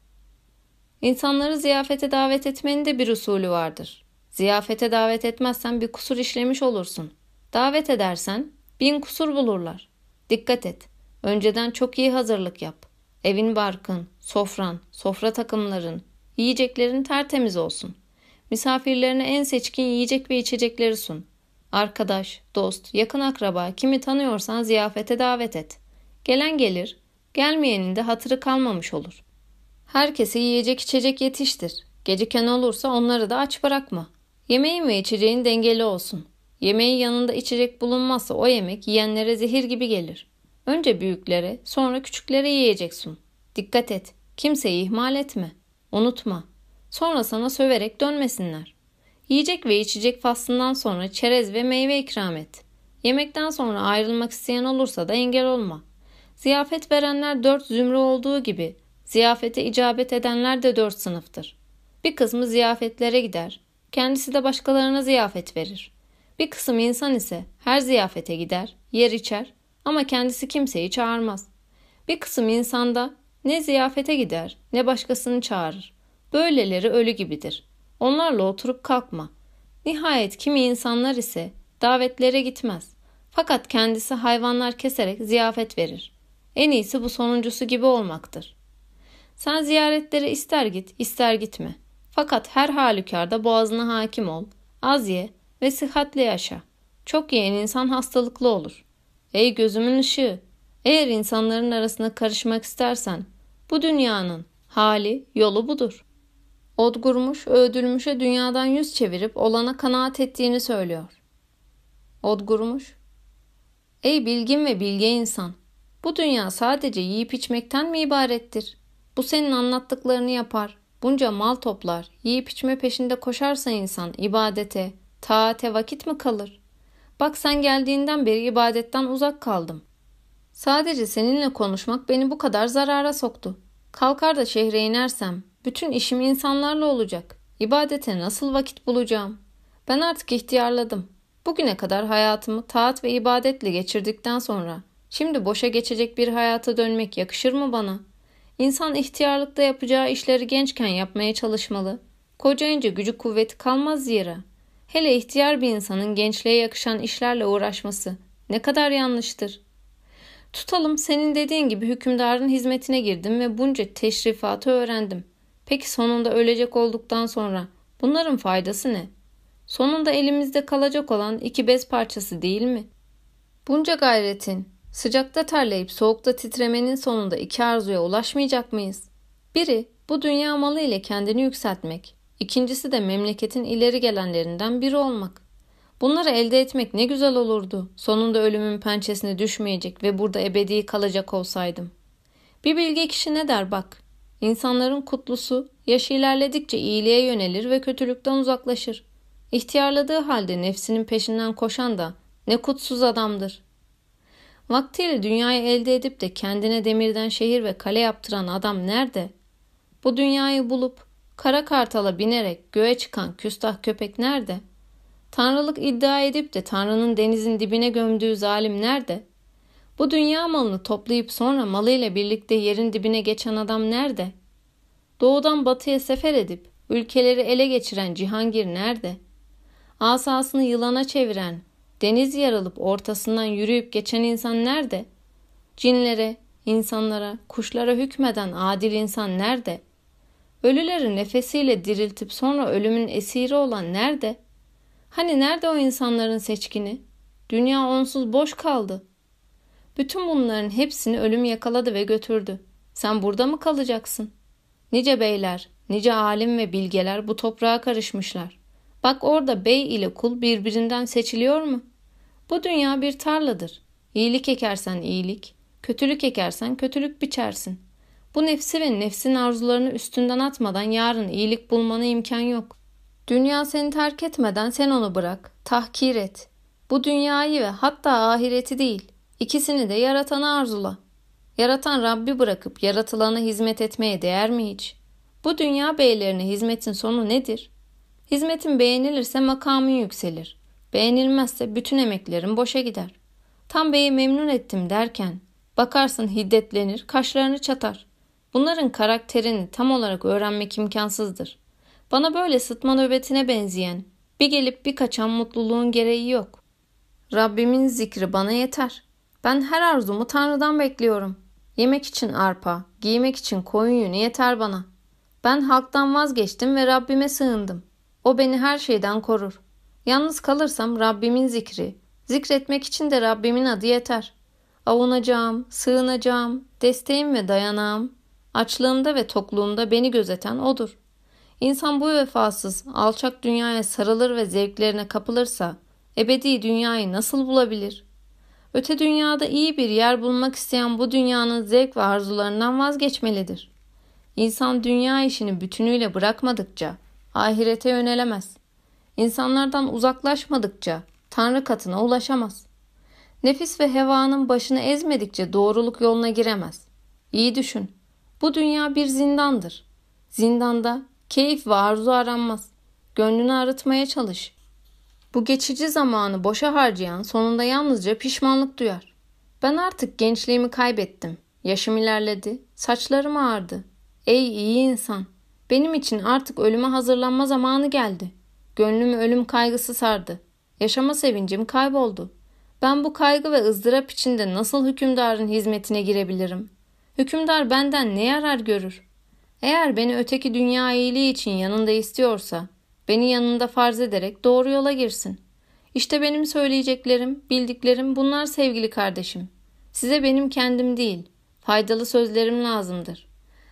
İnsanları ziyafete davet etmenin de bir usulü vardır. Ziyafete davet etmezsen bir kusur işlemiş olursun. Davet edersen bin kusur bulurlar. Dikkat et. Önceden çok iyi hazırlık yap. Evin barkın, sofran, sofra takımların, yiyeceklerin tertemiz olsun. Misafirlerine en seçkin yiyecek ve içecekleri sun. Arkadaş, dost, yakın akraba kimi tanıyorsan ziyafete davet et. Gelen gelir, gelmeyenin de hatırı kalmamış olur. Herkese yiyecek içecek yetiştir. Geciken olursa onları da aç bırakma. Yemeğin ve içeceğin dengeli olsun. Yemeğin yanında içecek bulunmazsa o yemek yiyenlere zehir gibi gelir. Önce büyüklere, sonra küçüklere yiyeceksin. Dikkat et, kimseyi ihmal etme. Unutma. Sonra sana söverek dönmesinler. Yiyecek ve içecek faslından sonra çerez ve meyve ikram et. Yemekten sonra ayrılmak isteyen olursa da engel olma. Ziyafet verenler dört zümre olduğu gibi ziyafete icabet edenler de dört sınıftır. Bir kısmı ziyafetlere gider, kendisi de başkalarına ziyafet verir. Bir kısım insan ise her ziyafete gider, yer içer ama kendisi kimseyi çağırmaz. Bir kısım insanda ne ziyafete gider ne başkasını çağırır. Böyleleri ölü gibidir. Onlarla oturup kalkma. Nihayet kimi insanlar ise davetlere gitmez. Fakat kendisi hayvanlar keserek ziyafet verir. En iyisi bu sonuncusu gibi olmaktır. Sen ziyaretlere ister git ister gitme. Fakat her halükarda boğazına hakim ol, az ye ve sıhhatle yaşa. Çok yiyen insan hastalıklı olur. Ey gözümün ışığı! Eğer insanların arasına karışmak istersen bu dünyanın hali yolu budur. Odgurmuş, öldürmüşe dünyadan yüz çevirip olana kanaat ettiğini söylüyor. Odgurmuş, Ey bilgin ve bilge insan! Bu dünya sadece yiyip içmekten mi ibarettir? Bu senin anlattıklarını yapar. Bunca mal toplar, yiyip içme peşinde koşarsa insan ibadete, taate vakit mi kalır? Bak sen geldiğinden beri ibadetten uzak kaldım. Sadece seninle konuşmak beni bu kadar zarara soktu. Kalkar da şehre inersem bütün işim insanlarla olacak. İbadete nasıl vakit bulacağım? Ben artık ihtiyarladım. Bugüne kadar hayatımı taat ve ibadetle geçirdikten sonra şimdi boşa geçecek bir hayata dönmek yakışır mı bana? İnsan ihtiyarlıkta yapacağı işleri gençken yapmaya çalışmalı. Kocayınca gücü kuvveti kalmaz zira. Hele ihtiyar bir insanın gençliğe yakışan işlerle uğraşması ne kadar yanlıştır. Tutalım senin dediğin gibi hükümdarın hizmetine girdim ve bunca teşrifatı öğrendim. Peki sonunda ölecek olduktan sonra bunların faydası ne? Sonunda elimizde kalacak olan iki bez parçası değil mi? Bunca gayretin, Sıcakta terleyip soğukta titremenin sonunda iki arzuya ulaşmayacak mıyız? Biri bu dünya malı ile kendini yükseltmek. İkincisi de memleketin ileri gelenlerinden biri olmak. Bunları elde etmek ne güzel olurdu. Sonunda ölümün pençesine düşmeyecek ve burada ebedi kalacak olsaydım. Bir bilge kişi ne der bak. İnsanların kutlusu yaşı ilerledikçe iyiliğe yönelir ve kötülükten uzaklaşır. İhtiyarladığı halde nefsinin peşinden koşan da ne kutsuz adamdır. Vaktiyle dünyayı elde edip de kendine demirden şehir ve kale yaptıran adam nerede? Bu dünyayı bulup kara kartala binerek göğe çıkan küstah köpek nerede? Tanrılık iddia edip de Tanrı'nın denizin dibine gömdüğü zalim nerede? Bu dünya malını toplayıp sonra malıyla birlikte yerin dibine geçen adam nerede? Doğudan batıya sefer edip ülkeleri ele geçiren Cihangir nerede? Asasını yılana çeviren, deniz yarılıp ortasından yürüyüp geçen insan nerede? Cinlere, insanlara, kuşlara hükmeden adil insan nerede? Ölüleri nefesiyle diriltip sonra ölümün esiri olan nerede? Hani nerede o insanların seçkini? Dünya onsuz boş kaldı. Bütün bunların hepsini ölüm yakaladı ve götürdü. Sen burada mı kalacaksın? Nice beyler, nice alim ve bilgeler bu toprağa karışmışlar. Bak orada bey ile kul birbirinden seçiliyor mu? Bu dünya bir tarladır. İyilik ekersen iyilik, kötülük ekersen kötülük biçersin. Bu nefsi ve nefsin arzularını üstünden atmadan yarın iyilik bulmana imkan yok. Dünya seni terk etmeden sen onu bırak, tahkir et. Bu dünyayı ve hatta ahireti değil, ikisini de yaratanı arzula. Yaratan Rabbi bırakıp yaratılana hizmet etmeye değer mi hiç? Bu dünya beylerine hizmetin sonu nedir? Hizmetin beğenilirse makamın yükselir. Beğenilmezse bütün emeklerin boşa gider. Tam beyi memnun ettim derken bakarsın hiddetlenir, kaşlarını çatar. Bunların karakterini tam olarak öğrenmek imkansızdır. Bana böyle sıtma nöbetine benzeyen, bir gelip bir kaçan mutluluğun gereği yok. Rabbimin zikri bana yeter. Ben her arzumu Tanrı'dan bekliyorum. Yemek için arpa, giymek için koyun yünü yeter bana. Ben halktan vazgeçtim ve Rabbime sığındım. O beni her şeyden korur. Yalnız kalırsam Rabbimin zikri, zikretmek için de Rabbimin adı yeter. Avunacağım, sığınacağım, desteğim ve dayanağım, açlığımda ve tokluğumda beni gözeten O'dur. İnsan bu vefasız, alçak dünyaya sarılır ve zevklerine kapılırsa, ebedi dünyayı nasıl bulabilir? Öte dünyada iyi bir yer bulmak isteyen bu dünyanın zevk ve arzularından vazgeçmelidir. İnsan dünya işini bütünüyle bırakmadıkça ahirete yönelemez. İnsanlardan uzaklaşmadıkça Tanrı katına ulaşamaz. Nefis ve hevanın başını ezmedikçe doğruluk yoluna giremez. İyi düşün. Bu dünya bir zindandır. Zindanda keyif ve arzu aranmaz. Gönlünü arıtmaya çalış. Bu geçici zamanı boşa harcayan sonunda yalnızca pişmanlık duyar. Ben artık gençliğimi kaybettim. Yaşım ilerledi. Saçlarım ağardı. Ey iyi insan! Benim için artık ölüme hazırlanma zamanı geldi. Gönlümü ölüm kaygısı sardı. Yaşama sevincim kayboldu. Ben bu kaygı ve ızdırap içinde nasıl hükümdarın hizmetine girebilirim? Hükümdar benden ne yarar görür? Eğer beni öteki dünya iyiliği için yanında istiyorsa, beni yanında farz ederek doğru yola girsin. İşte benim söyleyeceklerim, bildiklerim bunlar sevgili kardeşim. Size benim kendim değil, faydalı sözlerim lazımdır.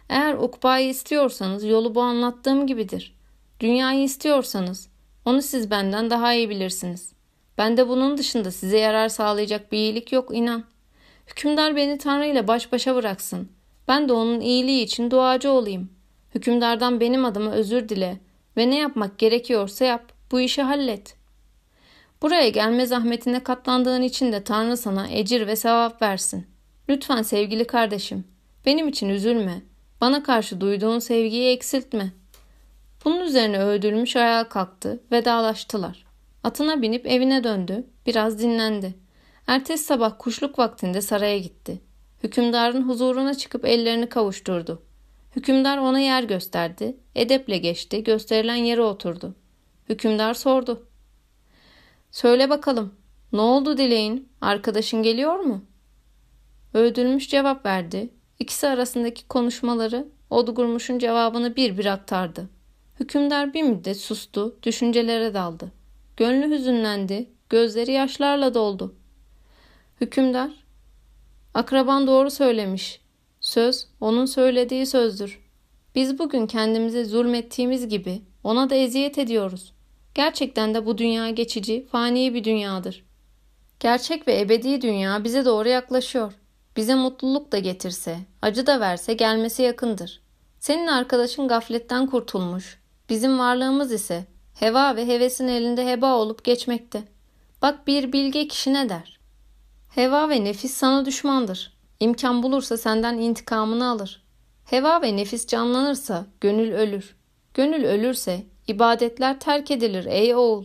Eğer ukbayı istiyorsanız yolu bu anlattığım gibidir. Dünyayı istiyorsanız onu siz benden daha iyi bilirsiniz. Bende bunun dışında size yarar sağlayacak bir iyilik yok inan. Hükümdar beni Tanrı ile baş başa bıraksın. Ben de onun iyiliği için duacı olayım. Hükümdardan benim adıma özür dile ve ne yapmak gerekiyorsa yap. Bu işi hallet. Buraya gelme zahmetine katlandığın için de Tanrı sana ecir ve sevap versin. Lütfen sevgili kardeşim, benim için üzülme. Bana karşı duyduğun sevgiyi eksiltme. Bunun üzerine öldürmüş ayağa kalktı, vedalaştılar. Atına binip evine döndü, biraz dinlendi. Ertesi sabah kuşluk vaktinde saraya gitti. Hükümdarın huzuruna çıkıp ellerini kavuşturdu. Hükümdar ona yer gösterdi, edeple geçti, gösterilen yere oturdu. Hükümdar sordu. Söyle bakalım, ne oldu dileğin? Arkadaşın geliyor mu? Öldürmüş cevap verdi. İkisi arasındaki konuşmaları Odgurmuş'un cevabını bir bir aktardı. Hükümdar bir müddet sustu, düşüncelere daldı. Gönlü hüzünlendi, gözleri yaşlarla doldu. Hükümdar, Akraban doğru söylemiş. Söz onun söylediği sözdür. Biz bugün kendimize zulmettiğimiz gibi ona da eziyet ediyoruz. Gerçekten de bu dünya geçici, fani bir dünyadır. Gerçek ve ebedi dünya bize doğru yaklaşıyor. Bize mutluluk da getirse, acı da verse gelmesi yakındır. Senin arkadaşın gafletten kurtulmuş. Bizim varlığımız ise heva ve hevesin elinde heba olup geçmekte. Bak bir bilge kişi ne der? Heva ve nefis sana düşmandır. İmkan bulursa senden intikamını alır. Heva ve nefis canlanırsa gönül ölür. Gönül ölürse ibadetler terk edilir ey oğul.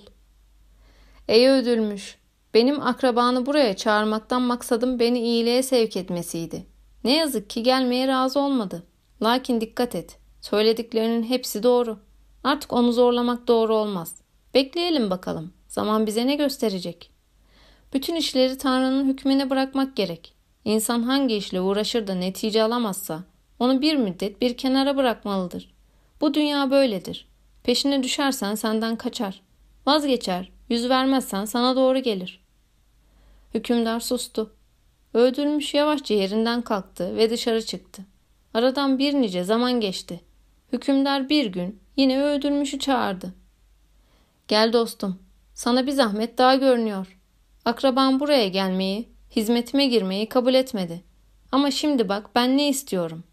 Ey ödülmüş, benim akrabanı buraya çağırmaktan maksadım beni iyiliğe sevk etmesiydi. Ne yazık ki gelmeye razı olmadı. Lakin dikkat et. Söylediklerinin hepsi doğru. Artık onu zorlamak doğru olmaz. Bekleyelim bakalım. Zaman bize ne gösterecek? Bütün işleri Tanrı'nın hükmüne bırakmak gerek. İnsan hangi işle uğraşır da netice alamazsa onu bir müddet bir kenara bırakmalıdır. Bu dünya böyledir. Peşine düşersen senden kaçar. Vazgeçer, yüz vermezsen sana doğru gelir. Hükümdar sustu. Öldürmüş yavaşça yerinden kalktı ve dışarı çıktı. Aradan bir nice zaman geçti. Hükümdar bir gün yine öldürmüşü çağırdı. Gel dostum, sana bir zahmet daha görünüyor. Akraban buraya gelmeyi, hizmetime girmeyi kabul etmedi. Ama şimdi bak ben ne istiyorum.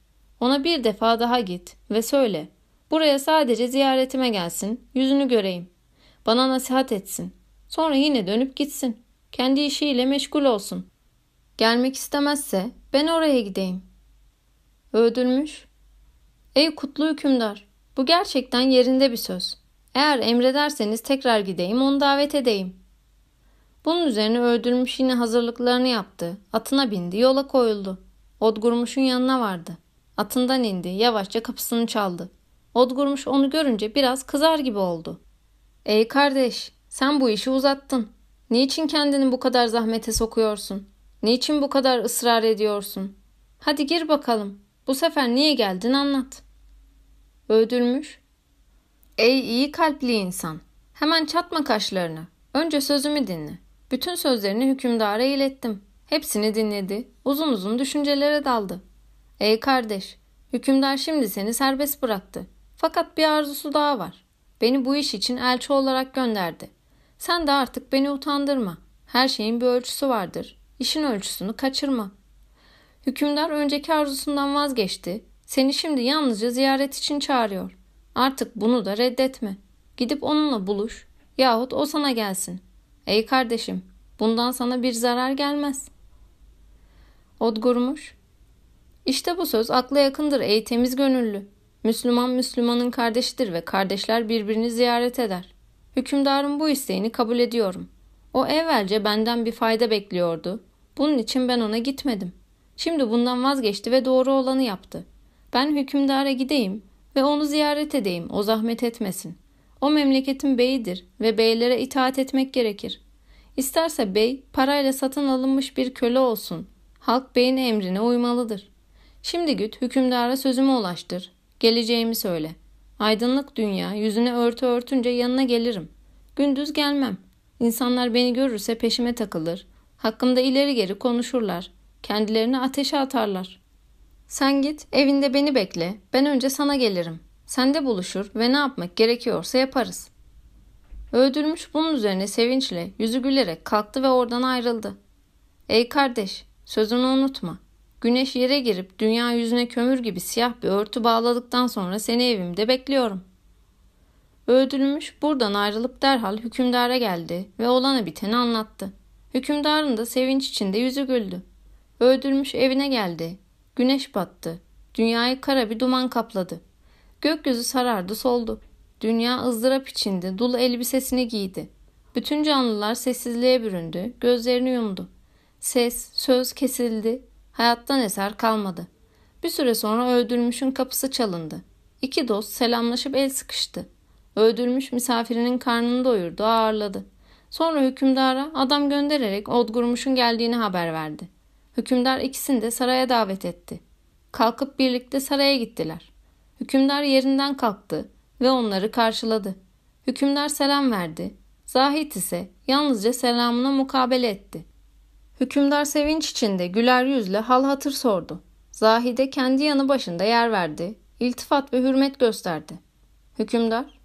Ona bir defa daha git ve söyle. Buraya sadece ziyaretime gelsin, yüzünü göreyim. Bana nasihat etsin. Sonra yine dönüp gitsin. Kendi işiyle meşgul olsun. Gelmek istemezse ben oraya gideyim. Öldürmüş. Ey kutlu hükümdar, bu gerçekten yerinde bir söz. Eğer emrederseniz tekrar gideyim, onu davet edeyim. Bunun üzerine öldürmüş yine hazırlıklarını yaptı. Atına bindi, yola koyuldu. Odgurmuş'un yanına vardı. Atından indi, yavaşça kapısını çaldı. Odgurmuş onu görünce biraz kızar gibi oldu. Ey kardeş, sen bu işi uzattın. Niçin kendini bu kadar zahmete sokuyorsun? Niçin bu kadar ısrar ediyorsun? Hadi gir bakalım. Bu sefer niye geldin anlat. Öldürmüş. Ey iyi kalpli insan. Hemen çatma kaşlarını. Önce sözümü dinle. Bütün sözlerini hükümdara ilettim. Hepsini dinledi. Uzun uzun düşüncelere daldı. Ey kardeş, hükümdar şimdi seni serbest bıraktı. Fakat bir arzusu daha var. Beni bu iş için elçi olarak gönderdi. Sen de artık beni utandırma. Her şeyin bir ölçüsü vardır. İşin ölçüsünü kaçırma. Hükümdar önceki arzusundan vazgeçti. Seni şimdi yalnızca ziyaret için çağırıyor. Artık bunu da reddetme. Gidip onunla buluş yahut o sana gelsin. Ey kardeşim, bundan sana bir zarar gelmez. Odgurmuş. İşte bu söz akla yakındır ey temiz gönüllü. Müslüman Müslümanın kardeşidir ve kardeşler birbirini ziyaret eder. Hükümdarın bu isteğini kabul ediyorum. O evvelce benden bir fayda bekliyordu. Bunun için ben ona gitmedim. Şimdi bundan vazgeçti ve doğru olanı yaptı. Ben hükümdara gideyim ve onu ziyaret edeyim. O zahmet etmesin. O memleketin beyidir ve beylere itaat etmek gerekir. İsterse bey parayla satın alınmış bir köle olsun. Halk beyin emrine uymalıdır. Şimdi güt hükümdara sözümü ulaştır. Geleceğimi söyle. Aydınlık dünya yüzüne örtü örtünce yanına gelirim. Gündüz gelmem. İnsanlar beni görürse peşime takılır. Hakkımda ileri geri konuşurlar. Kendilerini ateşe atarlar. Sen git evinde beni bekle. Ben önce sana gelirim. Sen de buluşur ve ne yapmak gerekiyorsa yaparız. Öldürmüş bunun üzerine sevinçle yüzü gülerek kalktı ve oradan ayrıldı. Ey kardeş sözünü unutma. Güneş yere girip dünya yüzüne kömür gibi siyah bir örtü bağladıktan sonra seni evimde bekliyorum. Öldürülmüş buradan ayrılıp derhal hükümdara geldi ve olanı biteni anlattı. Hükümdarın da sevinç içinde yüzü güldü. Öldürmüş evine geldi. Güneş battı. Dünyayı kara bir duman kapladı. Gökyüzü sarardı soldu. Dünya ızdırap içinde dul elbisesini giydi. Bütün canlılar sessizliğe büründü, gözlerini yumdu. Ses, söz kesildi, hayattan eser kalmadı. Bir süre sonra öldürmüşün kapısı çalındı. İki dost selamlaşıp el sıkıştı. Öldürmüş misafirinin karnını doyurdu, ağırladı. Sonra hükümdara adam göndererek Odgurmuş'un geldiğini haber verdi. Hükümdar ikisini de saraya davet etti. Kalkıp birlikte saraya gittiler. Hükümdar yerinden kalktı ve onları karşıladı. Hükümdar selam verdi. Zahit ise yalnızca selamına mukabele etti. Hükümdar sevinç içinde güler yüzle hal hatır sordu. Zahide kendi yanı başında yer verdi, iltifat ve hürmet gösterdi. Hükümdar,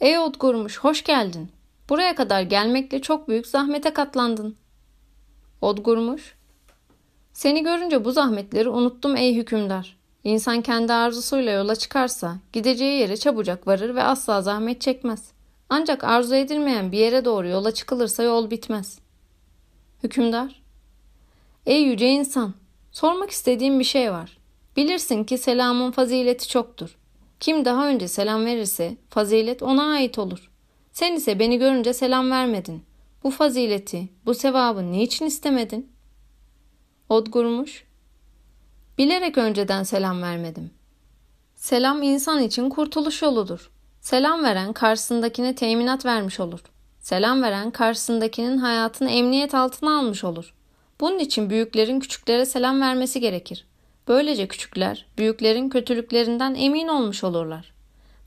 ''Ey Odgurmuş, hoş geldin. Buraya kadar gelmekle çok büyük zahmete katlandın.'' Odgurmuş, ''Seni görünce bu zahmetleri unuttum ey hükümdar. İnsan kendi arzusuyla yola çıkarsa gideceği yere çabucak varır ve asla zahmet çekmez. Ancak arzu edilmeyen bir yere doğru yola çıkılırsa yol bitmez. Hükümdar, ey yüce insan, sormak istediğim bir şey var. Bilirsin ki selamın fazileti çoktur. Kim daha önce selam verirse fazilet ona ait olur. Sen ise beni görünce selam vermedin. Bu fazileti, bu sevabı niçin istemedin? Odgurmuş, Bilerek önceden selam vermedim. Selam insan için kurtuluş yoludur. Selam veren karşısındakine teminat vermiş olur. Selam veren karşısındakinin hayatını emniyet altına almış olur. Bunun için büyüklerin küçüklere selam vermesi gerekir. Böylece küçükler büyüklerin kötülüklerinden emin olmuş olurlar.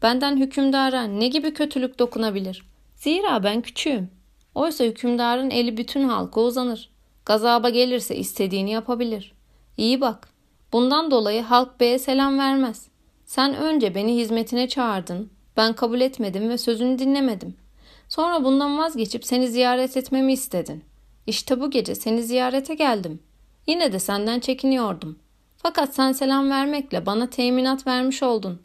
Benden hükümdara ne gibi kötülük dokunabilir? Zira ben küçüğüm. Oysa hükümdarın eli bütün halka uzanır. Gazaba gelirse istediğini yapabilir. İyi bak. Bundan dolayı halk beye selam vermez. Sen önce beni hizmetine çağırdın. Ben kabul etmedim ve sözünü dinlemedim. Sonra bundan vazgeçip seni ziyaret etmemi istedin. İşte bu gece seni ziyarete geldim. Yine de senden çekiniyordum. Fakat sen selam vermekle bana teminat vermiş oldun.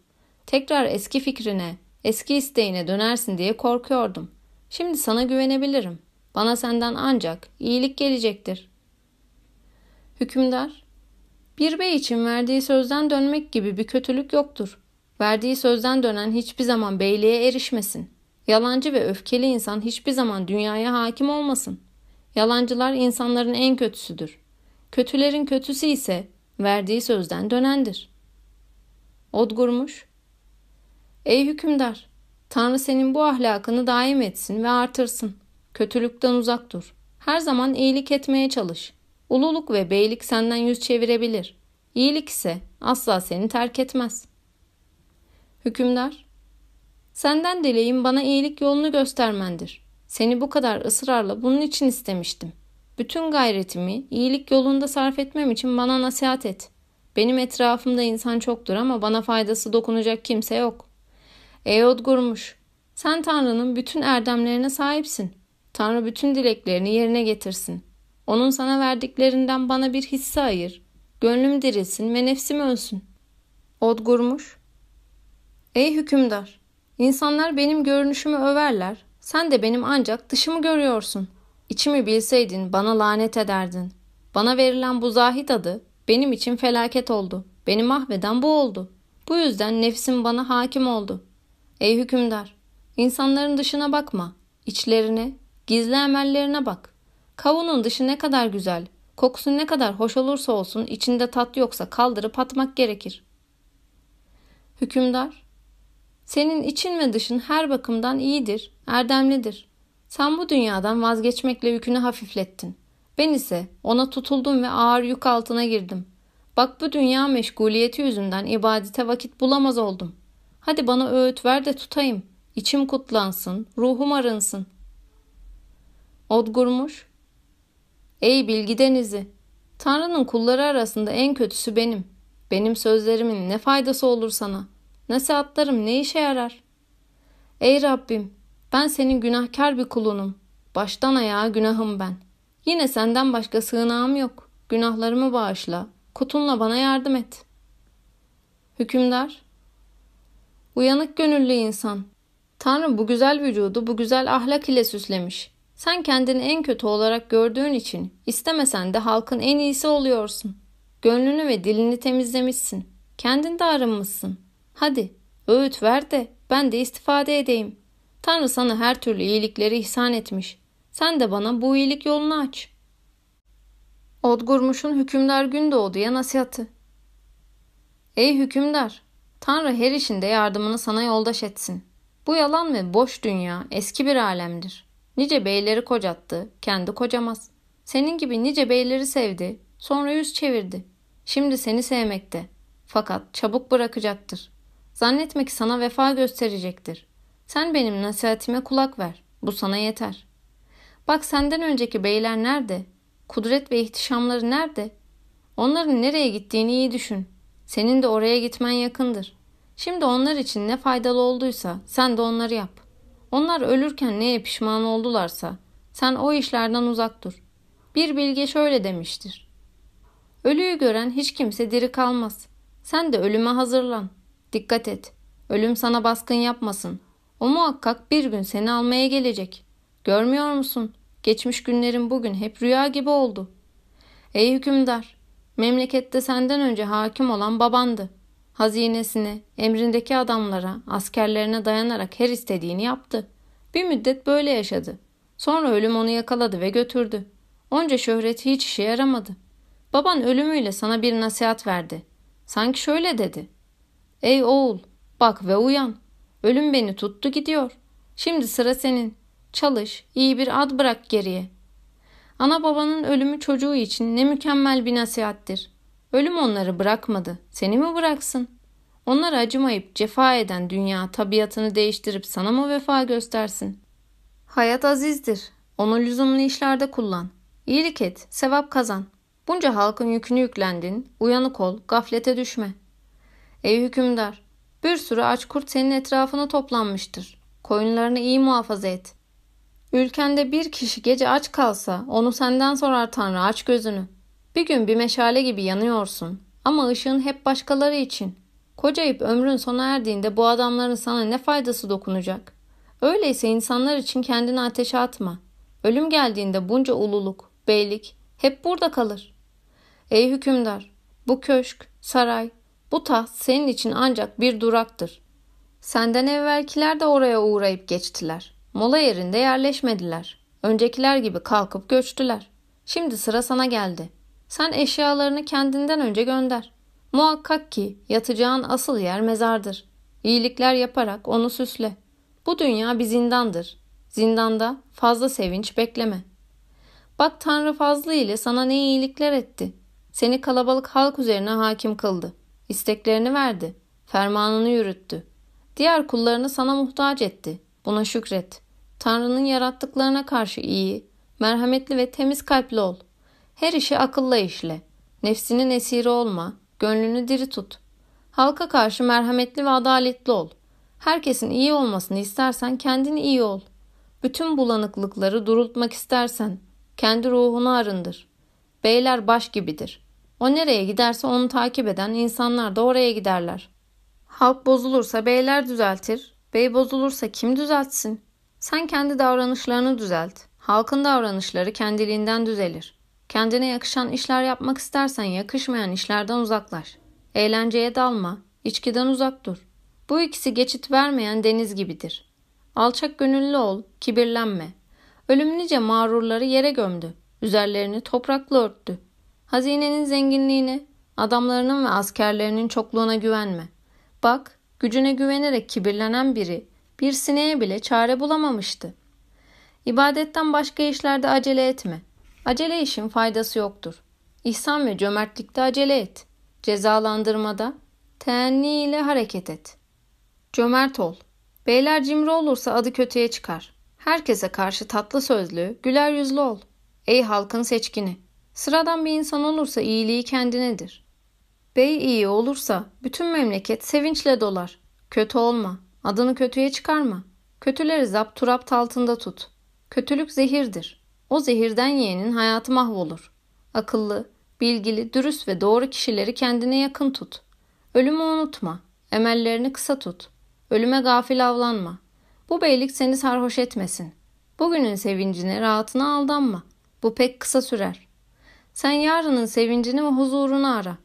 Tekrar eski fikrine, eski isteğine dönersin diye korkuyordum. Şimdi sana güvenebilirim. Bana senden ancak iyilik gelecektir. Hükümdar, bir bey için verdiği sözden dönmek gibi bir kötülük yoktur. Verdiği sözden dönen hiçbir zaman beyliğe erişmesin. Yalancı ve öfkeli insan hiçbir zaman dünyaya hakim olmasın. Yalancılar insanların en kötüsüdür. Kötülerin kötüsü ise verdiği sözden dönendir. Odgurmuş. Ey hükümdar! Tanrı senin bu ahlakını daim etsin ve artırsın. Kötülükten uzak dur. Her zaman iyilik etmeye çalış. Ululuk ve beylik senden yüz çevirebilir. İyilik ise asla seni terk etmez. Hükümdar, senden dileğim bana iyilik yolunu göstermendir. Seni bu kadar ısrarla bunun için istemiştim. Bütün gayretimi iyilik yolunda sarf etmem için bana nasihat et. Benim etrafımda insan çoktur ama bana faydası dokunacak kimse yok. Ey Odgurmuş, sen Tanrı'nın bütün erdemlerine sahipsin. Tanrı bütün dileklerini yerine getirsin. Onun sana verdiklerinden bana bir hisse ayır. Gönlüm dirilsin ve nefsim ölsün. Odgurmuş. Ey hükümdar! İnsanlar benim görünüşümü överler. Sen de benim ancak dışımı görüyorsun. İçimi bilseydin bana lanet ederdin. Bana verilen bu zahit adı benim için felaket oldu. Beni mahveden bu oldu. Bu yüzden nefsim bana hakim oldu. Ey hükümdar! İnsanların dışına bakma. içlerine, gizli emellerine bak. Kavunun dışı ne kadar güzel, kokusu ne kadar hoş olursa olsun içinde tat yoksa kaldırıp atmak gerekir. Hükümdar, senin için ve dışın her bakımdan iyidir, erdemlidir. Sen bu dünyadan vazgeçmekle yükünü hafiflettin. Ben ise ona tutuldum ve ağır yük altına girdim. Bak bu dünya meşguliyeti yüzünden ibadete vakit bulamaz oldum. Hadi bana öğüt ver de tutayım. İçim kutlansın, ruhum arınsın. Odgurmuş, Ey bilgi denizi! Tanrı'nın kulları arasında en kötüsü benim. Benim sözlerimin ne faydası olur sana? Nasihatlarım ne işe yarar? Ey Rabbim! Ben senin günahkar bir kulunum. Baştan ayağa günahım ben. Yine senden başka sığınağım yok. Günahlarımı bağışla. Kutunla bana yardım et. Hükümdar, Uyanık gönüllü insan. Tanrı bu güzel vücudu bu güzel ahlak ile süslemiş. Sen kendini en kötü olarak gördüğün için istemesen de halkın en iyisi oluyorsun. Gönlünü ve dilini temizlemişsin. Kendin de arınmışsın. Hadi öğüt ver de ben de istifade edeyim. Tanrı sana her türlü iyilikleri ihsan etmiş. Sen de bana bu iyilik yolunu aç. Odgurmuş'un hükümdar Gündoğdu'ya nasihatı. Ey hükümdar! Tanrı her işinde yardımını sana yoldaş etsin. Bu yalan ve boş dünya eski bir alemdir. Nice beyleri kocattı, kendi kocamaz. Senin gibi nice beyleri sevdi, sonra yüz çevirdi. Şimdi seni sevmekte. Fakat çabuk bırakacaktır. Zannetme ki sana vefa gösterecektir. Sen benim nasihatime kulak ver. Bu sana yeter. Bak senden önceki beyler nerede? kudret ve ihtişamları nerede? Onların nereye gittiğini iyi düşün. Senin de oraya gitmen yakındır. Şimdi onlar için ne faydalı olduysa sen de onları yap. Onlar ölürken neye pişman oldularsa sen o işlerden uzak dur. Bir bilge şöyle demiştir. Ölüyü gören hiç kimse diri kalmaz. Sen de ölüme hazırlan. Dikkat et. Ölüm sana baskın yapmasın. O muhakkak bir gün seni almaya gelecek. Görmüyor musun? Geçmiş günlerin bugün hep rüya gibi oldu. Ey hükümdar, memlekette senden önce hakim olan babandı. Hazinesine, emrindeki adamlara, askerlerine dayanarak her istediğini yaptı. Bir müddet böyle yaşadı. Sonra ölüm onu yakaladı ve götürdü. Onca şöhreti hiç işe yaramadı. Baban ölümüyle sana bir nasihat verdi. Sanki şöyle dedi. Ey oğul, bak ve uyan. Ölüm beni tuttu gidiyor. Şimdi sıra senin. Çalış, iyi bir ad bırak geriye. Ana babanın ölümü çocuğu için ne mükemmel bir nasihattir. Ölüm onları bırakmadı. Seni mi bıraksın? Onlara acımayıp cefa eden dünya tabiatını değiştirip sana mı vefa göstersin? Hayat azizdir. Onu lüzumlu işlerde kullan. İyilik et, sevap kazan. Bunca halkın yükünü yüklendin, uyanık ol, gaflete düşme. Ey hükümdar, bir sürü aç kurt senin etrafına toplanmıştır. Koyunlarını iyi muhafaza et. Ülkende bir kişi gece aç kalsa onu senden sorar Tanrı aç gözünü. Bir gün bir meşale gibi yanıyorsun ama ışığın hep başkaları için. Kocayıp ömrün sona erdiğinde bu adamların sana ne faydası dokunacak? Öyleyse insanlar için kendini ateşe atma. Ölüm geldiğinde bunca ululuk, beylik hep burada kalır. Ey hükümdar, bu köşk, saray, bu taht senin için ancak bir duraktır. Senden evvelkiler de oraya uğrayıp geçtiler. Mola yerinde yerleşmediler. Öncekiler gibi kalkıp göçtüler. Şimdi sıra sana geldi. Sen eşyalarını kendinden önce gönder. Muhakkak ki yatacağın asıl yer mezardır. İyilikler yaparak onu süsle. Bu dünya bir zindandır. Zindanda fazla sevinç bekleme. Bak Tanrı fazlı ile sana ne iyilikler etti. Seni kalabalık halk üzerine hakim kıldı. İsteklerini verdi. Fermanını yürüttü. Diğer kullarını sana muhtaç etti. Buna şükret. Tanrı'nın yarattıklarına karşı iyi, merhametli ve temiz kalpli ol. Her işi akılla işle. Nefsinin esiri olma, gönlünü diri tut. Halka karşı merhametli ve adaletli ol. Herkesin iyi olmasını istersen kendin iyi ol. Bütün bulanıklıkları durultmak istersen kendi ruhunu arındır. Beyler baş gibidir. O nereye giderse onu takip eden insanlar da oraya giderler. Halk bozulursa beyler düzeltir, bey bozulursa kim düzeltsin? Sen kendi davranışlarını düzelt. Halkın davranışları kendiliğinden düzelir. Kendine yakışan işler yapmak istersen yakışmayan işlerden uzaklaş. Eğlenceye dalma, içkiden uzak dur. Bu ikisi geçit vermeyen deniz gibidir. Alçak gönüllü ol, kibirlenme. Ölüm mağrurları yere gömdü. Üzerlerini toprakla örttü. Hazinenin zenginliğine, adamlarının ve askerlerinin çokluğuna güvenme. Bak, gücüne güvenerek kibirlenen biri bir sineğe bile çare bulamamıştı. İbadetten başka işlerde acele etme. Acele işin faydası yoktur. İhsan ve cömertlikte acele et. Cezalandırmada teenni ile hareket et. Cömert ol. Beyler cimri olursa adı kötüye çıkar. Herkese karşı tatlı sözlü, güler yüzlü ol. Ey halkın seçkini. Sıradan bir insan olursa iyiliği kendinedir. Bey iyi olursa bütün memleket sevinçle dolar. Kötü olma. Adını kötüye çıkarma. Kötüleri zapturapt altında tut. Kötülük zehirdir. O zehirden yiyenin hayatı mahvolur. Akıllı, bilgili, dürüst ve doğru kişileri kendine yakın tut. Ölümü unutma. Emellerini kısa tut. Ölüme gafil avlanma. Bu beylik seni sarhoş etmesin. Bugünün sevincine, rahatına aldanma. Bu pek kısa sürer. Sen yarının sevincini ve huzurunu ara.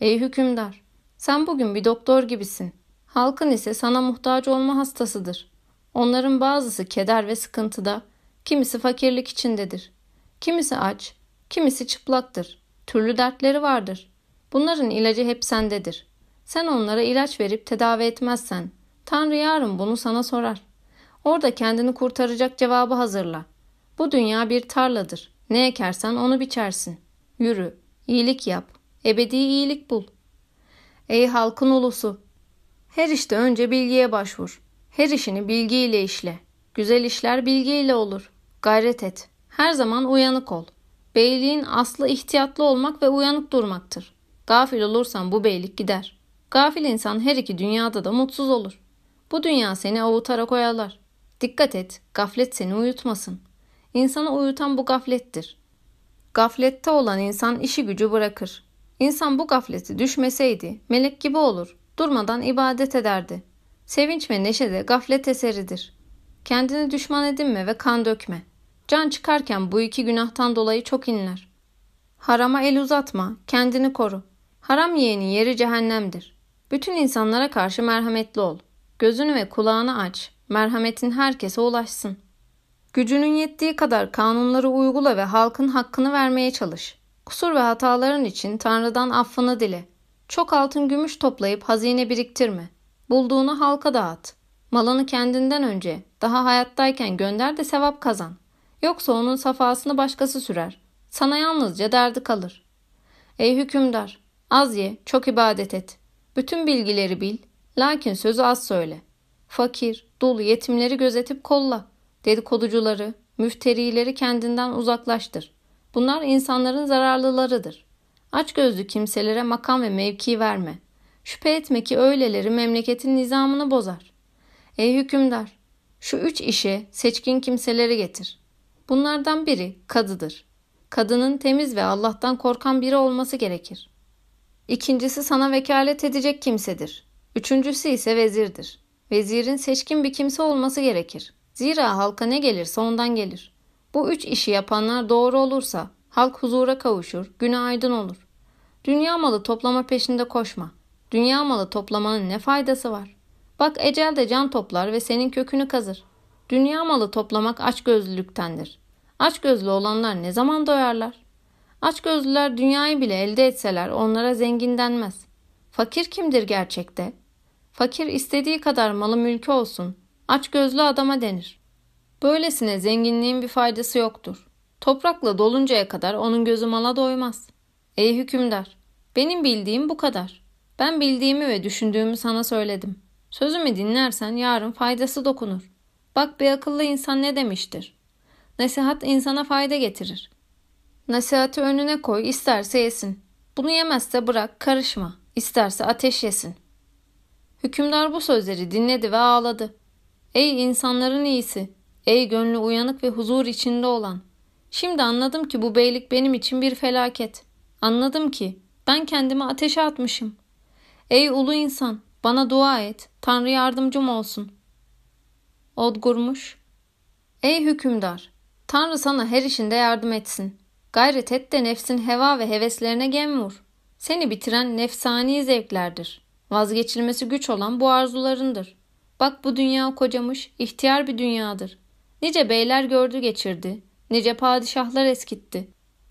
Ey hükümdar, sen bugün bir doktor gibisin. Halkın ise sana muhtaç olma hastasıdır. Onların bazısı keder ve sıkıntıda, kimisi fakirlik içindedir. Kimisi aç, kimisi çıplaktır. Türlü dertleri vardır. Bunların ilacı hep sendedir. Sen onlara ilaç verip tedavi etmezsen, Tanrı yarın bunu sana sorar. Orada kendini kurtaracak cevabı hazırla. Bu dünya bir tarladır. Ne ekersen onu biçersin. Yürü, iyilik yap, ebedi iyilik bul. Ey halkın ulusu, her işte önce bilgiye başvur. Her işini bilgiyle işle. Güzel işler bilgiyle olur. Gayret et. Her zaman uyanık ol. Beyliğin aslı ihtiyatlı olmak ve uyanık durmaktır. Gafil olursan bu beylik gider. Gafil insan her iki dünyada da mutsuz olur. Bu dünya seni avutarak oyalar. Dikkat et, gaflet seni uyutmasın. İnsanı uyutan bu gaflettir. Gaflette olan insan işi gücü bırakır. İnsan bu gafleti düşmeseydi melek gibi olur, durmadan ibadet ederdi. Sevinç ve neşe de gaflet eseridir. Kendini düşman edinme ve kan dökme. Can çıkarken bu iki günahtan dolayı çok inler. Harama el uzatma, kendini koru. Haram yiyenin yeri cehennemdir. Bütün insanlara karşı merhametli ol. Gözünü ve kulağını aç. Merhametin herkese ulaşsın. Gücünün yettiği kadar kanunları uygula ve halkın hakkını vermeye çalış. Kusur ve hataların için Tanrı'dan affını dile. Çok altın gümüş toplayıp hazine biriktirme. Bulduğunu halka dağıt. Malını kendinden önce, daha hayattayken gönder de sevap kazan. Yoksa onun safasını başkası sürer. Sana yalnızca derdi kalır. Ey hükümdar, az ye, çok ibadet et. Bütün bilgileri bil, lakin sözü az söyle. Fakir, dul, yetimleri gözetip kolla. Dedikoducuları, müfterileri kendinden uzaklaştır. Bunlar insanların zararlılarıdır. Aç gözlü kimselere makam ve mevki verme. Şüphe etme ki öyleleri memleketin nizamını bozar. Ey hükümdar, şu üç işe seçkin kimseleri getir. Bunlardan biri kadıdır. Kadının temiz ve Allah'tan korkan biri olması gerekir. İkincisi sana vekalet edecek kimsedir. Üçüncüsü ise vezirdir. Vezirin seçkin bir kimse olması gerekir. Zira halka ne gelirse ondan gelir. Bu üç işi yapanlar doğru olursa halk huzura kavuşur, güne aydın olur. Dünya malı toplama peşinde koşma. Dünya malı toplamanın ne faydası var? Bak ecel de can toplar ve senin kökünü kazır. Dünya malı toplamak açgözlülüktendir. Açgözlü olanlar ne zaman doyarlar? Açgözlüler dünyayı bile elde etseler onlara zengin denmez. Fakir kimdir gerçekte? Fakir istediği kadar malı mülkü olsun. Açgözlü adama denir. Böylesine zenginliğin bir faydası yoktur. Toprakla doluncaya kadar onun gözü mala doymaz. Ey hükümdar, benim bildiğim bu kadar. Ben bildiğimi ve düşündüğümü sana söyledim. Sözümü dinlersen yarın faydası dokunur. Bak bir akıllı insan ne demiştir? Nasihat insana fayda getirir. Nasihati önüne koy, isterse yesin. Bunu yemezse bırak, karışma. İsterse ateş yesin. Hükümdar bu sözleri dinledi ve ağladı. Ey insanların iyisi, ey gönlü uyanık ve huzur içinde olan. Şimdi anladım ki bu beylik benim için bir felaket. Anladım ki ben kendimi ateşe atmışım. Ey ulu insan, bana dua et, Tanrı yardımcım olsun. Odgurmuş. Ey hükümdar, Tanrı sana her işinde yardım etsin. Gayret et de nefsin heva ve heveslerine gem vur. Seni bitiren nefsani zevklerdir. Vazgeçilmesi güç olan bu arzularındır. Bak bu dünya kocamış, ihtiyar bir dünyadır. Nice beyler gördü geçirdi. Nice padişahlar eskitti.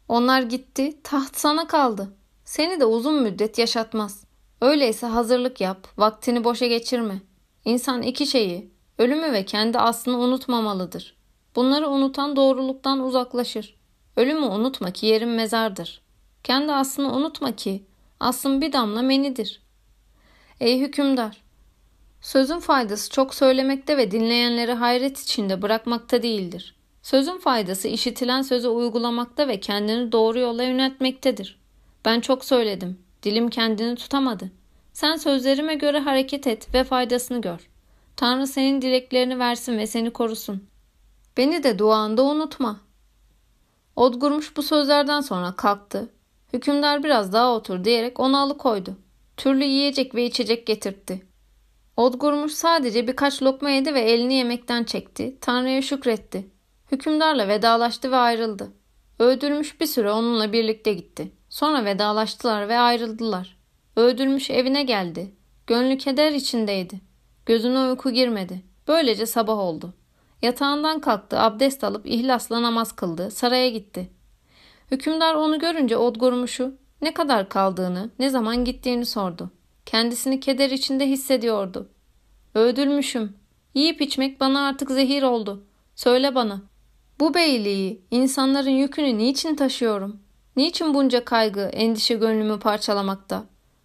Onlar gitti, taht sana kaldı. Seni de uzun müddet yaşatmaz. Öyleyse hazırlık yap, vaktini boşa geçirme. İnsan iki şeyi, ölümü ve kendi aslını unutmamalıdır. Bunları unutan doğruluktan uzaklaşır. Ölümü unutma ki yerin mezardır. Kendi aslını unutma ki aslın bir damla menidir. Ey hükümdar! Sözün faydası çok söylemekte ve dinleyenleri hayret içinde bırakmakta değildir. Sözün faydası işitilen sözü uygulamakta ve kendini doğru yola yöneltmektedir. Ben çok söyledim. Dilim kendini tutamadı. Sen sözlerime göre hareket et ve faydasını gör. Tanrı senin dileklerini versin ve seni korusun. Beni de duanda unutma. Odgurmuş bu sözlerden sonra kalktı. Hükümdar biraz daha otur diyerek onu alıkoydu. Türlü yiyecek ve içecek getirtti. Odgurmuş sadece birkaç lokma yedi ve elini yemekten çekti. Tanrı'ya şükretti. Hükümdarla vedalaştı ve ayrıldı. Öldürmüş bir süre onunla birlikte gitti. Sonra vedalaştılar ve ayrıldılar. Öldürmüş evine geldi. Gönlü keder içindeydi. Gözüne uyku girmedi. Böylece sabah oldu. Yatağından kalktı, abdest alıp ihlasla namaz kıldı, saraya gitti. Hükümdar onu görünce Odgurmuş'u ne kadar kaldığını, ne zaman gittiğini sordu. Kendisini keder içinde hissediyordu. Öldürmüşüm. Yiyip içmek bana artık zehir oldu. Söyle bana. Bu beyliği, insanların yükünü niçin taşıyorum? Niçin bunca kaygı, endişe gönlümü parçalamakta?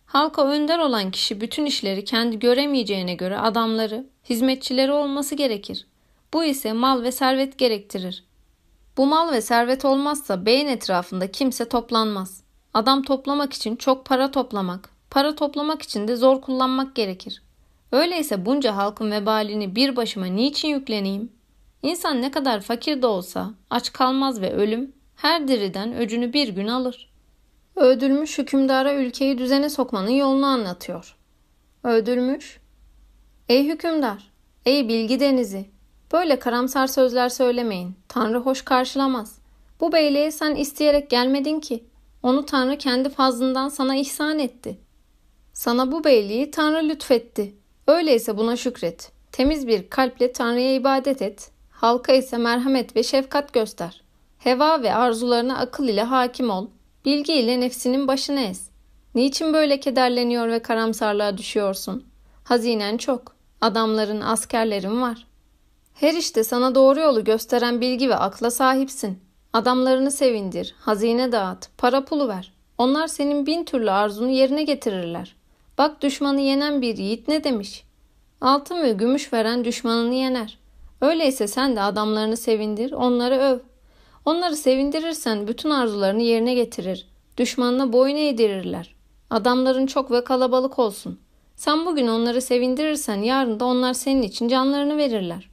Halka önder olan kişi bütün işleri kendi göremeyeceğine göre adamları, hizmetçileri olması gerekir. Bu ise mal ve servet gerektirir. Bu mal ve servet olmazsa beyin etrafında kimse toplanmaz. Adam toplamak için çok para toplamak, para toplamak için de zor kullanmak gerekir. Öyleyse bunca halkın vebalini bir başıma niçin yükleneyim? İnsan ne kadar fakir de olsa aç kalmaz ve ölüm her diriden öcünü bir gün alır. Öldürmüş hükümdara ülkeyi düzene sokmanın yolunu anlatıyor. Öldürmüş. Ey hükümdar, ey bilgi denizi, böyle karamsar sözler söylemeyin. Tanrı hoş karşılamaz. Bu beyliğe sen isteyerek gelmedin ki. Onu Tanrı kendi fazlından sana ihsan etti. Sana bu beyliği Tanrı lütfetti. Öyleyse buna şükret. Temiz bir kalple Tanrı'ya ibadet et. Halka ise merhamet ve şefkat göster. Heva ve arzularına akıl ile hakim ol. Bilgi ile nefsinin başını ez. Niçin böyle kederleniyor ve karamsarlığa düşüyorsun? Hazinen çok. Adamların, askerlerin var. Her işte sana doğru yolu gösteren bilgi ve akla sahipsin. Adamlarını sevindir, hazine dağıt, para pulu ver. Onlar senin bin türlü arzunu yerine getirirler. Bak düşmanı yenen bir yiğit ne demiş? Altın ve gümüş veren düşmanını yener. Öyleyse sen de adamlarını sevindir, onları öv. Onları sevindirirsen bütün arzularını yerine getirir. Düşmanına boyun eğdirirler. Adamların çok ve kalabalık olsun. Sen bugün onları sevindirirsen yarın da onlar senin için canlarını verirler.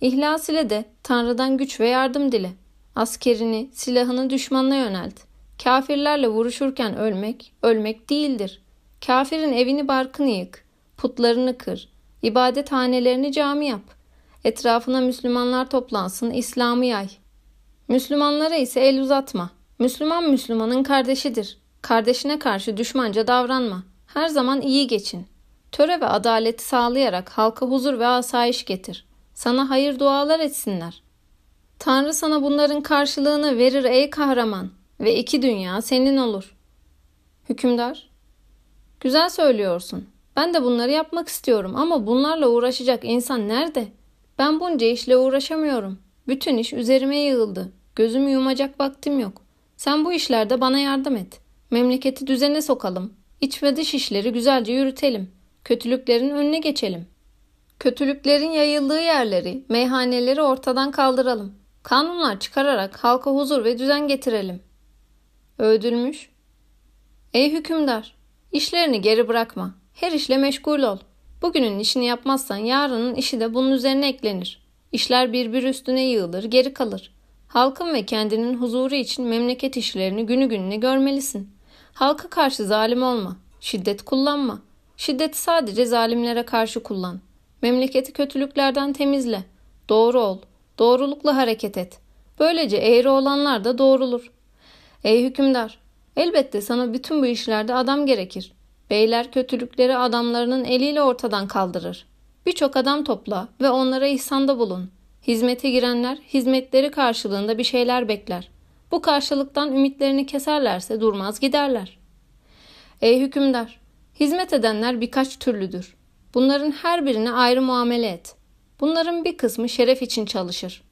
İhlas ile de Tanrı'dan güç ve yardım dile. Askerini, silahını düşmanına yönelt. Kafirlerle vuruşurken ölmek, ölmek değildir. Kafirin evini barkını yık, putlarını kır, ibadethanelerini cami yap. Etrafına Müslümanlar toplansın, İslam'ı yay. Müslümanlara ise el uzatma. Müslüman Müslümanın kardeşidir. Kardeşine karşı düşmanca davranma. Her zaman iyi geçin. Töre ve adaleti sağlayarak halka huzur ve asayiş getir. Sana hayır dualar etsinler. Tanrı sana bunların karşılığını verir ey kahraman ve iki dünya senin olur. Hükümdar, güzel söylüyorsun. Ben de bunları yapmak istiyorum ama bunlarla uğraşacak insan nerede? Ben bunca işle uğraşamıyorum. Bütün iş üzerime yığıldı. Gözümü yumacak vaktim yok. Sen bu işlerde bana yardım et. Memleketi düzene sokalım. İç ve dış işleri güzelce yürütelim. Kötülüklerin önüne geçelim. Kötülüklerin yayıldığı yerleri, meyhaneleri ortadan kaldıralım. Kanunlar çıkararak halka huzur ve düzen getirelim. Öldürmüş. Ey hükümdar, işlerini geri bırakma. Her işle meşgul ol. Bugünün işini yapmazsan yarının işi de bunun üzerine eklenir. İşler birbir üstüne yığılır, geri kalır. Halkın ve kendinin huzuru için memleket işlerini günü gününe görmelisin. Halka karşı zalim olma. Şiddet kullanma. Şiddeti sadece zalimlere karşı kullan. Memleketi kötülüklerden temizle. Doğru ol. Doğrulukla hareket et. Böylece eğri olanlar da doğrulur. Ey hükümdar! Elbette sana bütün bu işlerde adam gerekir. Beyler kötülükleri adamlarının eliyle ortadan kaldırır. Birçok adam topla ve onlara ihsanda bulun. Hizmete girenler hizmetleri karşılığında bir şeyler bekler. Bu karşılıktan ümitlerini keserlerse durmaz giderler. Ey hükümdar! Hizmet edenler birkaç türlüdür. Bunların her birine ayrı muamele et. Bunların bir kısmı şeref için çalışır.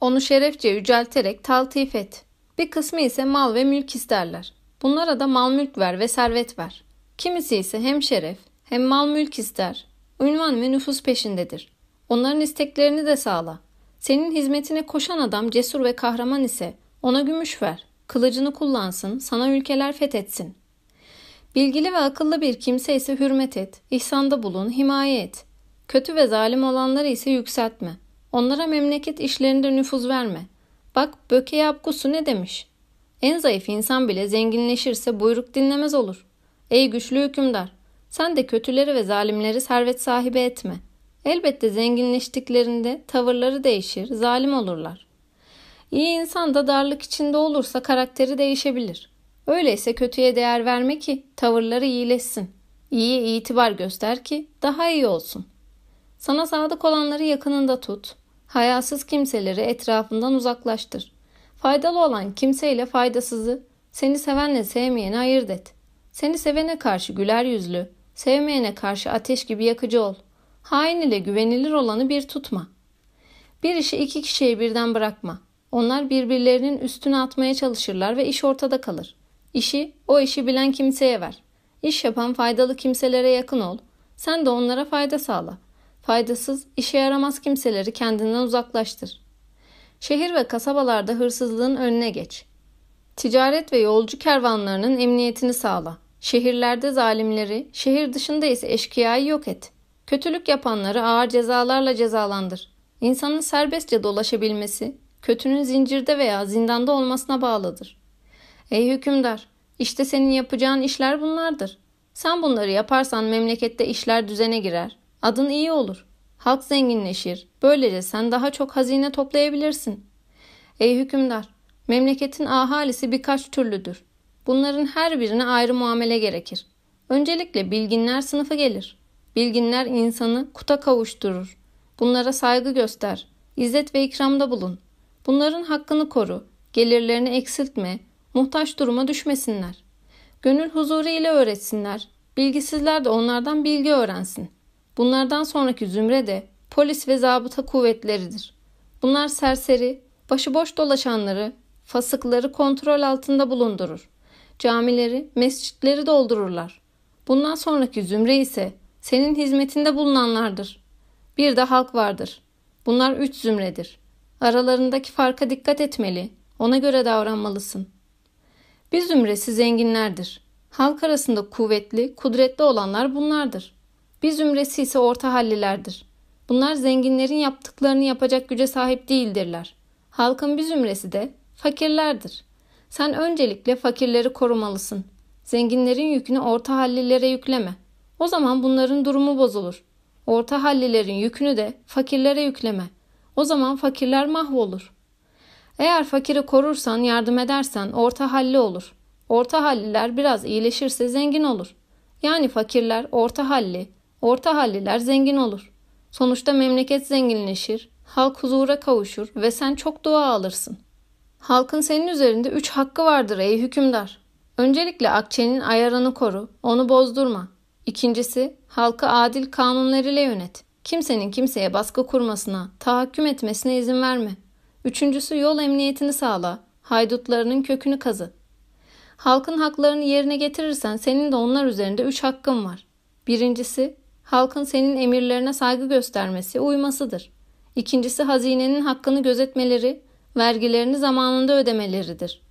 Onu şerefçe yücelterek taltif et. Bir kısmı ise mal ve mülk isterler. Bunlara da mal mülk ver ve servet ver. Kimisi ise hem şeref hem mal mülk ister. Ünvan ve nüfus peşindedir. Onların isteklerini de sağla. Senin hizmetine koşan adam cesur ve kahraman ise ona gümüş ver. Kılıcını kullansın, sana ülkeler fethetsin. Bilgili ve akıllı bir kimse ise hürmet et, ihsanda bulun, himaye et. Kötü ve zalim olanları ise yükseltme. Onlara memleket işlerinde nüfuz verme. Bak Böke Abgusu ne demiş? En zayıf insan bile zenginleşirse buyruk dinlemez olur. Ey güçlü hükümdar! Sen de kötüleri ve zalimleri servet sahibi etme. Elbette zenginleştiklerinde tavırları değişir, zalim olurlar. İyi insan da darlık içinde olursa karakteri değişebilir. Öyleyse kötüye değer verme ki tavırları iyileşsin. İyi itibar göster ki daha iyi olsun. Sana sadık olanları yakınında tut. Hayasız kimseleri etrafından uzaklaştır. Faydalı olan kimseyle faydasızı, seni sevenle sevmeyeni ayırt et. Seni sevene karşı güler yüzlü, sevmeyene karşı ateş gibi yakıcı ol. Hain ile güvenilir olanı bir tutma. Bir işi iki kişiye birden bırakma. Onlar birbirlerinin üstüne atmaya çalışırlar ve iş ortada kalır. İşi o işi bilen kimseye ver. İş yapan faydalı kimselere yakın ol. Sen de onlara fayda sağla. Faydasız, işe yaramaz kimseleri kendinden uzaklaştır. Şehir ve kasabalarda hırsızlığın önüne geç. Ticaret ve yolcu kervanlarının emniyetini sağla. Şehirlerde zalimleri, şehir dışında ise eşkıyayı yok et. Kötülük yapanları ağır cezalarla cezalandır. İnsanın serbestçe dolaşabilmesi, kötünün zincirde veya zindanda olmasına bağlıdır. Ey hükümdar, işte senin yapacağın işler bunlardır. Sen bunları yaparsan memlekette işler düzene girer. Adın iyi olur. Halk zenginleşir. Böylece sen daha çok hazine toplayabilirsin. Ey hükümdar, memleketin ahalisi birkaç türlüdür. Bunların her birine ayrı muamele gerekir. Öncelikle bilginler sınıfı gelir. Bilginler insanı kuta kavuşturur. Bunlara saygı göster. İzzet ve ikramda bulun. Bunların hakkını koru. Gelirlerini eksiltme. Muhtaç duruma düşmesinler. Gönül huzuru ile öğretsinler. Bilgisizler de onlardan bilgi öğrensin. Bunlardan sonraki zümre de polis ve zabıta kuvvetleridir. Bunlar serseri, başıboş dolaşanları, fasıkları kontrol altında bulundurur. Camileri, mescitleri doldururlar. Bundan sonraki zümre ise senin hizmetinde bulunanlardır. Bir de halk vardır. Bunlar üç zümredir. Aralarındaki farka dikkat etmeli, ona göre davranmalısın. Bir zümresi zenginlerdir. Halk arasında kuvvetli, kudretli olanlar bunlardır. Bir zümresi ise orta hallilerdir. Bunlar zenginlerin yaptıklarını yapacak güce sahip değildirler. Halkın bir zümresi de fakirlerdir. Sen öncelikle fakirleri korumalısın. Zenginlerin yükünü orta hallilere yükleme. O zaman bunların durumu bozulur. Orta hallilerin yükünü de fakirlere yükleme. O zaman fakirler mahvolur. Eğer fakiri korursan, yardım edersen orta halli olur. Orta halliler biraz iyileşirse zengin olur. Yani fakirler orta halli, orta halliler zengin olur. Sonuçta memleket zenginleşir, halk huzura kavuşur ve sen çok dua alırsın. Halkın senin üzerinde üç hakkı vardır ey hükümdar. Öncelikle akçenin ayarını koru, onu bozdurma. İkincisi, halkı adil kanunlar ile yönet. Kimsenin kimseye baskı kurmasına, tahakküm etmesine izin verme. Üçüncüsü yol emniyetini sağla, haydutlarının kökünü kazı. Halkın haklarını yerine getirirsen senin de onlar üzerinde üç hakkın var. Birincisi, halkın senin emirlerine saygı göstermesi, uymasıdır. İkincisi hazinenin hakkını gözetmeleri, vergilerini zamanında ödemeleridir.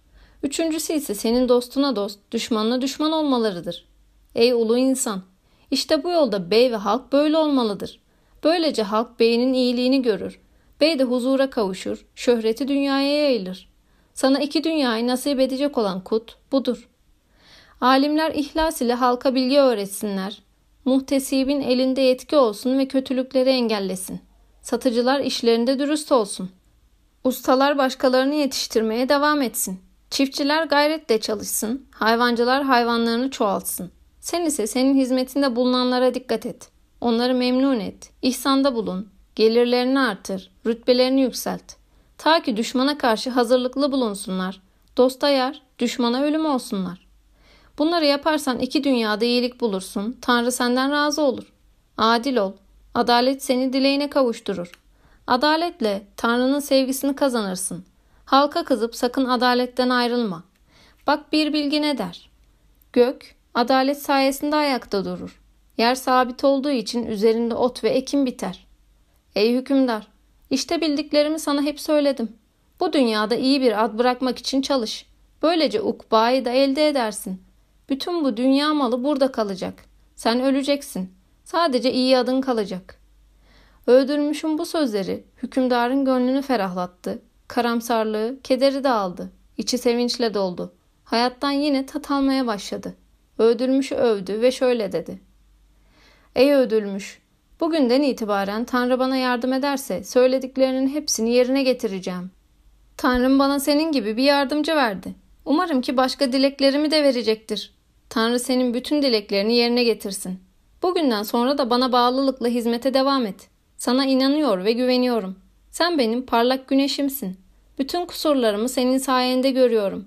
Üçüncüsü ise senin dostuna dost, düşmanına düşman olmalarıdır. Ey ulu insan! İşte bu yolda bey ve halk böyle olmalıdır. Böylece halk beyinin iyiliğini görür. Bey de huzura kavuşur, şöhreti dünyaya yayılır. Sana iki dünyayı nasip edecek olan kut budur. Alimler ihlas ile halka bilgi öğretsinler. Muhtesibin elinde yetki olsun ve kötülükleri engellesin. Satıcılar işlerinde dürüst olsun. Ustalar başkalarını yetiştirmeye devam etsin. Çiftçiler gayretle çalışsın, hayvancılar hayvanlarını çoğaltsın. Sen ise senin hizmetinde bulunanlara dikkat et. Onları memnun et, ihsanda bulun, gelirlerini artır, rütbelerini yükselt. Ta ki düşmana karşı hazırlıklı bulunsunlar. Dosta yar, düşmana ölüm olsunlar. Bunları yaparsan iki dünyada iyilik bulursun. Tanrı senden razı olur. Adil ol. Adalet seni dileğine kavuşturur. Adaletle Tanrı'nın sevgisini kazanırsın. Halka kızıp sakın adaletten ayrılma. Bak bir bilgi ne der? Gök, adalet sayesinde ayakta durur. Yer sabit olduğu için üzerinde ot ve ekin biter. Ey hükümdar, işte bildiklerimi sana hep söyledim. Bu dünyada iyi bir ad bırakmak için çalış. Böylece ukbayı da elde edersin. Bütün bu dünya malı burada kalacak. Sen öleceksin. Sadece iyi adın kalacak. Öldürmüşüm bu sözleri hükümdarın gönlünü ferahlattı. Karamsarlığı, kederi de aldı. İçi sevinçle doldu. Hayattan yine tat almaya başladı. Öldürmüşü övdü ve şöyle dedi. Ey öldürmüş! Bugünden itibaren Tanrı bana yardım ederse söylediklerinin hepsini yerine getireceğim. Tanrım bana senin gibi bir yardımcı verdi. Umarım ki başka dileklerimi de verecektir. Tanrı senin bütün dileklerini yerine getirsin. Bugünden sonra da bana bağlılıkla hizmete devam et. Sana inanıyor ve güveniyorum. Sen benim parlak güneşimsin. Bütün kusurlarımı senin sayende görüyorum.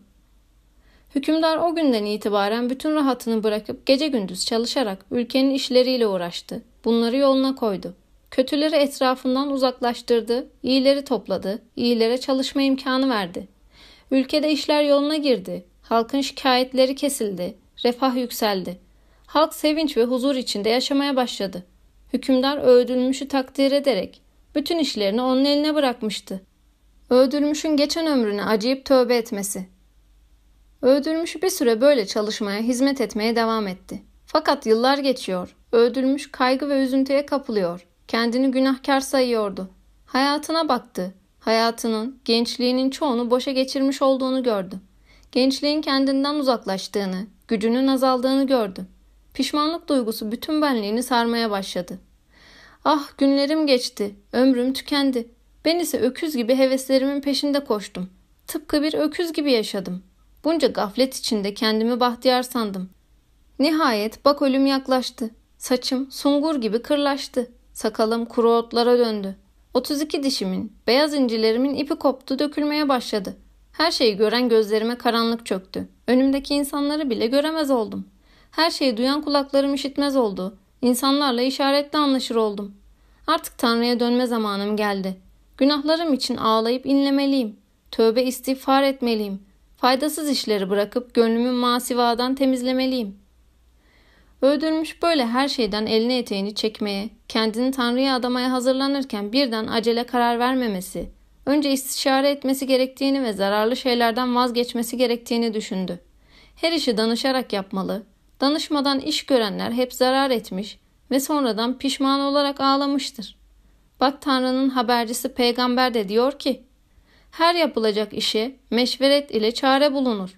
Hükümdar o günden itibaren bütün rahatını bırakıp gece gündüz çalışarak ülkenin işleriyle uğraştı. Bunları yoluna koydu. Kötüleri etrafından uzaklaştırdı, iyileri topladı, iyilere çalışma imkanı verdi. Ülkede işler yoluna girdi. Halkın şikayetleri kesildi, refah yükseldi. Halk sevinç ve huzur içinde yaşamaya başladı. Hükümdar öldürülmüşü takdir ederek bütün işlerini onun eline bırakmıştı. Öldürmüşün geçen ömrüne acıyıp tövbe etmesi. Öldürmüş bir süre böyle çalışmaya, hizmet etmeye devam etti. Fakat yıllar geçiyor. Öldürmüş kaygı ve üzüntüye kapılıyor. Kendini günahkar sayıyordu. Hayatına baktı. Hayatının, gençliğinin çoğunu boşa geçirmiş olduğunu gördü. Gençliğin kendinden uzaklaştığını, gücünün azaldığını gördü. Pişmanlık duygusu bütün benliğini sarmaya başladı. Ah günlerim geçti, ömrüm tükendi. Ben ise öküz gibi heveslerimin peşinde koştum. Tıpkı bir öküz gibi yaşadım. Bunca gaflet içinde kendimi bahtiyar sandım. Nihayet bak ölüm yaklaştı. Saçım sungur gibi kırlaştı. Sakalım kuru otlara döndü. 32 dişimin, beyaz incilerimin ipi koptu, dökülmeye başladı. Her şeyi gören gözlerime karanlık çöktü. Önümdeki insanları bile göremez oldum. Her şeyi duyan kulaklarım işitmez oldu. İnsanlarla işaretle anlaşır oldum. Artık Tanrı'ya dönme zamanım geldi. Günahlarım için ağlayıp inlemeliyim. Tövbe istiğfar etmeliyim. Faydasız işleri bırakıp gönlümü masivadan temizlemeliyim. Öldürmüş böyle her şeyden elini eteğini çekmeye, kendini Tanrı'ya adamaya hazırlanırken birden acele karar vermemesi, önce istişare etmesi gerektiğini ve zararlı şeylerden vazgeçmesi gerektiğini düşündü. Her işi danışarak yapmalı, danışmadan iş görenler hep zarar etmiş ve sonradan pişman olarak ağlamıştır. Bak Tanrı'nın habercisi peygamber de diyor ki, her yapılacak işe meşveret ile çare bulunur.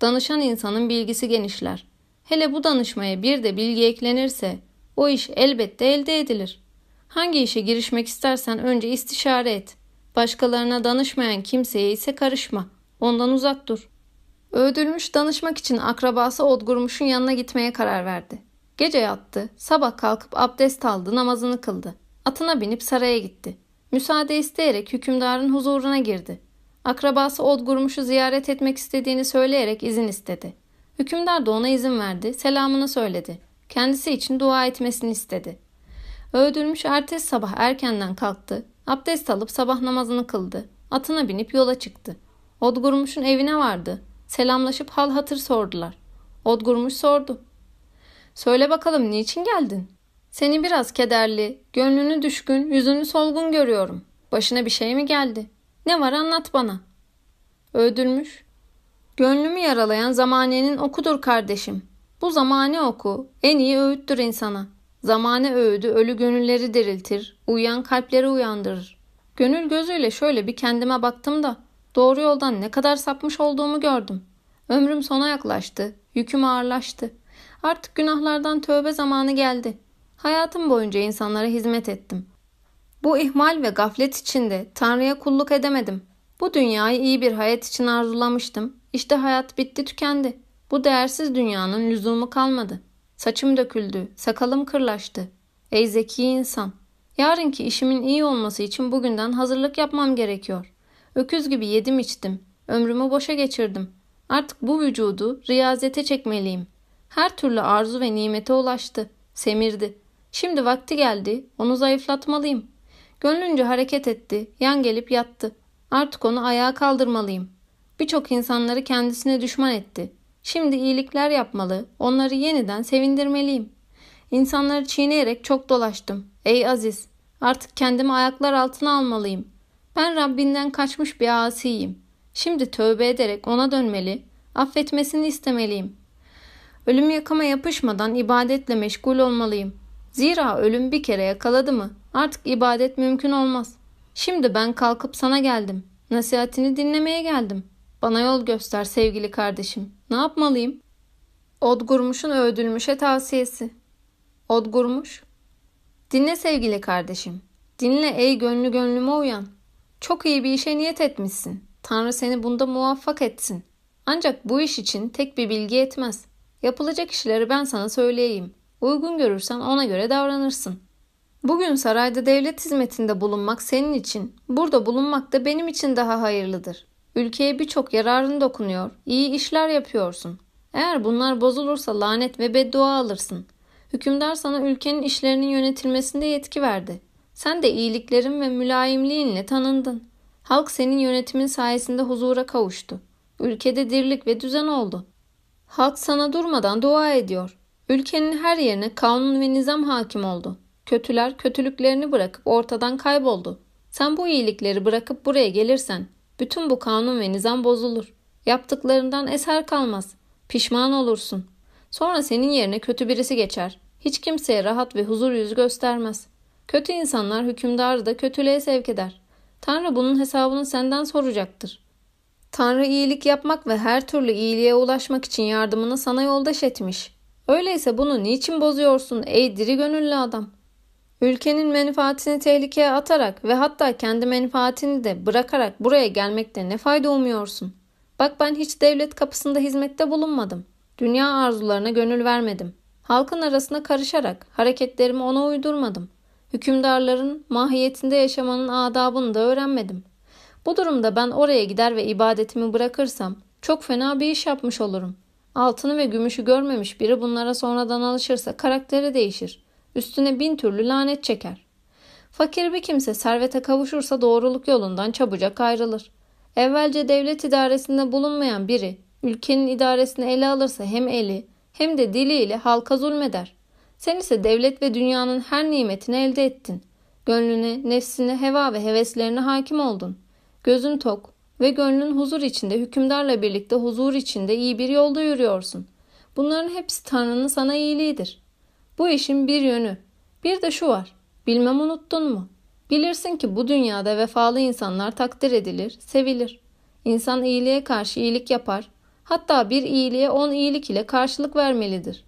Danışan insanın bilgisi genişler. Hele bu danışmaya bir de bilgi eklenirse o iş elbette elde edilir. Hangi işe girişmek istersen önce istişare et. Başkalarına danışmayan kimseye ise karışma. Ondan uzak dur. Öldürmüş danışmak için akrabası Odgurmuş'un yanına gitmeye karar verdi. Gece yattı, sabah kalkıp abdest aldı, namazını kıldı. Atına binip saraya gitti. Müsaade isteyerek hükümdarın huzuruna girdi. Akrabası Odgurmuş'u ziyaret etmek istediğini söyleyerek izin istedi. Hükümdar da ona izin verdi, selamını söyledi. Kendisi için dua etmesini istedi. Öldürmüş ertesi sabah erkenden kalktı, abdest alıp sabah namazını kıldı. Atına binip yola çıktı. Odgurmuş'un evine vardı. Selamlaşıp hal hatır sordular. Odgurmuş sordu. Söyle bakalım niçin geldin? Seni biraz kederli, gönlünü düşkün, yüzünü solgun görüyorum. Başına bir şey mi geldi? Ne var anlat bana. Öldürmüş. Gönlümü yaralayan zamanenin okudur kardeşim. Bu zamane oku en iyi öğüttür insana. Zamane öğüdü ölü gönülleri diriltir, uyuyan kalpleri uyandırır. Gönül gözüyle şöyle bir kendime baktım da doğru yoldan ne kadar sapmış olduğumu gördüm. Ömrüm sona yaklaştı, yüküm ağırlaştı. Artık günahlardan tövbe zamanı geldi. Hayatım boyunca insanlara hizmet ettim. Bu ihmal ve gaflet içinde Tanrı'ya kulluk edemedim. Bu dünyayı iyi bir hayat için arzulamıştım. İşte hayat bitti tükendi. Bu değersiz dünyanın lüzumu kalmadı. Saçım döküldü, sakalım kırlaştı. Ey zeki insan! Yarınki işimin iyi olması için bugünden hazırlık yapmam gerekiyor. Öküz gibi yedim içtim. Ömrümü boşa geçirdim. Artık bu vücudu riyazete çekmeliyim. Her türlü arzu ve nimete ulaştı. Semirdi. Şimdi vakti geldi. Onu zayıflatmalıyım. Gönlünce hareket etti. Yan gelip yattı. Artık onu ayağa kaldırmalıyım. Birçok insanları kendisine düşman etti. Şimdi iyilikler yapmalı, onları yeniden sevindirmeliyim. İnsanları çiğneyerek çok dolaştım. Ey Aziz, artık kendimi ayaklar altına almalıyım. Ben Rabbinden kaçmış bir asiyim. Şimdi tövbe ederek ona dönmeli, affetmesini istemeliyim. Ölüm yakama yapışmadan ibadetle meşgul olmalıyım. Zira ölüm bir kere yakaladı mı artık ibadet mümkün olmaz. Şimdi ben kalkıp sana geldim. Nasihatini dinlemeye geldim. Bana yol göster sevgili kardeşim. Ne yapmalıyım? Odgurmuş'un öldürülmüşe tavsiyesi. Odgurmuş. Dinle sevgili kardeşim. Dinle ey gönlü gönlüme uyan. Çok iyi bir işe niyet etmişsin. Tanrı seni bunda muvaffak etsin. Ancak bu iş için tek bir bilgi etmez. Yapılacak işleri ben sana söyleyeyim. Uygun görürsen ona göre davranırsın. Bugün sarayda devlet hizmetinde bulunmak senin için, burada bulunmak da benim için daha hayırlıdır. Ülkeye birçok yararın dokunuyor, iyi işler yapıyorsun. Eğer bunlar bozulursa lanet ve beddua alırsın. Hükümdar sana ülkenin işlerinin yönetilmesinde yetki verdi. Sen de iyiliklerin ve mülayimliğinle tanındın. Halk senin yönetimin sayesinde huzura kavuştu. Ülkede dirlik ve düzen oldu. Halk sana durmadan dua ediyor. Ülkenin her yerine kanun ve nizam hakim oldu. Kötüler kötülüklerini bırakıp ortadan kayboldu. Sen bu iyilikleri bırakıp buraya gelirsen bütün bu kanun ve nizam bozulur. Yaptıklarından eser kalmaz. Pişman olursun. Sonra senin yerine kötü birisi geçer. Hiç kimseye rahat ve huzur yüzü göstermez. Kötü insanlar hükümdarı da kötülüğe sevk eder. Tanrı bunun hesabını senden soracaktır. Tanrı iyilik yapmak ve her türlü iyiliğe ulaşmak için yardımını sana yoldaş etmiş. Öyleyse bunu niçin bozuyorsun ey diri gönüllü adam? Ülkenin menfaatini tehlikeye atarak ve hatta kendi menfaatini de bırakarak buraya gelmekte ne fayda umuyorsun? Bak ben hiç devlet kapısında hizmette bulunmadım. Dünya arzularına gönül vermedim. Halkın arasına karışarak hareketlerimi ona uydurmadım. Hükümdarların mahiyetinde yaşamanın adabını da öğrenmedim. Bu durumda ben oraya gider ve ibadetimi bırakırsam çok fena bir iş yapmış olurum. Altını ve gümüşü görmemiş biri bunlara sonradan alışırsa karakteri değişir. Üstüne bin türlü lanet çeker. Fakir bir kimse servete kavuşursa doğruluk yolundan çabucak ayrılır. Evvelce devlet idaresinde bulunmayan biri ülkenin idaresini ele alırsa hem eli hem de diliyle halka zulmeder. Sen ise devlet ve dünyanın her nimetini elde ettin. Gönlüne, nefsine, heva ve heveslerine hakim oldun. Gözün tok ve gönlün huzur içinde hükümdarla birlikte huzur içinde iyi bir yolda yürüyorsun. Bunların hepsi Tanrı'nın sana iyiliğidir. Bu işin bir yönü. Bir de şu var. Bilmem unuttun mu? Bilirsin ki bu dünyada vefalı insanlar takdir edilir, sevilir. İnsan iyiliğe karşı iyilik yapar. Hatta bir iyiliğe on iyilik ile karşılık vermelidir.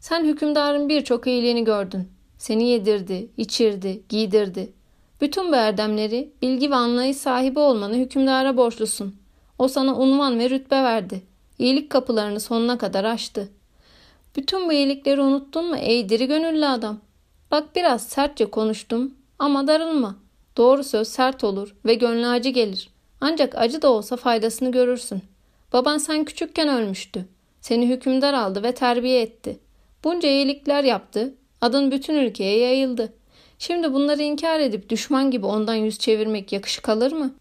Sen hükümdarın birçok iyiliğini gördün. Seni yedirdi, içirdi, giydirdi. Bütün bu erdemleri, bilgi ve anlayış sahibi olmanı hükümdara borçlusun. O sana unvan ve rütbe verdi. İyilik kapılarını sonuna kadar açtı. Bütün bu iyilikleri unuttun mu ey diri gönüllü adam? Bak biraz sertçe konuştum ama darılma. Doğru söz sert olur ve gönlü acı gelir. Ancak acı da olsa faydasını görürsün. Baban sen küçükken ölmüştü. Seni hükümdar aldı ve terbiye etti. Bunca iyilikler yaptı. Adın bütün ülkeye yayıldı. Şimdi bunları inkar edip düşman gibi ondan yüz çevirmek yakışık alır mı?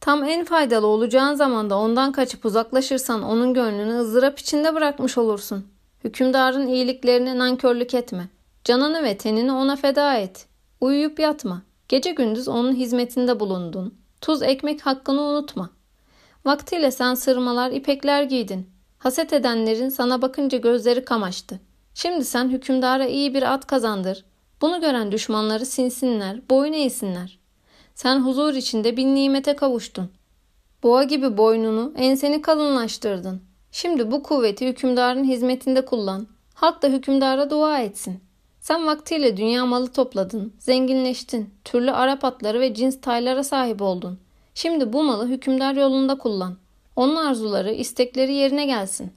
Tam en faydalı olacağın zamanda ondan kaçıp uzaklaşırsan onun gönlünü ızdırap içinde bırakmış olursun. Hükümdarın iyiliklerine nankörlük etme. Canını ve tenini ona feda et. Uyuyup yatma. Gece gündüz onun hizmetinde bulundun. Tuz ekmek hakkını unutma. Vaktiyle sen sırmalar, ipekler giydin. Haset edenlerin sana bakınca gözleri kamaştı. Şimdi sen hükümdara iyi bir at kazandır. Bunu gören düşmanları sinsinler, boyun eğsinler. Sen huzur içinde bir nimete kavuştun. Boğa gibi boynunu, enseni kalınlaştırdın. Şimdi bu kuvveti hükümdarın hizmetinde kullan. Halk da hükümdara dua etsin. Sen vaktiyle dünya malı topladın, zenginleştin, türlü Arap atları ve cins taylara sahip oldun. Şimdi bu malı hükümdar yolunda kullan. Onun arzuları, istekleri yerine gelsin.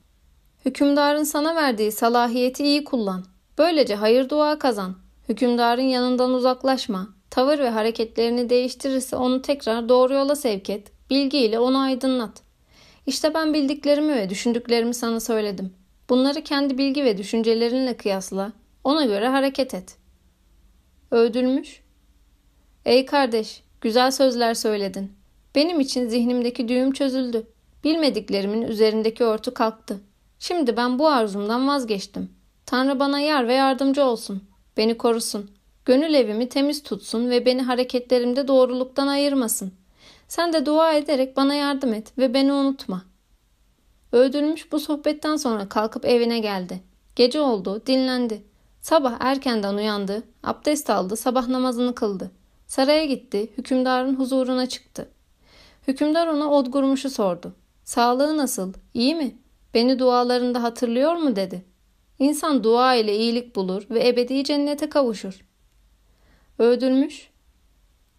Hükümdarın sana verdiği salahiyeti iyi kullan. Böylece hayır dua kazan. Hükümdarın yanından uzaklaşma. Tavır ve hareketlerini değiştirirse onu tekrar doğru yola sevk et. Bilgiyle onu aydınlat. İşte ben bildiklerimi ve düşündüklerimi sana söyledim. Bunları kendi bilgi ve düşüncelerinle kıyasla. Ona göre hareket et. Öldülmüş. Ey kardeş, güzel sözler söyledin. Benim için zihnimdeki düğüm çözüldü. Bilmediklerimin üzerindeki örtü kalktı. Şimdi ben bu arzumdan vazgeçtim. Tanrı bana yar ve yardımcı olsun. Beni korusun. Gönül evimi temiz tutsun ve beni hareketlerimde doğruluktan ayırmasın. Sen de dua ederek bana yardım et ve beni unutma. Öldürülmüş bu sohbetten sonra kalkıp evine geldi. Gece oldu, dinlendi. Sabah erkenden uyandı, abdest aldı, sabah namazını kıldı. Saraya gitti, hükümdarın huzuruna çıktı. Hükümdar ona Odgurmuş'u sordu. Sağlığı nasıl, iyi mi? Beni dualarında hatırlıyor mu dedi. İnsan dua ile iyilik bulur ve ebedi cennete kavuşur. Öldürmüş.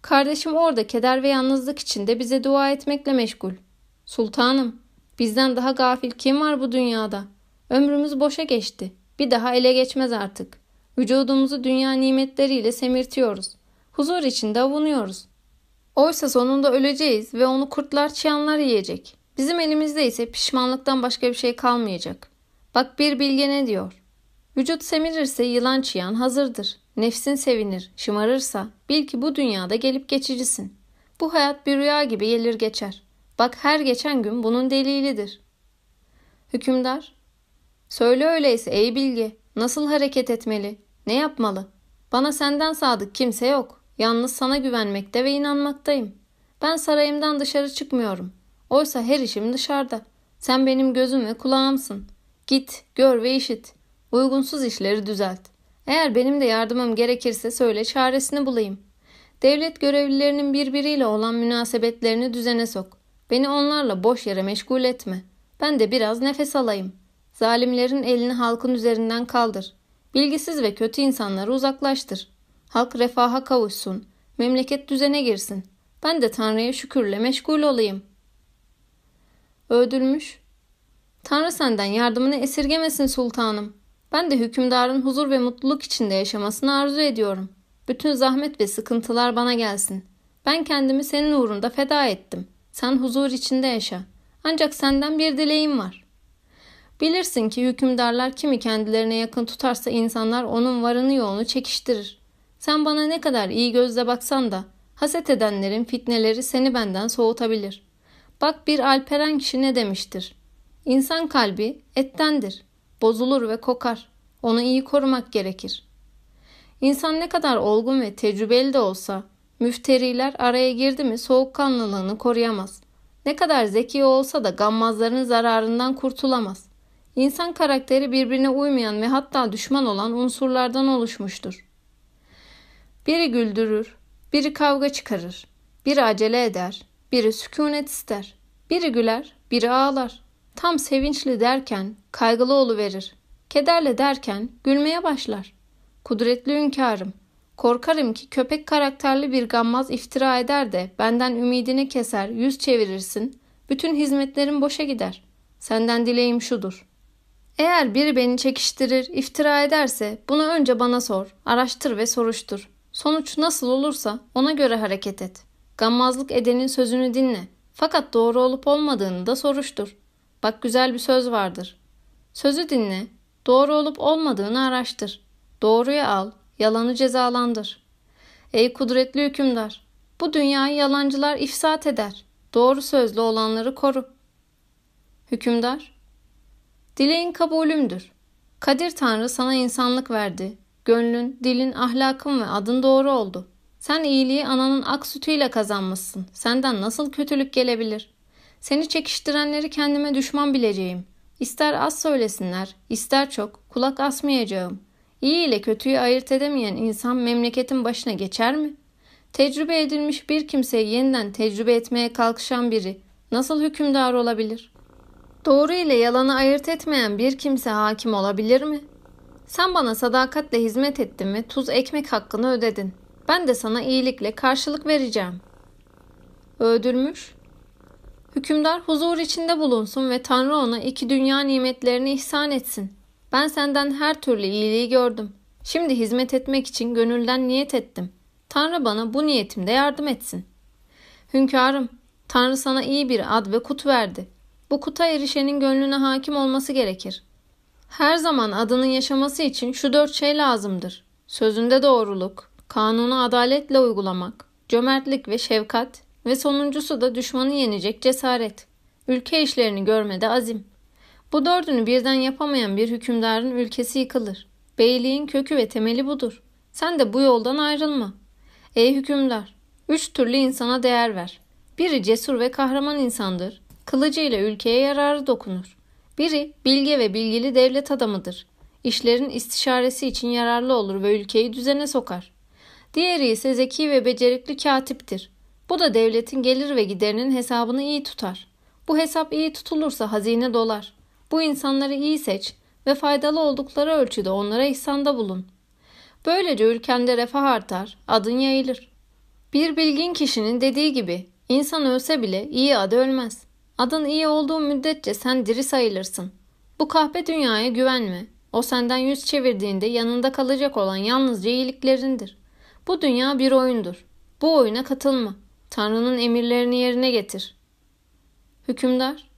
Kardeşim orada keder ve yalnızlık içinde bize dua etmekle meşgul. Sultanım, bizden daha gafil kim var bu dünyada? Ömrümüz boşa geçti. Bir daha ele geçmez artık. Vücudumuzu dünya nimetleriyle semirtiyoruz. Huzur içinde avunuyoruz. Oysa sonunda öleceğiz ve onu kurtlar çıyanlar yiyecek. Bizim elimizde ise pişmanlıktan başka bir şey kalmayacak. Bak bir bilge ne diyor? Vücut semirirse yılan çıyan hazırdır. Nefsin sevinir, şımarırsa bil ki bu dünyada gelip geçicisin. Bu hayat bir rüya gibi gelir geçer. Bak her geçen gün bunun delilidir. Hükümdar, söyle öyleyse ey bilge, nasıl hareket etmeli, ne yapmalı? Bana senden sadık kimse yok. Yalnız sana güvenmekte ve inanmaktayım. Ben sarayımdan dışarı çıkmıyorum. Oysa her işim dışarıda. Sen benim gözüm ve kulağımsın. Git, gör ve işit. Uygunsuz işleri düzelt. Eğer benim de yardımım gerekirse söyle çaresini bulayım. Devlet görevlilerinin birbiriyle olan münasebetlerini düzene sok. Beni onlarla boş yere meşgul etme. Ben de biraz nefes alayım. Zalimlerin elini halkın üzerinden kaldır. Bilgisiz ve kötü insanları uzaklaştır. Halk refaha kavuşsun. Memleket düzene girsin. Ben de Tanrı'ya şükürle meşgul olayım. Öldürmüş. Tanrı senden yardımını esirgemesin sultanım. Ben de hükümdarın huzur ve mutluluk içinde yaşamasını arzu ediyorum. Bütün zahmet ve sıkıntılar bana gelsin. Ben kendimi senin uğrunda feda ettim. Sen huzur içinde yaşa. Ancak senden bir dileğim var. Bilirsin ki hükümdarlar kimi kendilerine yakın tutarsa insanlar onun varını yoğunu çekiştirir. Sen bana ne kadar iyi gözle baksan da haset edenlerin fitneleri seni benden soğutabilir. Bak bir alperen kişi ne demiştir. İnsan kalbi ettendir. Bozulur ve kokar. Onu iyi korumak gerekir. İnsan ne kadar olgun ve tecrübeli de olsa müfteriler araya girdi mi soğukkanlılığını koruyamaz. Ne kadar zeki olsa da gammazların zararından kurtulamaz. İnsan karakteri birbirine uymayan ve hatta düşman olan unsurlardan oluşmuştur. Biri güldürür, biri kavga çıkarır, biri acele eder, biri sükunet ister, biri güler, biri ağlar. Tam sevinçli derken kaygılı verir. Kederle derken gülmeye başlar. Kudretli hünkârım, korkarım ki köpek karakterli bir gammaz iftira eder de benden ümidini keser, yüz çevirirsin. Bütün hizmetlerim boşa gider. Senden dileğim şudur. Eğer biri beni çekiştirir, iftira ederse bunu önce bana sor, araştır ve soruştur. Sonuç nasıl olursa ona göre hareket et. Gammazlık edenin sözünü dinle. Fakat doğru olup olmadığını da soruştur. Bak güzel bir söz vardır. Sözü dinle, doğru olup olmadığını araştır. Doğruyu al, yalanı cezalandır. Ey kudretli hükümdar, bu dünyayı yalancılar ifsat eder. Doğru sözlü olanları koru. Hükümdar, dileğin kabulümdür. Kadir Tanrı sana insanlık verdi. Gönlün, dilin, ahlakın ve adın doğru oldu. Sen iyiliği ananın ak sütüyle kazanmışsın. Senden nasıl kötülük gelebilir? Seni çekiştirenleri kendime düşman bileceğim. İster az söylesinler, ister çok, kulak asmayacağım. İyi ile kötüyü ayırt edemeyen insan memleketin başına geçer mi? Tecrübe edilmiş bir kimseyi yeniden tecrübe etmeye kalkışan biri nasıl hükümdar olabilir? Doğru ile yalanı ayırt etmeyen bir kimse hakim olabilir mi? Sen bana sadakatle hizmet ettin ve tuz ekmek hakkını ödedin. Ben de sana iyilikle karşılık vereceğim. Öldürmüş. Hükümdar huzur içinde bulunsun ve Tanrı ona iki dünya nimetlerini ihsan etsin. Ben senden her türlü iyiliği gördüm. Şimdi hizmet etmek için gönülden niyet ettim. Tanrı bana bu niyetimde yardım etsin. Hünkârım, Tanrı sana iyi bir ad ve kut verdi. Bu kuta erişenin gönlüne hakim olması gerekir. Her zaman adının yaşaması için şu dört şey lazımdır. Sözünde doğruluk, kanunu adaletle uygulamak, cömertlik ve şefkat ve sonuncusu da düşmanı yenecek cesaret. Ülke işlerini görmede azim. Bu dördünü birden yapamayan bir hükümdarın ülkesi yıkılır. Beyliğin kökü ve temeli budur. Sen de bu yoldan ayrılma. Ey hükümdar! Üç türlü insana değer ver. Biri cesur ve kahraman insandır. Kılıcıyla ülkeye yararı dokunur. Biri bilge ve bilgili devlet adamıdır. İşlerin istişaresi için yararlı olur ve ülkeyi düzene sokar. Diğeri ise zeki ve becerikli katiptir. Bu da devletin gelir ve giderinin hesabını iyi tutar. Bu hesap iyi tutulursa hazine dolar. Bu insanları iyi seç ve faydalı oldukları ölçüde onlara ihsanda bulun. Böylece ülkende refah artar, adın yayılır. Bir bilgin kişinin dediği gibi insan ölse bile iyi adı ölmez. Adın iyi olduğu müddetçe sen diri sayılırsın. Bu kahpe dünyaya güvenme. O senden yüz çevirdiğinde yanında kalacak olan yalnızca iyiliklerindir. Bu dünya bir oyundur. Bu oyuna katılma. Tanrı'nın emirlerini yerine getir. Hükümdar,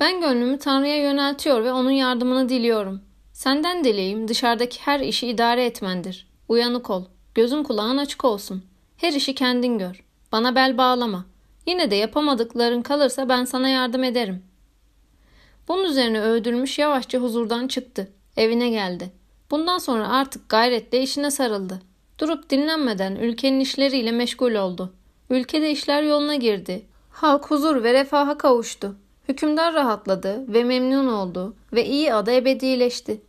ben gönlümü Tanrı'ya yöneltiyor ve onun yardımını diliyorum. Senden dileğim dışarıdaki her işi idare etmendir. Uyanık ol, gözün kulağın açık olsun. Her işi kendin gör. Bana bel bağlama. Yine de yapamadıkların kalırsa ben sana yardım ederim. Bunun üzerine öldürmüş yavaşça huzurdan çıktı. Evine geldi. Bundan sonra artık gayretle işine sarıldı. Durup dinlenmeden ülkenin işleriyle meşgul oldu. Ülkede işler yoluna girdi. Halk huzur ve refaha kavuştu. Hükümdar rahatladı ve memnun oldu ve iyi adı ebedileşti.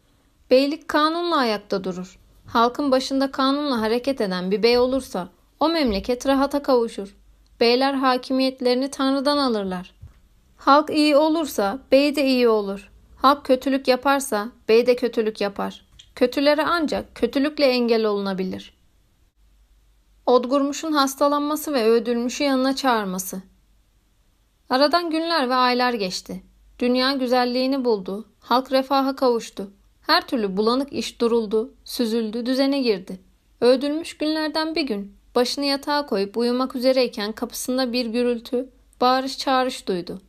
Beylik kanunla ayakta durur. Halkın başında kanunla hareket eden bir bey olursa o memleket rahata kavuşur. Beyler hakimiyetlerini Tanrı'dan alırlar. Halk iyi olursa bey de iyi olur. Halk kötülük yaparsa bey de kötülük yapar. Kötülere ancak kötülükle engel olunabilir. Odgurmuş'un hastalanması ve öldürmüşü yanına çağırması. Aradan günler ve aylar geçti. Dünya güzelliğini buldu. Halk refaha kavuştu. Her türlü bulanık iş duruldu, süzüldü, düzene girdi. Öldürmüş günlerden bir gün başını yatağa koyup uyumak üzereyken kapısında bir gürültü, bağırış çağırış duydu.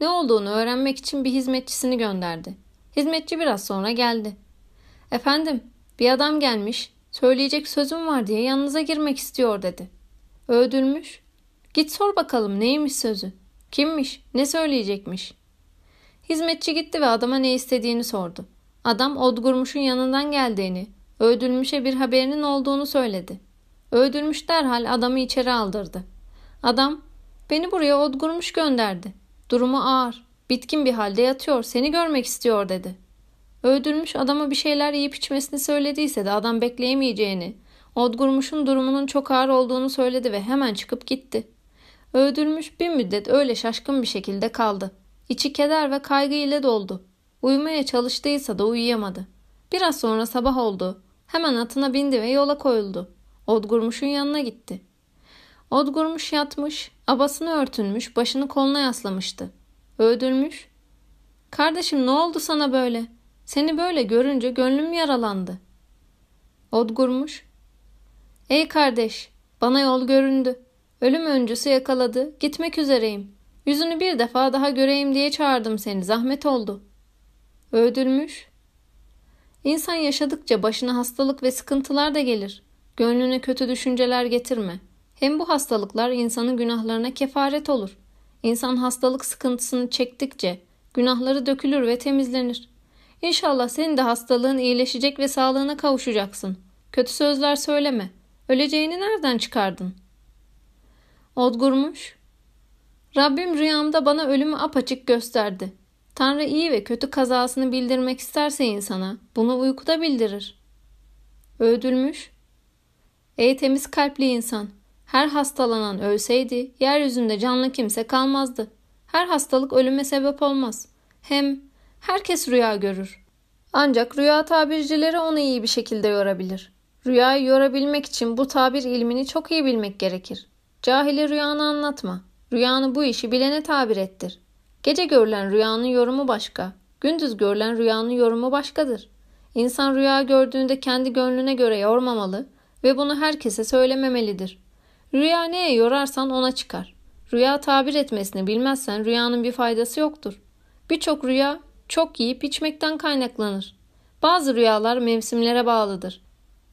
Ne olduğunu öğrenmek için bir hizmetçisini gönderdi. Hizmetçi biraz sonra geldi. Efendim, bir adam gelmiş, söyleyecek sözüm var diye yanınıza girmek istiyor dedi. Öldürmüş. Git sor bakalım neymiş sözü. Kimmiş, ne söyleyecekmiş. Hizmetçi gitti ve adama ne istediğini sordu. Adam Odgurmuş'un yanından geldiğini, öldürmüşe bir haberinin olduğunu söyledi. Öldürmüş derhal adamı içeri aldırdı. Adam, beni buraya Odgurmuş gönderdi. Durumu ağır, bitkin bir halde yatıyor, seni görmek istiyor dedi. Öldürmüş adama bir şeyler yiyip içmesini söylediyse de adam bekleyemeyeceğini, Odgurmuş'un durumunun çok ağır olduğunu söyledi ve hemen çıkıp gitti. Öldürmüş bir müddet öyle şaşkın bir şekilde kaldı. İçi keder ve kaygı ile doldu. Uyumaya çalıştıysa da uyuyamadı. Biraz sonra sabah oldu. Hemen atına bindi ve yola koyuldu. Odgurmuş'un yanına gitti. Odgurmuş yatmış, abasını örtünmüş, başını koluna yaslamıştı. Öldürmüş. Kardeşim ne oldu sana böyle? Seni böyle görünce gönlüm yaralandı. Odgurmuş. Ey kardeş, bana yol göründü. Ölüm öncüsü yakaladı, gitmek üzereyim. Yüzünü bir defa daha göreyim diye çağırdım seni, zahmet oldu. Öldürmüş. İnsan yaşadıkça başına hastalık ve sıkıntılar da gelir. Gönlüne kötü düşünceler getirme. Hem bu hastalıklar insanın günahlarına kefaret olur. İnsan hastalık sıkıntısını çektikçe günahları dökülür ve temizlenir. İnşallah senin de hastalığın iyileşecek ve sağlığına kavuşacaksın. Kötü sözler söyleme. Öleceğini nereden çıkardın? Odgurmuş. Rabbim rüyamda bana ölümü apaçık gösterdi. Tanrı iyi ve kötü kazasını bildirmek isterse insana bunu uykuda bildirir. Öldürmüş. Ey temiz kalpli insan! Her hastalanan ölseydi yeryüzünde canlı kimse kalmazdı. Her hastalık ölüme sebep olmaz. Hem herkes rüya görür. Ancak rüya tabircileri onu iyi bir şekilde yorabilir. Rüyayı yorabilmek için bu tabir ilmini çok iyi bilmek gerekir. Cahili rüyanı anlatma. Rüyanı bu işi bilene tabir ettir. Gece görülen rüyanın yorumu başka, gündüz görülen rüyanın yorumu başkadır. İnsan rüya gördüğünde kendi gönlüne göre yormamalı ve bunu herkese söylememelidir. Rüya neye yorarsan ona çıkar. Rüya tabir etmesini bilmezsen rüyanın bir faydası yoktur. Birçok rüya çok yiyip içmekten kaynaklanır. Bazı rüyalar mevsimlere bağlıdır.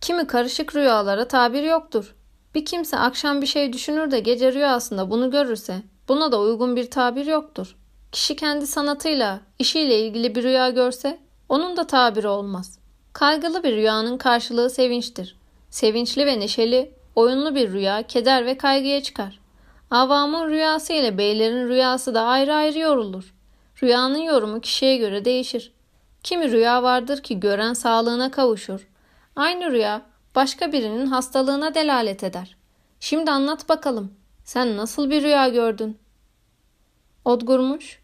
Kimi karışık rüyalara tabir yoktur. Bir kimse akşam bir şey düşünür de gece rüyasında bunu görürse buna da uygun bir tabir yoktur. Kişi kendi sanatıyla, işiyle ilgili bir rüya görse onun da tabiri olmaz. Kaygılı bir rüyanın karşılığı sevinçtir. Sevinçli ve neşeli, oyunlu bir rüya keder ve kaygıya çıkar. Avamın rüyası ile beylerin rüyası da ayrı ayrı yorulur. Rüyanın yorumu kişiye göre değişir. Kimi rüya vardır ki gören sağlığına kavuşur. Aynı rüya başka birinin hastalığına delalet eder. Şimdi anlat bakalım. Sen nasıl bir rüya gördün? Odgurmuş.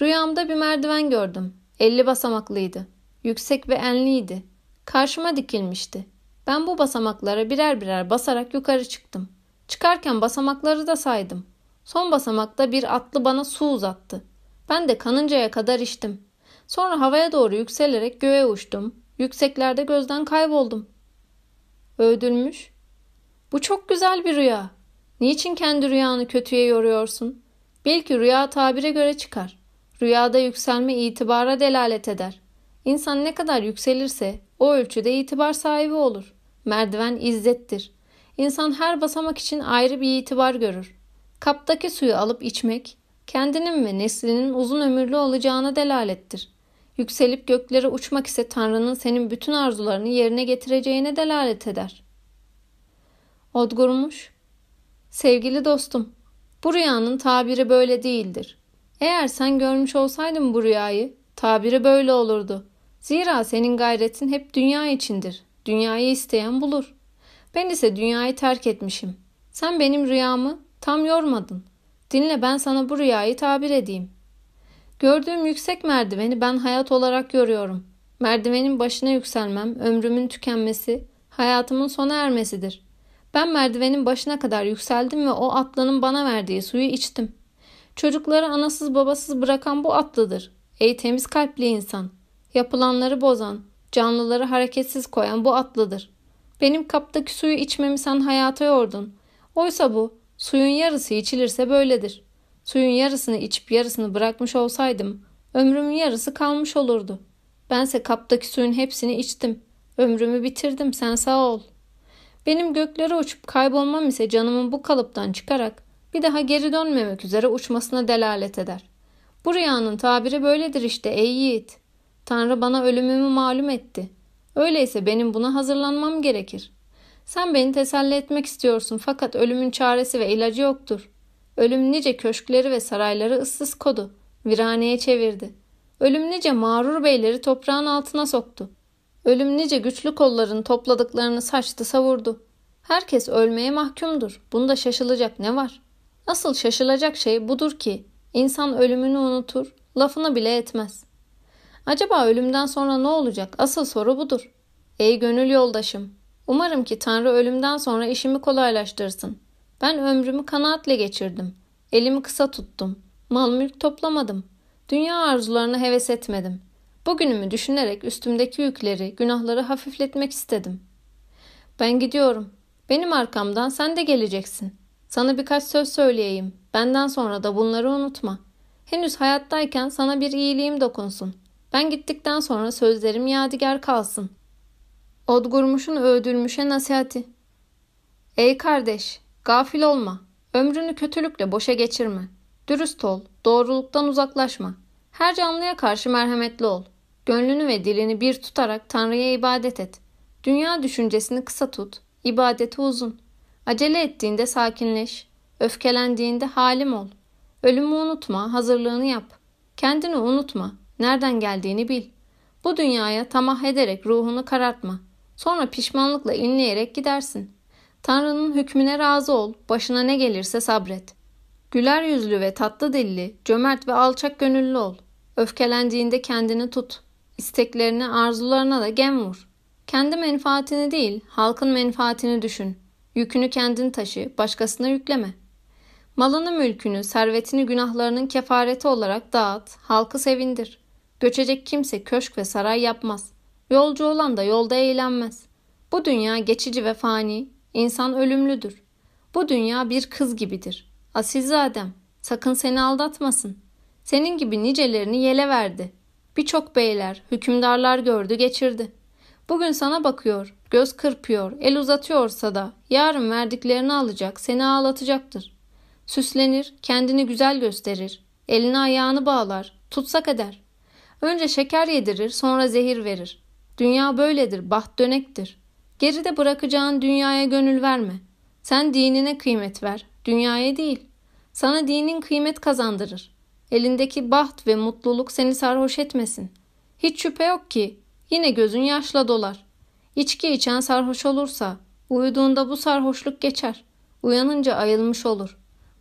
Rüyamda bir merdiven gördüm. Elli basamaklıydı. Yüksek ve enliydi. Karşıma dikilmişti. Ben bu basamaklara birer birer basarak yukarı çıktım. Çıkarken basamakları da saydım. Son basamakta bir atlı bana su uzattı. Ben de kanıncaya kadar içtim. Sonra havaya doğru yükselerek göğe uçtum. Yükseklerde gözden kayboldum. Öldürmüş. Bu çok güzel bir rüya. Niçin kendi rüyanı kötüye yoruyorsun? Bil ki rüya tabire göre çıkar. Rüyada yükselme itibara delalet eder. İnsan ne kadar yükselirse o ölçüde itibar sahibi olur. Merdiven izzettir. İnsan her basamak için ayrı bir itibar görür. Kaptaki suyu alıp içmek, kendinin ve neslinin uzun ömürlü olacağına delalettir. Yükselip göklere uçmak ise Tanrı'nın senin bütün arzularını yerine getireceğine delalet eder. Odgurmuş. Sevgili dostum, bu rüyanın tabiri böyle değildir. Eğer sen görmüş olsaydın bu rüyayı, tabiri böyle olurdu. Zira senin gayretin hep dünya içindir. Dünyayı isteyen bulur. Ben ise dünyayı terk etmişim. Sen benim rüyamı tam yormadın. Dinle ben sana bu rüyayı tabir edeyim. Gördüğüm yüksek merdiveni ben hayat olarak görüyorum. Merdivenin başına yükselmem, ömrümün tükenmesi, hayatımın sona ermesidir. Ben merdivenin başına kadar yükseldim ve o atlının bana verdiği suyu içtim. Çocukları anasız babasız bırakan bu atlıdır. Ey temiz kalpli insan. Yapılanları bozan, canlıları hareketsiz koyan bu atlıdır. Benim kaptaki suyu içmemi sen hayata yordun. Oysa bu, suyun yarısı içilirse böyledir. Suyun yarısını içip yarısını bırakmış olsaydım, ömrümün yarısı kalmış olurdu. Bense kaptaki suyun hepsini içtim. Ömrümü bitirdim, sen sağ ol. Benim göklere uçup kaybolmam ise canımın bu kalıptan çıkarak bir daha geri dönmemek üzere uçmasına delalet eder. Bu rüyanın tabiri böyledir işte ey yiğit. Tanrı bana ölümümü malum etti. Öyleyse benim buna hazırlanmam gerekir. Sen beni teselli etmek istiyorsun fakat ölümün çaresi ve ilacı yoktur. Ölüm nice köşkleri ve sarayları ıssız kodu, viraneye çevirdi. Ölüm nice mağrur beyleri toprağın altına soktu. Ölüm nice güçlü kolların topladıklarını saçtı savurdu. Herkes ölmeye mahkumdur. Bunda şaşılacak ne var? Asıl şaşılacak şey budur ki insan ölümünü unutur, lafını bile etmez. Acaba ölümden sonra ne olacak? Asıl soru budur. Ey gönül yoldaşım, umarım ki Tanrı ölümden sonra işimi kolaylaştırsın. Ben ömrümü kanaatle geçirdim. Elimi kısa tuttum. Mal mülk toplamadım. Dünya arzularına heves etmedim. Bugünümü düşünerek üstümdeki yükleri, günahları hafifletmek istedim. Ben gidiyorum. Benim arkamdan sen de geleceksin. Sana birkaç söz söyleyeyim. Benden sonra da bunları unutma. Henüz hayattayken sana bir iyiliğim dokunsun. Ben gittikten sonra sözlerim yadigar kalsın. Odgurmuş'un öğüdülmüşe nasihati. Ey kardeş, gafil olma. Ömrünü kötülükle boşa geçirme. Dürüst ol, doğruluktan uzaklaşma. Her canlıya karşı merhametli ol. Gönlünü ve dilini bir tutarak Tanrı'ya ibadet et. Dünya düşüncesini kısa tut, ibadeti uzun. Acele ettiğinde sakinleş, öfkelendiğinde halim ol. Ölümü unutma, hazırlığını yap. Kendini unutma, nereden geldiğini bil. Bu dünyaya tamah ederek ruhunu karartma. Sonra pişmanlıkla inleyerek gidersin. Tanrı'nın hükmüne razı ol, başına ne gelirse sabret. Güler yüzlü ve tatlı dilli, cömert ve alçak gönüllü ol. Öfkelendiğinde kendini tut. İsteklerine, arzularına da gem vur. Kendi menfaatini değil, halkın menfaatini düşün. Yükünü kendin taşı, başkasına yükleme. Malını, mülkünü, servetini günahlarının kefareti olarak dağıt, halkı sevindir. Göçecek kimse köşk ve saray yapmaz. Yolcu olan da yolda eğlenmez. Bu dünya geçici ve fani, insan ölümlüdür. Bu dünya bir kız gibidir. Asilzadem, sakın seni aldatmasın. Senin gibi nicelerini yele verdi. Birçok beyler, hükümdarlar gördü geçirdi. Bugün sana bakıyor, göz kırpıyor, el uzatıyorsa da yarın verdiklerini alacak, seni ağlatacaktır. Süslenir, kendini güzel gösterir, elini ayağını bağlar, tutsak eder. Önce şeker yedirir, sonra zehir verir. Dünya böyledir, baht dönektir. Geride bırakacağın dünyaya gönül verme. Sen dinine kıymet ver, dünyaya değil. Sana dinin kıymet kazandırır. Elindeki baht ve mutluluk seni sarhoş etmesin. Hiç şüphe yok ki yine gözün yaşla dolar. İçki içen sarhoş olursa uyuduğunda bu sarhoşluk geçer. Uyanınca ayılmış olur.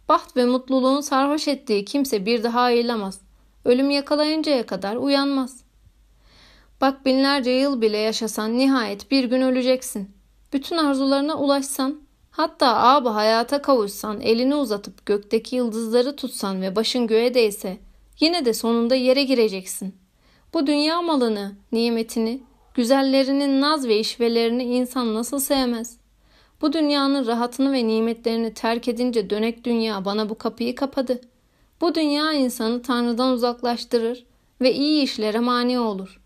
Baht ve mutluluğun sarhoş ettiği kimse bir daha ayılamaz. Ölüm yakalayıncaya kadar uyanmaz. Bak binlerce yıl bile yaşasan nihayet bir gün öleceksin. Bütün arzularına ulaşsan Hatta abi hayata kavuşsan, elini uzatıp gökteki yıldızları tutsan ve başın göğe değse, yine de sonunda yere gireceksin. Bu dünya malını, nimetini, güzellerinin naz ve işvelerini insan nasıl sevmez? Bu dünyanın rahatını ve nimetlerini terk edince dönek dünya bana bu kapıyı kapadı. Bu dünya insanı Tanrı'dan uzaklaştırır ve iyi işlere mani olur.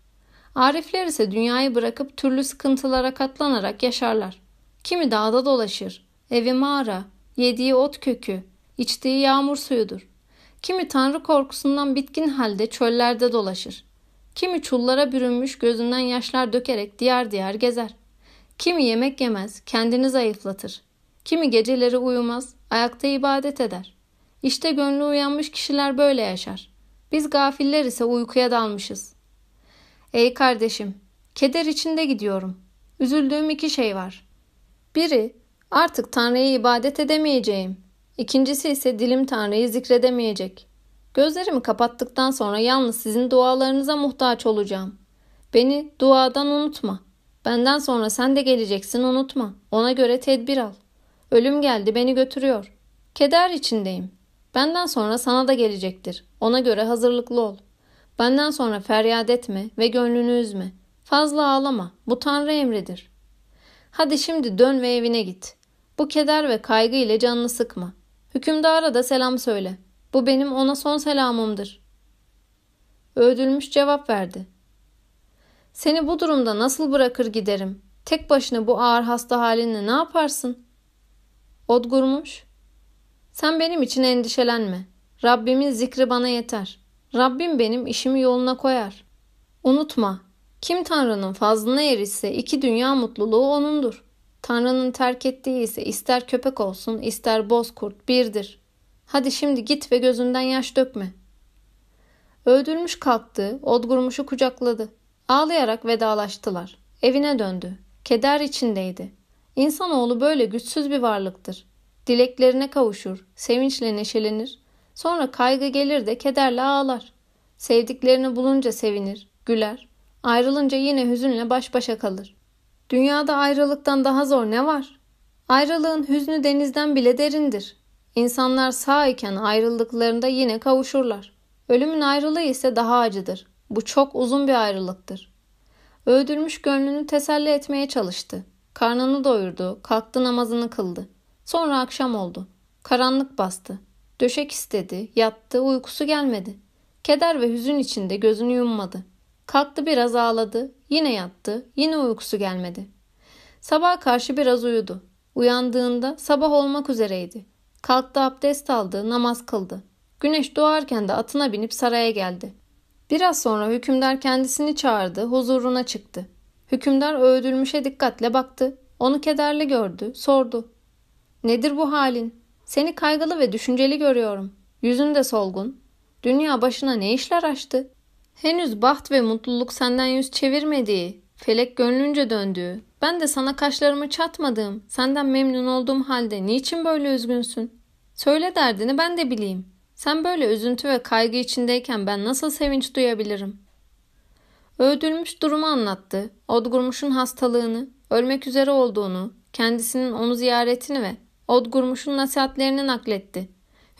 Arifler ise dünyayı bırakıp türlü sıkıntılara katlanarak yaşarlar. Kimi dağda dolaşır, evi mağara, yediği ot kökü, içtiği yağmur suyudur. Kimi tanrı korkusundan bitkin halde çöllerde dolaşır. Kimi çullara bürünmüş gözünden yaşlar dökerek diyar diyar gezer. Kimi yemek yemez, kendini zayıflatır. Kimi geceleri uyumaz, ayakta ibadet eder. İşte gönlü uyanmış kişiler böyle yaşar. Biz gafiller ise uykuya dalmışız. Ey kardeşim, keder içinde gidiyorum. Üzüldüğüm iki şey var. Biri, artık Tanrı'ya ibadet edemeyeceğim. İkincisi ise dilim Tanrı'yı zikredemeyecek. Gözlerimi kapattıktan sonra yalnız sizin dualarınıza muhtaç olacağım. Beni duadan unutma. Benden sonra sen de geleceksin unutma. Ona göre tedbir al. Ölüm geldi beni götürüyor. Keder içindeyim. Benden sonra sana da gelecektir. Ona göre hazırlıklı ol. Benden sonra feryat etme ve gönlünü üzme. Fazla ağlama. Bu Tanrı emridir. Hadi şimdi dön ve evine git. Bu keder ve kaygı ile canını sıkma. Hükümdara da selam söyle. Bu benim ona son selamımdır. Ödülmüş cevap verdi. Seni bu durumda nasıl bırakır giderim? Tek başına bu ağır hasta halinle ne yaparsın? Odgurmuş. Sen benim için endişelenme. Rabbimin zikri bana yeter. Rabbim benim işimi yoluna koyar. Unutma, kim Tanrı'nın fazlına erişse iki dünya mutluluğu onundur. Tanrı'nın terk ettiği ise ister köpek olsun ister bozkurt birdir. Hadi şimdi git ve gözünden yaş dökme. Öldürmüş kalktı, odgurmuşu kucakladı. Ağlayarak vedalaştılar. Evine döndü. Keder içindeydi. İnsanoğlu böyle güçsüz bir varlıktır. Dileklerine kavuşur, sevinçle neşelenir. Sonra kaygı gelir de kederle ağlar. Sevdiklerini bulunca sevinir, güler. Ayrılınca yine hüzünle baş başa kalır. Dünyada ayrılıktan daha zor ne var? Ayrılığın hüznü denizden bile derindir. İnsanlar sağ iken ayrıldıklarında yine kavuşurlar. Ölümün ayrılığı ise daha acıdır. Bu çok uzun bir ayrılıktır. Öldürmüş gönlünü teselli etmeye çalıştı. Karnını doyurdu, kalktı namazını kıldı. Sonra akşam oldu. Karanlık bastı. Döşek istedi, yattı, uykusu gelmedi. Keder ve hüzün içinde gözünü yummadı. Kalktı biraz ağladı, yine yattı, yine uykusu gelmedi. Sabah karşı biraz uyudu. Uyandığında sabah olmak üzereydi. Kalktı abdest aldı, namaz kıldı. Güneş doğarken de atına binip saraya geldi. Biraz sonra hükümdar kendisini çağırdı, huzuruna çıktı. Hükümdar öldürmüşe dikkatle baktı. Onu kederli gördü, sordu. Nedir bu halin? Seni kaygılı ve düşünceli görüyorum. Yüzün de solgun. Dünya başına ne işler açtı? Henüz baht ve mutluluk senden yüz çevirmediği, felek gönlünce döndüğü, ben de sana kaşlarımı çatmadığım, senden memnun olduğum halde niçin böyle üzgünsün? Söyle derdini ben de bileyim. Sen böyle üzüntü ve kaygı içindeyken ben nasıl sevinç duyabilirim? Öldürmüş durumu anlattı. Odgurmuş'un hastalığını, ölmek üzere olduğunu, kendisinin onu ziyaretini ve Odgurmuş'un nasihatlerini nakletti.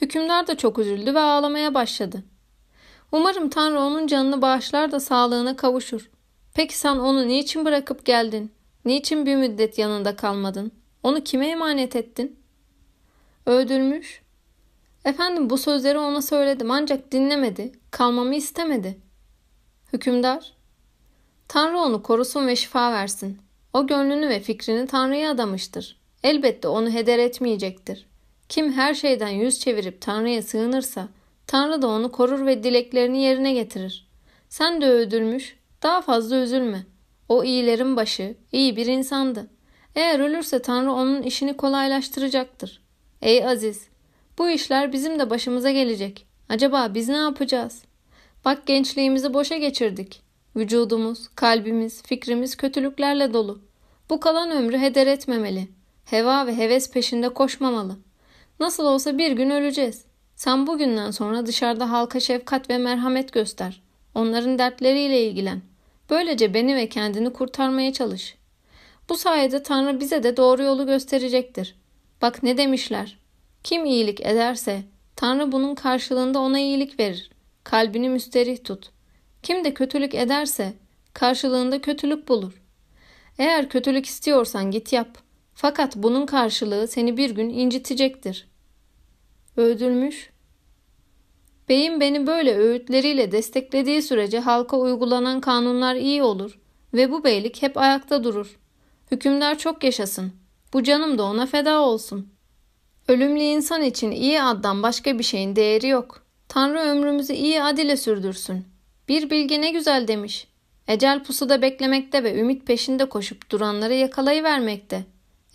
Hükümdar da çok üzüldü ve ağlamaya başladı. Umarım Tanrı onun canını bağışlar da sağlığına kavuşur. Peki sen onu niçin bırakıp geldin? Niçin bir müddet yanında kalmadın? Onu kime emanet ettin? Öldürmüş. Efendim bu sözleri ona söyledim ancak dinlemedi. Kalmamı istemedi. Hükümdar. Tanrı onu korusun ve şifa versin. O gönlünü ve fikrini Tanrı'ya adamıştır. Elbette onu heder etmeyecektir. Kim her şeyden yüz çevirip Tanrı'ya sığınırsa Tanrı da onu korur ve dileklerini yerine getirir. Sen de öldürmüş, daha fazla üzülme. O iyilerin başı, iyi bir insandı. Eğer ölürse Tanrı onun işini kolaylaştıracaktır. Ey Aziz, bu işler bizim de başımıza gelecek. Acaba biz ne yapacağız? Bak gençliğimizi boşa geçirdik. Vücudumuz, kalbimiz, fikrimiz kötülüklerle dolu. Bu kalan ömrü heder etmemeli. Heva ve heves peşinde koşmamalı. Nasıl olsa bir gün öleceğiz. Sen bugünden sonra dışarıda halka şefkat ve merhamet göster. Onların dertleriyle ilgilen. Böylece beni ve kendini kurtarmaya çalış. Bu sayede Tanrı bize de doğru yolu gösterecektir. Bak ne demişler. Kim iyilik ederse Tanrı bunun karşılığında ona iyilik verir. Kalbini müsterih tut. Kim de kötülük ederse karşılığında kötülük bulur. Eğer kötülük istiyorsan git yap. Fakat bunun karşılığı seni bir gün incitecektir. Öldürmüş. Beyim beni böyle öğütleriyle desteklediği sürece halka uygulanan kanunlar iyi olur ve bu beylik hep ayakta durur. Hükümdar çok yaşasın. Bu canım da ona feda olsun. Ölümlü insan için iyi addan başka bir şeyin değeri yok. Tanrı ömrümüzü iyi ad ile sürdürsün. Bir bilge ne güzel demiş. Ecel pusuda beklemekte ve ümit peşinde koşup duranları yakalayıvermekte.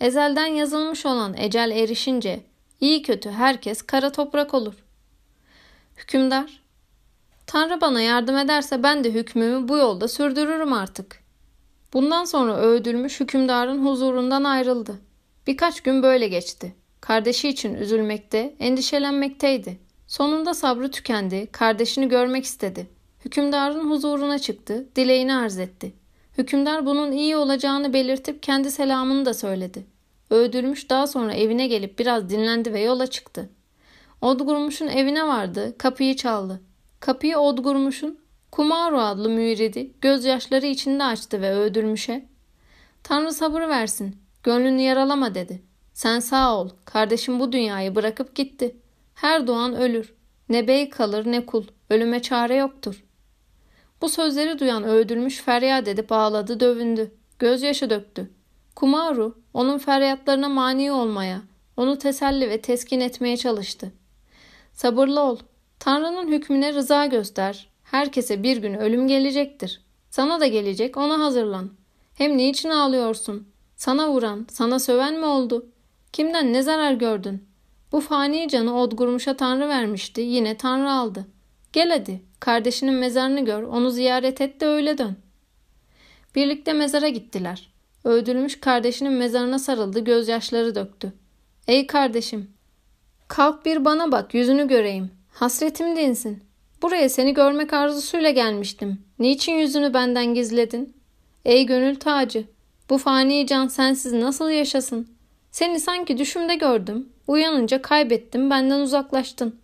Ezelden yazılmış olan ecel erişince iyi kötü herkes kara toprak olur. Hükümdar, Tanrı bana yardım ederse ben de hükmümü bu yolda sürdürürüm artık. Bundan sonra öldürmüş hükümdarın huzurundan ayrıldı. Birkaç gün böyle geçti. Kardeşi için üzülmekte, endişelenmekteydi. Sonunda sabrı tükendi, kardeşini görmek istedi. Hükümdarın huzuruna çıktı, dileğini arz etti. Hükümdar bunun iyi olacağını belirtip kendi selamını da söyledi. Öldürmüş daha sonra evine gelip biraz dinlendi ve yola çıktı. Odgurmuş'un evine vardı, kapıyı çaldı. Kapıyı Odgurmuş'un Kumaru adlı müüridi gözyaşları içinde açtı ve öldürmüşe Tanrı sabır versin, gönlünü yaralama dedi. Sen sağ ol, kardeşim bu dünyayı bırakıp gitti. Her doğan ölür. Ne bey kalır ne kul, ölüme çare yoktur. Bu sözleri duyan öldürmüş feryat edip ağladı dövündü. Gözyaşı döktü. Kumaru onun feryatlarına mani olmaya, onu teselli ve teskin etmeye çalıştı. Sabırlı ol. Tanrı'nın hükmüne rıza göster. Herkese bir gün ölüm gelecektir. Sana da gelecek, ona hazırlan. Hem niçin ağlıyorsun? Sana vuran, sana söven mi oldu? Kimden ne zarar gördün? Bu fani canı Odgurmuş'a Tanrı vermişti, yine Tanrı aldı. Gel hadi, kardeşinin mezarını gör, onu ziyaret et de öyle dön. Birlikte mezara gittiler. Öldürülmüş kardeşinin mezarına sarıldı, gözyaşları döktü. Ey kardeşim, kalk bir bana bak, yüzünü göreyim. Hasretim dinsin. Buraya seni görmek arzusuyla gelmiştim. Niçin yüzünü benden gizledin? Ey gönül tacı, bu fani can sensiz nasıl yaşasın? Seni sanki düşümde gördüm. Uyanınca kaybettim, benden uzaklaştın.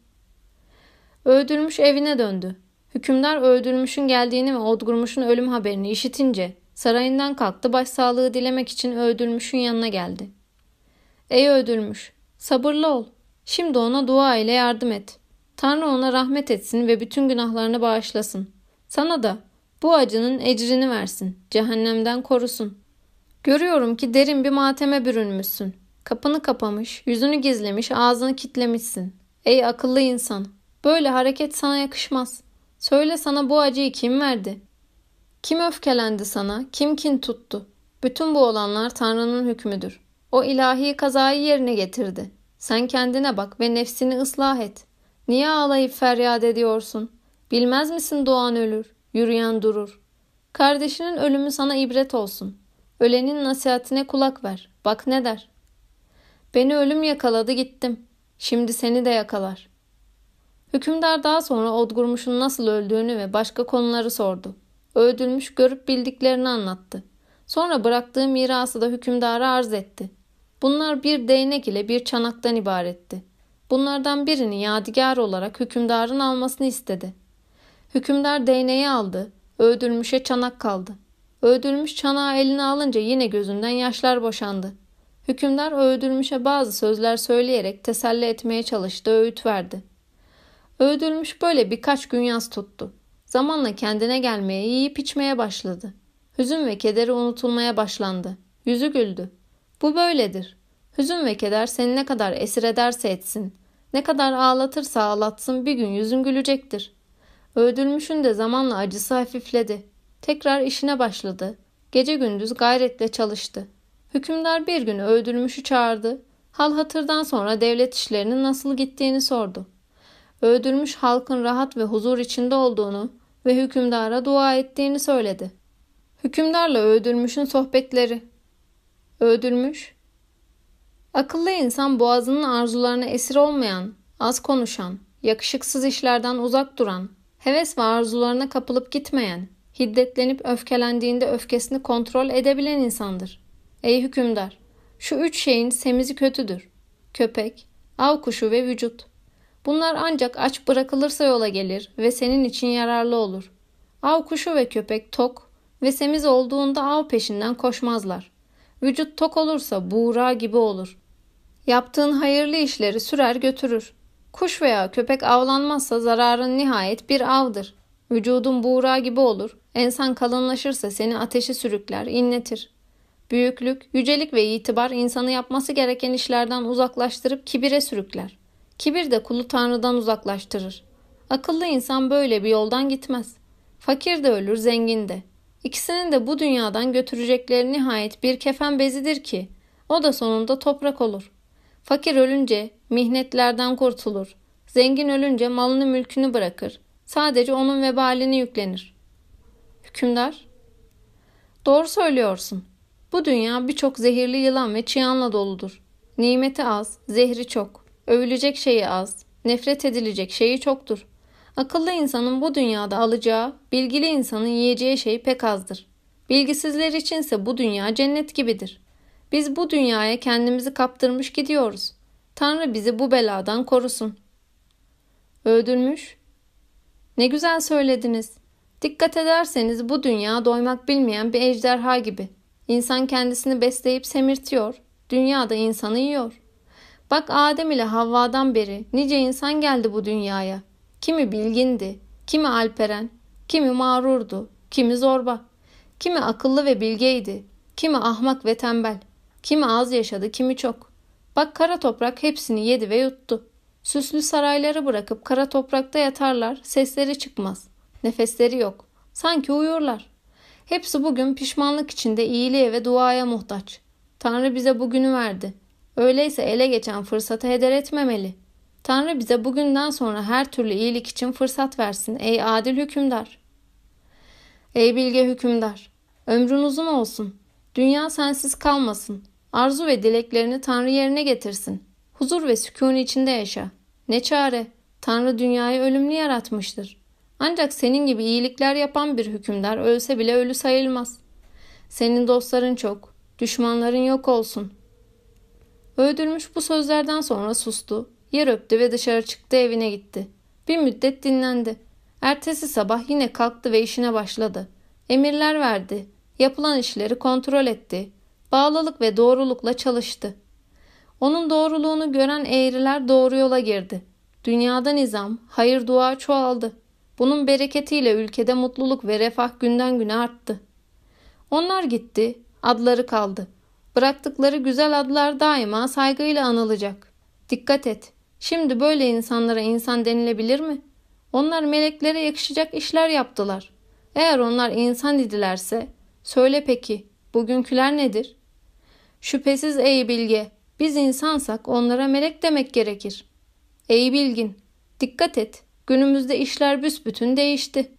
Öldürmüş evine döndü. Hükümdar öldürmüşün geldiğini ve Odgurmuş'un ölüm haberini işitince sarayından kalktı başsağlığı dilemek için öldürmüşün yanına geldi. Ey öldürmüş, sabırlı ol. Şimdi ona dua ile yardım et. Tanrı ona rahmet etsin ve bütün günahlarını bağışlasın. Sana da bu acının ecrini versin, cehennemden korusun. Görüyorum ki derin bir mateme bürünmüşsün. Kapını kapamış, yüzünü gizlemiş, ağzını kitlemişsin. Ey akıllı insan, böyle hareket sana yakışmaz. Söyle sana bu acıyı kim verdi? Kim öfkelendi sana, kim kin tuttu? Bütün bu olanlar Tanrı'nın hükmüdür. O ilahi kazayı yerine getirdi. Sen kendine bak ve nefsini ıslah et. Niye ağlayıp feryat ediyorsun? Bilmez misin doğan ölür, yürüyen durur. Kardeşinin ölümü sana ibret olsun. Ölenin nasihatine kulak ver. Bak ne der. Beni ölüm yakaladı gittim. Şimdi seni de yakalar. Hükümdar daha sonra Odgurmuş'un nasıl öldüğünü ve başka konuları sordu. Öldürmüş görüp bildiklerini anlattı. Sonra bıraktığı mirası da hükümdara arz etti. Bunlar bir değnek ile bir çanaktan ibaretti. Bunlardan birini yadigar olarak hükümdarın almasını istedi. Hükümdar değneği aldı, öldürmüşe çanak kaldı. Öldürmüş çanağı eline alınca yine gözünden yaşlar boşandı. Hükümdar öldürmüşe bazı sözler söyleyerek teselli etmeye çalıştı, öğüt verdi. Öldürmüş böyle birkaç gün yaz tuttu. Zamanla kendine gelmeye, yiyip içmeye başladı. Hüzün ve kederi unutulmaya başlandı. Yüzü güldü. Bu böyledir. Hüzün ve keder seni ne kadar esir ederse etsin, ne kadar ağlatırsa ağlatsın bir gün yüzün gülecektir. Öldürmüşün de zamanla acısı hafifledi. Tekrar işine başladı. Gece gündüz gayretle çalıştı. Hükümdar bir gün öldürmüşü çağırdı. Hal hatırdan sonra devlet işlerinin nasıl gittiğini sordu. Öldürmüş halkın rahat ve huzur içinde olduğunu ve hükümdara dua ettiğini söyledi. Hükümdarla öldürmüşün sohbetleri. Öldürmüş, Akıllı insan boğazının arzularına esir olmayan, az konuşan, yakışıksız işlerden uzak duran, heves ve arzularına kapılıp gitmeyen, hiddetlenip öfkelendiğinde öfkesini kontrol edebilen insandır. Ey hükümdar! Şu üç şeyin semizi kötüdür. Köpek, av kuşu ve vücut. Bunlar ancak aç bırakılırsa yola gelir ve senin için yararlı olur. Av kuşu ve köpek tok ve semiz olduğunda av peşinden koşmazlar. Vücut tok olursa buğra gibi olur. Yaptığın hayırlı işleri sürer götürür. Kuş veya köpek avlanmazsa zararın nihayet bir avdır. Vücudun buğra gibi olur. Ensan kalınlaşırsa seni ateşe sürükler, inletir. Büyüklük, yücelik ve itibar insanı yapması gereken işlerden uzaklaştırıp kibire sürükler. Kibir de kulu Tanrı'dan uzaklaştırır. Akıllı insan böyle bir yoldan gitmez. Fakir de ölür, zengin de. İkisinin de bu dünyadan götürecekleri nihayet bir kefen bezidir ki O da sonunda toprak olur. Fakir ölünce mihnetlerden kurtulur. Zengin ölünce malını mülkünü bırakır. Sadece onun vebalini yüklenir. Hükümdar, doğru söylüyorsun. Bu dünya birçok zehirli yılan ve çıyanla doludur. Nimeti az, zehri çok. Övülecek şeyi az, nefret edilecek şeyi çoktur. Akıllı insanın bu dünyada alacağı, bilgili insanın yiyeceği şey pek azdır. Bilgisizler içinse bu dünya cennet gibidir. Biz bu dünyaya kendimizi kaptırmış gidiyoruz. Tanrı bizi bu beladan korusun. Öldürmüş. Ne güzel söylediniz. Dikkat ederseniz bu dünya doymak bilmeyen bir ejderha gibi. İnsan kendisini besleyip semirtiyor. Dünya da insanı yiyor. Bak Adem ile Havva'dan beri nice insan geldi bu dünyaya. Kimi bilgindi, kimi alperen, kimi mağrurdu, kimi zorba. Kimi akıllı ve bilgeydi, kimi ahmak ve tembel. Kimi az yaşadı, kimi çok. Bak kara toprak hepsini yedi ve yuttu. Süslü sarayları bırakıp kara toprakta yatarlar, sesleri çıkmaz. Nefesleri yok. Sanki uyurlar. Hepsi bugün pişmanlık içinde iyiliğe ve duaya muhtaç. Tanrı bize bugünü verdi. Öyleyse ele geçen fırsatı heder etmemeli. Tanrı bize bugünden sonra her türlü iyilik için fırsat versin ey adil hükümdar. Ey bilge hükümdar, ömrün uzun olsun. Dünya sensiz kalmasın. Arzu ve dileklerini Tanrı yerine getirsin. Huzur ve sükun içinde yaşa. Ne çare, Tanrı dünyayı ölümlü yaratmıştır. Ancak senin gibi iyilikler yapan bir hükümdar ölse bile ölü sayılmaz. Senin dostların çok, düşmanların yok olsun. Öldürmüş bu sözlerden sonra sustu, yer öptü ve dışarı çıktı evine gitti. Bir müddet dinlendi. Ertesi sabah yine kalktı ve işine başladı. Emirler verdi. Yapılan işleri kontrol etti. Bağlılık ve doğrulukla çalıştı. Onun doğruluğunu gören eğriler doğru yola girdi. Dünyada nizam, hayır dua çoğaldı. Bunun bereketiyle ülkede mutluluk ve refah günden güne arttı. Onlar gitti, adları kaldı. Bıraktıkları güzel adlar daima saygıyla anılacak. Dikkat et. Şimdi böyle insanlara insan denilebilir mi? Onlar meleklere yakışacak işler yaptılar. Eğer onlar insan idilerse, söyle peki, bugünküler nedir? Şüphesiz ey bilge, biz insansak onlara melek demek gerekir. Ey bilgin, dikkat et, günümüzde işler büsbütün değişti.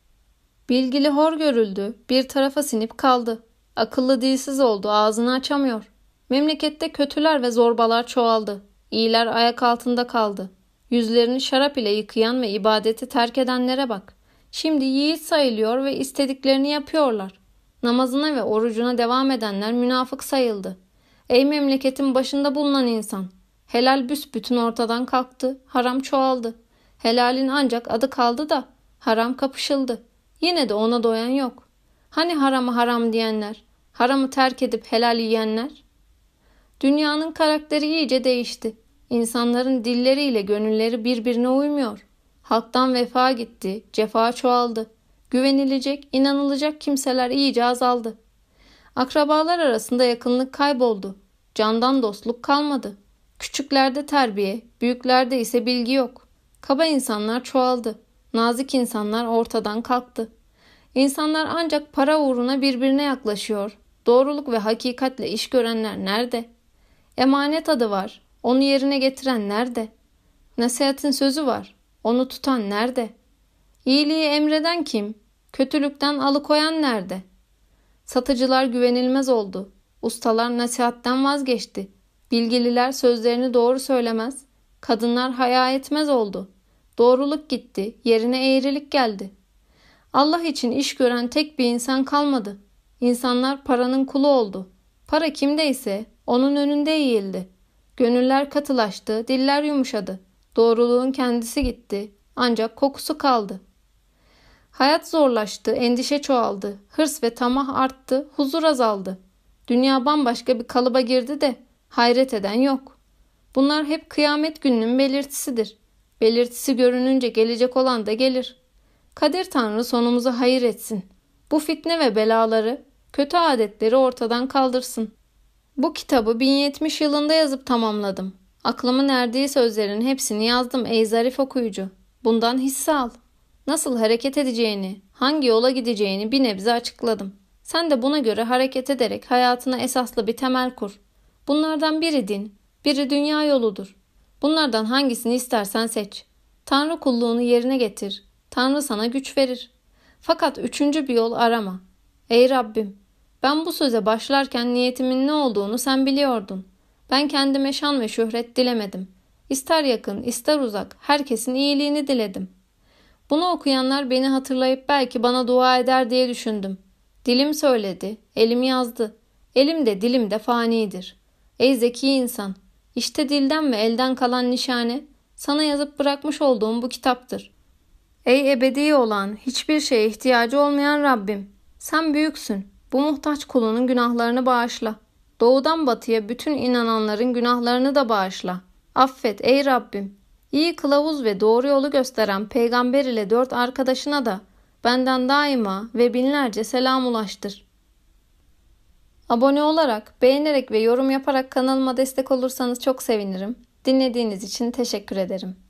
Bilgili hor görüldü, bir tarafa sinip kaldı. Akıllı dilsiz oldu, ağzını açamıyor. Memlekette kötüler ve zorbalar çoğaldı. İyiler ayak altında kaldı. Yüzlerini şarap ile yıkayan ve ibadeti terk edenlere bak. Şimdi yiğit sayılıyor ve istediklerini yapıyorlar. Namazına ve orucuna devam edenler münafık sayıldı. Ey memleketin başında bulunan insan! Helal büsbütün ortadan kalktı, haram çoğaldı. Helalin ancak adı kaldı da haram kapışıldı. Yine de ona doyan yok. Hani haramı haram diyenler, haramı terk edip helal yiyenler? Dünyanın karakteri iyice değişti. İnsanların dilleriyle gönülleri birbirine uymuyor. Halktan vefa gitti, cefa çoğaldı. Güvenilecek, inanılacak kimseler iyice azaldı. Akrabalar arasında yakınlık kayboldu. Candan dostluk kalmadı. Küçüklerde terbiye, büyüklerde ise bilgi yok. Kaba insanlar çoğaldı. Nazik insanlar ortadan kalktı. İnsanlar ancak para uğruna birbirine yaklaşıyor. Doğruluk ve hakikatle iş görenler nerede? Emanet adı var. Onu yerine getiren nerede? Nasihatin sözü var. Onu tutan nerede? İyiliği emreden kim? Kötülükten alıkoyan nerede? Satıcılar güvenilmez oldu. Ustalar nasihatten vazgeçti. Bilgililer sözlerini doğru söylemez. Kadınlar haya etmez oldu. Doğruluk gitti, yerine eğrilik geldi. Allah için iş gören tek bir insan kalmadı. İnsanlar paranın kulu oldu. Para kimdeyse onun önünde eğildi. Gönüller katılaştı, diller yumuşadı. Doğruluğun kendisi gitti. Ancak kokusu kaldı. Hayat zorlaştı, endişe çoğaldı. Hırs ve tamah arttı, huzur azaldı. Dünya bambaşka bir kalıba girdi de hayret eden yok. Bunlar hep kıyamet gününün belirtisidir. Belirtisi görününce gelecek olan da gelir. Kadir Tanrı sonumuzu hayır etsin. Bu fitne ve belaları, kötü adetleri ortadan kaldırsın. Bu kitabı 1070 yılında yazıp tamamladım. Aklımın erdiği sözlerin hepsini yazdım ey zarif okuyucu. Bundan hisse al. Nasıl hareket edeceğini, hangi yola gideceğini bir nebze açıkladım. Sen de buna göre hareket ederek hayatına esaslı bir temel kur. Bunlardan biri din, biri dünya yoludur. Bunlardan hangisini istersen seç. Tanrı kulluğunu yerine getir. Tanrı sana güç verir. Fakat üçüncü bir yol arama. Ey Rabbim, ben bu söze başlarken niyetimin ne olduğunu sen biliyordun. Ben kendime şan ve şöhret dilemedim. İster yakın, ister uzak, herkesin iyiliğini diledim. Bunu okuyanlar beni hatırlayıp belki bana dua eder diye düşündüm. Dilim söyledi, elim yazdı. Elim de dilim de fanidir. Ey zeki insan, işte dilden ve elden kalan nişane, sana yazıp bırakmış olduğum bu kitaptır. Ey ebedi olan, hiçbir şeye ihtiyacı olmayan Rabbim, sen büyüksün. Bu muhtaç kulunun günahlarını bağışla. Doğudan batıya bütün inananların günahlarını da bağışla. Affet ey Rabbim. İyi kılavuz ve doğru yolu gösteren peygamber ile dört arkadaşına da benden daima ve binlerce selam ulaştır. Abone olarak, beğenerek ve yorum yaparak kanalıma destek olursanız çok sevinirim. Dinlediğiniz için teşekkür ederim.